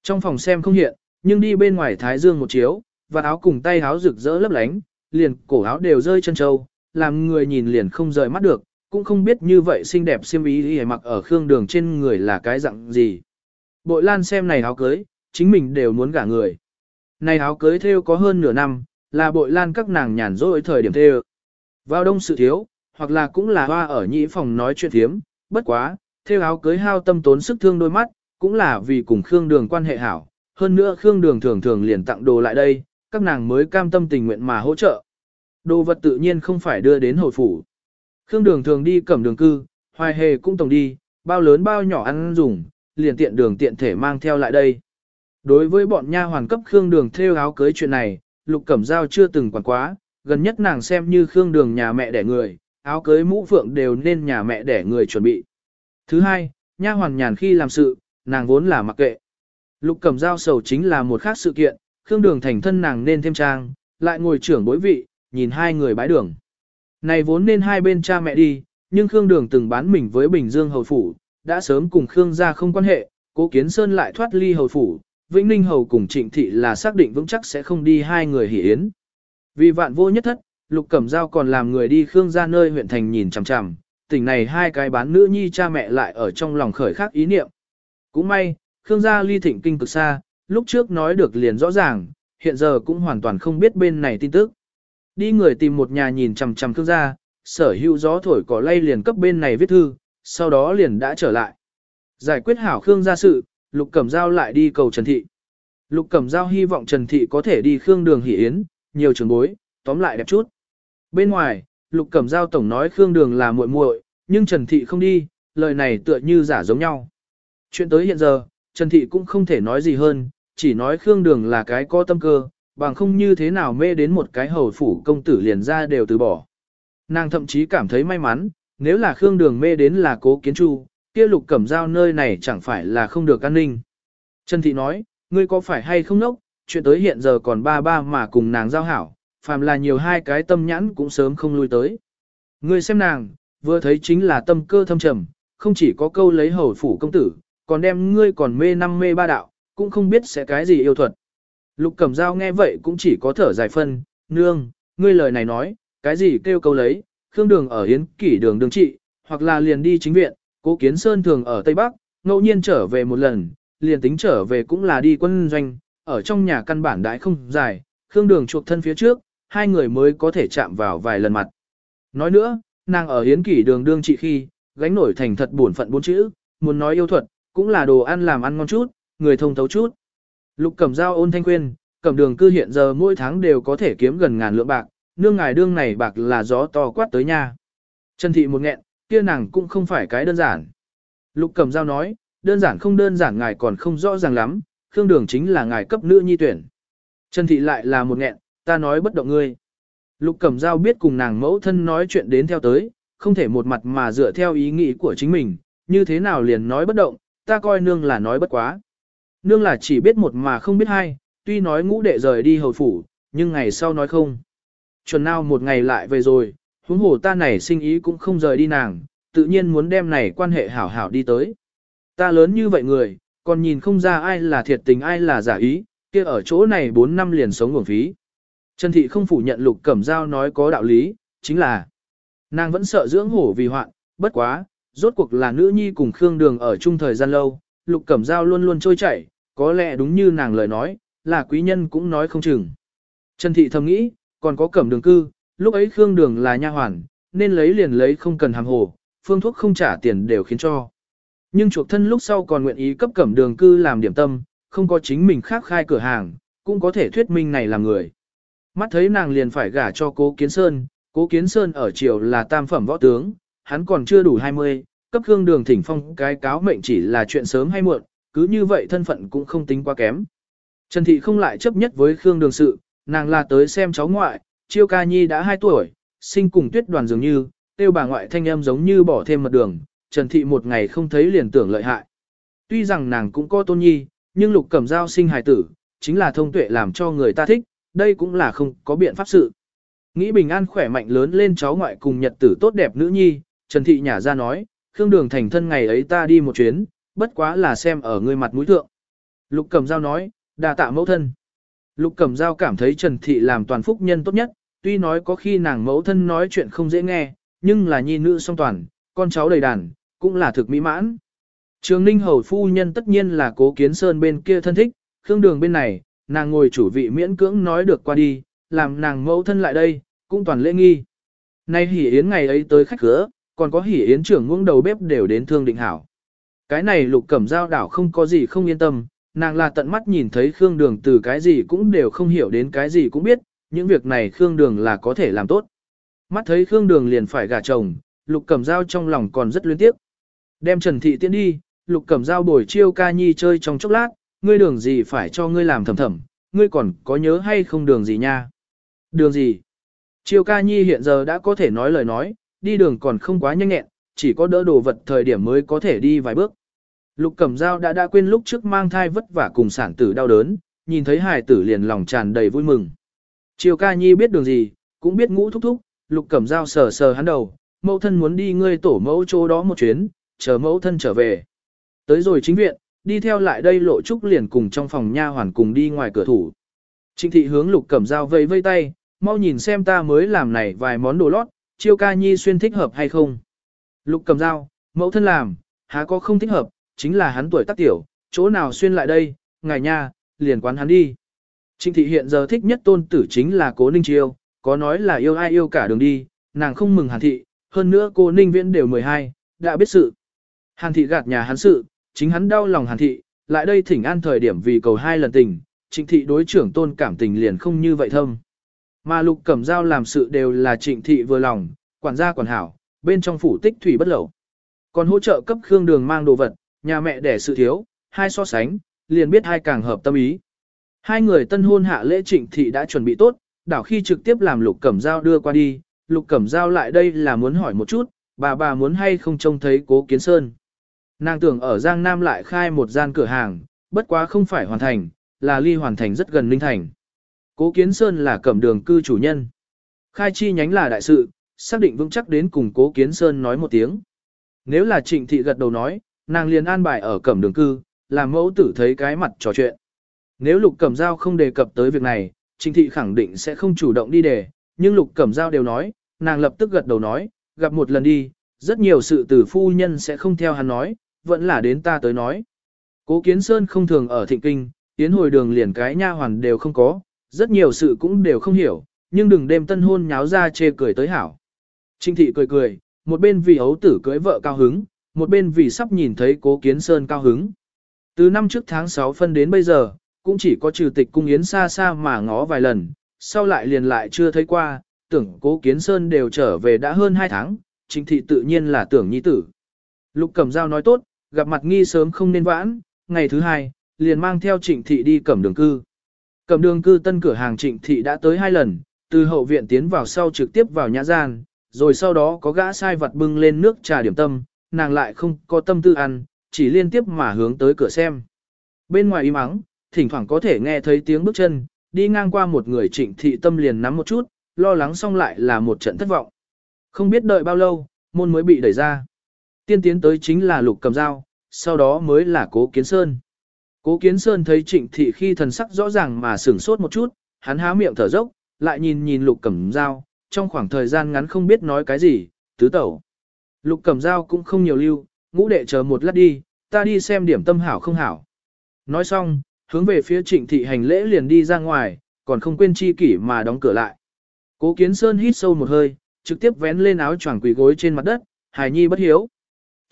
Trong phòng xem không hiện, nhưng đi bên ngoài thái dương một chiếu, và áo cùng tay áo rực rỡ lấp lánh, liền cổ áo đều rơi chân châu, làm người nhìn liền không rời mắt được, cũng không biết như vậy xinh đẹp xiêm ý y mặc ở khương đường trên người là cái dạng gì. Bội lan xem này áo cưới, chính mình đều muốn gả người. Này áo cưới theo có hơn nửa năm, là bội lan các nàng nhàn rỗi thời điểm theo. Vào đông sự thiếu, hoặc là cũng là hoa ở nhĩ phòng nói chuyện thiếm, bất quá, theo áo cưới hao tâm tốn sức thương đôi mắt, cũng là vì cùng Khương Đường quan hệ hảo. Hơn nữa Khương Đường thường thường liền tặng đồ lại đây, các nàng mới cam tâm tình nguyện mà hỗ trợ. Đồ vật tự nhiên không phải đưa đến hồi phủ. Khương Đường thường đi cẩm đường cư, hoài hề cũng tổng đi, bao lớn bao nhỏ ăn dùng, liền tiện đường tiện thể mang theo lại đây. Đối với bọn nha hoàn cấp Khương Đường theo áo cưới chuyện này, Lục Cẩm Giao chưa từng quản quá, gần nhất nàng xem như Khương Đường nhà mẹ đẻ người, áo cưới mũ phượng đều nên nhà mẹ đẻ người chuẩn bị. Thứ hai, nha hoàn nhàn khi làm sự, nàng vốn là mặc kệ. Lục Cẩm Giao sầu chính là một khác sự kiện, Khương Đường thành thân nàng nên thêm trang, lại ngồi trưởng bối vị, nhìn hai người bãi đường. Này vốn nên hai bên cha mẹ đi, nhưng Khương Đường từng bán mình với Bình Dương Hầu Phủ, đã sớm cùng Khương gia không quan hệ, cố kiến Sơn lại thoát ly Hầu Phủ, Vĩnh Ninh Hầu cùng Trịnh Thị là xác định vững chắc sẽ không đi hai người hỉ yến. Vì vạn vô nhất thất, Lục Cẩm Giao còn làm người đi Khương gia nơi huyện thành nhìn chằm chằm, tỉnh này hai cái bán nữ nhi cha mẹ lại ở trong lòng khởi khác ý niệm. Cũng may, Khương gia ly thịnh kinh cực xa, lúc trước nói được liền rõ ràng, hiện giờ cũng hoàn toàn không biết bên này tin tức. Đi người tìm một nhà nhìn chằm chằm Khương gia, sở hữu gió thổi cỏ lay liền cấp bên này viết thư, sau đó liền đã trở lại. Giải quyết hảo Khương gia sự, Lục Cẩm Giao lại đi cầu Trần Thị. Lục Cẩm Giao hy vọng Trần Thị có thể đi Khương Đường hỷ yến, nhiều trường bối, tóm lại đẹp chút. Bên ngoài, Lục Cẩm Giao tổng nói Khương Đường là muội muội, nhưng Trần Thị không đi, lời này tựa như giả giống nhau. Chuyện tới hiện giờ, Trần Thị cũng không thể nói gì hơn, chỉ nói Khương Đường là cái có tâm cơ, bằng không như thế nào mê đến một cái hầu phủ công tử liền ra đều từ bỏ. Nàng thậm chí cảm thấy may mắn, nếu là Khương Đường mê đến là cố kiến chu, kia lục cẩm giao nơi này chẳng phải là không được an ninh. Trần Thị nói, ngươi có phải hay không nốc, chuyện tới hiện giờ còn ba ba mà cùng nàng giao hảo, phàm là nhiều hai cái tâm nhãn cũng sớm không lui tới. Ngươi xem nàng, vừa thấy chính là tâm cơ thâm trầm, không chỉ có câu lấy hầu phủ công tử, còn đem ngươi còn mê năm mê ba đạo, cũng không biết sẽ cái gì yêu thuật. Lục cẩm dao nghe vậy cũng chỉ có thở dài phân, nương, ngươi lời này nói, cái gì kêu câu lấy, khương đường ở hiến kỷ đường đường trị, hoặc là liền đi chính viện, cố kiến sơn thường ở Tây Bắc, ngẫu nhiên trở về một lần, liền tính trở về cũng là đi quân doanh, ở trong nhà căn bản đại không dài, khương đường chuộc thân phía trước, hai người mới có thể chạm vào vài lần mặt. Nói nữa, nàng ở hiến kỷ đường đương trị khi, gánh nổi thành thật buồn phận bốn chữ, muốn nói yêu thuật, cũng là đồ ăn làm ăn ngon chút, người thông thấu chút. Lục Cẩm Giao ôn thanh khuyên, Cẩm Đường cư hiện giờ mỗi tháng đều có thể kiếm gần ngàn lượng bạc, nương ngài đương này bạc là gió to quát tới nha. Trần Thị một nghẹn, kia nàng cũng không phải cái đơn giản. Lục Cẩm Giao nói, đơn giản không đơn giản ngài còn không rõ ràng lắm, Khương Đường chính là ngài cấp nữ nhi tuyển. Trần Thị lại là một nghẹn, ta nói bất động ngươi. Lục Cẩm Giao biết cùng nàng mẫu thân nói chuyện đến theo tới, không thể một mặt mà dựa theo ý nghĩ của chính mình, như thế nào liền nói bất động, ta coi nương là nói bất quá. Nương là chỉ biết một mà không biết hai, tuy nói ngũ đệ rời đi hầu phủ, nhưng ngày sau nói không. Chuẩn nào một ngày lại về rồi, huống hồ ta này sinh ý cũng không rời đi nàng, tự nhiên muốn đem này quan hệ hảo hảo đi tới. Ta lớn như vậy người, còn nhìn không ra ai là thiệt tình ai là giả ý, kia ở chỗ này 4 năm liền sống nguồn phí. Trần Thị không phủ nhận Lục Cẩm Giao nói có đạo lý, chính là nàng vẫn sợ dưỡng hổ vì hoạn, bất quá, rốt cuộc là nữ nhi cùng Khương Đường ở chung thời gian lâu, Lục Cẩm Giao luôn luôn trôi chảy, có lẽ đúng như nàng lời nói, là quý nhân cũng nói không chừng. Trần Thị thầm nghĩ, còn có Cẩm Đường cư, lúc ấy Khương Đường là nha hoàn, nên lấy liền lấy không cần hàm hồ, phương thuốc không trả tiền đều khiến cho. Nhưng chuộc thân lúc sau còn nguyện ý cấp Cẩm Đường cư làm điểm tâm, không có chính mình khác khai cửa hàng, cũng có thể thuyết minh này là người. Mắt thấy nàng liền phải gả cho cố Kiến Sơn, cố Kiến Sơn ở triều là tam phẩm võ tướng, hắn còn chưa đủ 20, cấp Khương Đường thỉnh phong cái cáo mệnh chỉ là chuyện sớm hay muộn, cứ như vậy thân phận cũng không tính quá kém. Trần Thị không lại chấp nhất với Khương Đường sự, nàng là tới xem cháu ngoại, Chiêu Ca Nhi đã 2 tuổi, sinh cùng tuyết đoàn dường như, tiêu bà ngoại thanh em giống như bỏ thêm mật đường, Trần Thị một ngày không thấy liền tưởng lợi hại. Tuy rằng nàng cũng có tôn nhi, nhưng lục cẩm dao sinh hài tử, chính là thông tuệ làm cho người ta thích, đây cũng là không có biện pháp sự. Nghĩ bình an khỏe mạnh lớn lên cháu ngoại cùng nhật tử tốt đẹp nữ nhi, Trần Thị nhả ra nói, Khương Đường thành thân ngày ấy ta đi một chuyến, bất quá là xem ở ngươi mặt mũi thượng. Lục Cẩm Giao nói, đà tạ mẫu thân. Lục Cẩm Giao cảm thấy Trần Thị làm toàn phúc nhân tốt nhất, tuy nói có khi nàng mẫu thân nói chuyện không dễ nghe, nhưng là nhi nữ song toàn, con cháu đầy đàn, cũng là thực mỹ mãn. Trường Ninh Hầu Phu Nhân tất nhiên là cố kiến sơn bên kia thân thích, Khương Đường bên này, nàng ngồi chủ vị miễn cưỡng nói được qua đi, làm nàng mẫu thân lại đây, cũng toàn lễ nghi. Nay hỉ yến ngày ấy tới khách cửa, còn có hỉ yến trưởng ngưỡng đầu bếp đều đến thương định hảo. Cái này lục cẩm giao đảo không có gì không yên tâm, nàng là tận mắt nhìn thấy Khương Đường từ cái gì cũng đều không hiểu đến cái gì cũng biết, những việc này Khương Đường là có thể làm tốt. Mắt thấy Khương Đường liền phải gả chồng, lục cẩm giao trong lòng còn rất luyến tiếc. Đem Trần Thị tiến đi, lục cẩm giao bồi chiêu ca nhi chơi trong chốc lát, ngươi đường gì phải cho ngươi làm thầm thầm, ngươi còn có nhớ hay không đường gì nha? Đường gì? Triều ca nhi hiện giờ đã có thể nói lời nói, đi đường còn không quá nhanh nhẹn, chỉ có đỡ đồ vật thời điểm mới có thể đi vài bước. Lục Cẩm Dao đã đã quên lúc trước mang thai vất vả cùng sản tử đau đớn, nhìn thấy hài tử liền lòng tràn đầy vui mừng. Triều ca nhi biết đường gì, cũng biết ngũ thúc thúc, Lục Cẩm Dao sờ sờ hắn đầu, mẫu thân muốn đi ngươi tổ mẫu chỗ đó một chuyến, chờ mẫu thân trở về. Tới rồi chính viện, đi theo lại đây lộ trúc liền cùng trong phòng nha hoàn cùng đi ngoài cửa thủ. Trịnh thị hướng Lục Cẩm Dao vây vây tay, mau nhìn xem ta mới làm này vài món đồ lót, chiêu ca nhi xuyên thích hợp hay không. Lục cầm dao, mẫu thân làm, há có không thích hợp, chính là hắn tuổi tác tiểu, chỗ nào xuyên lại đây, ngài nha, liền quán hắn đi. Trịnh thị hiện giờ thích nhất tôn tử chính là cố ninh chiêu, có nói là yêu ai yêu cả đường đi, nàng không mừng hàn thị, hơn nữa cô ninh viễn đều 12, đã biết sự. Hàn thị gạt nhà hắn sự, chính hắn đau lòng hàn thị, lại đây thỉnh an thời điểm vì cầu hai lần tình, trịnh thị đối trưởng tôn cảm tình liền không như vậy thâm. Mà lục cẩm dao làm sự đều là trịnh thị vừa lòng, quản gia quản hảo, bên trong phủ tích thủy bất lẩu. Còn hỗ trợ cấp khương đường mang đồ vật, nhà mẹ đẻ sự thiếu, hai so sánh, liền biết hai càng hợp tâm ý. Hai người tân hôn hạ lễ trịnh thị đã chuẩn bị tốt, đảo khi trực tiếp làm lục cẩm dao đưa qua đi, lục cẩm dao lại đây là muốn hỏi một chút, bà bà muốn hay không trông thấy cố kiến sơn. Nàng tưởng ở Giang Nam lại khai một gian cửa hàng, bất quá không phải hoàn thành, là ly hoàn thành rất gần Ninh Thành. Cố Kiến Sơn là cẩm đường cư chủ nhân. Khai chi nhánh là đại sự, xác định vững chắc đến cùng Cố Kiến Sơn nói một tiếng. Nếu là trịnh thị gật đầu nói, nàng liền an bài ở cẩm đường cư, làm mẫu tử thấy cái mặt trò chuyện. Nếu lục cẩm giao không đề cập tới việc này, trịnh thị khẳng định sẽ không chủ động đi đề, nhưng lục cẩm giao đều nói, nàng lập tức gật đầu nói, gặp một lần đi, rất nhiều sự từ phu nhân sẽ không theo hắn nói, vẫn là đến ta tới nói. Cố Kiến Sơn không thường ở thịnh kinh, tiến hồi đường liền cái nha hoàn đều không có, rất nhiều sự cũng đều không hiểu, nhưng đừng đêm tân hôn nháo ra chê cười tới hảo. Trinh thị cười cười, một bên vì ấu tử cưới vợ cao hứng, một bên vì sắp nhìn thấy cố kiến sơn cao hứng. Từ năm trước tháng 6 phân đến bây giờ, cũng chỉ có trừ tịch cung yến xa xa mà ngó vài lần, sau lại liền lại chưa thấy qua, tưởng cố kiến sơn đều trở về đã hơn 2 tháng, trinh thị tự nhiên là tưởng nhi tử. Lục cẩm giao nói tốt, gặp mặt nghi sớm không nên vãn, ngày thứ hai, liền mang theo trịnh thị đi cẩm đường cư. Cầm đường cư tân cửa hàng trịnh thị đã tới hai lần, từ hậu viện tiến vào sau trực tiếp vào nhã gian, rồi sau đó có gã sai vật bưng lên nước trà điểm tâm, nàng lại không có tâm tư ăn, chỉ liên tiếp mà hướng tới cửa xem. Bên ngoài im ắng, thỉnh thoảng có thể nghe thấy tiếng bước chân, đi ngang qua một người trịnh thị tâm liền nắm một chút, lo lắng xong lại là một trận thất vọng. Không biết đợi bao lâu, môn mới bị đẩy ra. Tiên tiến tới chính là lục cầm dao, sau đó mới là cố kiến sơn. Cố Kiến Sơn thấy Trịnh Thị khi thần sắc rõ ràng mà sửng sốt một chút, hắn há miệng thở dốc, lại nhìn nhìn Lục Cầm Dao, trong khoảng thời gian ngắn không biết nói cái gì, tứ tẩu. Lục Cầm Dao cũng không nhiều lưu, ngũ đệ chờ một lát đi, ta đi xem điểm tâm hảo không hảo. Nói xong, hướng về phía Trịnh Thị hành lễ liền đi ra ngoài, còn không quên chi kỷ mà đóng cửa lại. Cố Kiến Sơn hít sâu một hơi, trực tiếp vén lên áo choàng quỳ gối trên mặt đất, hài nhi bất hiếu.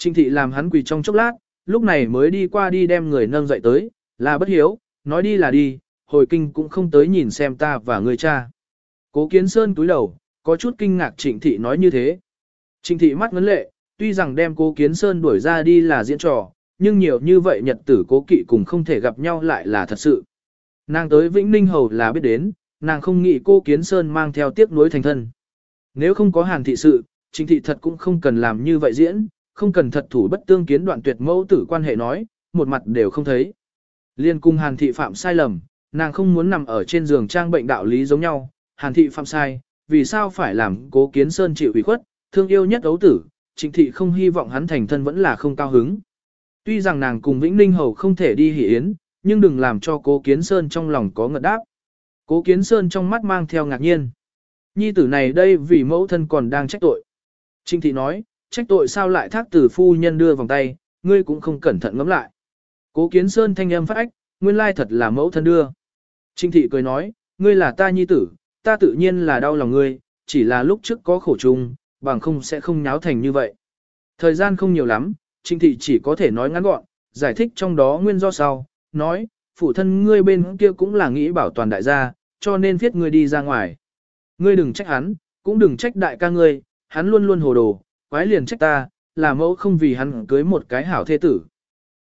Trịnh Thị làm hắn quỳ trong chốc lát, lúc này mới đi qua đi đem người nâng dậy tới, là bất hiếu, nói đi là đi, hồi kinh cũng không tới nhìn xem ta và người cha. Cố kiến sơn túi đầu, có chút kinh ngạc trịnh thị nói như thế. Trịnh thị mắt ngấn lệ, tuy rằng đem cố kiến sơn đuổi ra đi là diễn trò, nhưng nhiều như vậy nhật tử cố kỵ cùng không thể gặp nhau lại là thật sự. Nàng tới Vĩnh Ninh Hầu là biết đến, nàng không nghĩ cô kiến sơn mang theo tiếc nuối thành thân. Nếu không có hàn thị sự, Trình thị thật cũng không cần làm như vậy diễn, không cần thật thủ bất tương kiến đoạn tuyệt mẫu tử quan hệ nói, một mặt đều không thấy. Liên cung hàn thị phạm sai lầm, nàng không muốn nằm ở trên giường trang bệnh đạo lý giống nhau, hàn thị phạm sai, vì sao phải làm cố kiến sơn chịu ủy khuất, thương yêu nhất ấu tử, trịnh thị không hy vọng hắn thành thân vẫn là không cao hứng. Tuy rằng nàng cùng Vĩnh Ninh Hầu không thể đi hỷ yến, nhưng đừng làm cho cố kiến sơn trong lòng có ngợt đáp. Cố kiến sơn trong mắt mang theo ngạc nhiên. Nhi tử này đây vì mẫu thân còn đang trách tội. Trinh thị nói, trách tội sao lại thác tử phu nhân đưa vòng tay, ngươi cũng không cẩn thận ngắm lại. Cố kiến sơn thanh âm phát ách, nguyên lai thật là mẫu thân đưa. Trinh thị cười nói, ngươi là ta nhi tử, ta tự nhiên là đau lòng ngươi, chỉ là lúc trước có khổ chung, bằng không sẽ không nháo thành như vậy. Thời gian không nhiều lắm, Trinh thị chỉ có thể nói ngắn gọn, giải thích trong đó nguyên do sau, nói, phụ thân ngươi bên kia cũng là nghĩ bảo toàn đại gia, cho nên viết ngươi đi ra ngoài. Ngươi đừng trách hắn, cũng đừng trách đại ca ngươi, hắn luôn luôn hồ đồ, quái liền trách ta, là mẫu không vì hắn cưới một cái hảo thế tử.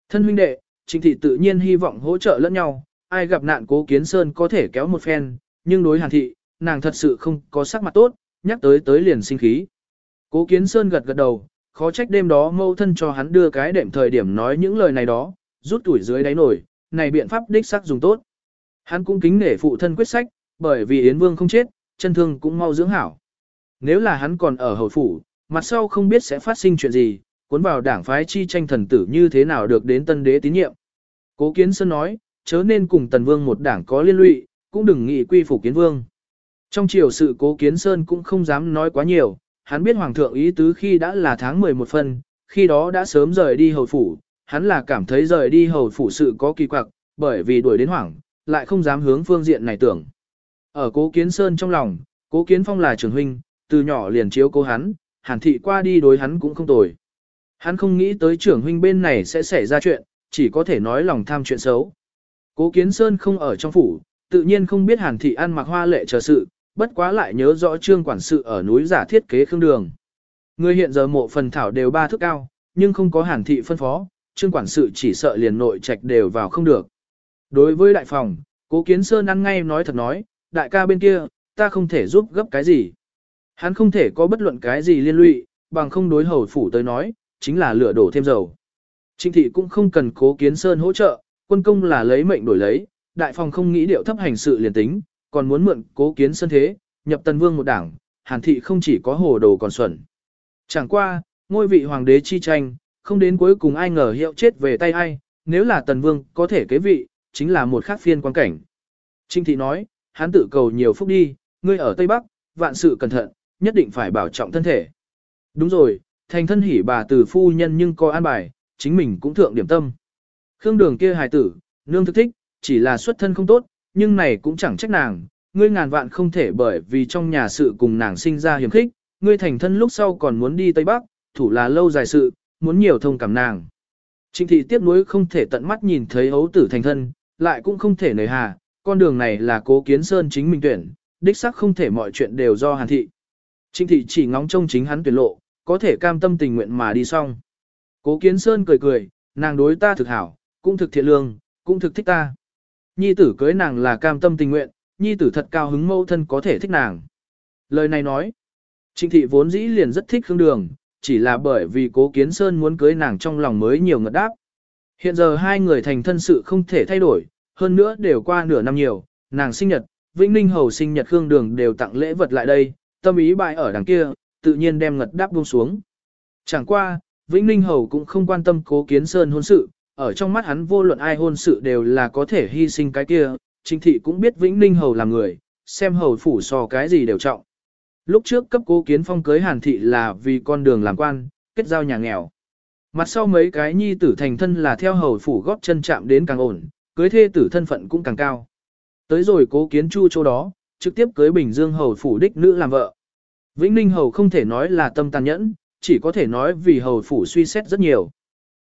Thân huynh đệ, Trịnh thị tự nhiên hy vọng hỗ trợ lẫn nhau, ai gặp nạn cố kiến sơn có thể kéo một phen, nhưng đối hàn thị, nàng thật sự không có sắc mặt tốt, nhắc tới tới liền sinh khí. Cố kiến sơn gật gật đầu, khó trách đêm đó mâu thân cho hắn đưa cái đệm thời điểm nói những lời này đó, rút tuổi dưới đáy nổi, này biện pháp đích sắc dùng tốt. Hắn cũng kính nể phụ thân quyết sách, bởi vì Yến Vương không chết, chân thương cũng mau dưỡng hảo. Nếu là hắn còn ở hầu phủ, mặt sau không biết sẽ phát sinh chuyện gì, cuốn vào đảng phái chi tranh thần tử như thế nào được đến tân đế tín nhiệm. Cố Kiến Sơn nói, chớ nên cùng Tần Vương một đảng có liên lụy, cũng đừng nghĩ quy phục Kiến Vương. Trong chiều sự Cố Kiến Sơn cũng không dám nói quá nhiều, hắn biết Hoàng thượng ý tứ khi đã là tháng 11 phân, khi đó đã sớm rời đi hầu phủ, hắn là cảm thấy rời đi hầu phủ sự có kỳ quặc, bởi vì đuổi đến Hoàng, lại không dám hướng phương diện này tưởng. Ở Cố Kiến Sơn trong lòng, Cố Kiến Phong là trưởng huynh, từ nhỏ liền chiếu cố hắn, hàn thị qua đi đối hắn cũng không tồi. Hắn không nghĩ tới trưởng huynh bên này sẽ xảy ra chuyện, chỉ có thể nói lòng tham chuyện xấu. Cố Kiến Sơn không ở trong phủ, tự nhiên không biết hàn thị ăn mặc hoa lệ chờ sự, bất quá lại nhớ rõ trương quản sự ở núi giả thiết kế khương đường. Người hiện giờ mộ phần thảo đều ba thước cao, nhưng không có hàn thị phân phó, trương quản sự chỉ sợ liền nội trạch đều vào không được. Đối với đại phòng, cố kiến sơn ăn ngay nói thật nói, đại ca bên kia, ta không thể giúp gấp cái gì. Hắn không thể có bất luận cái gì liên lụy, bằng không đối hầu phủ tới nói, chính là lửa đổ thêm dầu. Trịnh thị cũng không cần cố kiến sơn hỗ trợ, quân công là lấy mệnh đổi lấy, đại phòng không nghĩ điệu thấp hành sự liền tính, còn muốn mượn cố kiến sơn thế, nhập tần vương một đảng, hàn thị không chỉ có hồ đồ còn xuẩn. Chẳng qua, ngôi vị hoàng đế chi tranh, không đến cuối cùng ai ngờ hiệu chết về tay ai, nếu là tần vương có thể kế vị, chính là một khác phiên quan cảnh. Trinh thị nói, hắn tự cầu nhiều phúc đi, ngươi ở Tây Bắc, vạn sự cẩn thận, nhất định phải bảo trọng thân thể. Đúng rồi, thành thân hỉ bà từ phu nhân nhưng có an bài, chính mình cũng thượng điểm tâm. Khương đường kia hài tử, nương thức thích, chỉ là xuất thân không tốt, nhưng này cũng chẳng trách nàng, ngươi ngàn vạn không thể bởi vì trong nhà sự cùng nàng sinh ra hiểm khích, ngươi thành thân lúc sau còn muốn đi Tây Bắc, thủ là lâu dài sự, muốn nhiều thông cảm nàng. Trịnh thị tiếc nuối không thể tận mắt nhìn thấy hấu tử thành thân, lại cũng không thể nời hà, con đường này là cố kiến sơn chính mình tuyển, đích sắc không thể mọi chuyện đều do hàn thị. Trịnh thị chỉ ngóng trông chính hắn tuyển lộ, có thể cam tâm tình nguyện mà đi xong. Cố kiến sơn cười cười, nàng đối ta thực hảo, cũng thực thiện lương, cũng thực thích ta. Nhi tử cưới nàng là cam tâm tình nguyện, nhi tử thật cao hứng mâu thân có thể thích nàng. Lời này nói, trịnh thị vốn dĩ liền rất thích Khương Đường, chỉ là bởi vì cố kiến sơn muốn cưới nàng trong lòng mới nhiều ngật đáp. Hiện giờ hai người thành thân sự không thể thay đổi, hơn nữa đều qua nửa năm nhiều, nàng sinh nhật, Vĩnh Ninh Hầu sinh nhật Khương Đường đều tặng lễ vật lại đây, tâm ý bại ở đằng kia, tự nhiên đem ngật đáp buông xuống. Chẳng qua, Vĩnh Ninh Hầu cũng không quan tâm cố kiến sơn hôn sự, ở trong mắt hắn vô luận ai hôn sự đều là có thể hy sinh cái kia, Trình thị cũng biết Vĩnh Ninh Hầu là người, xem hầu phủ so cái gì đều trọng. Lúc trước cấp cố kiến phong cưới Hàn thị là vì con đường làm quan, kết giao nhà nghèo. Mặt sau mấy cái nhi tử thành thân là theo hầu phủ góp chân chạm đến càng ổn, cưới thê tử thân phận cũng càng cao. Tới rồi cố kiến chu chỗ đó, trực tiếp cưới Bình Dương hầu phủ đích nữ làm vợ. Vĩnh Ninh hầu không thể nói là tâm tàn nhẫn, chỉ có thể nói vì hầu phủ suy xét rất nhiều.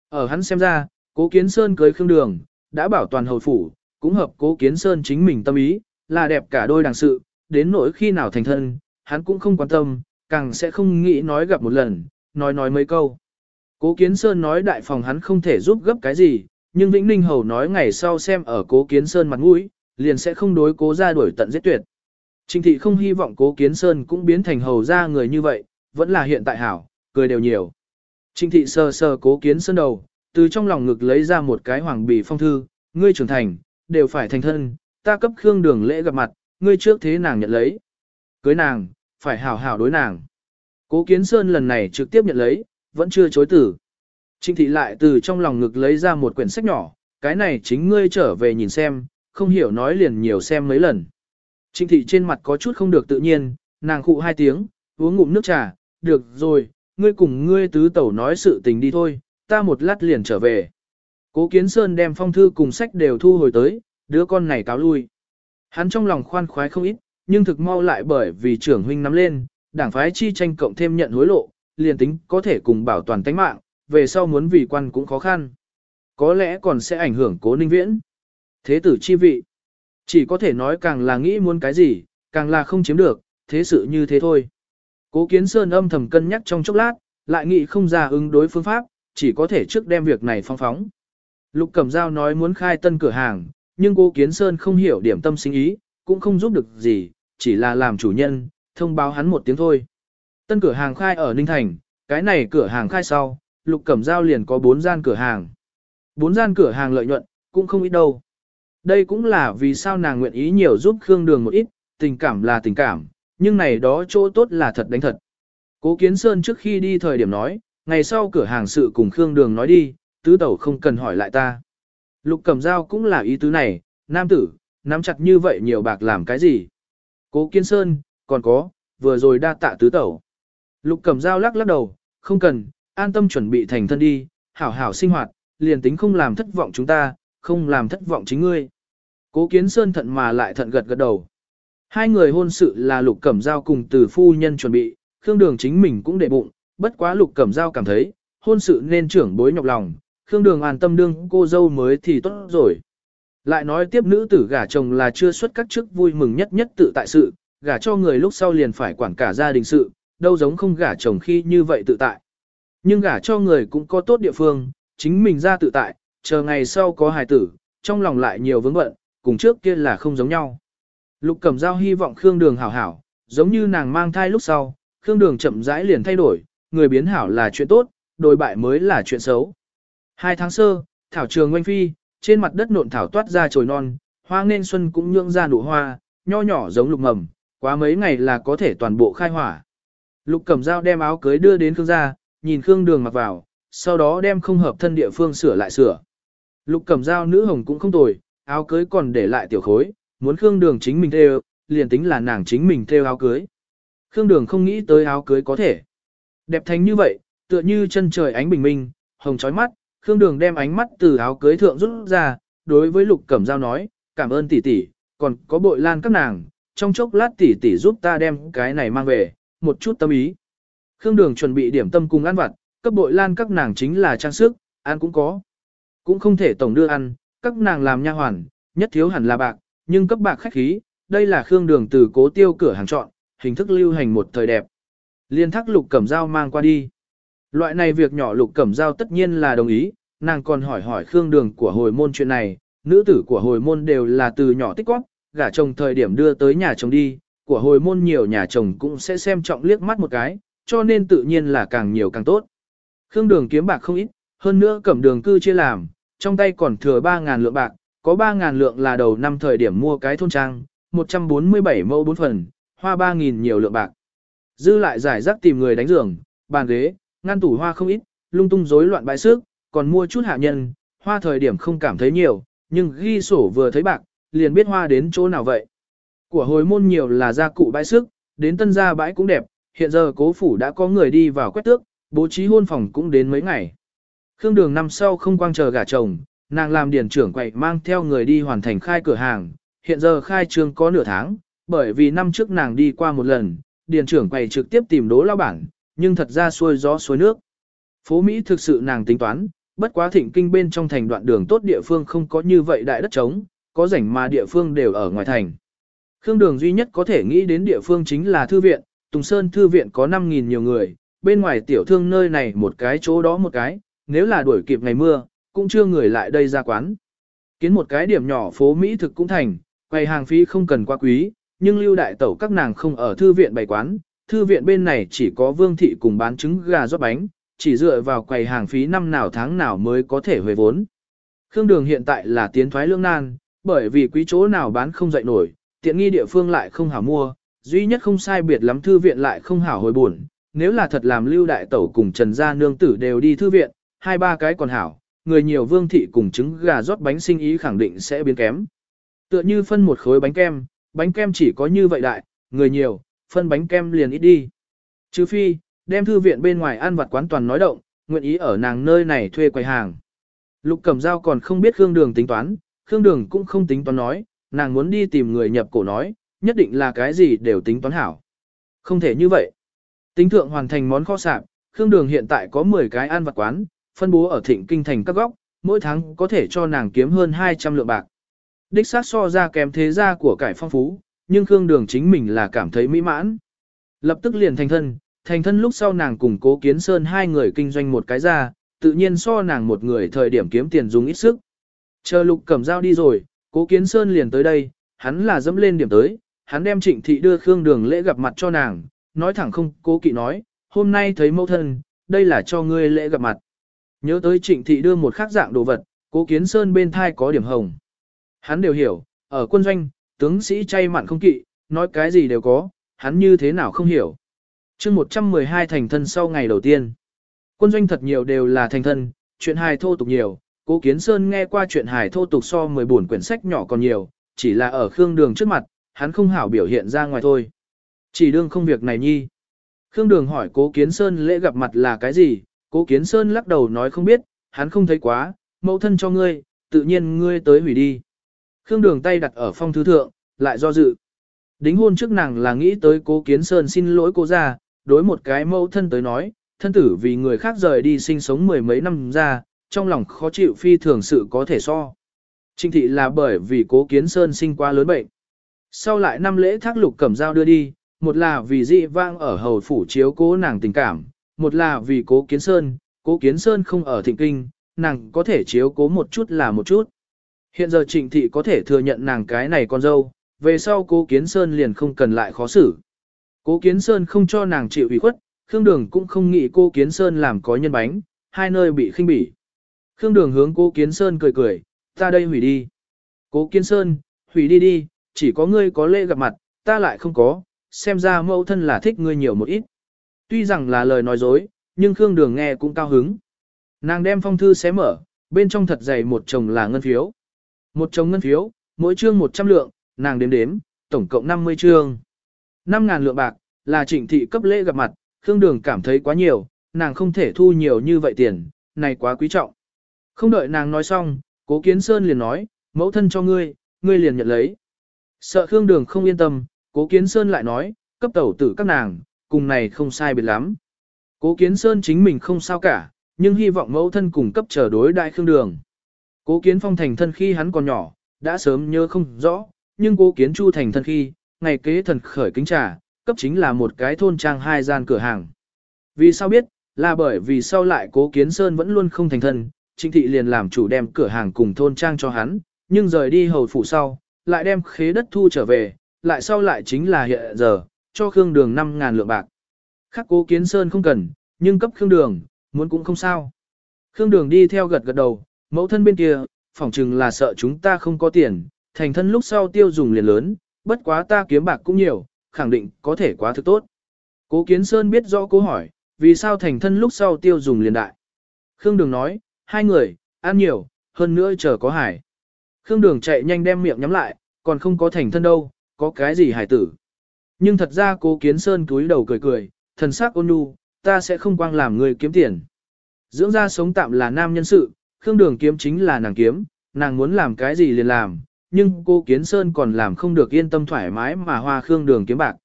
Ở hắn xem ra, cố kiến sơn cưới khương đường, đã bảo toàn hầu phủ, cũng hợp cố kiến sơn chính mình tâm ý, là đẹp cả đôi đàng sự, đến nỗi khi nào thành thân, hắn cũng không quan tâm, càng sẽ không nghĩ nói gặp một lần, nói nói mấy câu. Cố kiến sơn nói đại phòng hắn không thể giúp gấp cái gì, nhưng Vĩnh Ninh Hầu nói ngày sau xem ở cố kiến sơn mặt mũi, liền sẽ không đối cố ra đuổi tận giết tuyệt. Trình thị không hy vọng cố kiến sơn cũng biến thành hầu ra người như vậy, vẫn là hiện tại hảo, cười đều nhiều. Trình thị sờ sờ cố kiến sơn đầu, từ trong lòng ngực lấy ra một cái hoàng bì phong thư, ngươi trưởng thành, đều phải thành thân, ta cấp khương đường lễ gặp mặt, ngươi trước thế nàng nhận lấy. Cưới nàng, phải hảo hảo đối nàng. Cố kiến sơn lần này trực tiếp nhận lấy, vẫn chưa chối tử. Trình thị lại từ trong lòng ngực lấy ra một quyển sách nhỏ, cái này chính ngươi trở về nhìn xem, không hiểu nói liền nhiều xem mấy lần. Trịnh thị trên mặt có chút không được tự nhiên, nàng khụ hai tiếng, uống ngụm nước trà, được rồi, ngươi cùng ngươi tứ tẩu nói sự tình đi thôi, ta một lát liền trở về. Cố Kiến Sơn đem phong thư cùng sách đều thu hồi tới, đứa con này cáo lui. Hắn trong lòng khoan khoái không ít, nhưng thực mau lại bởi vì trưởng huynh nắm lên, đảng phái chi tranh cộng thêm nhận hối lộ, liền tính có thể cùng bảo toàn tánh mạng, về sau muốn vì quan cũng khó khăn. Có lẽ còn sẽ ảnh hưởng cố ninh viễn. Thế tử chi vị. Chỉ có thể nói càng là nghĩ muốn cái gì, càng là không chiếm được, thế sự như thế thôi. Cố kiến sơn âm thầm cân nhắc trong chốc lát, lại nghĩ không ra ứng đối phương pháp, chỉ có thể trước đem việc này phong phóng. Lục Cẩm Giao nói muốn khai tân cửa hàng, nhưng cố Kiến Sơn không hiểu điểm tâm sinh ý, cũng không giúp được gì, chỉ là làm chủ nhân, thông báo hắn một tiếng thôi. Tân cửa hàng khai ở Ninh Thành, cái này cửa hàng khai sau, Lục Cẩm Giao liền có 4 gian cửa hàng. 4 gian cửa hàng lợi nhuận, cũng không ít đâu. Đây cũng là vì sao nàng nguyện ý nhiều giúp Khương Đường một ít, tình cảm là tình cảm, nhưng này đó chỗ tốt là thật đánh thật. Cố Kiến Sơn trước khi đi thời điểm nói, ngày sau cửa hàng sự cùng Khương Đường nói đi, tứ tẩu không cần hỏi lại ta. Lục Cẩm Giao cũng là ý tứ này, nam tử, nắm chặt như vậy nhiều bạc làm cái gì. Cố Kiến Sơn, còn có, vừa rồi đa tạ tứ tẩu. Lục Cẩm Giao lắc lắc đầu, không cần, an tâm chuẩn bị thành thân đi, hảo hảo sinh hoạt, liền tính không làm thất vọng chúng ta, không làm thất vọng chính ngươi. Cố Kiến Sơn thận mà lại thận gật gật đầu. Hai người hôn sự là Lục Cẩm Giao cùng từ phu nhân chuẩn bị, Khương Đường chính mình cũng để bụng, bất quá Lục Cẩm Giao cảm thấy, hôn sự nên trưởng bối nhọc lòng, Khương Đường an tâm đương cô dâu mới thì tốt rồi. Lại nói tiếp nữ tử gả chồng là chưa xuất các chức vui mừng nhất nhất tự tại sự, gả cho người lúc sau liền phải quản cả gia đình sự, đâu giống không gả chồng khi như vậy tự tại. Nhưng gả cho người cũng có tốt địa phương, chính mình ra tự tại, chờ ngày sau có hài tử, trong lòng lại nhiều vướng bận, cùng trước kia là không giống nhau. Lục Cẩm Giao hy vọng Khương Đường hảo hảo, giống như nàng mang thai lúc sau, Khương Đường chậm rãi liền thay đổi, người biến hảo là chuyện tốt, đổi bại mới là chuyện xấu. Hai tháng sơ, thảo trường ngoanh phi, trên mặt đất nộn thảo toát ra trồi non, hoa nên xuân cũng nhượng ra nụ hoa, nho nhỏ giống lục mầm, quá mấy ngày là có thể toàn bộ khai hỏa. Lục Cẩm Giao đem áo cưới đưa đến Khương gia, nhìn Khương Đường mặc vào, sau đó đem không hợp thân địa phương sửa lại sửa. Lục Cẩm Giao nữ hồng cũng không tồi, áo cưới còn để lại tiểu khối, muốn Khương Đường chính mình theo, liền tính là nàng chính mình theo áo cưới. Khương Đường không nghĩ tới áo cưới có thể. Đẹp thành như vậy, tựa như chân trời ánh bình minh, hồng chói mắt, Khương Đường đem ánh mắt từ áo cưới thượng rút ra, đối với Lục Cẩm Giao nói, cảm ơn tỷ tỷ, còn có bội lan các nàng, trong chốc lát tỷ tỷ giúp ta đem cái này mang về, một chút tâm ý. Khương Đường chuẩn bị điểm tâm cùng ăn vặt, cấp bội lan các nàng chính là trang sức, ăn cũng có. Cũng không thể tổng đưa ăn, các nàng làm nha hoàn, nhất thiếu hẳn là bạc, nhưng cấp bạc khách khí, đây là Khương Đường từ cố tiêu cửa hàng chọn, hình thức lưu hành một thời đẹp. Liên thắc lục cẩm dao mang qua đi. Loại này việc nhỏ lục cẩm dao tất nhiên là đồng ý, nàng còn hỏi hỏi Khương Đường của hồi môn chuyện này, nữ tử của hồi môn đều là từ nhỏ tích quát, gả chồng thời điểm đưa tới nhà chồng đi, của hồi môn nhiều nhà chồng cũng sẽ xem trọng liếc mắt một cái, cho nên tự nhiên là càng nhiều càng tốt. Khương Đường kiếm bạc không ít, hơn nữa cẩm đường cư chia làm, trong tay còn thừa 3.000 lượng bạc, có 3.000 lượng là đầu năm thời điểm mua cái thôn trang, 147 mẫu 4 phần, hoa 3.000 nhiều lượng bạc. Dư lại giải rác tìm người đánh giường, bàn ghế, ngăn tủ hoa không ít, lung tung rối loạn bãi sức, còn mua chút hạ nhân, hoa thời điểm không cảm thấy nhiều, nhưng ghi sổ vừa thấy bạc, liền biết hoa đến chỗ nào vậy. Của hồi môn nhiều là gia cụ bãi sức, đến tân gia bãi cũng đẹp, hiện giờ cố phủ đã có người đi vào quét tước, bố trí hôn phòng cũng đến mấy ngày. Khương Đường năm sau không quang chờ gả chồng, nàng làm điển trưởng quậy mang theo người đi hoàn thành khai cửa hàng, hiện giờ khai trương có nửa tháng, bởi vì năm trước nàng đi qua một lần, điển trưởng quậy trực tiếp tìm đố lao bản, nhưng thật ra xuôi gió xuôi nước. Phố Mỹ thực sự nàng tính toán, bất quá thịnh kinh bên trong thành đoạn đường tốt địa phương không có như vậy đại đất trống, có rảnh mà địa phương đều ở ngoài thành. Khương Đường duy nhất có thể nghĩ đến địa phương chính là thư viện, Tùng Sơn thư viện có 5.000 nhiều người, bên ngoài tiểu thương nơi này một cái chỗ đó một cái, nếu là đuổi kịp ngày mưa, cũng chưa người lại đây ra quán. Kiến một cái điểm nhỏ phố Mỹ thực cũng thành, quầy hàng phí không cần quá quý, nhưng lưu đại tẩu các nàng không ở thư viện bày quán, thư viện bên này chỉ có vương thị cùng bán trứng gà rót bánh, chỉ dựa vào quầy hàng phí năm nào tháng nào mới có thể hồi vốn. Khương Đường hiện tại là tiến thoái lương nan, bởi vì quý chỗ nào bán không dậy nổi, tiện nghi địa phương lại không hảo mua, duy nhất không sai biệt lắm thư viện lại không hảo hồi buồn. Nếu là thật làm lưu đại tẩu cùng Trần Gia Nương Tử đều đi thư viện, hai ba cái còn hảo, người nhiều vương thị cùng trứng gà rót bánh sinh ý khẳng định sẽ biến kém. Tựa như phân một khối bánh kem, bánh kem chỉ có như vậy đại, người nhiều, phân bánh kem liền ít đi. Chứ phi, đem thư viện bên ngoài ăn vặt quán toàn nói động, nguyện ý ở nàng nơi này thuê quầy hàng. Lục Cẩm Dao còn không biết Khương Đường tính toán, Khương Đường cũng không tính toán nói, nàng muốn đi tìm người nhập cổ nói, nhất định là cái gì đều tính toán hảo. Không thể như vậy. Tính thượng hoàn thành món kho sạp, Khương Đường hiện tại có 10 cái ăn vặt quán, phân bố ở thịnh kinh thành các góc, mỗi tháng có thể cho nàng kiếm hơn 200 lượng bạc. Đích sát so ra kém thế gia của cải phong phú, nhưng Khương Đường chính mình là cảm thấy mỹ mãn. Lập tức liền thành thân, thành thân lúc sau nàng cùng Cố Kiến Sơn hai người kinh doanh một cái ra, tự nhiên so nàng một người thời điểm kiếm tiền dùng ít sức. Chờ Lục cầm Dao đi rồi, Cố Kiến Sơn liền tới đây, hắn là dẫm lên điểm tới, hắn đem Trịnh Thị đưa Khương Đường lễ gặp mặt cho nàng, nói thẳng không, Cố Kỵ nói, hôm nay thấy mẫu thân, đây là cho ngươi lễ gặp mặt. Nhớ tới Trịnh Thị đưa một khác dạng đồ vật, Cố Kiến Sơn bên thai có điểm hồng. Hắn đều hiểu, ở quân doanh, tướng sĩ chay mặn không kỵ, nói cái gì đều có, hắn như thế nào không hiểu. chương 112 thành thân sau ngày đầu tiên. Quân doanh thật nhiều đều là thành thân, chuyện hài thô tục nhiều, cố kiến sơn nghe qua chuyện hài thô tục so 10 buồn quyển sách nhỏ còn nhiều, chỉ là ở khương đường trước mặt, hắn không hảo biểu hiện ra ngoài thôi. Chỉ đương không việc này nhi. Khương đường hỏi cố kiến sơn lễ gặp mặt là cái gì, cố kiến sơn lắc đầu nói không biết, hắn không thấy quá, mẫu thân cho ngươi, tự nhiên ngươi tới hủy đi. Khương đường tay đặt ở phong thư thượng, lại do dự. Đính hôn trước nàng là nghĩ tới cố kiến sơn xin lỗi cô ra, đối một cái mẫu thân tới nói, thân tử vì người khác rời đi sinh sống mười mấy năm ra, trong lòng khó chịu phi thường sự có thể so. Trinh thị là bởi vì cố kiến sơn sinh quá lớn bệnh. Sau lại năm lễ thác lục cẩm dao đưa đi, một là vì dị vang ở hầu phủ chiếu cố nàng tình cảm, một là vì cố kiến sơn, cố kiến sơn không ở thịnh kinh, nàng có thể chiếu cố một chút là một chút. Hiện giờ trịnh thị có thể thừa nhận nàng cái này con dâu, về sau cố kiến sơn liền không cần lại khó xử. Cố kiến sơn không cho nàng chịu ủy khuất, Khương Đường cũng không nghĩ cô kiến sơn làm có nhân bánh, hai nơi bị khinh bỉ. Khương Đường hướng cố kiến sơn cười cười, ta đây hủy đi. Cố kiến sơn, hủy đi đi, chỉ có ngươi có lễ gặp mặt, ta lại không có, xem ra mẫu thân là thích ngươi nhiều một ít. Tuy rằng là lời nói dối, nhưng Khương Đường nghe cũng cao hứng. Nàng đem phong thư xé mở, bên trong thật dày một chồng là ngân phiếu. Một chồng ngân phiếu, mỗi chương 100 lượng, nàng đếm đếm, tổng cộng 50 chương. 5.000 lượng bạc, là trịnh thị cấp lễ gặp mặt, Khương Đường cảm thấy quá nhiều, nàng không thể thu nhiều như vậy tiền, này quá quý trọng. Không đợi nàng nói xong, cố kiến sơn liền nói, mẫu thân cho ngươi, ngươi liền nhận lấy. Sợ Khương Đường không yên tâm, cố kiến sơn lại nói, cấp tẩu tử các nàng, cùng này không sai biệt lắm. Cố kiến sơn chính mình không sao cả, nhưng hy vọng mẫu thân cùng cấp trở đối đại Khương Đường. Cố kiến phong thành thân khi hắn còn nhỏ, đã sớm nhớ không rõ, nhưng cố kiến chu thành thân khi, ngày kế thần khởi kính trà, cấp chính là một cái thôn trang hai gian cửa hàng. Vì sao biết, là bởi vì sau lại cố kiến sơn vẫn luôn không thành thân, trịnh thị liền làm chủ đem cửa hàng cùng thôn trang cho hắn, nhưng rời đi hầu phủ sau, lại đem khế đất thu trở về, lại sau lại chính là hiện giờ, cho Khương Đường 5.000 lượng bạc. Khác cố kiến sơn không cần, nhưng cấp Khương Đường, muốn cũng không sao. Khương Đường đi theo gật gật đầu, mẫu thân bên kia, phỏng chừng là sợ chúng ta không có tiền, thành thân lúc sau tiêu dùng liền lớn, bất quá ta kiếm bạc cũng nhiều, khẳng định có thể quá thực tốt. Cố Kiến Sơn biết rõ câu hỏi, vì sao thành thân lúc sau tiêu dùng liền đại. Khương Đường nói, hai người, ăn nhiều, hơn nữa chờ có hải. Khương Đường chạy nhanh đem miệng nhắm lại, còn không có thành thân đâu, có cái gì hải tử. Nhưng thật ra cố Kiến Sơn cúi đầu cười cười, thần sắc ôn nhu, ta sẽ không quang làm người kiếm tiền. Dưỡng ra sống tạm là nam nhân sự, Khương Đường kiếm chính là nàng kiếm, nàng muốn làm cái gì liền làm, nhưng cô Kiến Sơn còn làm không được yên tâm thoải mái mà hoa Khương Đường kiếm bạc.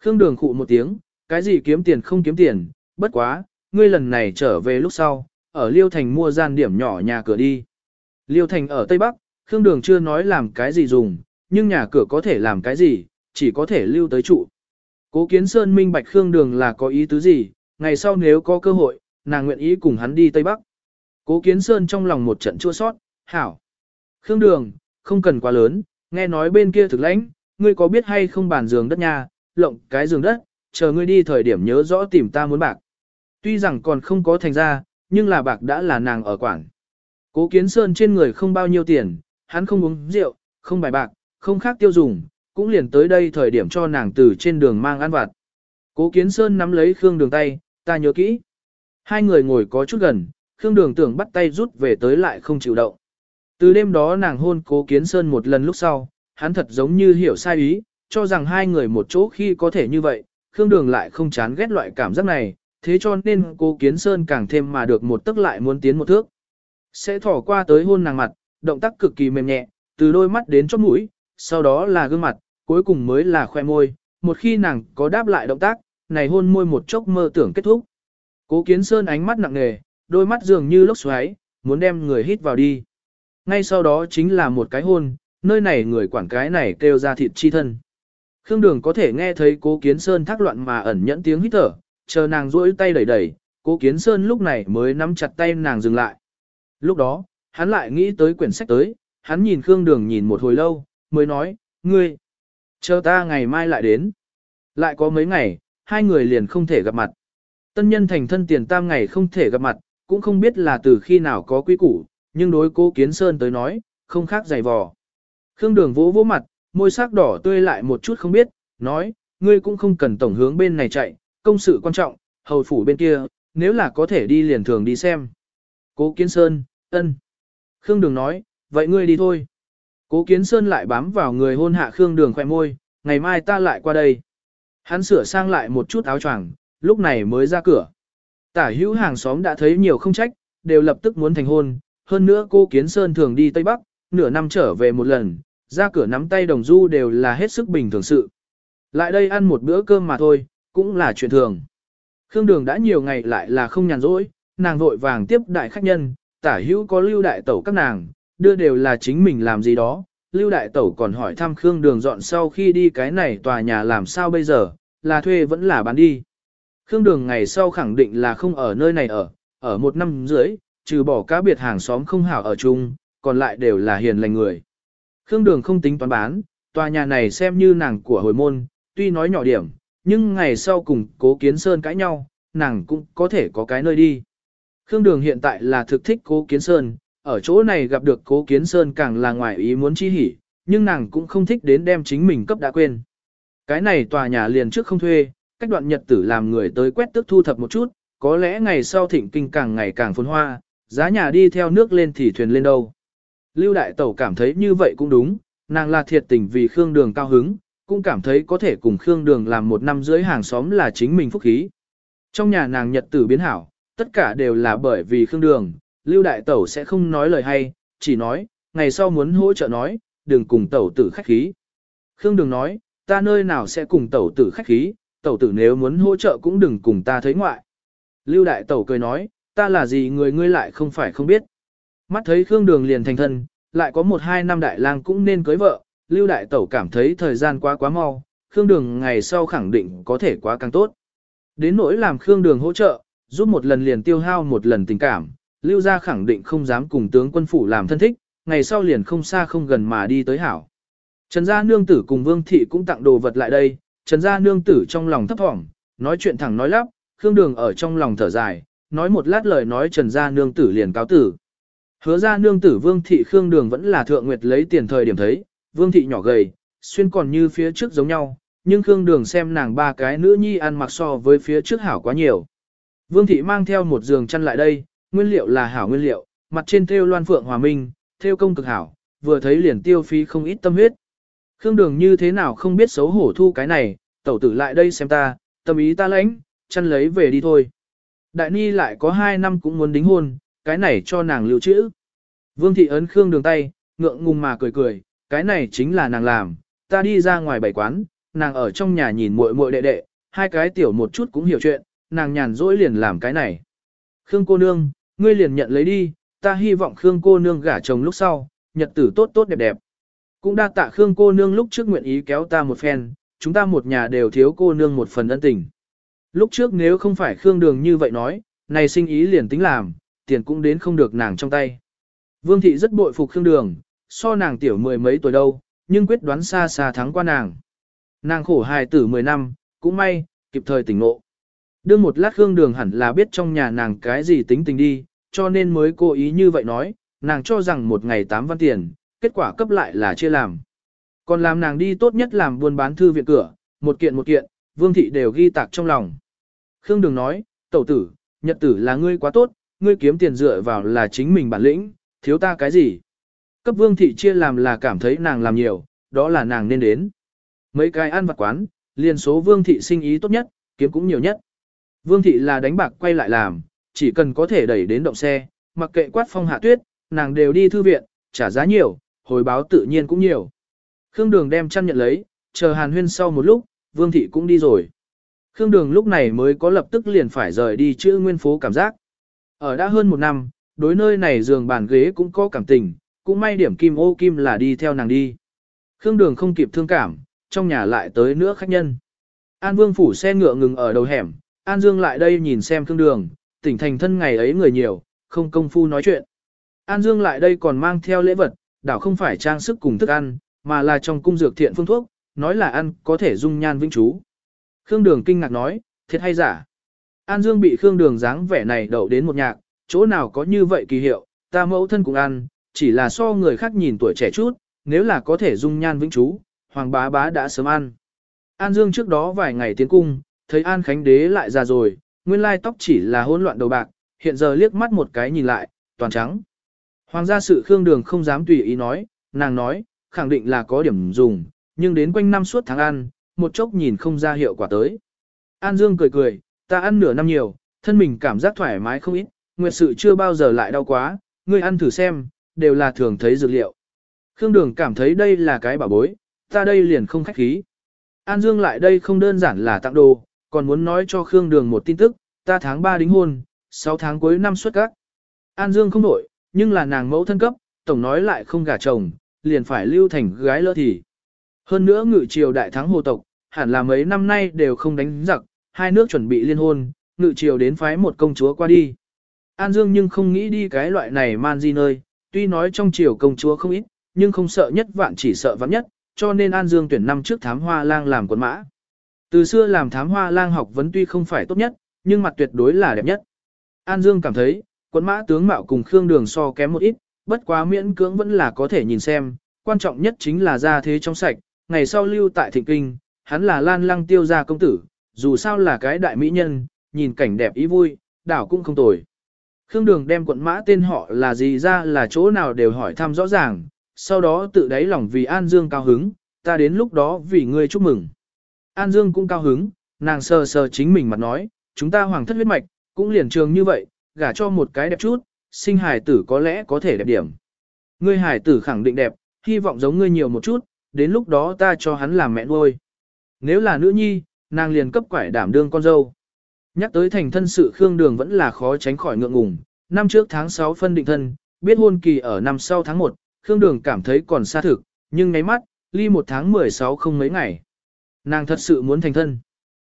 Khương Đường khụ một tiếng, cái gì kiếm tiền không kiếm tiền, bất quá, ngươi lần này trở về lúc sau, ở Liêu Thành mua gian điểm nhỏ nhà cửa đi. Liêu Thành ở Tây Bắc, Khương Đường chưa nói làm cái gì dùng, nhưng nhà cửa có thể làm cái gì, chỉ có thể lưu tới trụ. Cố Kiến Sơn minh bạch Khương Đường là có ý tứ gì, ngày sau nếu có cơ hội, nàng nguyện ý cùng hắn đi Tây Bắc. Cố Kiến Sơn trong lòng một trận chua sót, hảo. Khương Đường, không cần quá lớn, nghe nói bên kia thực lãnh, ngươi có biết hay không bàn giường đất nha, lộng cái giường đất, chờ ngươi đi thời điểm nhớ rõ tìm ta muốn bạc. Tuy rằng còn không có thành ra, nhưng là bạc đã là nàng ở quảng. Cố Kiến Sơn trên người không bao nhiêu tiền, hắn không uống rượu, không bài bạc, không khác tiêu dùng, cũng liền tới đây thời điểm cho nàng từ trên đường mang ăn vặt. Cố Kiến Sơn nắm lấy Khương Đường tay, ta nhớ kỹ. Hai người ngồi có chút gần, Khương Đường tưởng bắt tay rút về tới lại không chịu động. Từ đêm đó nàng hôn Cố Kiến Sơn một lần lúc sau, hắn thật giống như hiểu sai ý, cho rằng hai người một chỗ khi có thể như vậy, Khương Đường lại không chán ghét loại cảm giác này, thế cho nên Cố Kiến Sơn càng thêm mà được một tức lại muốn tiến một thước. Sẽ thỏ qua tới hôn nàng mặt, động tác cực kỳ mềm nhẹ, từ đôi mắt đến chóp mũi, sau đó là gương mặt, cuối cùng mới là khoe môi, một khi nàng có đáp lại động tác, này hôn môi một chốc mơ tưởng kết thúc. Cố Kiến Sơn ánh mắt nặng nề, đôi mắt dường như lốc xoáy, muốn đem người hít vào đi. Ngay sau đó chính là một cái hôn, nơi này người quản cái này kêu ra thịt chi thân. Khương Đường có thể nghe thấy Cố Kiến Sơn thác loạn mà ẩn nhẫn tiếng hít thở, chờ nàng duỗi tay đẩy đẩy, Cố Kiến Sơn lúc này mới nắm chặt tay nàng dừng lại. Lúc đó, hắn lại nghĩ tới quyển sách tới, hắn nhìn Khương Đường nhìn một hồi lâu, mới nói, ngươi, chờ ta ngày mai lại đến. Lại có mấy ngày, hai người liền không thể gặp mặt. Tân nhân thành thân tiền tam ngày không thể gặp mặt, cũng không biết là từ khi nào có quý củ, nhưng đối cố Kiến Sơn tới nói, không khác dày vò. Khương Đường vỗ vỗ mặt, môi sắc đỏ tươi lại một chút không biết, nói, ngươi cũng không cần tổng hướng bên này chạy, công sự quan trọng, hầu phủ bên kia, nếu là có thể đi liền thường đi xem. Cố Kiến Sơn, ân. Khương Đường nói, vậy ngươi đi thôi. Cố Kiến Sơn lại bám vào người hôn hạ Khương Đường khoe môi, ngày mai ta lại qua đây. Hắn sửa sang lại một chút áo choàng, lúc này mới ra cửa. Tả hữu hàng xóm đã thấy nhiều không trách, đều lập tức muốn thành hôn. Hơn nữa cô Kiến Sơn thường đi Tây Bắc, nửa năm trở về một lần, ra cửa nắm tay đồng du đều là hết sức bình thường sự. Lại đây ăn một bữa cơm mà thôi, cũng là chuyện thường. Khương Đường đã nhiều ngày lại là không nhàn rỗi, nàng vội vàng tiếp đại khách nhân, tả hữu có lưu đại tẩu các nàng, đưa đều là chính mình làm gì đó. Lưu đại tẩu còn hỏi thăm Khương Đường dọn sau khi đi cái này tòa nhà làm sao bây giờ, là thuê vẫn là bán đi. Khương Đường ngày sau khẳng định là không ở nơi này ở, ở một năm dưới, trừ bỏ cá biệt hàng xóm không hảo ở chung, còn lại đều là hiền lành người. Khương Đường không tính toán bán, tòa nhà này xem như nàng của hồi môn, tuy nói nhỏ điểm, nhưng ngày sau cùng cố kiến sơn cãi nhau, nàng cũng có thể có cái nơi đi. Khương Đường hiện tại là thực thích cố kiến sơn, ở chỗ này gặp được cố kiến sơn càng là ngoài ý muốn chi hỉ, nhưng nàng cũng không thích đến đem chính mình cấp đã quên. Cái này tòa nhà liền trước không thuê, cách đoạn nhật tử làm người tới quét tước thu thập một chút, có lẽ ngày sau thịnh kinh càng ngày càng phồn hoa, giá nhà đi theo nước lên thì thuyền lên đâu. Lưu Đại Tẩu cảm thấy như vậy cũng đúng, nàng là thiệt tình vì Khương Đường cao hứng, cũng cảm thấy có thể cùng Khương Đường làm một năm dưới hàng xóm là chính mình phúc khí. Trong nhà nàng nhật tử biến hảo, tất cả đều là bởi vì Khương Đường, Lưu Đại Tẩu sẽ không nói lời hay, chỉ nói, ngày sau muốn hỗ trợ nói, đừng cùng Tẩu tử khách khí. Khương Đường nói, ta nơi nào sẽ cùng Tẩu tử khách khí, Tẩu tử nếu muốn hỗ trợ cũng đừng cùng ta thấy ngoại. Lưu Đại Tẩu cười nói, ta là gì người ngươi lại không phải không biết. Mắt thấy Khương Đường liền thành thân, lại có một hai năm đại lang cũng nên cưới vợ, Lưu Đại Tẩu cảm thấy thời gian quá quá mau, Khương Đường ngày sau khẳng định có thể quá càng tốt. Đến nỗi làm Khương Đường hỗ trợ, giúp một lần liền tiêu hao một lần tình cảm, Lưu gia khẳng định không dám cùng tướng quân phủ làm thân thích, ngày sau liền không xa không gần mà đi tới hảo. Trần gia nương tử cùng Vương thị cũng tặng đồ vật lại đây, Trần gia nương tử trong lòng thấp thỏm, nói chuyện thẳng nói lắp, Khương Đường ở trong lòng thở dài, nói một lát lời nói Trần gia nương tử liền cáo tử. Hứa ra nương tử Vương thị Khương Đường vẫn là thượng nguyệt lấy tiền thời điểm thấy, Vương thị nhỏ gầy, xuyên còn như phía trước giống nhau, nhưng Khương Đường xem nàng ba cái nữ nhi ăn mặc so với phía trước hảo quá nhiều. Vương thị mang theo một giường chăn lại đây, nguyên liệu là hảo nguyên liệu, mặt trên thêu loan phượng hòa minh, thêu công cực hảo, vừa thấy liền tiêu phí không ít tâm huyết. Khương Đường như thế nào không biết xấu hổ thu cái này, tẩu tử lại đây xem ta, tâm ý ta lãnh, chăn lấy về đi thôi. Đại Ni lại có hai năm cũng muốn đính hôn, cái này cho nàng lưu trữ. Vương thị ấn Khương đường tay, ngượng ngùng mà cười cười, cái này chính là nàng làm, ta đi ra ngoài bảy quán, nàng ở trong nhà nhìn muội muội đệ đệ, hai cái tiểu một chút cũng hiểu chuyện, nàng nhàn rỗi liền làm cái này. Khương cô nương, ngươi liền nhận lấy đi, ta hy vọng Khương cô nương gả chồng lúc sau, nhật tử tốt tốt đẹp đẹp. Cũng đa tạ Khương cô nương lúc trước nguyện ý kéo ta một phen, chúng ta một nhà đều thiếu cô nương một phần ân tình. Lúc trước nếu không phải Khương đường như vậy nói, này sinh ý liền tính làm, tiền cũng đến không được nàng trong tay. Vương thị rất bội phục Khương Đường, so nàng tiểu mười mấy tuổi đâu, nhưng quyết đoán xa xa thắng qua nàng. Nàng khổ hài tử 10 năm, cũng may, kịp thời tỉnh ngộ. Đương một lát Khương Đường hẳn là biết trong nhà nàng cái gì tính tình đi, cho nên mới cố ý như vậy nói, nàng cho rằng một ngày 8 văn tiền, kết quả cấp lại là chia làm. Còn làm nàng đi tốt nhất làm buôn bán thư viện cửa, một kiện một kiện, Vương Thị đều ghi tạc trong lòng. Khương Đường nói, tẩu tử, nhật tử là ngươi quá tốt, ngươi kiếm tiền dựa vào là chính mình bản lĩnh, thiếu ta cái gì. Cấp Vương Thị chia làm là cảm thấy nàng làm nhiều, đó là nàng nên đến. Mấy cái ăn vặt quán, liền số Vương Thị sinh ý tốt nhất, kiếm cũng nhiều nhất. Vương Thị là đánh bạc quay lại làm, chỉ cần có thể đẩy đến động xe, mặc kệ quát phong hạ tuyết, nàng đều đi thư viện, trả giá nhiều, hồi báo tự nhiên cũng nhiều. Khương Đường đem chăn nhận lấy, chờ Hàn Huyên sau một lúc, Vương Thị cũng đi rồi. Khương Đường lúc này mới có lập tức liền phải rời đi chữ nguyên phố cảm giác. Ở đã hơn một năm, đối nơi này giường bàn ghế cũng có cảm tình, cũng may điểm kim ô kim là đi theo nàng đi. Khương Đường không kịp thương cảm, trong nhà lại tới nữa khách nhân. An Vương phủ xe ngựa ngừng ở đầu hẻm, An Dương lại đây nhìn xem Khương Đường, tỉnh thành thân ngày ấy người nhiều, không công phu nói chuyện. An Dương lại đây còn mang theo lễ vật, đảo không phải trang sức cùng thức ăn, mà là trong cung dược thiện phương thuốc, nói là ăn có thể dung nhan vĩnh chú. Khương Đường kinh ngạc nói, thiệt hay giả? An Dương bị Khương Đường dáng vẻ này đậu đến một nhạc, chỗ nào có như vậy kỳ hiệu, ta mẫu thân cũng ăn, chỉ là so người khác nhìn tuổi trẻ chút, nếu là có thể dung nhan vĩnh chú, Hoàng bá bá đã sớm ăn. An Dương trước đó vài ngày tiến cung, thấy An Khánh Đế lại già rồi, nguyên lai tóc chỉ là hỗn loạn đầu bạc, hiện giờ liếc mắt một cái nhìn lại, toàn trắng. Hoàng gia sự Khương Đường không dám tùy ý nói, nàng nói, khẳng định là có điểm dùng, nhưng đến quanh năm suốt tháng ăn, một chốc nhìn không ra hiệu quả tới. An Dương cười cười, ta ăn nửa năm nhiều, thân mình cảm giác thoải mái không ít, nguyệt sự chưa bao giờ lại đau quá, ngươi ăn thử xem, đều là thường thấy dược liệu. Khương Đường cảm thấy đây là cái bảo bối, ta đây liền không khách khí. An Dương lại đây không đơn giản là tặng đồ, còn muốn nói cho Khương Đường một tin tức, ta tháng 3 đính hôn, 6 tháng cuối năm xuất các. An Dương không đổi, nhưng là nàng mẫu thân cấp, tổng nói lại không gả chồng, liền phải lưu thành gái lỡ thì. Hơn nữa ngự triều đại thắng hồ tộc, hẳn là mấy năm nay đều không đánh giặc, hai nước chuẩn bị liên hôn, ngự triều đến phái một công chúa qua đi. An Dương nhưng không nghĩ đi cái loại này man di nơi, tuy nói trong triều công chúa không ít, nhưng không sợ nhất vạn chỉ sợ vạn nhất, cho nên An Dương tuyển năm trước thám hoa lang làm quân mã. Từ xưa làm thám hoa lang học vấn tuy không phải tốt nhất, nhưng mặt tuyệt đối là đẹp nhất. An Dương cảm thấy, quân mã tướng mạo cùng Khương Đường so kém một ít, bất quá miễn cưỡng vẫn là có thể nhìn xem, quan trọng nhất chính là gia thế trong sạch, ngày sau lưu tại thịnh kinh, hắn là lan lăng tiêu gia công tử, dù sao là cái đại mỹ nhân, nhìn cảnh đẹp ý vui, đảo cũng không tồi. Khương Đường đem quận mã tên họ là gì ra là chỗ nào đều hỏi thăm rõ ràng, sau đó tự đáy lòng vì An Dương cao hứng, ta đến lúc đó vì ngươi chúc mừng. An Dương cũng cao hứng, nàng sờ sờ chính mình mặt nói, chúng ta hoàng thất huyết mạch, cũng liền trường như vậy, gả cho một cái đẹp chút, sinh hài tử có lẽ có thể đẹp điểm. Ngươi hài tử khẳng định đẹp, hy vọng giống ngươi nhiều một chút, đến lúc đó ta cho hắn làm mẹ nuôi. Nếu là nữ nhi, nàng liền cấp quải đảm đương con dâu. Nhắc tới thành thân sự Khương Đường vẫn là khó tránh khỏi ngượng ngùng, năm trước tháng 6 phân định thân, biết hôn kỳ ở năm sau tháng 1, Khương Đường cảm thấy còn xa thực, nhưng ngáy mắt, ly một tháng 16 không mấy ngày. Nàng thật sự muốn thành thân.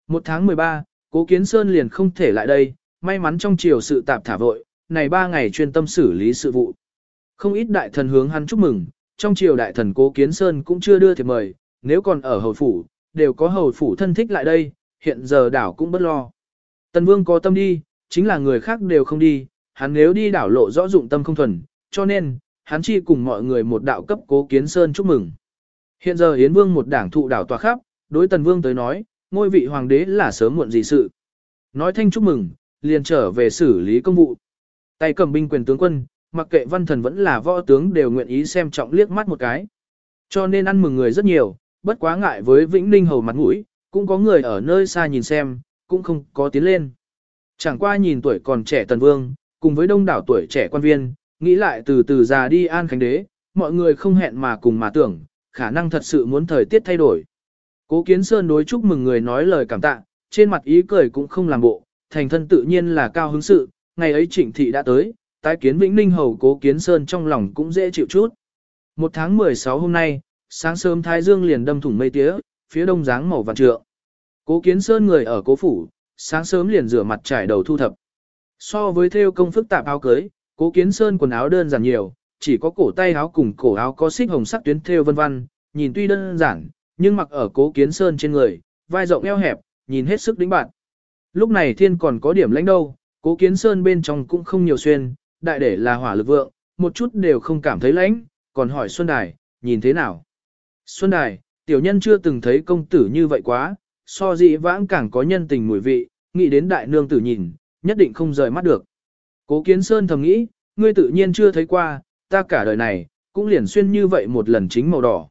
Một tháng 13, Cố Kiến Sơn liền không thể lại đây, may mắn trong chiều sự tạp thả vội, này ba ngày chuyên tâm xử lý sự vụ. Không ít đại thần hướng hắn chúc mừng, trong triều đại thần Cố Kiến Sơn cũng chưa đưa thiệp mời, nếu còn ở hầu phủ, đều có hầu phủ thân thích lại đây, hiện giờ đảo cũng bất lo. Tần Vương có tâm đi, chính là người khác đều không đi, hắn nếu đi đảo lộ rõ dụng tâm không thuần, cho nên, hắn chi cùng mọi người một đạo cấp Cố Kiến Sơn chúc mừng. Hiện giờ Yến Vương một đảng thụ đảo tòa khắp, đối Tần Vương tới nói, ngôi vị hoàng đế là sớm muộn gì sự. Nói thanh chúc mừng, liền trở về xử lý công vụ. Tay cầm binh quyền tướng quân, mặc kệ văn thần vẫn là võ tướng đều nguyện ý xem trọng liếc mắt một cái. Cho nên ăn mừng người rất nhiều, bất quá ngại với Vĩnh Ninh hầu mặt mũi, cũng có người ở nơi xa nhìn xem, cũng không có tiến lên. Chẳng qua nhìn tuổi còn trẻ tần vương, cùng với đông đảo tuổi trẻ quan viên, nghĩ lại từ từ già đi an khánh đế, mọi người không hẹn mà cùng mà tưởng, khả năng thật sự muốn thời tiết thay đổi. Cố Kiến Sơn đối chúc mừng người nói lời cảm tạ, trên mặt ý cười cũng không làm bộ, thành thân tự nhiên là cao hứng sự, ngày ấy trịnh thị đã tới, tái kiến Vĩnh Ninh Hầu Cố Kiến Sơn trong lòng cũng dễ chịu chút. Một tháng 16 hôm nay, sáng sớm Thái Dương liền đâm thủng mây tía, phía đông dáng màu vàng trượng. Cố Kiến Sơn người ở cố phủ, sáng sớm liền rửa mặt trải đầu thu thập. So với theo công phức tạp áo cưới, Cố Kiến Sơn quần áo đơn giản nhiều, chỉ có cổ tay áo cùng cổ áo có xích hồng sắc tuyến thêu vân vân, nhìn tuy đơn giản, nhưng mặc ở Cố Kiến Sơn trên người, vai rộng eo hẹp, nhìn hết sức đĩnh bạn. Lúc này thiên còn có điểm lãnh đâu, cố kiến sơn bên trong cũng không nhiều xuyên, đại để là hỏa lực vượng, một chút đều không cảm thấy lãnh, còn hỏi Xuân Đài, nhìn thế nào? Xuân Đài, tiểu nhân chưa từng thấy công tử như vậy quá, so dị vãng càng có nhân tình mùi vị, nghĩ đến đại nương tử nhìn, nhất định không rời mắt được. Cố kiến sơn thầm nghĩ, ngươi tự nhiên chưa thấy qua, ta cả đời này, cũng liền xuyên như vậy một lần chính màu đỏ.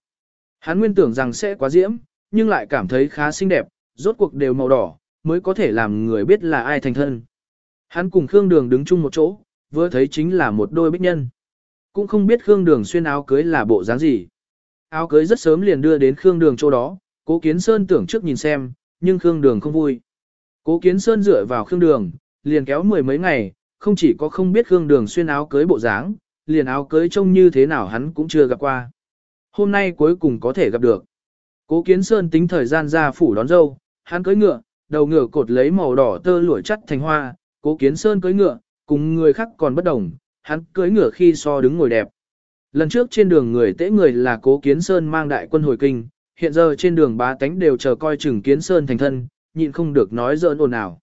Hắn nguyên tưởng rằng sẽ quá diễm, nhưng lại cảm thấy khá xinh đẹp, rốt cuộc đều màu đỏ, mới có thể làm người biết là ai thành thân. Hắn cùng Khương Đường đứng chung một chỗ, vừa thấy chính là một đôi bích nhân. Cũng không biết Khương Đường xuyên áo cưới là bộ dáng gì. Áo cưới rất sớm liền đưa đến Khương Đường chỗ đó, Cố Kiến Sơn tưởng trước nhìn xem, nhưng Khương Đường không vui. Cố Kiến Sơn dựa vào Khương Đường, liền kéo mười mấy ngày, không chỉ có không biết Khương Đường xuyên áo cưới bộ dáng, liền áo cưới trông như thế nào hắn cũng chưa gặp qua. Hôm nay cuối cùng có thể gặp được. Cố Kiến Sơn tính thời gian ra phủ đón dâu, hắn cưới ngựa, đầu ngựa cột lấy màu đỏ tơ lụa chắt thành hoa, Cố Kiến Sơn cưới ngựa, cùng người khác còn bất đồng, hắn cưới ngựa khi so đứng ngồi đẹp. Lần trước trên đường người tễ người là Cố Kiến Sơn mang đại quân hồi kinh, hiện giờ trên đường bá tánh đều chờ coi chừng Kiến Sơn thành thân, nhịn không được nói giỡn ồn ào.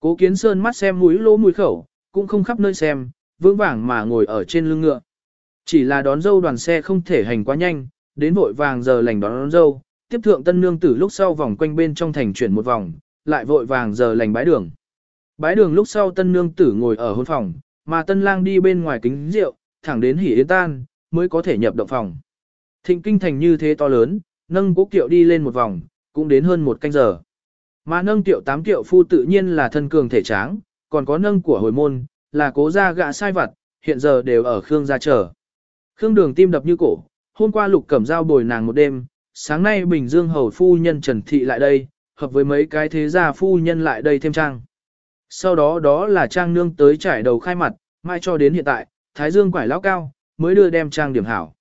Cố Kiến Sơn mắt xem mũi lỗ mũi khẩu, cũng không khắp nơi xem, vững vàng mà ngồi ở trên lưng ngựa. Chỉ là đón dâu đoàn xe không thể hành quá nhanh, đến vội vàng giờ lành đón, đón dâu, tiếp thượng tân nương tử lúc sau vòng quanh bên trong thành chuyển một vòng, lại vội vàng giờ lành bái đường. Bái đường lúc sau tân nương tử ngồi ở hôn phòng, mà tân lang đi bên ngoài kính rượu, thẳng đến hỉ yến tan, mới có thể nhập động phòng. Thịnh kinh thành như thế to lớn, nâng cố kiệu đi lên một vòng, cũng đến hơn một canh giờ. Mà nâng tiệu tám tiệu phu tự nhiên là thân cường thể tráng, còn có nâng của hồi môn, là cố gia gạ sai vặt, hiện giờ đều ở Khương gia chờ. Khương đường tim đập như cổ, hôm qua lục cẩm dao bồi nàng một đêm, sáng nay Bình Dương hầu phu nhân Trần Thị lại đây, hợp với mấy cái thế gia phu nhân lại đây thêm trang. Sau đó đó là trang nương tới trải đầu khai mặt, mai cho đến hiện tại, Thái Dương quải lão cao, mới đưa đem trang điểm hảo.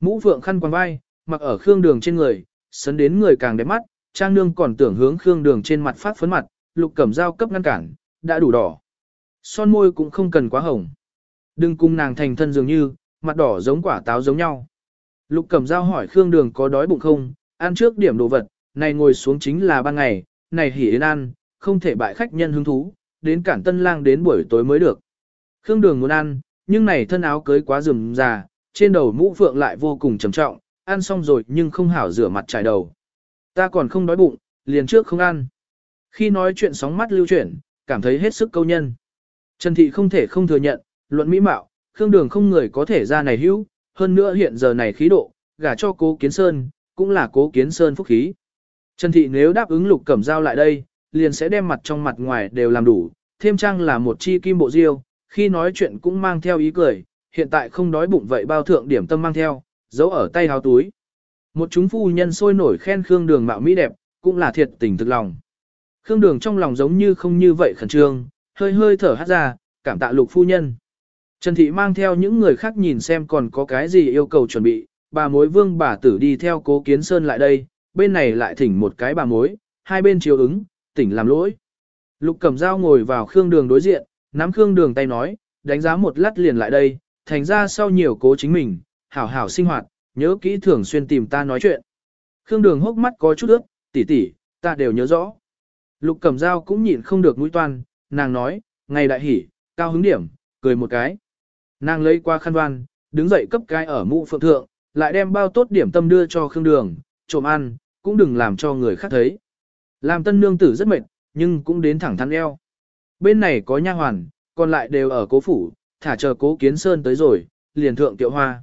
Mũ phượng khăn quàng vai, mặc ở khương đường trên người, sấn đến người càng đẹp mắt, trang nương còn tưởng hướng khương đường trên mặt phát phấn mặt, lục cẩm dao cấp ngăn cản, đã đủ đỏ. Son môi cũng không cần quá hồng. Đừng cùng nàng thành thân dường như, mặt đỏ giống quả táo giống nhau. Lục cẩm dao hỏi khương đường có đói bụng không, ăn trước điểm đồ vật, này ngồi xuống chính là ban ngày, này hỉ đến ăn, không thể bại khách nhân hứng thú, đến cản tân lang đến buổi tối mới được. Khương đường muốn ăn, nhưng này thân áo cưới quá rườm già, trên đầu mũ phượng lại vô cùng trầm trọng, ăn xong rồi nhưng không hảo rửa mặt trải đầu. Ta còn không đói bụng, liền trước không ăn. Khi nói chuyện sóng mắt lưu chuyển, cảm thấy hết sức câu nhân. Trần Thị không thể không thừa nhận, luận mỹ mạo, Khương Đường không người có thể ra này hữu, hơn nữa hiện giờ này khí độ, gả cho cố Kiến Sơn, cũng là cố Kiến Sơn phúc khí. Trần Thị nếu đáp ứng lục cẩm giao lại đây, liền sẽ đem mặt trong mặt ngoài đều làm đủ, thêm trang là một chi kim bộ diêu, khi nói chuyện cũng mang theo ý cười, hiện tại không đói bụng vậy bao thượng điểm tâm mang theo, giấu ở tay háo túi. Một chúng phu nhân sôi nổi khen Khương Đường mạo mỹ đẹp, cũng là thiệt tình thực lòng. Khương Đường trong lòng giống như không như vậy khẩn trương, hơi hơi thở hát ra, cảm tạ lục phu nhân. Trần Thị mang theo những người khác nhìn xem còn có cái gì yêu cầu chuẩn bị, bà mối vương bà tử đi theo cố kiến sơn lại đây, bên này lại thỉnh một cái bà mối, hai bên chiếu ứng, tỉnh làm lỗi. Lục Cẩm Dao ngồi vào Khương Đường đối diện, nắm Khương Đường tay nói, đánh giá một lát liền lại đây, thành ra sau nhiều cố chính mình, hảo hảo sinh hoạt, nhớ kỹ thường xuyên tìm ta nói chuyện. Khương Đường hốc mắt có chút ướt, tỷ tỷ, ta đều nhớ rõ. Lục Cẩm Dao cũng nhịn không được mũi toan, nàng nói, ngày đại hỉ, cao hứng điểm, cười một cái. Nàng lấy qua khăn đoan, đứng dậy cấp cái ở mũ phượng thượng, lại đem bao tốt điểm tâm đưa cho Khương Đường, trộm ăn, cũng đừng làm cho người khác thấy. Làm tân nương tử rất mệt, nhưng cũng đến thẳng thắn eo. Bên này có nha hoàn, còn lại đều ở cố phủ, thả chờ cố kiến sơn tới rồi, liền thượng tiệu hoa.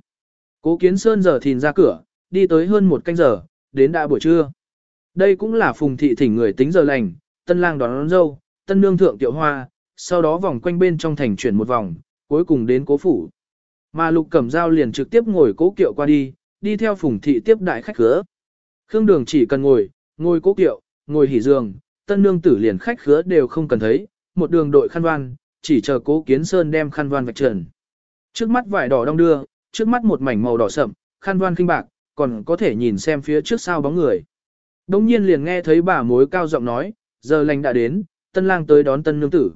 Cố kiến sơn giờ thìn ra cửa, đi tới hơn một canh giờ, đến đã buổi trưa. Đây cũng là phùng thị thỉnh người tính giờ lành, tân lang đón, đón dâu, tân nương thượng tiệu hoa, sau đó vòng quanh bên trong thành chuyển một vòng, cuối cùng đến cố phủ. Mà lục cẩm dao liền trực tiếp ngồi cố kiệu qua đi, đi theo phùng thị tiếp đại khách khứa. Khương đường chỉ cần ngồi, ngồi cố kiệu, ngồi hỉ giường, tân nương tử liền khách khứa đều không cần thấy, một đường đội khăn văn, chỉ chờ cố kiến sơn đem khăn văn vạch trần. Trước mắt vải đỏ đong đưa, trước mắt một mảnh màu đỏ sậm, khăn văn kinh bạc, còn có thể nhìn xem phía trước sao bóng người. Đông nhiên liền nghe thấy bà mối cao giọng nói, giờ lành đã đến, tân lang tới đón tân nương tử.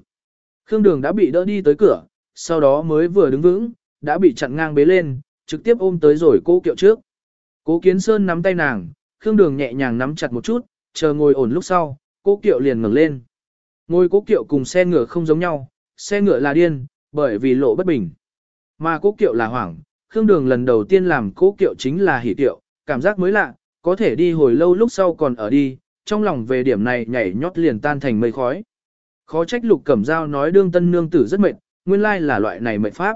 Khương đường đã bị đỡ đi tới cửa, sau đó mới vừa đứng vững, đã bị chặn ngang bế lên, trực tiếp ôm tới rồi cố kiệu trước. Cố kiến sơn nắm tay nàng, Khương đường nhẹ nhàng nắm chặt một chút, chờ ngồi ổn lúc sau, cố kiệu liền ngẩng lên. ngồi cố kiệu cùng xe ngựa không giống nhau, xe ngựa là điên, bởi vì lộ bất bình. Mà cố kiệu là hoảng, Khương Đường lần đầu tiên làm cố kiệu chính là hỉ kiệu, cảm giác mới lạ, có thể đi hồi lâu lúc sau còn ở đi, trong lòng về điểm này nhảy nhót liền tan thành mây khói. Khó trách lục cẩm dao nói đương tân nương tử rất mệt, nguyên lai là loại này mệt pháp.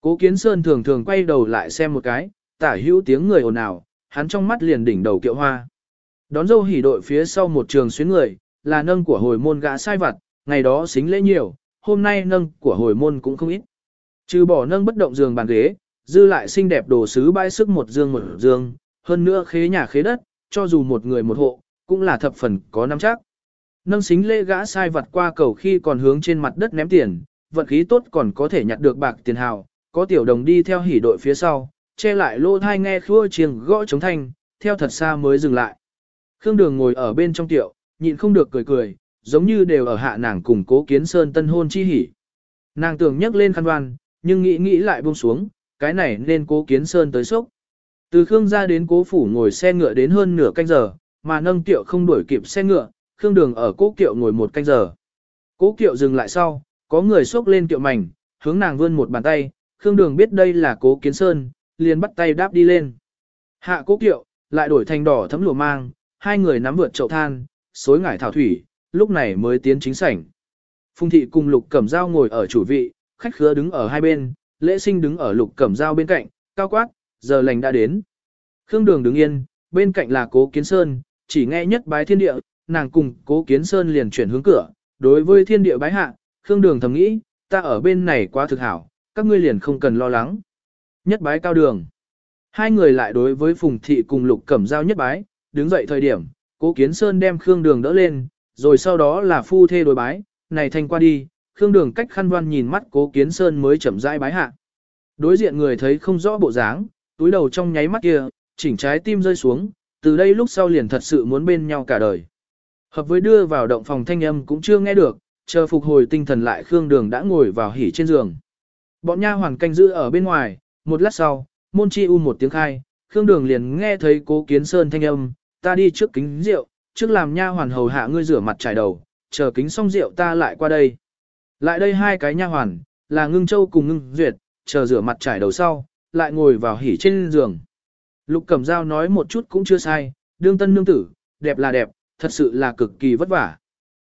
Cố kiến sơn thường thường quay đầu lại xem một cái, tả hữu tiếng người ồn ào, hắn trong mắt liền đỉnh đầu kiệu hoa. Đón dâu hỉ đội phía sau một trường xuyến người, là nâng của hồi môn gã sai vặt, ngày đó xính lễ nhiều, hôm nay nâng của hồi môn cũng không ít. Trừ bỏ nâng bất động giường bàn ghế, dư lại xinh đẹp đồ sứ bãi sức một dương một dương, hơn nữa khế nhà khế đất, cho dù một người một hộ, cũng là thập phần có nắm chắc. Nâng xính lễ gã sai vặt qua cầu khi còn hướng trên mặt đất ném tiền, vận khí tốt còn có thể nhặt được bạc tiền hào, có tiểu đồng đi theo hỉ đội phía sau, che lại lô thai nghe khua chiêng gõ chống thanh, theo thật xa mới dừng lại. Khương Đường ngồi ở bên trong tiệu, nhịn không được cười cười, giống như đều ở hạ nàng cùng cố kiến sơn tân hôn chi hỉ. Nàng tưởng nhấc lên khăn đoan, nhưng nghĩ nghĩ lại buông xuống, cái này nên cố kiến sơn tới sốc. Từ Khương ra đến cố phủ ngồi xe ngựa đến hơn nửa canh giờ, mà nâng tiệu không đuổi kịp xe ngựa, Khương Đường ở cố kiệu ngồi một canh giờ. Cố kiệu dừng lại sau, có người xốc lên tiệu mảnh, hướng nàng vươn một bàn tay, Khương Đường biết đây là cố kiến sơn, liền bắt tay đáp đi lên. Hạ cố kiệu, lại đổi thành đỏ thấm lụa mang, hai người nắm vượt chậu than, xối ngải thảo thủy, lúc này mới tiến chính sảnh. Phùng thị cùng lục cẩm dao ngồi ở chủ vị, khách khứa đứng ở hai bên, lễ sinh đứng ở lục cẩm dao bên cạnh, cao quát, giờ lành đã đến. Khương Đường đứng yên, bên cạnh là cố kiến sơn, chỉ nghe nhất bái thiên địa, nàng cùng cố kiến sơn liền chuyển hướng cửa, đối với thiên địa bái hạ, Khương Đường thầm nghĩ, ta ở bên này quá thực hảo, các ngươi liền không cần lo lắng. Nhất bái cao đường. Hai người lại đối với Phùng Thị cùng Lục Cẩm Giao nhất bái, đứng dậy thời điểm, cố Kiến Sơn đem Khương Đường đỡ lên, rồi sau đó là phu thê đối bái, này thanh qua đi, Khương Đường cách khăn văn nhìn mắt cố Kiến Sơn mới chậm rãi bái hạ. Đối diện người thấy không rõ bộ dáng, túi đầu trong nháy mắt kia, chỉnh trái tim rơi xuống, từ đây lúc sau liền thật sự muốn bên nhau cả đời. Hợp với đưa vào động phòng thanh âm cũng chưa nghe được, chờ phục hồi tinh thần lại Khương Đường đã ngồi vào hỉ trên giường. Bọn nha hoàn canh giữ ở bên ngoài, một lát sau, môn chi u một tiếng khai, Khương Đường liền nghe thấy cố kiến sơn thanh âm, ta đi trước kính rượu, trước làm nha hoàn hầu hạ ngươi rửa mặt trải đầu, chờ kính xong rượu ta lại qua đây. Lại đây hai cái nha hoàn, là ngưng châu cùng ngưng duyệt, chờ rửa mặt trải đầu sau, lại ngồi vào hỉ trên giường. Lục Cẩm Giao nói một chút cũng chưa sai, đương tân nương tử, đẹp là đẹp, thật sự là cực kỳ vất vả.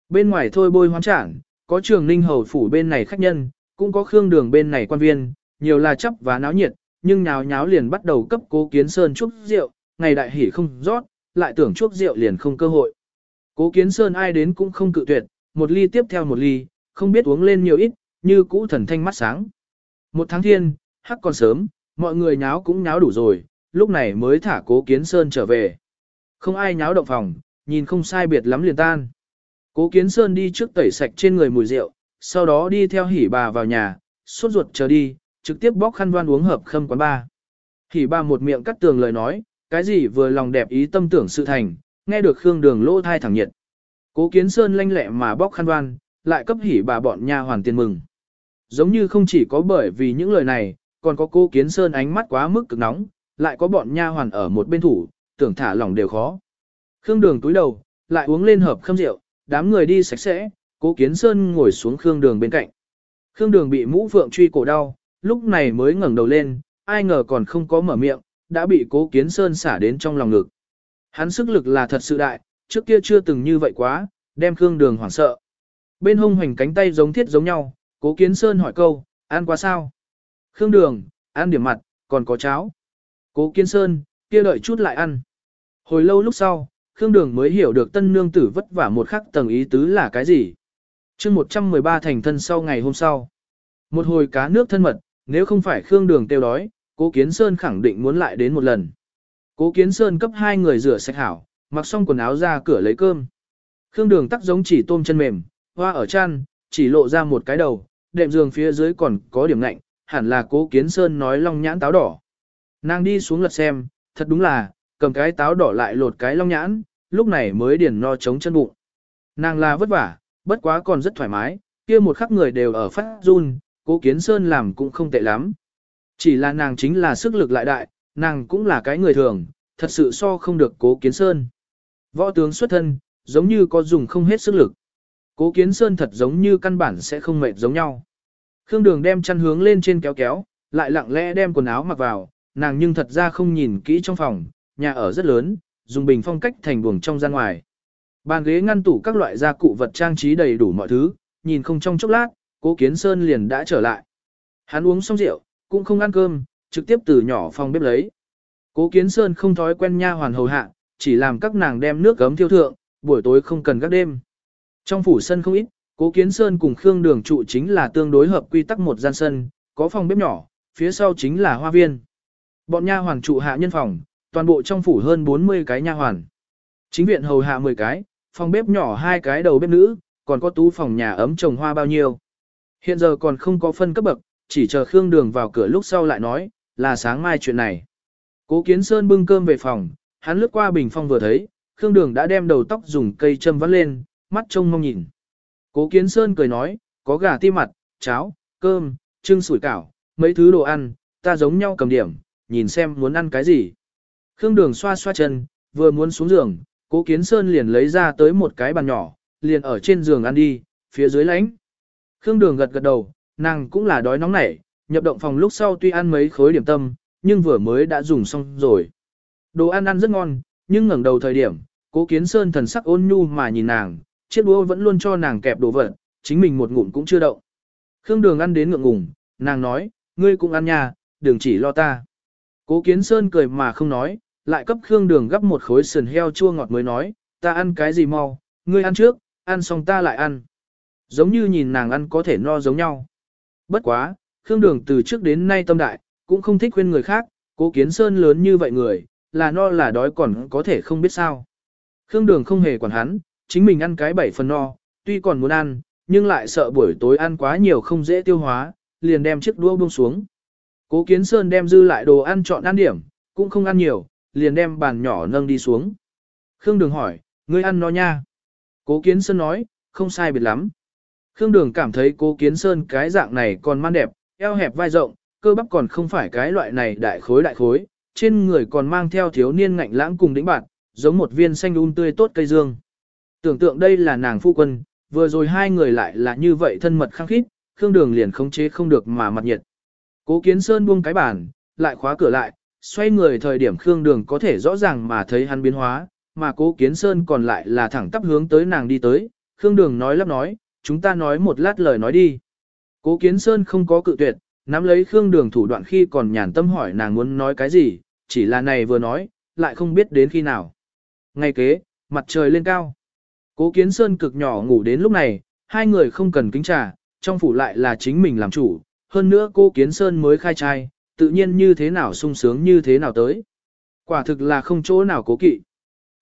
Bên ngoài thôi bôi hoán trảng, có trường ninh hầu phủ bên này khách nhân, cũng có khương đường bên này quan viên, nhiều là chấp và náo nhiệt, nhưng nháo nháo liền bắt đầu cấp cố kiến sơn chúc rượu, ngày đại hỉ không rót, lại tưởng chúc rượu liền không cơ hội. Cố kiến sơn ai đến cũng không cự tuyệt, một ly tiếp theo một ly, không biết uống lên nhiều ít, như cũ thần thanh mắt sáng. Một tháng thiên, hắc còn sớm, mọi người nháo cũng nháo đủ rồi, lúc này mới thả cố kiến sơn trở về. Không ai nháo động phòng, nhìn không sai biệt lắm liền tan. Cố kiến sơn đi trước tẩy sạch trên người mùi rượu, sau đó đi theo hỉ bà vào nhà, suốt ruột chờ đi, trực tiếp bóc khăn đoan uống hợp khâm quán ba. Hỉ bà một miệng cắt tường lời nói, cái gì vừa lòng đẹp ý tâm tưởng sự thành, nghe được Khương Đường lỗ thai thẳng nhiệt. Cố Kiến Sơn lanh lẹ mà bóc khăn đoan, lại cấp hỉ bà bọn nha hoàn tiền mừng. Giống như không chỉ có bởi vì những lời này, còn có cố Kiến Sơn ánh mắt quá mức cực nóng, lại có bọn nha hoàn ở một bên thủ, tưởng thả lỏng đều khó. Khương Đường túi đầu, lại uống lên hợp khâm rượu, đám người đi sạch sẽ, Cố Kiến Sơn ngồi xuống Khương Đường bên cạnh. Khương Đường bị mũ phượng truy cổ đau, lúc này mới ngẩng đầu lên, ai ngờ còn không có mở miệng, đã bị Cố Kiến Sơn xả đến trong lòng ngực. Hắn sức lực là thật sự đại, trước kia chưa từng như vậy quá, đem Khương Đường hoảng sợ. Bên hông hoành cánh tay giống thiết giống nhau, Cố Kiến Sơn hỏi câu, ăn quá sao? Khương Đường, ăn điểm mặt, còn có cháo. Cố Kiến Sơn, kia đợi chút lại ăn. Hồi lâu lúc sau, Khương Đường mới hiểu được tân nương tử vất vả một khắc tầng ý tứ là cái gì chương 113 thành thân sau ngày hôm sau. Một hồi cá nước thân mật, nếu không phải Khương Đường tiêu đói, Cố Kiến Sơn khẳng định muốn lại đến một lần. Cố Kiến Sơn cấp hai người rửa sạch hảo, mặc xong quần áo ra cửa lấy cơm. Khương Đường tắc giống chỉ tôm chân mềm, hoa ở chăn, chỉ lộ ra một cái đầu, đệm giường phía dưới còn có điểm lạnh, hẳn là Cố Kiến Sơn nói long nhãn táo đỏ. Nàng đi xuống lật xem, thật đúng là, cầm cái táo đỏ lại lột cái long nhãn, lúc này mới điền no chống chân bụng. Nàng là vất vả, bất quá còn rất thoải mái, kia một khắc người đều ở phát run, cố kiến sơn làm cũng không tệ lắm. Chỉ là nàng chính là sức lực lại đại, nàng cũng là cái người thường, thật sự so không được cố kiến sơn. Võ tướng xuất thân, giống như có dùng không hết sức lực. Cố Kiến Sơn thật giống như căn bản sẽ không mệt giống nhau. Khương Đường đem chăn hướng lên trên kéo kéo, lại lặng lẽ đem quần áo mặc vào, nàng nhưng thật ra không nhìn kỹ trong phòng, nhà ở rất lớn, dùng bình phong cách thành buồng trong gian ngoài. Bàn ghế ngăn tủ các loại gia cụ vật trang trí đầy đủ mọi thứ, nhìn không trong chốc lát, Cố Kiến Sơn liền đã trở lại. Hắn uống xong rượu, cũng không ăn cơm, trực tiếp từ nhỏ phòng bếp lấy. Cố Kiến Sơn không thói quen nha hoàn hầu hạ, chỉ làm các nàng đem nước gấm thiêu thượng, buổi tối không cần các đêm. Trong phủ sân không ít, Cố Kiến Sơn cùng Khương Đường trụ chính là tương đối hợp quy tắc một gian sân, có phòng bếp nhỏ, phía sau chính là hoa viên. Bọn nha hoàn trụ hạ nhân phòng, toàn bộ trong phủ hơn 40 cái nha hoàn. Chính viện hầu hạ 10 cái, phòng bếp nhỏ hai cái đầu bếp nữ, còn có tú phòng nhà ấm trồng hoa bao nhiêu. Hiện giờ còn không có phân cấp bậc, chỉ chờ Khương Đường vào cửa lúc sau lại nói, là sáng mai chuyện này. Cố Kiến Sơn bưng cơm về phòng, hắn lướt qua bình phong vừa thấy, Khương Đường đã đem đầu tóc dùng cây châm vắt lên, mắt trông mong nhìn. Cố Kiến Sơn cười nói, có gà ti mặt, cháo, cơm, trưng sủi cảo, mấy thứ đồ ăn, ta giống nhau cầm điểm, nhìn xem muốn ăn cái gì. Khương Đường xoa xoa chân, vừa muốn xuống giường, Cố Kiến Sơn liền lấy ra tới một cái bàn nhỏ, liền ở trên giường ăn đi, phía dưới lánh. Khương Đường gật gật đầu, nàng cũng là đói nóng nảy, nhập động phòng lúc sau tuy ăn mấy khối điểm tâm, nhưng vừa mới đã dùng xong rồi. Đồ ăn ăn rất ngon, nhưng ngẩng đầu thời điểm, Cố Kiến Sơn thần sắc ôn nhu mà nhìn nàng, chiếc đũa vẫn luôn cho nàng kẹp đồ vật, chính mình một ngụm cũng chưa động. Khương Đường ăn đến ngượng ngùng, nàng nói, ngươi cũng ăn nha, đừng chỉ lo ta. Cố Kiến Sơn cười mà không nói, lại cấp Khương Đường gấp một khối sườn heo chua ngọt mới nói, ta ăn cái gì mau, ngươi ăn trước, ăn xong ta lại ăn. Giống như nhìn nàng ăn có thể no giống nhau. Bất quá, Khương Đường từ trước đến nay tâm đại, cũng không thích khuyên người khác, cố kiến sơn lớn như vậy người, là no là đói còn có thể không biết sao. Khương Đường không hề quản hắn, chính mình ăn cái bảy phần no, tuy còn muốn ăn, nhưng lại sợ buổi tối ăn quá nhiều không dễ tiêu hóa, liền đem chiếc đũa buông xuống. Cố Kiến Sơn đem dư lại đồ ăn chọn ăn điểm, cũng không ăn nhiều, liền đem bàn nhỏ nâng đi xuống. Khương Đường hỏi, ngươi ăn nó nha. Cố Kiến Sơn nói, không sai biệt lắm. Khương Đường cảm thấy Cố Kiến Sơn cái dạng này còn man đẹp, eo hẹp vai rộng, cơ bắp còn không phải cái loại này đại khối đại khối, trên người còn mang theo thiếu niên ngạnh lãng cùng đĩnh bạn, giống một viên xanh un tươi tốt cây dương. Tưởng tượng đây là nàng phu quân, vừa rồi hai người lại là như vậy thân mật khăng khít, Khương Đường liền khống chế không được mà mặt nhiệt. Cố Kiến Sơn buông cái bàn, lại khóa cửa lại, xoay người thời điểm Khương Đường có thể rõ ràng mà thấy hắn biến hóa, mà Cố Kiến Sơn còn lại là thẳng tắp hướng tới nàng đi tới. Khương Đường nói lắp nói, chúng ta nói một lát lời nói đi. Cố Kiến Sơn không có cự tuyệt, nắm lấy Khương Đường thủ đoạn khi còn nhàn tâm hỏi nàng muốn nói cái gì, chỉ là này vừa nói, lại không biết đến khi nào. Ngay kế, mặt trời lên cao. Cố Kiến Sơn cực nhỏ ngủ đến lúc này, hai người không cần kính trà, trong phủ lại là chính mình làm chủ, hơn nữa cô Kiến Sơn mới khai trai, tự nhiên như thế nào sung sướng như thế nào tới. Quả thực là không chỗ nào cố kỵ.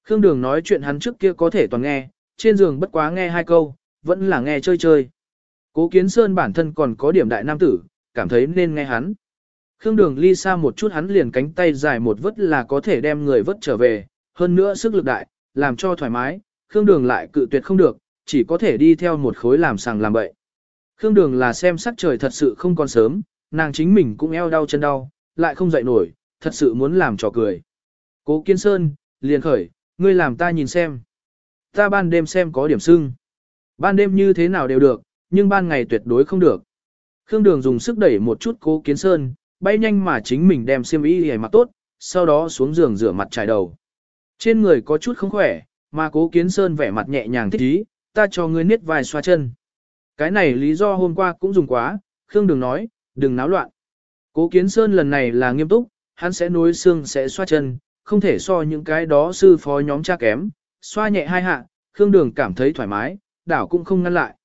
Khương Đường nói chuyện hắn trước kia có thể toàn nghe, trên giường bất quá nghe hai câu, vẫn là nghe chơi chơi. Cố Kiến Sơn bản thân còn có điểm đại nam tử, cảm thấy nên nghe hắn. Khương Đường ly xa một chút hắn liền cánh tay dài một vất là có thể đem người vất trở về, hơn nữa sức lực đại, làm cho thoải mái, Khương Đường lại cự tuyệt không được, chỉ có thể đi theo một khối làm sàng làm bậy. Khương Đường là xem sắc trời thật sự không còn sớm, nàng chính mình cũng eo đau chân đau, lại không dậy nổi, thật sự muốn làm trò cười. Cố Kiên Sơn, liền khởi, ngươi làm ta nhìn xem. Ta ban đêm xem có điểm sưng. Ban đêm như thế nào đều được, nhưng ban ngày tuyệt đối không được. Khương Đường dùng sức đẩy một chút Cố Kiến Sơn, bay nhanh mà chính mình đem xiêm y hề mặc tốt, sau đó xuống giường rửa mặt trải đầu. Trên người có chút không khỏe, mà Cố Kiến Sơn vẻ mặt nhẹ nhàng thích ý, ta cho ngươi niết vài xoa chân. Cái này lý do hôm qua cũng dùng quá, Khương Đường nói, đừng náo loạn. Cố Kiến Sơn lần này là nghiêm túc, hắn sẽ nối xương sẽ xoa chân, không thể so những cái đó sư phó nhóm cha kém, xoa nhẹ hai hạ, Khương Đường cảm thấy thoải mái, đảo cũng không ngăn lại.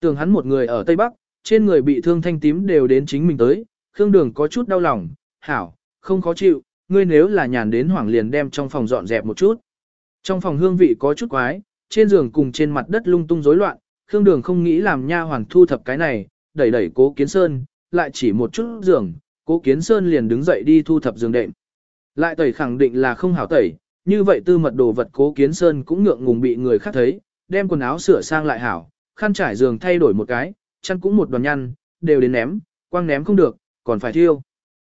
Tưởng hắn một người ở Tây Bắc, trên người bị thương thanh tím đều đến chính mình tới, Khương Đường có chút đau lòng, hảo, không khó chịu, ngươi nếu là nhàn đến hoảng liền đem trong phòng dọn dẹp một chút. Trong phòng hương vị có chút quái, trên giường cùng trên mặt đất lung tung rối loạn, Khương Đường không nghĩ làm nha hoàn thu thập cái này, đẩy đẩy Cố Kiến Sơn, lại chỉ một chút giường, Cố Kiến Sơn liền đứng dậy đi thu thập giường đệm. Lại tẩy khẳng định là không hảo tẩy, như vậy tư mật đồ vật Cố Kiến Sơn cũng ngượng ngùng bị người khác thấy, đem quần áo sửa sang lại hảo, khăn trải giường thay đổi một cái, chăn cũng một đoàn nhăn, đều đến ném, quang ném không được, còn phải thiêu.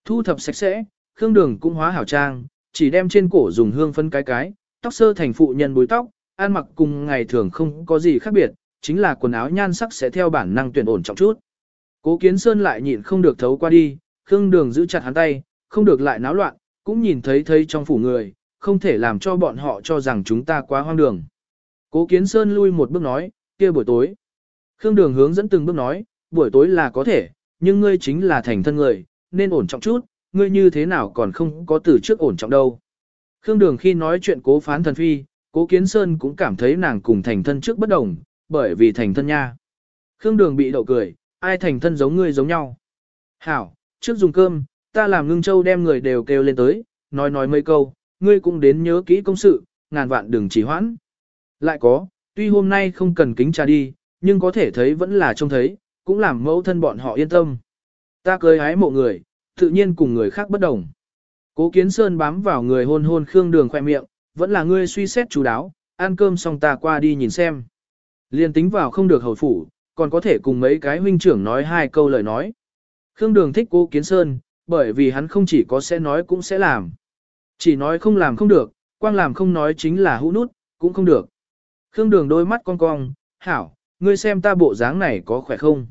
Thu thập sạch sẽ, Khương Đường cũng hóa hảo trang, chỉ đem trên cổ dùng hương phân cái cái, tóc sơ thành phụ nhân bối tóc, ăn mặc cùng ngày thường không có gì khác biệt, chính là quần áo nhan sắc sẽ theo bản năng tuyển ổn trọng chút. Cố Kiến Sơn lại nhịn không được thấu qua đi, Khương Đường giữ chặt hắn tay, không được lại náo loạn, cũng nhìn thấy thấy trong phủ người, không thể làm cho bọn họ cho rằng chúng ta quá hoang đường. Cố Kiến Sơn lui một bước nói, kia buổi tối. Khương Đường hướng dẫn từng bước nói, buổi tối là có thể, nhưng ngươi chính là thành thân người, nên ổn trọng chút, ngươi như thế nào còn không có từ trước ổn trọng đâu. Khương Đường khi nói chuyện cố phán thần phi, cố Kiến Sơn cũng cảm thấy nàng cùng thành thân trước bất đồng, bởi vì thành thân nha. Khương Đường bị đậu cười, ai thành thân giống ngươi giống nhau. Hảo, trước dùng cơm, ta làm ngưng châu đem người đều kêu lên tới, nói nói mấy câu, ngươi cũng đến nhớ kỹ công sự, ngàn vạn đừng chỉ hoãn. Lại có, tuy hôm nay không cần kính trà đi, nhưng có thể thấy vẫn là trông thấy, cũng làm mẫu thân bọn họ yên tâm. Ta cười hái mộ người, tự nhiên cùng người khác bất đồng. Cố Kiến Sơn bám vào người hôn hôn Khương Đường khoe miệng, vẫn là ngươi suy xét chú đáo, ăn cơm xong ta qua đi nhìn xem. Liên tính vào không được hầu phủ, còn có thể cùng mấy cái huynh trưởng nói hai câu lời nói. Khương Đường thích Cố Kiến Sơn, bởi vì hắn không chỉ có sẽ nói cũng sẽ làm. Chỉ nói không làm không được, quang làm không nói chính là hũ nút, cũng không được. Khương Đường đôi mắt cong cong, hảo, ngươi xem ta bộ dáng này có khỏe không?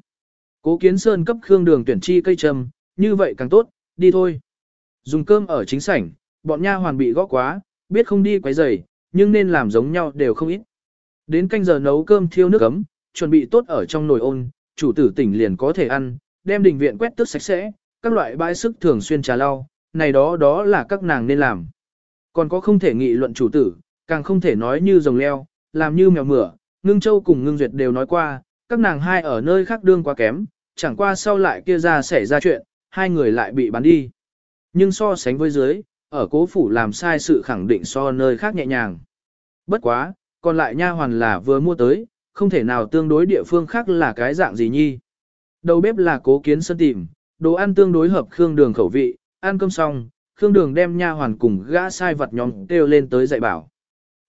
Cố Kiến Sơn cấp Khương Đường tuyển chi cây trầm, như vậy càng tốt, đi thôi. Dùng cơm ở chính sảnh, bọn nha hoàn bị gõ quá, biết không đi quấy rầy, nhưng nên làm giống nhau đều không ít. Đến canh giờ nấu cơm thiêu nước ấm, chuẩn bị tốt ở trong nồi ôn, chủ tử tỉnh liền có thể ăn, đem đình viện quét tước sạch sẽ, các loại bãi sức thường xuyên trà lau, này đó đó là các nàng nên làm. Còn có không thể nghị luận chủ tử, càng không thể nói như rồng leo, làm như mèo mửa, ngưng châu cùng ngưng duyệt đều nói qua, các nàng hai ở nơi khác đương quá kém, chẳng qua sau lại kia ra xảy ra chuyện, hai người lại bị bắn đi. Nhưng so sánh với dưới, ở cố phủ làm sai sự khẳng định so nơi khác nhẹ nhàng. Bất quá, còn lại nha hoàn là vừa mua tới, không thể nào tương đối địa phương khác là cái dạng gì nhi. Đầu bếp là cố kiến sân tìm, đồ ăn tương đối hợp khương đường khẩu vị, ăn cơm xong, khương đường đem nha hoàn cùng gã sai vật nhóm kêu lên tới dạy bảo.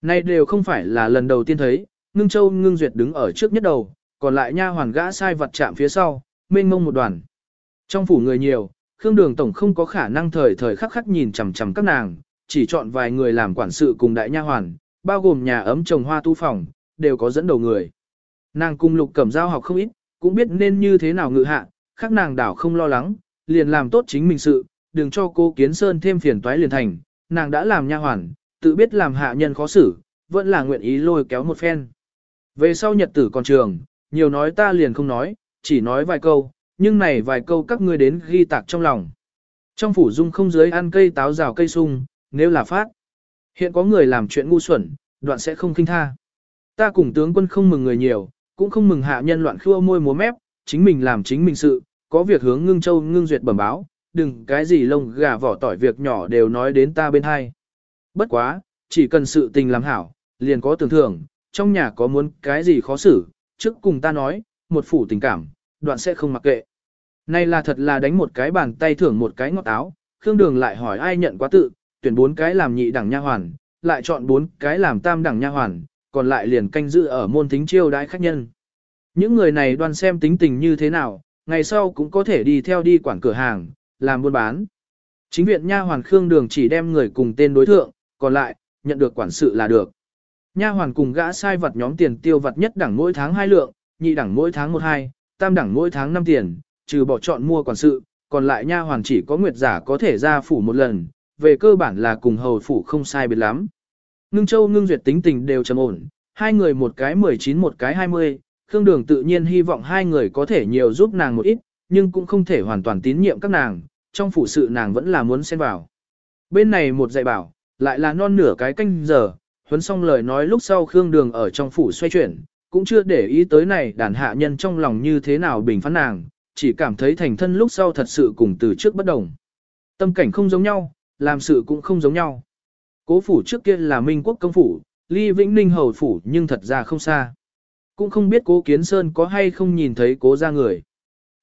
Này đều không phải là lần đầu tiên thấy, ngưng châu ngưng duyệt đứng ở trước nhất đầu, còn lại nha hoàn gã sai vật chạm phía sau, mênh mông một đoàn. Trong phủ người nhiều, Khương Đường Tổng không có khả năng thời thời khắc khắc nhìn chằm chằm các nàng, chỉ chọn vài người làm quản sự cùng đại nha hoàn, bao gồm nhà ấm trồng hoa tu phòng, đều có dẫn đầu người. Nàng cùng lục cẩm giao học không ít, cũng biết nên như thế nào ngự hạ, khác nàng đảo không lo lắng, liền làm tốt chính mình sự, đừng cho cô Kiến Sơn thêm phiền toái liền thành, nàng đã làm nha hoàn, tự biết làm hạ nhân khó xử, vẫn là nguyện ý lôi kéo một phen. Về sau nhật tử còn trường, nhiều nói ta liền không nói, chỉ nói vài câu, nhưng này vài câu các ngươi đến ghi tạc trong lòng. Trong phủ dung không dưới ăn cây táo rào cây sung, nếu là phát. Hiện có người làm chuyện ngu xuẩn, đoạn sẽ không kinh tha. Ta cùng tướng quân không mừng người nhiều, cũng không mừng hạ nhân loạn khua môi múa mép, chính mình làm chính mình sự, có việc hướng ngưng châu ngưng duyệt bẩm báo, đừng cái gì lông gà vỏ tỏi việc nhỏ đều nói đến ta bên hai. Bất quá, chỉ cần sự tình làm hảo, liền có tưởng thưởng, trong nhà có muốn cái gì khó xử, trước cùng ta nói, một phủ tình cảm, đoạn sẽ không mặc kệ. Này là thật là đánh một cái bàn tay thưởng một cái ngọt áo, Khương Đường lại hỏi ai nhận quá tự, tuyển bốn cái làm nhị đẳng nha hoàn, lại chọn bốn cái làm tam đẳng nha hoàn, còn lại liền canh giữ ở môn tính chiêu đãi khách nhân. Những người này đoan xem tính tình như thế nào, ngày sau cũng có thể đi theo đi quản cửa hàng, làm buôn bán. Chính viện nha hoàn Khương Đường chỉ đem người cùng tên đối thượng, còn lại, nhận được quản sự là được. Nha hoàn cùng gã sai vật nhóm tiền tiêu vật nhất đẳng mỗi tháng hai lượng, nhị đẳng mỗi tháng một hai, tam đẳng mỗi tháng năm tiền, trừ bỏ chọn mua quản sự, còn lại nha hoàn chỉ có nguyệt giả có thể ra phủ một lần, về cơ bản là cùng hầu phủ không sai biệt lắm. Ngưng Châu ngưng duyệt tính tình đều trầm ổn, hai người một cái 19 một cái 20, Khương Đường tự nhiên hy vọng hai người có thể nhiều giúp nàng một ít, nhưng cũng không thể hoàn toàn tín nhiệm các nàng, trong phủ sự nàng vẫn là muốn xen vào. Bên này một dạy bảo, lại là non nửa cái canh giờ, huấn xong lời nói lúc sau Khương Đường ở trong phủ xoay chuyển, cũng chưa để ý tới này đàn hạ nhân trong lòng như thế nào bình phán nàng, chỉ cảm thấy thành thân lúc sau thật sự cùng từ trước bất đồng. Tâm cảnh không giống nhau, làm sự cũng không giống nhau. Cố phủ trước kia là Minh quốc công phủ, ly Vĩnh Ninh hầu phủ nhưng thật ra không xa. Cũng không biết cố Kiến Sơn có hay không nhìn thấy cố ra người.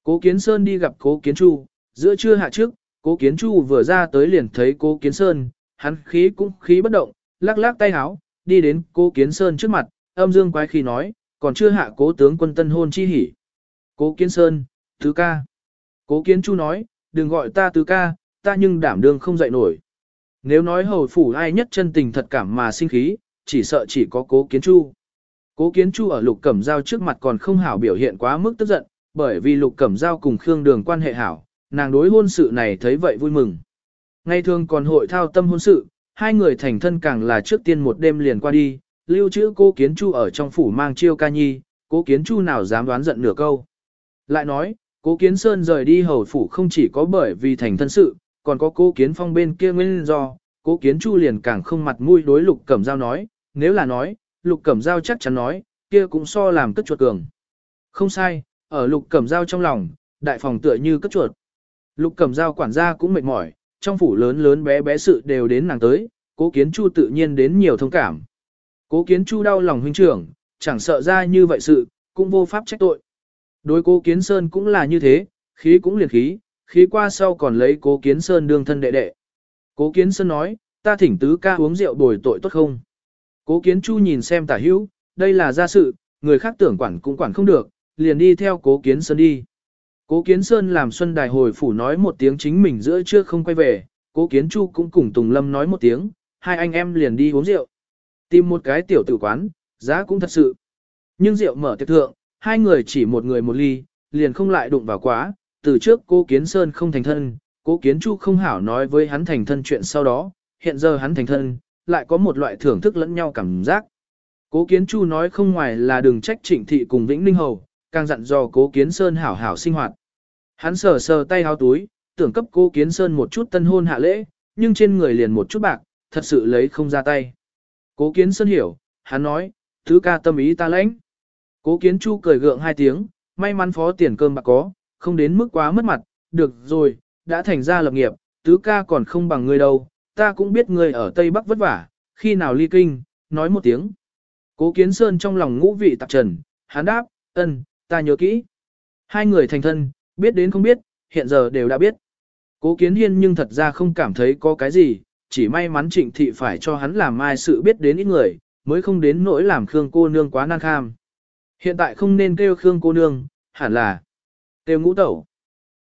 Cố Kiến Sơn đi gặp cố Kiến Chu, giữa trưa hạ trước, cố Kiến Chu vừa ra tới liền thấy cố Kiến Sơn, hắn khí cũng khí bất động, lắc lắc tay háo, đi đến cố Kiến Sơn trước mặt, âm dương quái khí nói, còn chưa hạ cố tướng quân tân hôn chi hỉ. Cố Kiến Sơn, Tứ ca. Cố kiến chu nói, đừng gọi ta tứ ca, ta nhưng đảm đương không dậy nổi. Nếu nói hầu phủ ai nhất chân tình thật cảm mà sinh khí, chỉ sợ chỉ có cố kiến chu. Cố kiến chu ở lục cẩm giao trước mặt còn không hảo biểu hiện quá mức tức giận, bởi vì lục cẩm giao cùng Khương Đường quan hệ hảo, nàng đối hôn sự này thấy vậy vui mừng. Ngày thường còn hội thao tâm hôn sự, hai người thành thân càng là trước tiên một đêm liền qua đi, lưu trữ cố kiến chu ở trong phủ mang chiêu ca nhi, cố kiến chu nào dám đoán giận nửa câu. Lại nói, cố kiến sơn rời đi hầu phủ không chỉ có bởi vì thành thân sự, còn có cố kiến phong bên kia nguyên do, cố kiến chu liền càng không mặt mũi đối lục cẩm giao nói, nếu là nói, lục cẩm giao chắc chắn nói, kia cũng so làm cất chuột cường. Không sai, ở lục cẩm giao trong lòng, đại phòng tựa như cất chuột. Lục cẩm giao quản gia cũng mệt mỏi, trong phủ lớn lớn bé bé sự đều đến nàng tới, cố kiến chu tự nhiên đến nhiều thông cảm. Cố kiến chu đau lòng huynh trưởng, chẳng sợ ra như vậy sự, cũng vô pháp trách tội. Đối cố kiến sơn cũng là như thế, khí cũng liền khí, khí qua sau còn lấy cố kiến sơn đương thân đệ đệ. Cố kiến sơn nói, ta thỉnh tứ ca uống rượu bồi tội tốt không? Cố kiến chu nhìn xem tả hữu, đây là gia sự, người khác tưởng quản cũng quản không được, liền đi theo cố kiến sơn đi. Cố Kiến Sơn làm Xuân Đài hồi phủ nói một tiếng chính mình giữa trưa không quay về, Cố Kiến Chu cũng cùng Tùng Lâm nói một tiếng, hai anh em liền đi uống rượu. Tìm một cái tiểu tử quán, giá cũng thật sự. Nhưng rượu mở tiệc thượng, hai người chỉ một người một ly, liền không lại đụng vào quá, từ trước Cố Kiến Sơn không thành thân, Cố Kiến Chu không hảo nói với hắn thành thân chuyện sau đó, hiện giờ hắn thành thân, lại có một loại thưởng thức lẫn nhau cảm giác. Cố Kiến Chu nói không ngoài là đừng trách trịnh thị cùng Vĩnh Ninh Hầu, càng dặn dò cố kiến sơn hảo hảo sinh hoạt. Hắn sờ sờ tay háo túi, tưởng cấp cố kiến sơn một chút tân hôn hạ lễ, nhưng trên người liền một chút bạc, thật sự lấy không ra tay. Cố kiến sơn hiểu, hắn nói, thứ ca tâm ý ta lãnh. Cố kiến chu cười gượng hai tiếng, may mắn phó tiền cơm bạc có, không đến mức quá mất mặt, được rồi, đã thành ra lập nghiệp, tứ ca còn không bằng ngươi đâu, ta cũng biết ngươi ở Tây Bắc vất vả, khi nào ly kinh, nói một tiếng. Cố kiến sơn trong lòng ngũ vị tạp trần, hắn đáp, ân, ta nhớ kỹ. Hai người thành thân, biết đến không biết, hiện giờ đều đã biết. Cố kiến hiên nhưng thật ra không cảm thấy có cái gì, chỉ may mắn trịnh thị phải cho hắn làm mai sự biết đến ít người, mới không đến nỗi làm Khương cô nương quá năng kham. Hiện tại không nên kêu Khương cô nương, hẳn là Têu ngũ tẩu.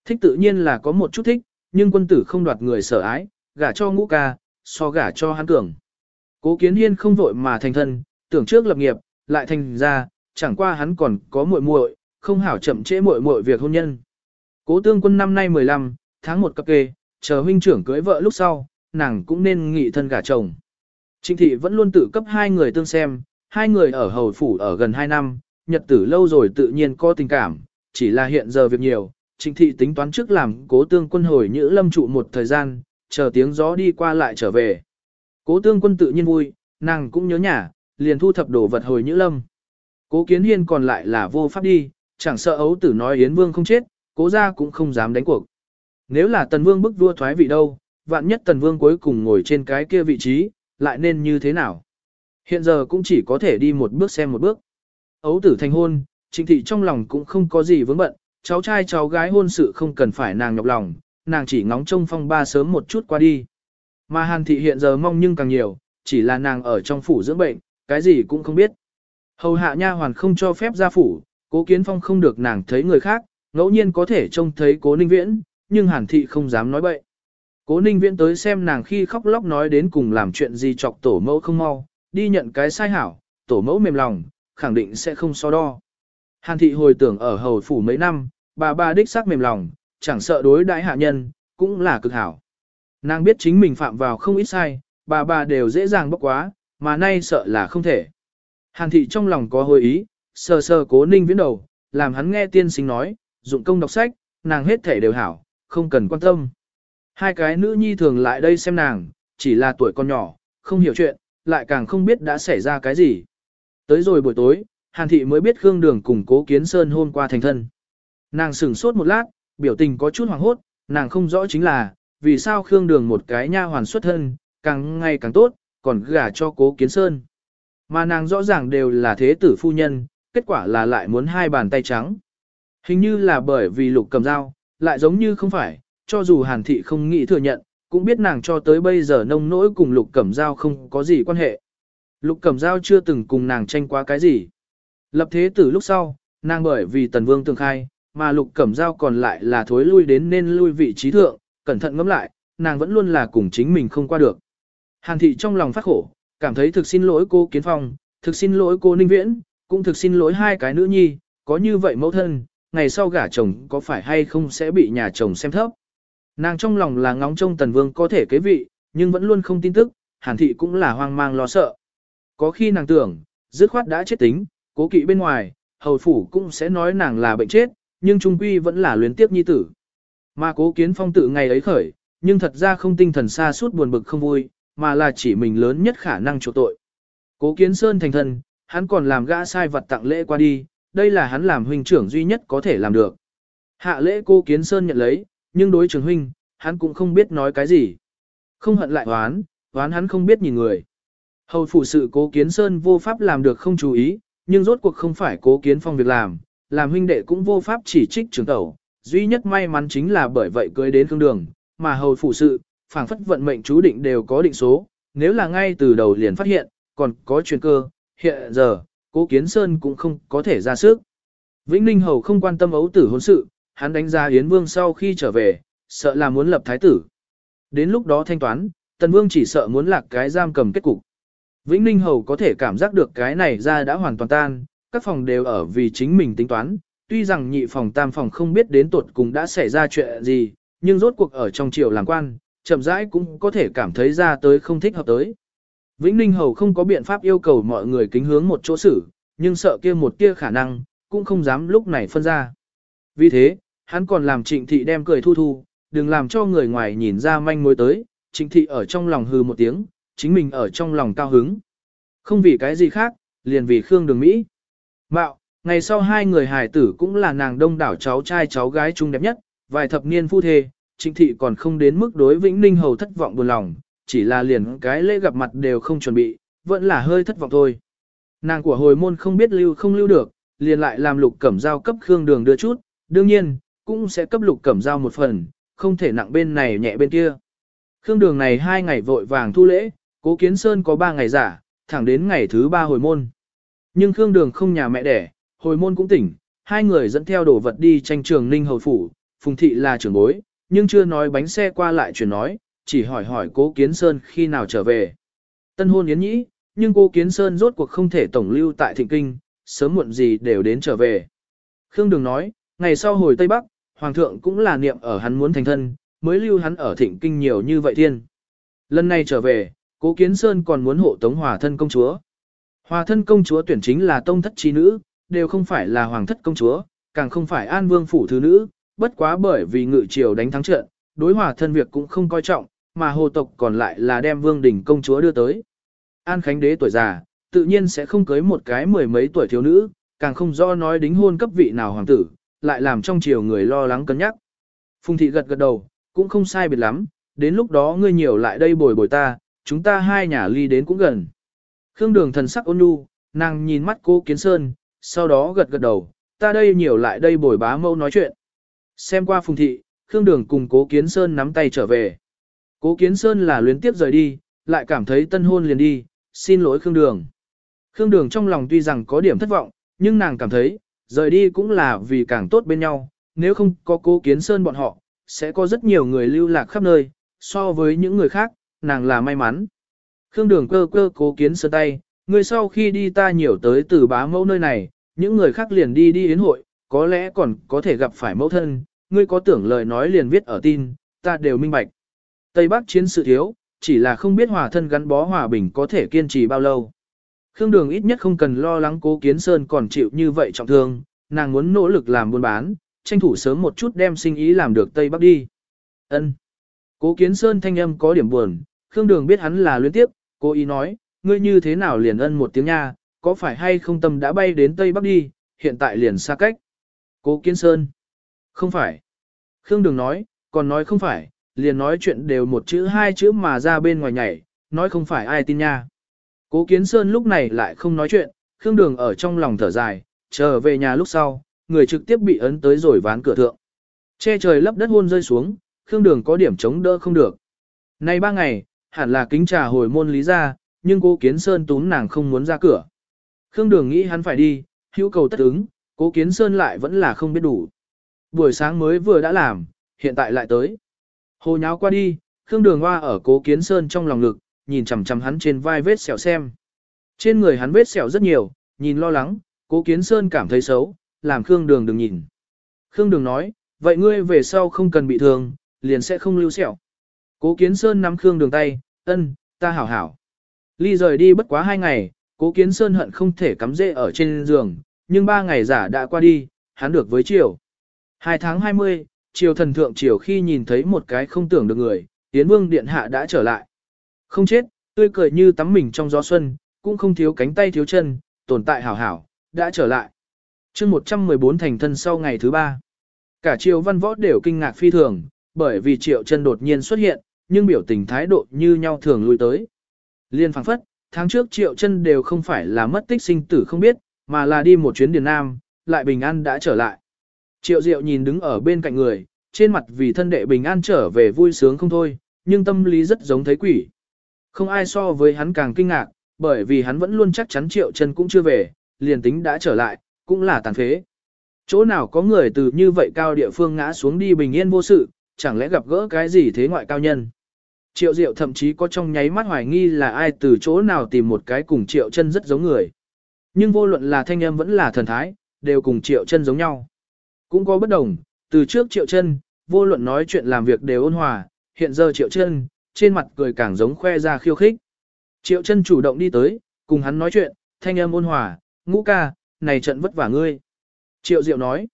Thích tự nhiên là có một chút thích, nhưng quân tử không đoạt người sở ái, gả cho ngũ ca, so gả cho hắn cường. Cố kiến hiên không vội mà thành thân, tưởng trước lập nghiệp, lại thành ra, chẳng qua hắn còn có muội muội, không hảo chậm trễ muội muội việc hôn nhân. Cố tương quân năm nay 15, tháng 1 cập kê, chờ huynh trưởng cưới vợ lúc sau, nàng cũng nên nghị thân gả chồng. Trịnh thị vẫn luôn tự cấp hai người tương xem, hai người ở hầu phủ ở gần 2 năm, nhật tử lâu rồi tự nhiên có tình cảm, chỉ là hiện giờ việc nhiều, trịnh thị tính toán trước làm cố tương quân hồi nhữ lâm trụ một thời gian, chờ tiếng gió đi qua lại trở về. Cố tương quân tự nhiên vui, nàng cũng nhớ nhà, liền thu thập đồ vật hồi nhữ lâm. Cố kiến hiên còn lại là vô pháp đi, chẳng sợ ấu tử nói Yến Vương không chết, cố gia cũng không dám đánh cuộc. Nếu là Tần Vương bức vua thoái vị đâu, vạn nhất Tần Vương cuối cùng ngồi trên cái kia vị trí, lại nên như thế nào? Hiện giờ cũng chỉ có thể đi một bước xem một bước. Ấu tử thành hôn, trịnh thị trong lòng cũng không có gì vướng bận, cháu trai cháu gái hôn sự không cần phải nàng nhọc lòng, nàng chỉ ngóng trông phong ba sớm một chút qua đi. Mà hàn thị hiện giờ mong nhưng càng nhiều, chỉ là nàng ở trong phủ dưỡng bệnh, cái gì cũng không biết. Hầu hạ nha hoàn không cho phép ra phủ, cố kiến phong không được nàng thấy người khác, ngẫu nhiên có thể trông thấy cố ninh viễn, nhưng hàn thị không dám nói bậy. Cố ninh viễn tới xem nàng khi khóc lóc nói đến cùng làm chuyện gì chọc tổ mẫu không mau, đi nhận cái sai hảo, tổ mẫu mềm lòng, khẳng định sẽ không so đo. Hàn thị hồi tưởng ở hầu phủ mấy năm, bà bà đích xác mềm lòng, chẳng sợ đối đãi hạ nhân, cũng là cực hảo. Nàng biết chính mình phạm vào không ít sai, bà bà đều dễ dàng bốc quá, mà nay sợ là không thể. Hàn thị trong lòng có hồi ý, sờ sờ cố ninh viễn đầu, làm hắn nghe tiên sinh nói, dụng công đọc sách, nàng hết thể đều hảo, không cần quan tâm. Hai cái nữ nhi thường lại đây xem nàng, chỉ là tuổi con nhỏ, không hiểu chuyện, lại càng không biết đã xảy ra cái gì. Tới rồi buổi tối, Hàn thị mới biết Khương Đường cùng Cố Kiến Sơn hôm qua thành thân. Nàng sửng sốt một lát, biểu tình có chút hoảng hốt, nàng không rõ chính là, vì sao Khương Đường một cái nha hoàn xuất thân, càng ngày càng tốt, còn gả cho Cố Kiến Sơn. Mà nàng rõ ràng đều là thế tử phu nhân, kết quả là lại muốn hai bàn tay trắng. Hình như là bởi vì lục cầm dao, lại giống như không phải, cho dù hàn thị không nghĩ thừa nhận, cũng biết nàng cho tới bây giờ nông nỗi cùng lục cẩm dao không có gì quan hệ. Lục cẩm dao chưa từng cùng nàng tranh qua cái gì. Lập thế tử lúc sau, nàng bởi vì tần vương tương khai, mà lục cẩm dao còn lại là thối lui đến nên lui vị trí thượng, cẩn thận ngẫm lại, nàng vẫn luôn là cùng chính mình không qua được. Hàn thị trong lòng phát khổ, cảm thấy thực xin lỗi cô Kiến Phong, thực xin lỗi cô Ninh Viễn, cũng thực xin lỗi hai cái nữ nhi, có như vậy mẫu thân, ngày sau gả chồng có phải hay không sẽ bị nhà chồng xem thấp. Nàng trong lòng là ngóng trông Tần Vương có thể kế vị, nhưng vẫn luôn không tin tức, Hàn Thị cũng là hoang mang lo sợ. Có khi nàng tưởng, dứt khoát đã chết tính, cố kỵ bên ngoài, hầu phủ cũng sẽ nói nàng là bệnh chết, nhưng trung quy vẫn là luyến tiếp nhi tử. Mà cố kiến phong tự ngày ấy khởi, nhưng thật ra không tinh thần xa suốt buồn bực không vui, mà là chỉ mình lớn nhất khả năng chỗ tội. Cố kiến sơn thành thân, hắn còn làm gã sai vật tặng lễ qua đi, đây là hắn làm huynh trưởng duy nhất có thể làm được. Hạ lễ cố kiến sơn nhận lấy, nhưng đối trường huynh, hắn cũng không biết nói cái gì. Không hận lại hoán, hoán hắn không biết nhìn người. Hầu phủ sự cố kiến sơn vô pháp làm được không chú ý, nhưng rốt cuộc không phải cố kiến phong việc làm, làm huynh đệ cũng vô pháp chỉ trích trưởng tẩu. Duy nhất may mắn chính là bởi vậy cưới đến khương đường, mà hầu phụ sự, phảng phất vận mệnh chú định đều có định số, nếu là ngay từ đầu liền phát hiện, còn có chuyện cơ, hiện giờ, cố kiến sơn cũng không có thể ra sức. Vĩnh Ninh Hầu không quan tâm ấu tử hôn sự, hắn đánh giá Yến Vương sau khi trở về, sợ là muốn lập thái tử. Đến lúc đó thanh toán, Tần Vương chỉ sợ muốn lạc cái giam cầm kết cục. Vĩnh Ninh Hầu có thể cảm giác được cái này ra đã hoàn toàn tan, các phòng đều ở vì chính mình tính toán, tuy rằng nhị phòng tam phòng không biết đến tuột cùng đã xảy ra chuyện gì, nhưng rốt cuộc ở trong triều làm quan, chậm rãi cũng có thể cảm thấy ra tới không thích hợp tới. Vĩnh Ninh Hầu không có biện pháp yêu cầu mọi người kính hướng một chỗ xử, nhưng sợ kia một tia khả năng, cũng không dám lúc này phân ra. Vì thế, hắn còn làm trịnh thị đem cười thu thu, đừng làm cho người ngoài nhìn ra manh mối tới, trịnh thị ở trong lòng hư một tiếng, chính mình ở trong lòng cao hứng. Không vì cái gì khác, liền vì Khương Đường Mỹ. Mạo, ngày sau hai người hài tử cũng là nàng đông đảo cháu trai cháu gái chung đẹp nhất, vài thập niên phu thê, trịnh thị còn không đến mức đối Vĩnh Ninh Hầu thất vọng buồn lòng, chỉ là liền cái lễ gặp mặt đều không chuẩn bị, vẫn là hơi thất vọng thôi. Nàng của hồi môn không biết lưu không lưu được, liền lại làm lục cẩm giao cấp Khương Đường đưa chút, đương nhiên, cũng sẽ cấp lục cẩm giao một phần, không thể nặng bên này nhẹ bên kia. Khương Đường này hai ngày vội vàng thu lễ, cố kiến sơn có ba ngày giả, thẳng đến ngày thứ ba hồi môn. Nhưng Khương Đường không nhà mẹ đẻ, hồi môn cũng tỉnh, hai người dẫn theo đồ vật đi tranh trường ninh hầu phủ, phùng thị là trưởng bối, nhưng chưa nói bánh xe qua lại chuyển nói, chỉ hỏi hỏi cố Kiến Sơn khi nào trở về. Tân hôn yến nhĩ, nhưng cố Kiến Sơn rốt cuộc không thể tổng lưu tại thịnh kinh, sớm muộn gì đều đến trở về. Khương Đường nói, ngày sau hồi Tây Bắc, Hoàng thượng cũng là niệm ở hắn muốn thành thân, mới lưu hắn ở thịnh kinh nhiều như vậy thiên. Lần này trở về, cố Kiến Sơn còn muốn hộ tống hòa thân công chúa. Hòa thân công chúa tuyển chính là tông thất trí nữ, đều không phải là hoàng thất công chúa, càng không phải an vương phủ thứ nữ, bất quá bởi vì ngự triều đánh thắng trận, đối hòa thân việc cũng không coi trọng, mà hồ tộc còn lại là đem vương đình công chúa đưa tới. An Khánh đế tuổi già, tự nhiên sẽ không cưới một cái mười mấy tuổi thiếu nữ, càng không do nói đính hôn cấp vị nào hoàng tử, lại làm trong triều người lo lắng cân nhắc. Phùng thị gật gật đầu, cũng không sai biệt lắm, đến lúc đó ngươi nhiều lại đây bồi bồi ta, chúng ta hai nhà ly đến cũng gần. Khương đường thần sắc ôn nhu, nàng nhìn mắt cô Kiến Sơn, sau đó gật gật đầu, ta đây nhiều lại đây bồi bá mẫu nói chuyện. Xem qua phùng thị, Khương đường cùng cố Kiến Sơn nắm tay trở về. Cố Kiến Sơn là luyến tiếp rời đi, lại cảm thấy tân hôn liền đi, xin lỗi Khương Đường. Khương Đường trong lòng tuy rằng có điểm thất vọng, nhưng nàng cảm thấy, rời đi cũng là vì càng tốt bên nhau, nếu không có cố Kiến Sơn bọn họ, sẽ có rất nhiều người lưu lạc khắp nơi, so với những người khác, nàng là may mắn. Khương Đường cơ cơ cố Kiến Sơn tay, người sau khi đi ta nhiều tới từ bá mẫu nơi này, những người khác liền đi đi đến hội, có lẽ còn có thể gặp phải mẫu thân, ngươi có tưởng lời nói liền viết ở tin, ta đều minh bạch. Tây Bắc chiến sự thiếu, chỉ là không biết hòa thân gắn bó hòa bình có thể kiên trì bao lâu. Khương Đường ít nhất không cần lo lắng cố kiến sơn còn chịu như vậy trọng thương, nàng muốn nỗ lực làm buôn bán, tranh thủ sớm một chút đem sinh ý làm được Tây Bắc đi. Ân. Cố kiến sơn thanh âm có điểm buồn, Khương Đường biết hắn là luyến tiếp, cố ý nói, ngươi như thế nào liền ân một tiếng nha, có phải hay không tâm đã bay đến Tây Bắc đi, hiện tại liền xa cách. Cố kiến sơn. Không phải. Khương Đường nói, còn nói không phải, liền nói chuyện đều một chữ hai chữ mà ra bên ngoài nhảy, nói không phải ai tin nha. Cố Kiến Sơn lúc này lại không nói chuyện, Khương Đường ở trong lòng thở dài, trở về nhà lúc sau, người trực tiếp bị ấn tới rồi ván cửa thượng. Che trời lấp đất hôn rơi xuống, Khương Đường có điểm chống đỡ không được. Nay ba ngày, hẳn là kính trà hồi môn lý ra, nhưng cố Kiến Sơn tún nàng không muốn ra cửa. Khương Đường nghĩ hắn phải đi, hữu cầu tất ứng, cố Kiến Sơn lại vẫn là không biết đủ. Buổi sáng mới vừa đã làm, hiện tại lại tới. Hồ nháo qua đi, Khương Đường Hoa ở cố kiến sơn trong lòng ngực, nhìn chằm chằm hắn trên vai vết sẹo xem. Trên người hắn vết sẹo rất nhiều, nhìn lo lắng, cố kiến sơn cảm thấy xấu, làm Khương Đường đừng nhìn. Khương Đường nói, vậy ngươi về sau không cần bị thương, liền sẽ không lưu sẹo. Cố kiến sơn nắm Khương Đường tay, ân, ta hảo hảo. Ly rời đi bất quá hai ngày, cố kiến sơn hận không thể cắm rễ ở trên giường, nhưng ba ngày giả đã qua đi, hắn được với chiều. Hai tháng 20, chiều thần thượng chiều khi nhìn thấy một cái không tưởng được người, Yến Vương Điện Hạ đã trở lại. Không chết, tươi cười như tắm mình trong gió xuân, cũng không thiếu cánh tay thiếu chân, tồn tại hảo hảo, đã trở lại. chương 114 thành thân sau ngày thứ ba. Cả triều văn võ đều kinh ngạc phi thường, bởi vì triệu chân đột nhiên xuất hiện, nhưng biểu tình thái độ như nhau thường lui tới. Liên phảng phất, tháng trước triệu chân đều không phải là mất tích sinh tử không biết, mà là đi một chuyến Điền Nam, lại bình an đã trở lại. Triệu Diệu nhìn đứng ở bên cạnh người, trên mặt vì thân đệ bình an trở về vui sướng không thôi, nhưng tâm lý rất giống thấy quỷ. Không ai so với hắn càng kinh ngạc, bởi vì hắn vẫn luôn chắc chắn Triệu chân cũng chưa về, liền tính đã trở lại, cũng là tàn phế. Chỗ nào có người từ như vậy cao địa phương ngã xuống đi bình yên vô sự, chẳng lẽ gặp gỡ cái gì thế ngoại cao nhân. Triệu Diệu thậm chí có trong nháy mắt hoài nghi là ai từ chỗ nào tìm một cái cùng Triệu chân rất giống người. Nhưng vô luận là thanh âm vẫn là thần thái, đều cùng Triệu chân giống nhau. Cũng có bất đồng, từ trước Triệu chân, vô luận nói chuyện làm việc đều ôn hòa, hiện giờ Triệu chân, trên mặt cười càng giống khoe ra khiêu khích. Triệu chân chủ động đi tới, cùng hắn nói chuyện, thanh âm ôn hòa, ngũ ca, này trận vất vả ngươi. Triệu Diệu nói,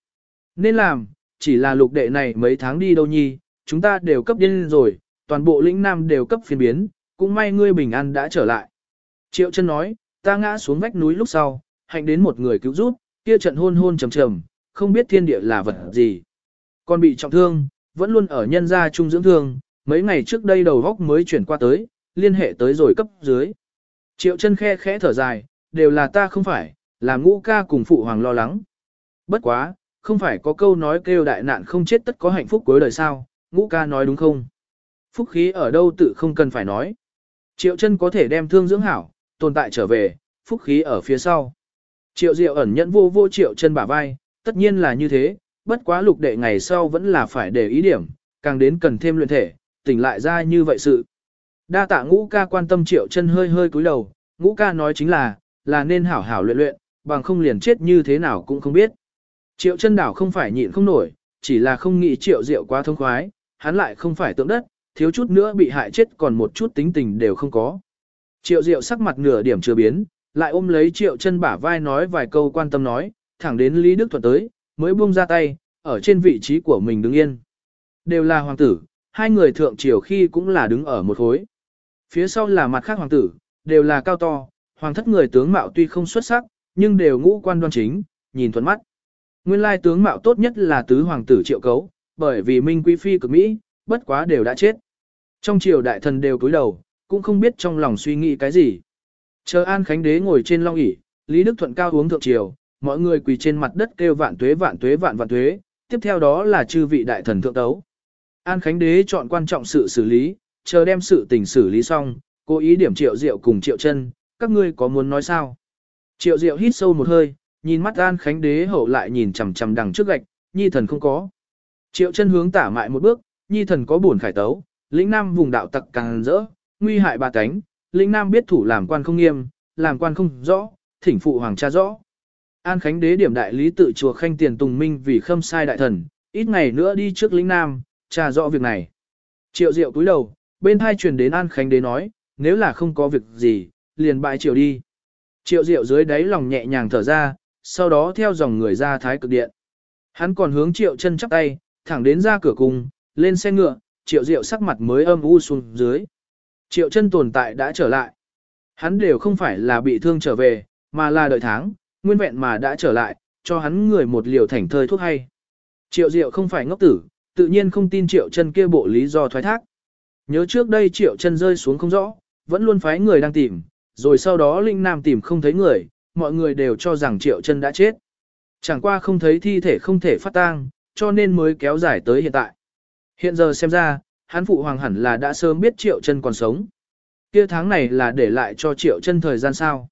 nên làm, chỉ là lục đệ này mấy tháng đi đâu nhi, chúng ta đều cấp điên rồi, toàn bộ lĩnh nam đều cấp phiên biến, cũng may ngươi bình an đã trở lại. Triệu chân nói, ta ngã xuống vách núi lúc sau, hạnh đến một người cứu giúp, kia trận hôn hôn trầm trầm, không biết thiên địa là vật gì. Còn bị trọng thương, vẫn luôn ở nhân gia trung dưỡng thương, mấy ngày trước đây đầu góc mới chuyển qua tới, liên hệ tới rồi cấp dưới. Triệu chân khe khẽ thở dài, đều là ta không phải, là ngũ ca cùng phụ hoàng lo lắng. Bất quá, không phải có câu nói kêu đại nạn không chết tất có hạnh phúc cuối đời sao, ngũ ca nói đúng không? Phúc khí ở đâu tự không cần phải nói. Triệu chân có thể đem thương dưỡng hảo, tồn tại trở về, phúc khí ở phía sau. Triệu diệu ẩn nhận vô vô triệu chân bả vai, tất nhiên là như thế, bất quá lục đệ ngày sau vẫn là phải để ý điểm, càng đến cần thêm luyện thể, tỉnh lại ra như vậy sự. Đa tạ ngũ ca quan tâm triệu chân hơi hơi cúi đầu, ngũ ca nói chính là, là nên hảo hảo luyện luyện, bằng không liền chết như thế nào cũng không biết. Triệu chân đảo không phải nhịn không nổi, chỉ là không nghĩ triệu diệu quá thông khoái, hắn lại không phải tượng đất, thiếu chút nữa bị hại chết còn một chút tính tình đều không có. Triệu diệu sắc mặt nửa điểm chưa biến, lại ôm lấy triệu chân bả vai nói vài câu quan tâm nói, thẳng đến Lý Đức Thuận tới, mới buông ra tay, ở trên vị trí của mình đứng yên. Đều là hoàng tử, hai người thượng triều khi cũng là đứng ở một khối. Phía sau là mặt khác hoàng tử, đều là cao to, hoàng thất người tướng mạo tuy không xuất sắc, nhưng đều ngũ quan đoan chính, nhìn thuận mắt. Nguyên lai tướng mạo tốt nhất là tứ hoàng tử triệu cấu, bởi vì Minh Quý Phi cực Mỹ, bất quá đều đã chết. Trong triều đại thần đều cúi đầu, cũng không biết trong lòng suy nghĩ cái gì. Chờ An Khánh Đế ngồi trên long ỷ, Lý Đức Thuận cao uống thượng triều, mọi người quỳ trên mặt đất kêu vạn tuế vạn tuế vạn vạn tuế, tiếp theo đó là chư vị đại thần thượng tấu. An Khánh Đế chọn quan trọng sự xử lý, chờ đem sự tình xử lý xong, cố ý điểm triệu diệu cùng triệu chân, các ngươi có muốn nói sao? Triệu diệu hít sâu một hơi, nhìn mắt An Khánh Đế hậu lại nhìn chằm chằm đằng trước gạch, nhi thần không có. Triệu chân hướng tả mại một bước, nhi thần có buồn khải tấu, lĩnh nam vùng đạo tặc càng rỡ, nguy hại ba cánh, lĩnh nam biết thủ làm quan không nghiêm, làm quan không rõ, thỉnh phụ hoàng cha rõ. An Khánh Đế điểm đại lý tự chùa khanh tiền tùng minh vì khâm sai đại thần, ít ngày nữa đi trước lĩnh nam, cha rõ việc này. Triệu diệu cúi đầu, bên hai truyền đến An Khánh Đế nói, nếu là không có việc gì, liền bại triệu đi. Triệu diệu dưới đáy lòng nhẹ nhàng thở ra, sau đó theo dòng người ra thái cực điện. Hắn còn hướng triệu chân chắp tay, thẳng đến ra cửa cung, lên xe ngựa, triệu diệu sắc mặt mới âm u xuống dưới. Triệu chân tồn tại đã trở lại. Hắn đều không phải là bị thương trở về, mà là đợi tháng, nguyên vẹn mà đã trở lại, cho hắn người một liều thành thơi thuốc hay. Triệu diệu không phải ngốc tử, tự nhiên không tin triệu chân kia bộ lý do thoái thác. Nhớ trước đây triệu chân rơi xuống không rõ, vẫn luôn phái người đang tìm, rồi sau đó Linh Nam tìm không thấy người, mọi người đều cho rằng triệu chân đã chết. Chẳng qua không thấy thi thể không thể phát tang, cho nên mới kéo dài tới hiện tại. Hiện giờ xem ra, hắn phụ hoàng hẳn là đã sớm biết triệu chân còn sống. Kia tháng này là để lại cho triệu chân thời gian sao.